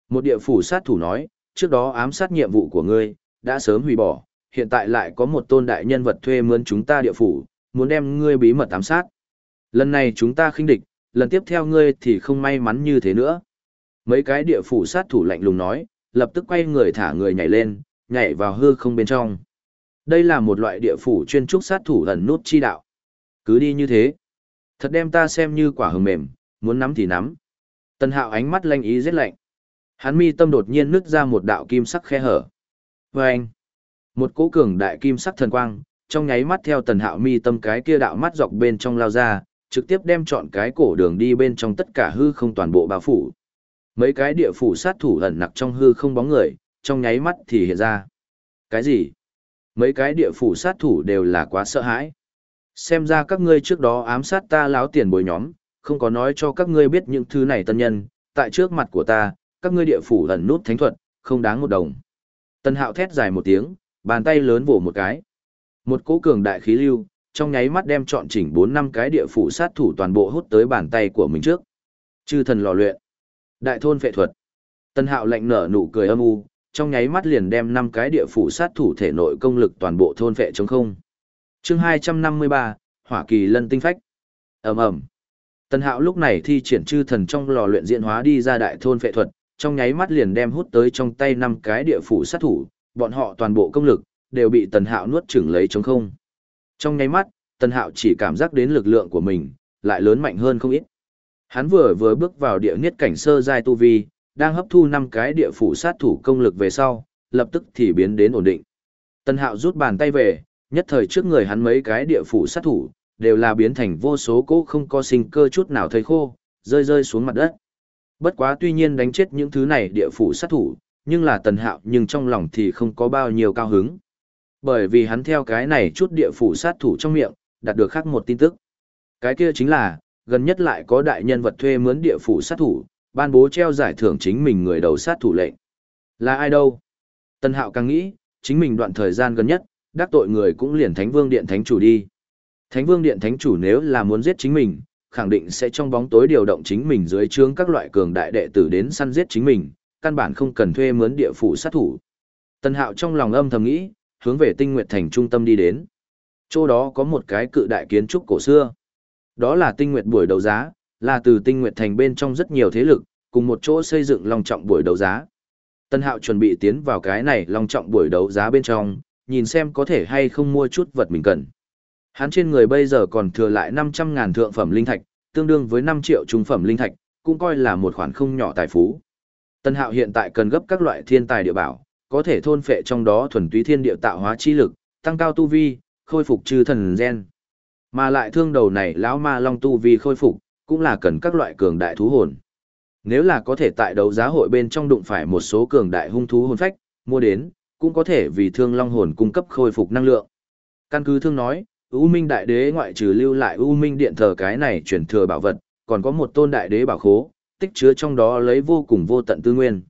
Một địa phủ sát thủ nói, trước đó ám sát nhiệm vụ của ngươi, đã sớm hủy bỏ, hiện tại lại có một tôn đại nhân vật thuê mướn chúng ta địa phủ, muốn đem ngươi bí mật ám sát. Lần này chúng ta khinh địch, lần tiếp theo ngươi thì không may mắn như thế nữa. Mấy cái địa phủ sát thủ lạnh lùng nói, lập tức quay người thả người nhảy lên, nhảy vào hư không bên trong. Đây là một loại địa phủ chuyên trúc sát thủ ẩn nút chi đạo. Cứ đi như thế. Thật đem ta xem như quả hừng mềm, muốn nắm thì nắm. Tần hạo ánh mắt lanh ý rất lạnh. Hắn mi tâm đột nhiên nứt ra một đạo kim sắc khe hở. Và anh, một cỗ cường đại kim sắc thần quang, trong nháy mắt theo tần hạo mi tâm cái kia đạo mắt dọc bên trong lao ra, trực tiếp đem chọn cái cổ đường đi bên trong tất cả hư không toàn bộ bao phủ. Mấy cái địa phủ sát thủ ẩn nặc trong hư không bóng người, trong nháy mắt thì hiện ra. Cái gì? Mấy cái địa phủ sát thủ đều là quá sợ hãi. Xem ra các ngươi trước đó ám sát ta láo tiền bồi nhóm, không có nói cho các ngươi biết những thứ này tân nhân, tại trước mặt của ta, các ngươi địa phủ ẩn nút thánh thuật, không đáng một đồng. Tân hạo thét dài một tiếng, bàn tay lớn vỗ một cái. Một cỗ cường đại khí lưu, trong nháy mắt đem chọn chỉnh 4 năm cái địa phủ sát thủ toàn bộ hút tới bàn tay của mình trước. Chư thần lò luyện. Đại thôn phệ thuật. Tân hạo lạnh nở nụ cười âm u, trong nháy mắt liền đem năm cái địa phủ sát thủ thể nội công lực toàn bộ thôn phệ trống không. chương 253, Hỏa kỳ lân tinh phách. ầm ầm Tân hạo lúc này thi triển chư thần trong lò luyện diễn hóa đi ra đại thôn phệ thuật, trong nháy mắt liền đem hút tới trong tay năm cái địa phủ sát thủ, bọn họ toàn bộ công lực, đều bị tần hạo nuốt chửng lấy trống không. Trong nháy mắt, tần hạo chỉ cảm giác đến lực lượng của mình, lại lớn mạnh hơn không ít. Hắn vừa vừa bước vào địa niết cảnh sơ giai tu vi, đang hấp thu năm cái địa phủ sát thủ công lực về sau, lập tức thì biến đến ổn định. Tần Hạo rút bàn tay về, nhất thời trước người hắn mấy cái địa phủ sát thủ, đều là biến thành vô số cỗ không có sinh cơ chút nào thấy khô, rơi rơi xuống mặt đất. Bất quá tuy nhiên đánh chết những thứ này địa phủ sát thủ, nhưng là Tần Hạo nhưng trong lòng thì không có bao nhiêu cao hứng. Bởi vì hắn theo cái này chút địa phủ sát thủ trong miệng, đạt được khác một tin tức. Cái kia chính là, gần nhất lại có đại nhân vật thuê mướn địa phủ sát thủ, ban bố treo giải thưởng chính mình người đầu sát thủ lệnh. Là ai đâu? Tân Hạo càng nghĩ, chính mình đoạn thời gian gần nhất, đắc tội người cũng liền Thánh Vương Điện Thánh Chủ đi. Thánh Vương Điện Thánh Chủ nếu là muốn giết chính mình, khẳng định sẽ trong bóng tối điều động chính mình dưới trướng các loại cường đại đệ tử đến săn giết chính mình, căn bản không cần thuê mướn địa phủ sát thủ. Tân Hạo trong lòng âm thầm nghĩ, hướng về Tinh Nguyệt Thành trung tâm đi đến. Chỗ đó có một cái cự đại kiến trúc cổ xưa. Đó là Tinh Nguyệt buổi đấu giá, là từ tinh nguyệt thành bên trong rất nhiều thế lực, cùng một chỗ xây dựng long trọng buổi đấu giá. Tân Hạo chuẩn bị tiến vào cái này long trọng buổi đấu giá bên trong, nhìn xem có thể hay không mua chút vật mình cần. Hắn trên người bây giờ còn thừa lại 500 ngàn thượng phẩm linh thạch, tương đương với 5 triệu trung phẩm linh thạch, cũng coi là một khoản không nhỏ tài phú. Tân Hạo hiện tại cần gấp các loại thiên tài địa bảo, có thể thôn phệ trong đó thuần túy thiên địa tạo hóa chi lực, tăng cao tu vi, khôi phục chư thần gen. Mà lại thương đầu này lão ma long tu vi khôi phục, cũng là cần các loại cường đại thú hồn. Nếu là có thể tại đấu giá hội bên trong đụng phải một số cường đại hung thú hồn phách, mua đến, cũng có thể vì thương long hồn cung cấp khôi phục năng lượng. Căn cứ thương nói, U Minh Đại Đế ngoại trừ lưu lại U Minh Điện thờ cái này truyền thừa bảo vật, còn có một tôn Đại Đế bảo khố, tích chứa trong đó lấy vô cùng vô tận tư nguyên.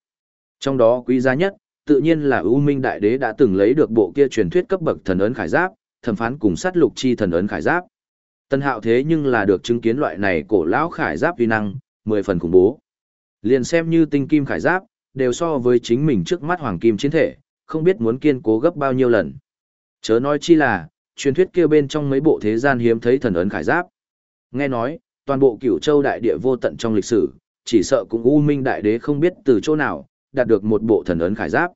Trong đó quý giá nhất, tự nhiên là U Minh Đại Đế đã từng lấy được bộ kia truyền thuyết cấp bậc thần ấn khải giáp, thẩm phán cùng sát lục chi thần ấn khải giáp. Tân hạo thế nhưng là được chứng kiến loại này cổ lão khải giáp uy năng, mười phần khủng bố. Liền xem như tinh kim khải giáp, đều so với chính mình trước mắt hoàng kim chiến thể, không biết muốn kiên cố gấp bao nhiêu lần. Chớ nói chi là, truyền thuyết kia bên trong mấy bộ thế gian hiếm thấy thần ấn khải giáp. Nghe nói, toàn bộ cửu châu đại địa vô tận trong lịch sử, chỉ sợ cũng U Minh đại đế không biết từ chỗ nào, đạt được một bộ thần ấn khải giáp.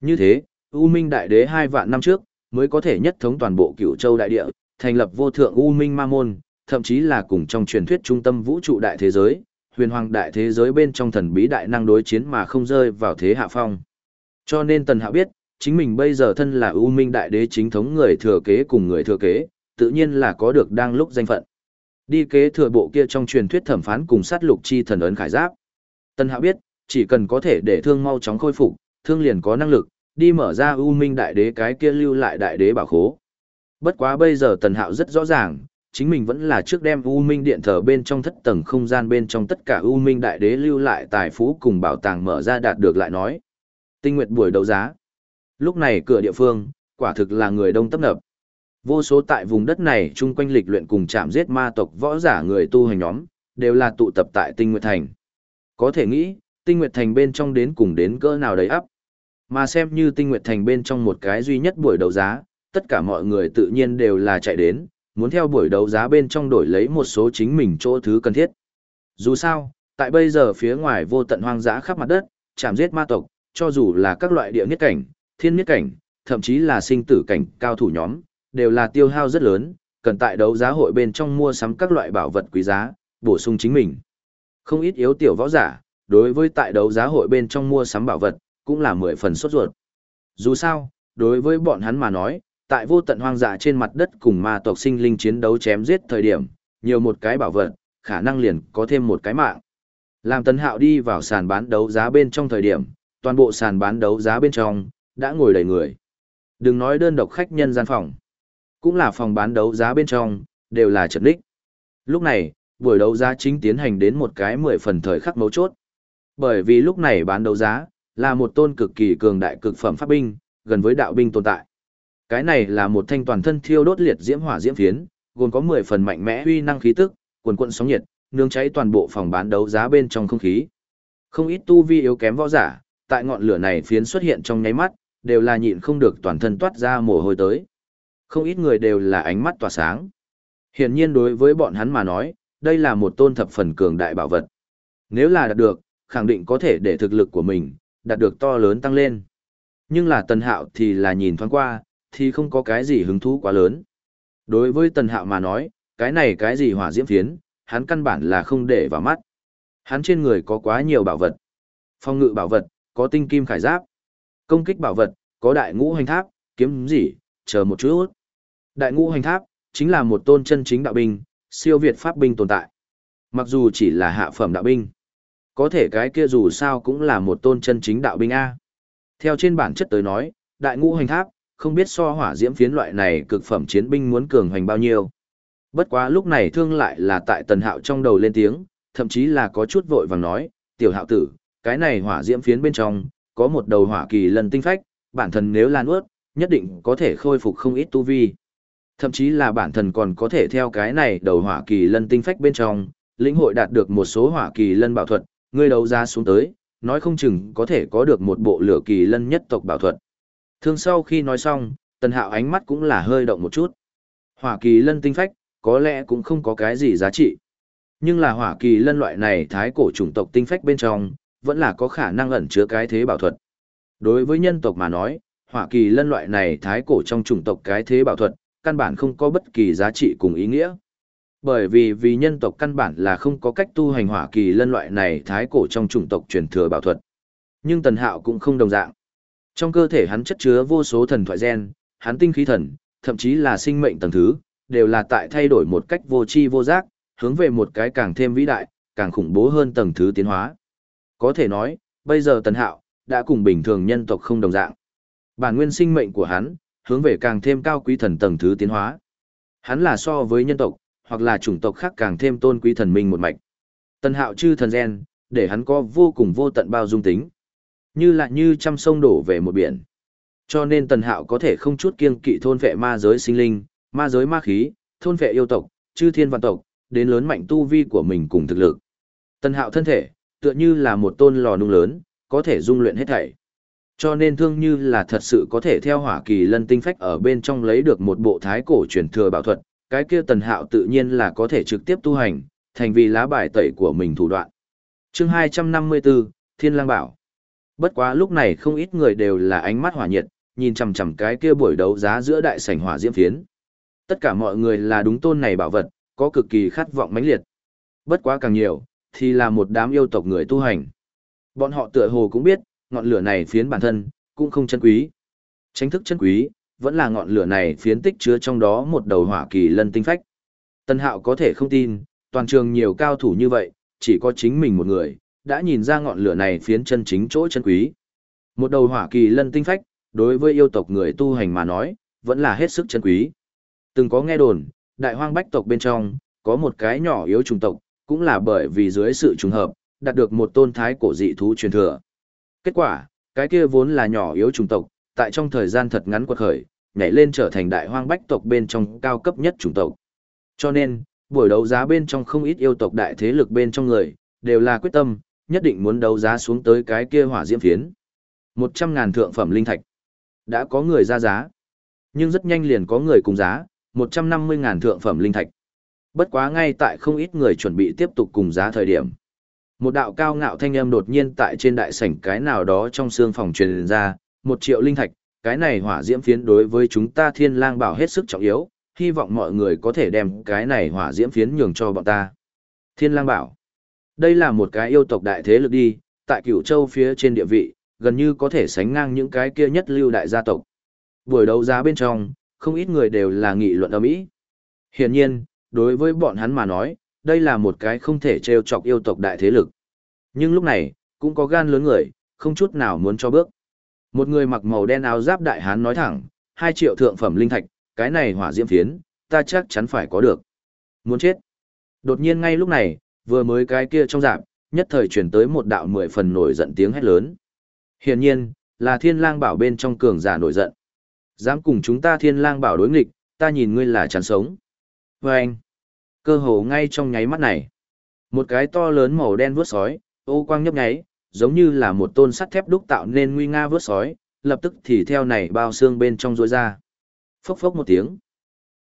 Như thế, U Minh đại đế hai vạn năm trước, mới có thể nhất thống toàn bộ cửu châu đại địa, thành lập vô thượng U Minh Ma Môn, thậm chí là cùng trong truyền thuyết trung tâm vũ trụ đại thế giới, huyền hoàng đại thế giới bên trong thần bí đại năng đối chiến mà không rơi vào thế hạ phong. Cho nên Tần Hạo biết, chính mình bây giờ thân là U Minh đại đế chính thống người thừa kế cùng người thừa kế, tự nhiên là có được đang lúc danh phận. Đi kế thừa bộ kia trong truyền thuyết thẩm phán cùng sát lục chi thần ấn khải giáp. Tần Hạo biết, chỉ cần có thể để thương mau chóng khôi phục, thương liền có năng lực, đi mở ra U Minh đại đế cái kia lưu lại đại đế bảo khố. Bất quá bây giờ Tần Hạo rất rõ ràng, chính mình vẫn là trước đem U Minh điện thờ bên trong thất tầng không gian bên trong tất cả U Minh đại đế lưu lại tài phú cùng bảo tàng mở ra đạt được lại nói. Tinh nguyệt buổi đấu giá. Lúc này cửa địa phương, quả thực là người đông tấp nập. Vô số tại vùng đất này chung quanh lịch luyện cùng chạm giết ma tộc võ giả người tu hành nhóm, đều là tụ tập tại Tinh Nguyệt Thành. Có thể nghĩ, Tinh Nguyệt Thành bên trong đến cùng đến cỡ nào đấy ắp. Mà xem như Tinh Nguyệt Thành bên trong một cái duy nhất buổi đấu giá, tất cả mọi người tự nhiên đều là chạy đến, muốn theo buổi đấu giá bên trong đổi lấy một số chính mình chỗ thứ cần thiết. Dù sao, tại bây giờ phía ngoài vô tận hoang dã khắp mặt đất, chạm giết ma tộc, cho dù là các loại địa niết cảnh, thiên niết cảnh, thậm chí là sinh tử cảnh cao thủ nhóm, đều là tiêu hao rất lớn, cần tại đấu giá hội bên trong mua sắm các loại bảo vật quý giá, bổ sung chính mình. Không ít yếu tiểu võ giả, đối với tại đấu giá hội bên trong mua sắm bảo vật, cũng là mười phần sốt ruột. Dù sao, đối với bọn hắn mà nói, tại vô tận hoang dã trên mặt đất cùng ma tộc sinh linh chiến đấu chém giết thời điểm, nhiều một cái bảo vật, khả năng liền có thêm một cái mạng. Làm Tấn Hạo đi vào sàn bán đấu giá bên trong thời điểm, toàn bộ sàn bán đấu giá bên trong đã ngồi đầy người. Đừng nói đơn độc khách nhân gian phòng. Cũng là phòng bán đấu giá bên trong, đều là trật đích. Lúc này, buổi đấu giá chính tiến hành đến một cái mười phần thời khắc mấu chốt. Bởi vì lúc này bán đấu giá, là một tôn cực kỳ cường đại cực phẩm pháp binh, gần với đạo binh tồn tại. Cái này là một thanh toàn thân thiêu đốt liệt diễm hỏa diễm phiến, gồm có 10 phần mạnh mẽ uy năng khí tức, cuồn cuộn sóng nhiệt, nương cháy toàn bộ phòng bán đấu giá bên trong không khí. Không ít tu vi yếu kém võ giả, tại ngọn lửa này phiến xuất hiện trong nháy mắt, đều là nhịn không được toàn thân toát ra mồ hôi tới. Không ít người đều là ánh mắt tỏa sáng. Hiển nhiên đối với bọn hắn mà nói, đây là một tôn thập phần cường đại bảo vật. Nếu là đạt được, khẳng định có thể để thực lực của mình, đạt được to lớn tăng lên. Nhưng là tần hạo thì là nhìn thoáng qua, thì không có cái gì hứng thú quá lớn. Đối với tần hạo mà nói, cái này cái gì hỏa diễm phiến, hắn căn bản là không để vào mắt. Hắn trên người có quá nhiều bảo vật. Phong ngự bảo vật, có tinh kim khải giáp. Công kích bảo vật, có đại ngũ hành tháp, kiếm gì, chờ một chút. Đại ngũ hành tháp, chính là một tôn chân chính đạo binh, siêu việt pháp binh tồn tại. Mặc dù chỉ là hạ phẩm đạo binh, có thể cái kia dù sao cũng là một tôn chân chính đạo binh A. Theo trên bản chất tới nói, đại ngũ hành tháp, không biết so hỏa diễm phiến loại này cực phẩm chiến binh muốn cường hoành bao nhiêu. Bất quá lúc này thương lại là tại tần hạo trong đầu lên tiếng, thậm chí là có chút vội vàng nói, tiểu hạo tử, cái này hỏa diễm phiến bên trong, có một đầu hỏa kỳ lần tinh phách, bản thân nếu lan ướt, nhất định có thể khôi phục không ít tu vi. Thậm chí là bản thân còn có thể theo cái này đầu hỏa kỳ lân tinh phách bên trong, lĩnh hội đạt được một số hỏa kỳ lân bảo thuật, ngươi đấu ra xuống tới, nói không chừng có thể có được một bộ lửa kỳ lân nhất tộc bảo thuật. Thương sau khi nói xong, tần hạo ánh mắt cũng là hơi động một chút. Hỏa kỳ lân tinh phách, có lẽ cũng không có cái gì giá trị. Nhưng là hỏa kỳ lân loại này thái cổ chủng tộc tinh phách bên trong, vẫn là có khả năng ẩn chứa cái thế bảo thuật. Đối với nhân tộc mà nói, hỏa kỳ lân loại này thái cổ trong chủng tộc cái thế bảo thuật, căn bản không có bất kỳ giá trị cùng ý nghĩa. Bởi vì vì nhân tộc căn bản là không có cách tu hành hỏa kỳ lân loại này thái cổ trong chủng tộc truyền thừa bảo thuật. Nhưng Tần Hạo cũng không đồng dạng. Trong cơ thể hắn chất chứa vô số thần thoại gen, hắn tinh khí thần, thậm chí là sinh mệnh tầng thứ, đều là tại thay đổi một cách vô tri vô giác, hướng về một cái càng thêm vĩ đại, càng khủng bố hơn tầng thứ tiến hóa. Có thể nói, bây giờ Tần Hạo đã cùng bình thường nhân tộc không đồng dạng. Bản nguyên sinh mệnh của hắn, hướng về càng thêm cao quý thần tầng thứ tiến hóa. Hắn là so với nhân tộc, hoặc là chủng tộc khác càng thêm tôn quý thần minh một mạch. Tần Hạo chư thần gen, để hắn có vô cùng vô tận bao dung tính. Như là như trăm sông đổ về một biển. Cho nên Tần Hạo có thể không chút kiêng kỵ thôn vệ ma giới sinh linh, ma giới ma khí, thôn vệ yêu tộc, chư thiên văn tộc, đến lớn mạnh tu vi của mình cùng thực lực. Tần Hạo thân thể, tựa như là một tôn lò nung lớn, có thể dung luyện hết thảy. Cho nên thương như là thật sự có thể theo hỏa kỳ lân tinh phách ở bên trong lấy được một bộ thái cổ truyền thừa bảo thuật, cái kia tần hạo tự nhiên là có thể trực tiếp tu hành, thành vì lá bài tẩy của mình thủ đoạn. chương 254, Thiên Lang Bảo Bất quá lúc này không ít người đều là ánh mắt hỏa nhiệt, nhìn chằm chằm cái kia buổi đấu giá giữa đại sảnh hỏa diễm phiến. Tất cả mọi người là đúng tôn này bảo vật, có cực kỳ khát vọng mãnh liệt. Bất quá càng nhiều, thì là một đám yêu tộc người tu hành. Bọn họ tựa hồ cũng biết, ngọn lửa này phiến bản thân, cũng không chân quý. Tránh thức chân quý, vẫn là ngọn lửa này phiến tích chứa trong đó một đầu hỏa kỳ lân tinh phách. Tân hạo có thể không tin, toàn trường nhiều cao thủ như vậy, chỉ có chính mình một người, đã nhìn ra ngọn lửa này phiến chân chính chỗ chân quý. Một đầu hỏa kỳ lân tinh phách, đối với yêu tộc người tu hành mà nói, vẫn là hết sức chân quý. Từng có nghe đồn, đại hoang bách tộc bên trong, có một cái nhỏ yếu trùng tộc, cũng là bởi vì dưới sự trùng hợp, đạt được một tôn thái cổ dị thú truyền thừa. Kết quả, cái kia vốn là nhỏ yếu trùng tộc, tại trong thời gian thật ngắn quật khởi, nhảy lên trở thành đại hoang bách tộc bên trong cao cấp nhất chủng tộc. Cho nên, buổi đấu giá bên trong không ít yêu tộc đại thế lực bên trong người, đều là quyết tâm, nhất định muốn đấu giá xuống tới cái kia hỏa diễm phiến. một trăm ngàn thượng phẩm linh thạch. Đã có người ra giá. Nhưng rất nhanh liền có người cùng giá, một trăm năm mươi ngàn thượng phẩm linh thạch. Bất quá ngay tại không ít người chuẩn bị tiếp tục cùng giá thời điểm. Một đạo cao ngạo thanh âm đột nhiên tại trên đại sảnh cái nào đó trong xương phòng truyền ra, một triệu linh thạch, cái này hỏa diễm phiến đối với chúng ta thiên lang bảo hết sức trọng yếu, hy vọng mọi người có thể đem cái này hỏa diễm phiến nhường cho bọn ta. Thiên lang bảo, đây là một cái yêu tộc đại thế lực đi, tại cửu châu phía trên địa vị, gần như có thể sánh ngang những cái kia nhất lưu đại gia tộc. Buổi đấu giá bên trong, không ít người đều là nghị luận ầm ĩ. Hiển nhiên, đối với bọn hắn mà nói, đây là một cái không thể trêu chọc yêu tộc đại thế lực. Nhưng lúc này, cũng có gan lớn người, không chút nào muốn cho bước. Một người mặc màu đen áo giáp đại hán nói thẳng, 2 triệu thượng phẩm linh thạch, cái này hỏa diễm phiến, ta chắc chắn phải có được. Muốn chết. Đột nhiên ngay lúc này, vừa mới cái kia trong giảm nhất thời chuyển tới một đạo mười phần nổi giận tiếng hét lớn. Hiển nhiên, là thiên lang bảo bên trong cường giả nổi giận. Dám cùng chúng ta thiên lang bảo đối nghịch, ta nhìn ngươi là chán sống. Và anh, cơ hồ ngay trong nháy mắt này, một cái to lớn màu đen vuốt sói, ô quang nhấp nháy, giống như là một tôn sắt thép đúc tạo nên nguy nga vớt sói, lập tức thì theo này bao xương bên trong rối ra. Phốc phốc một tiếng.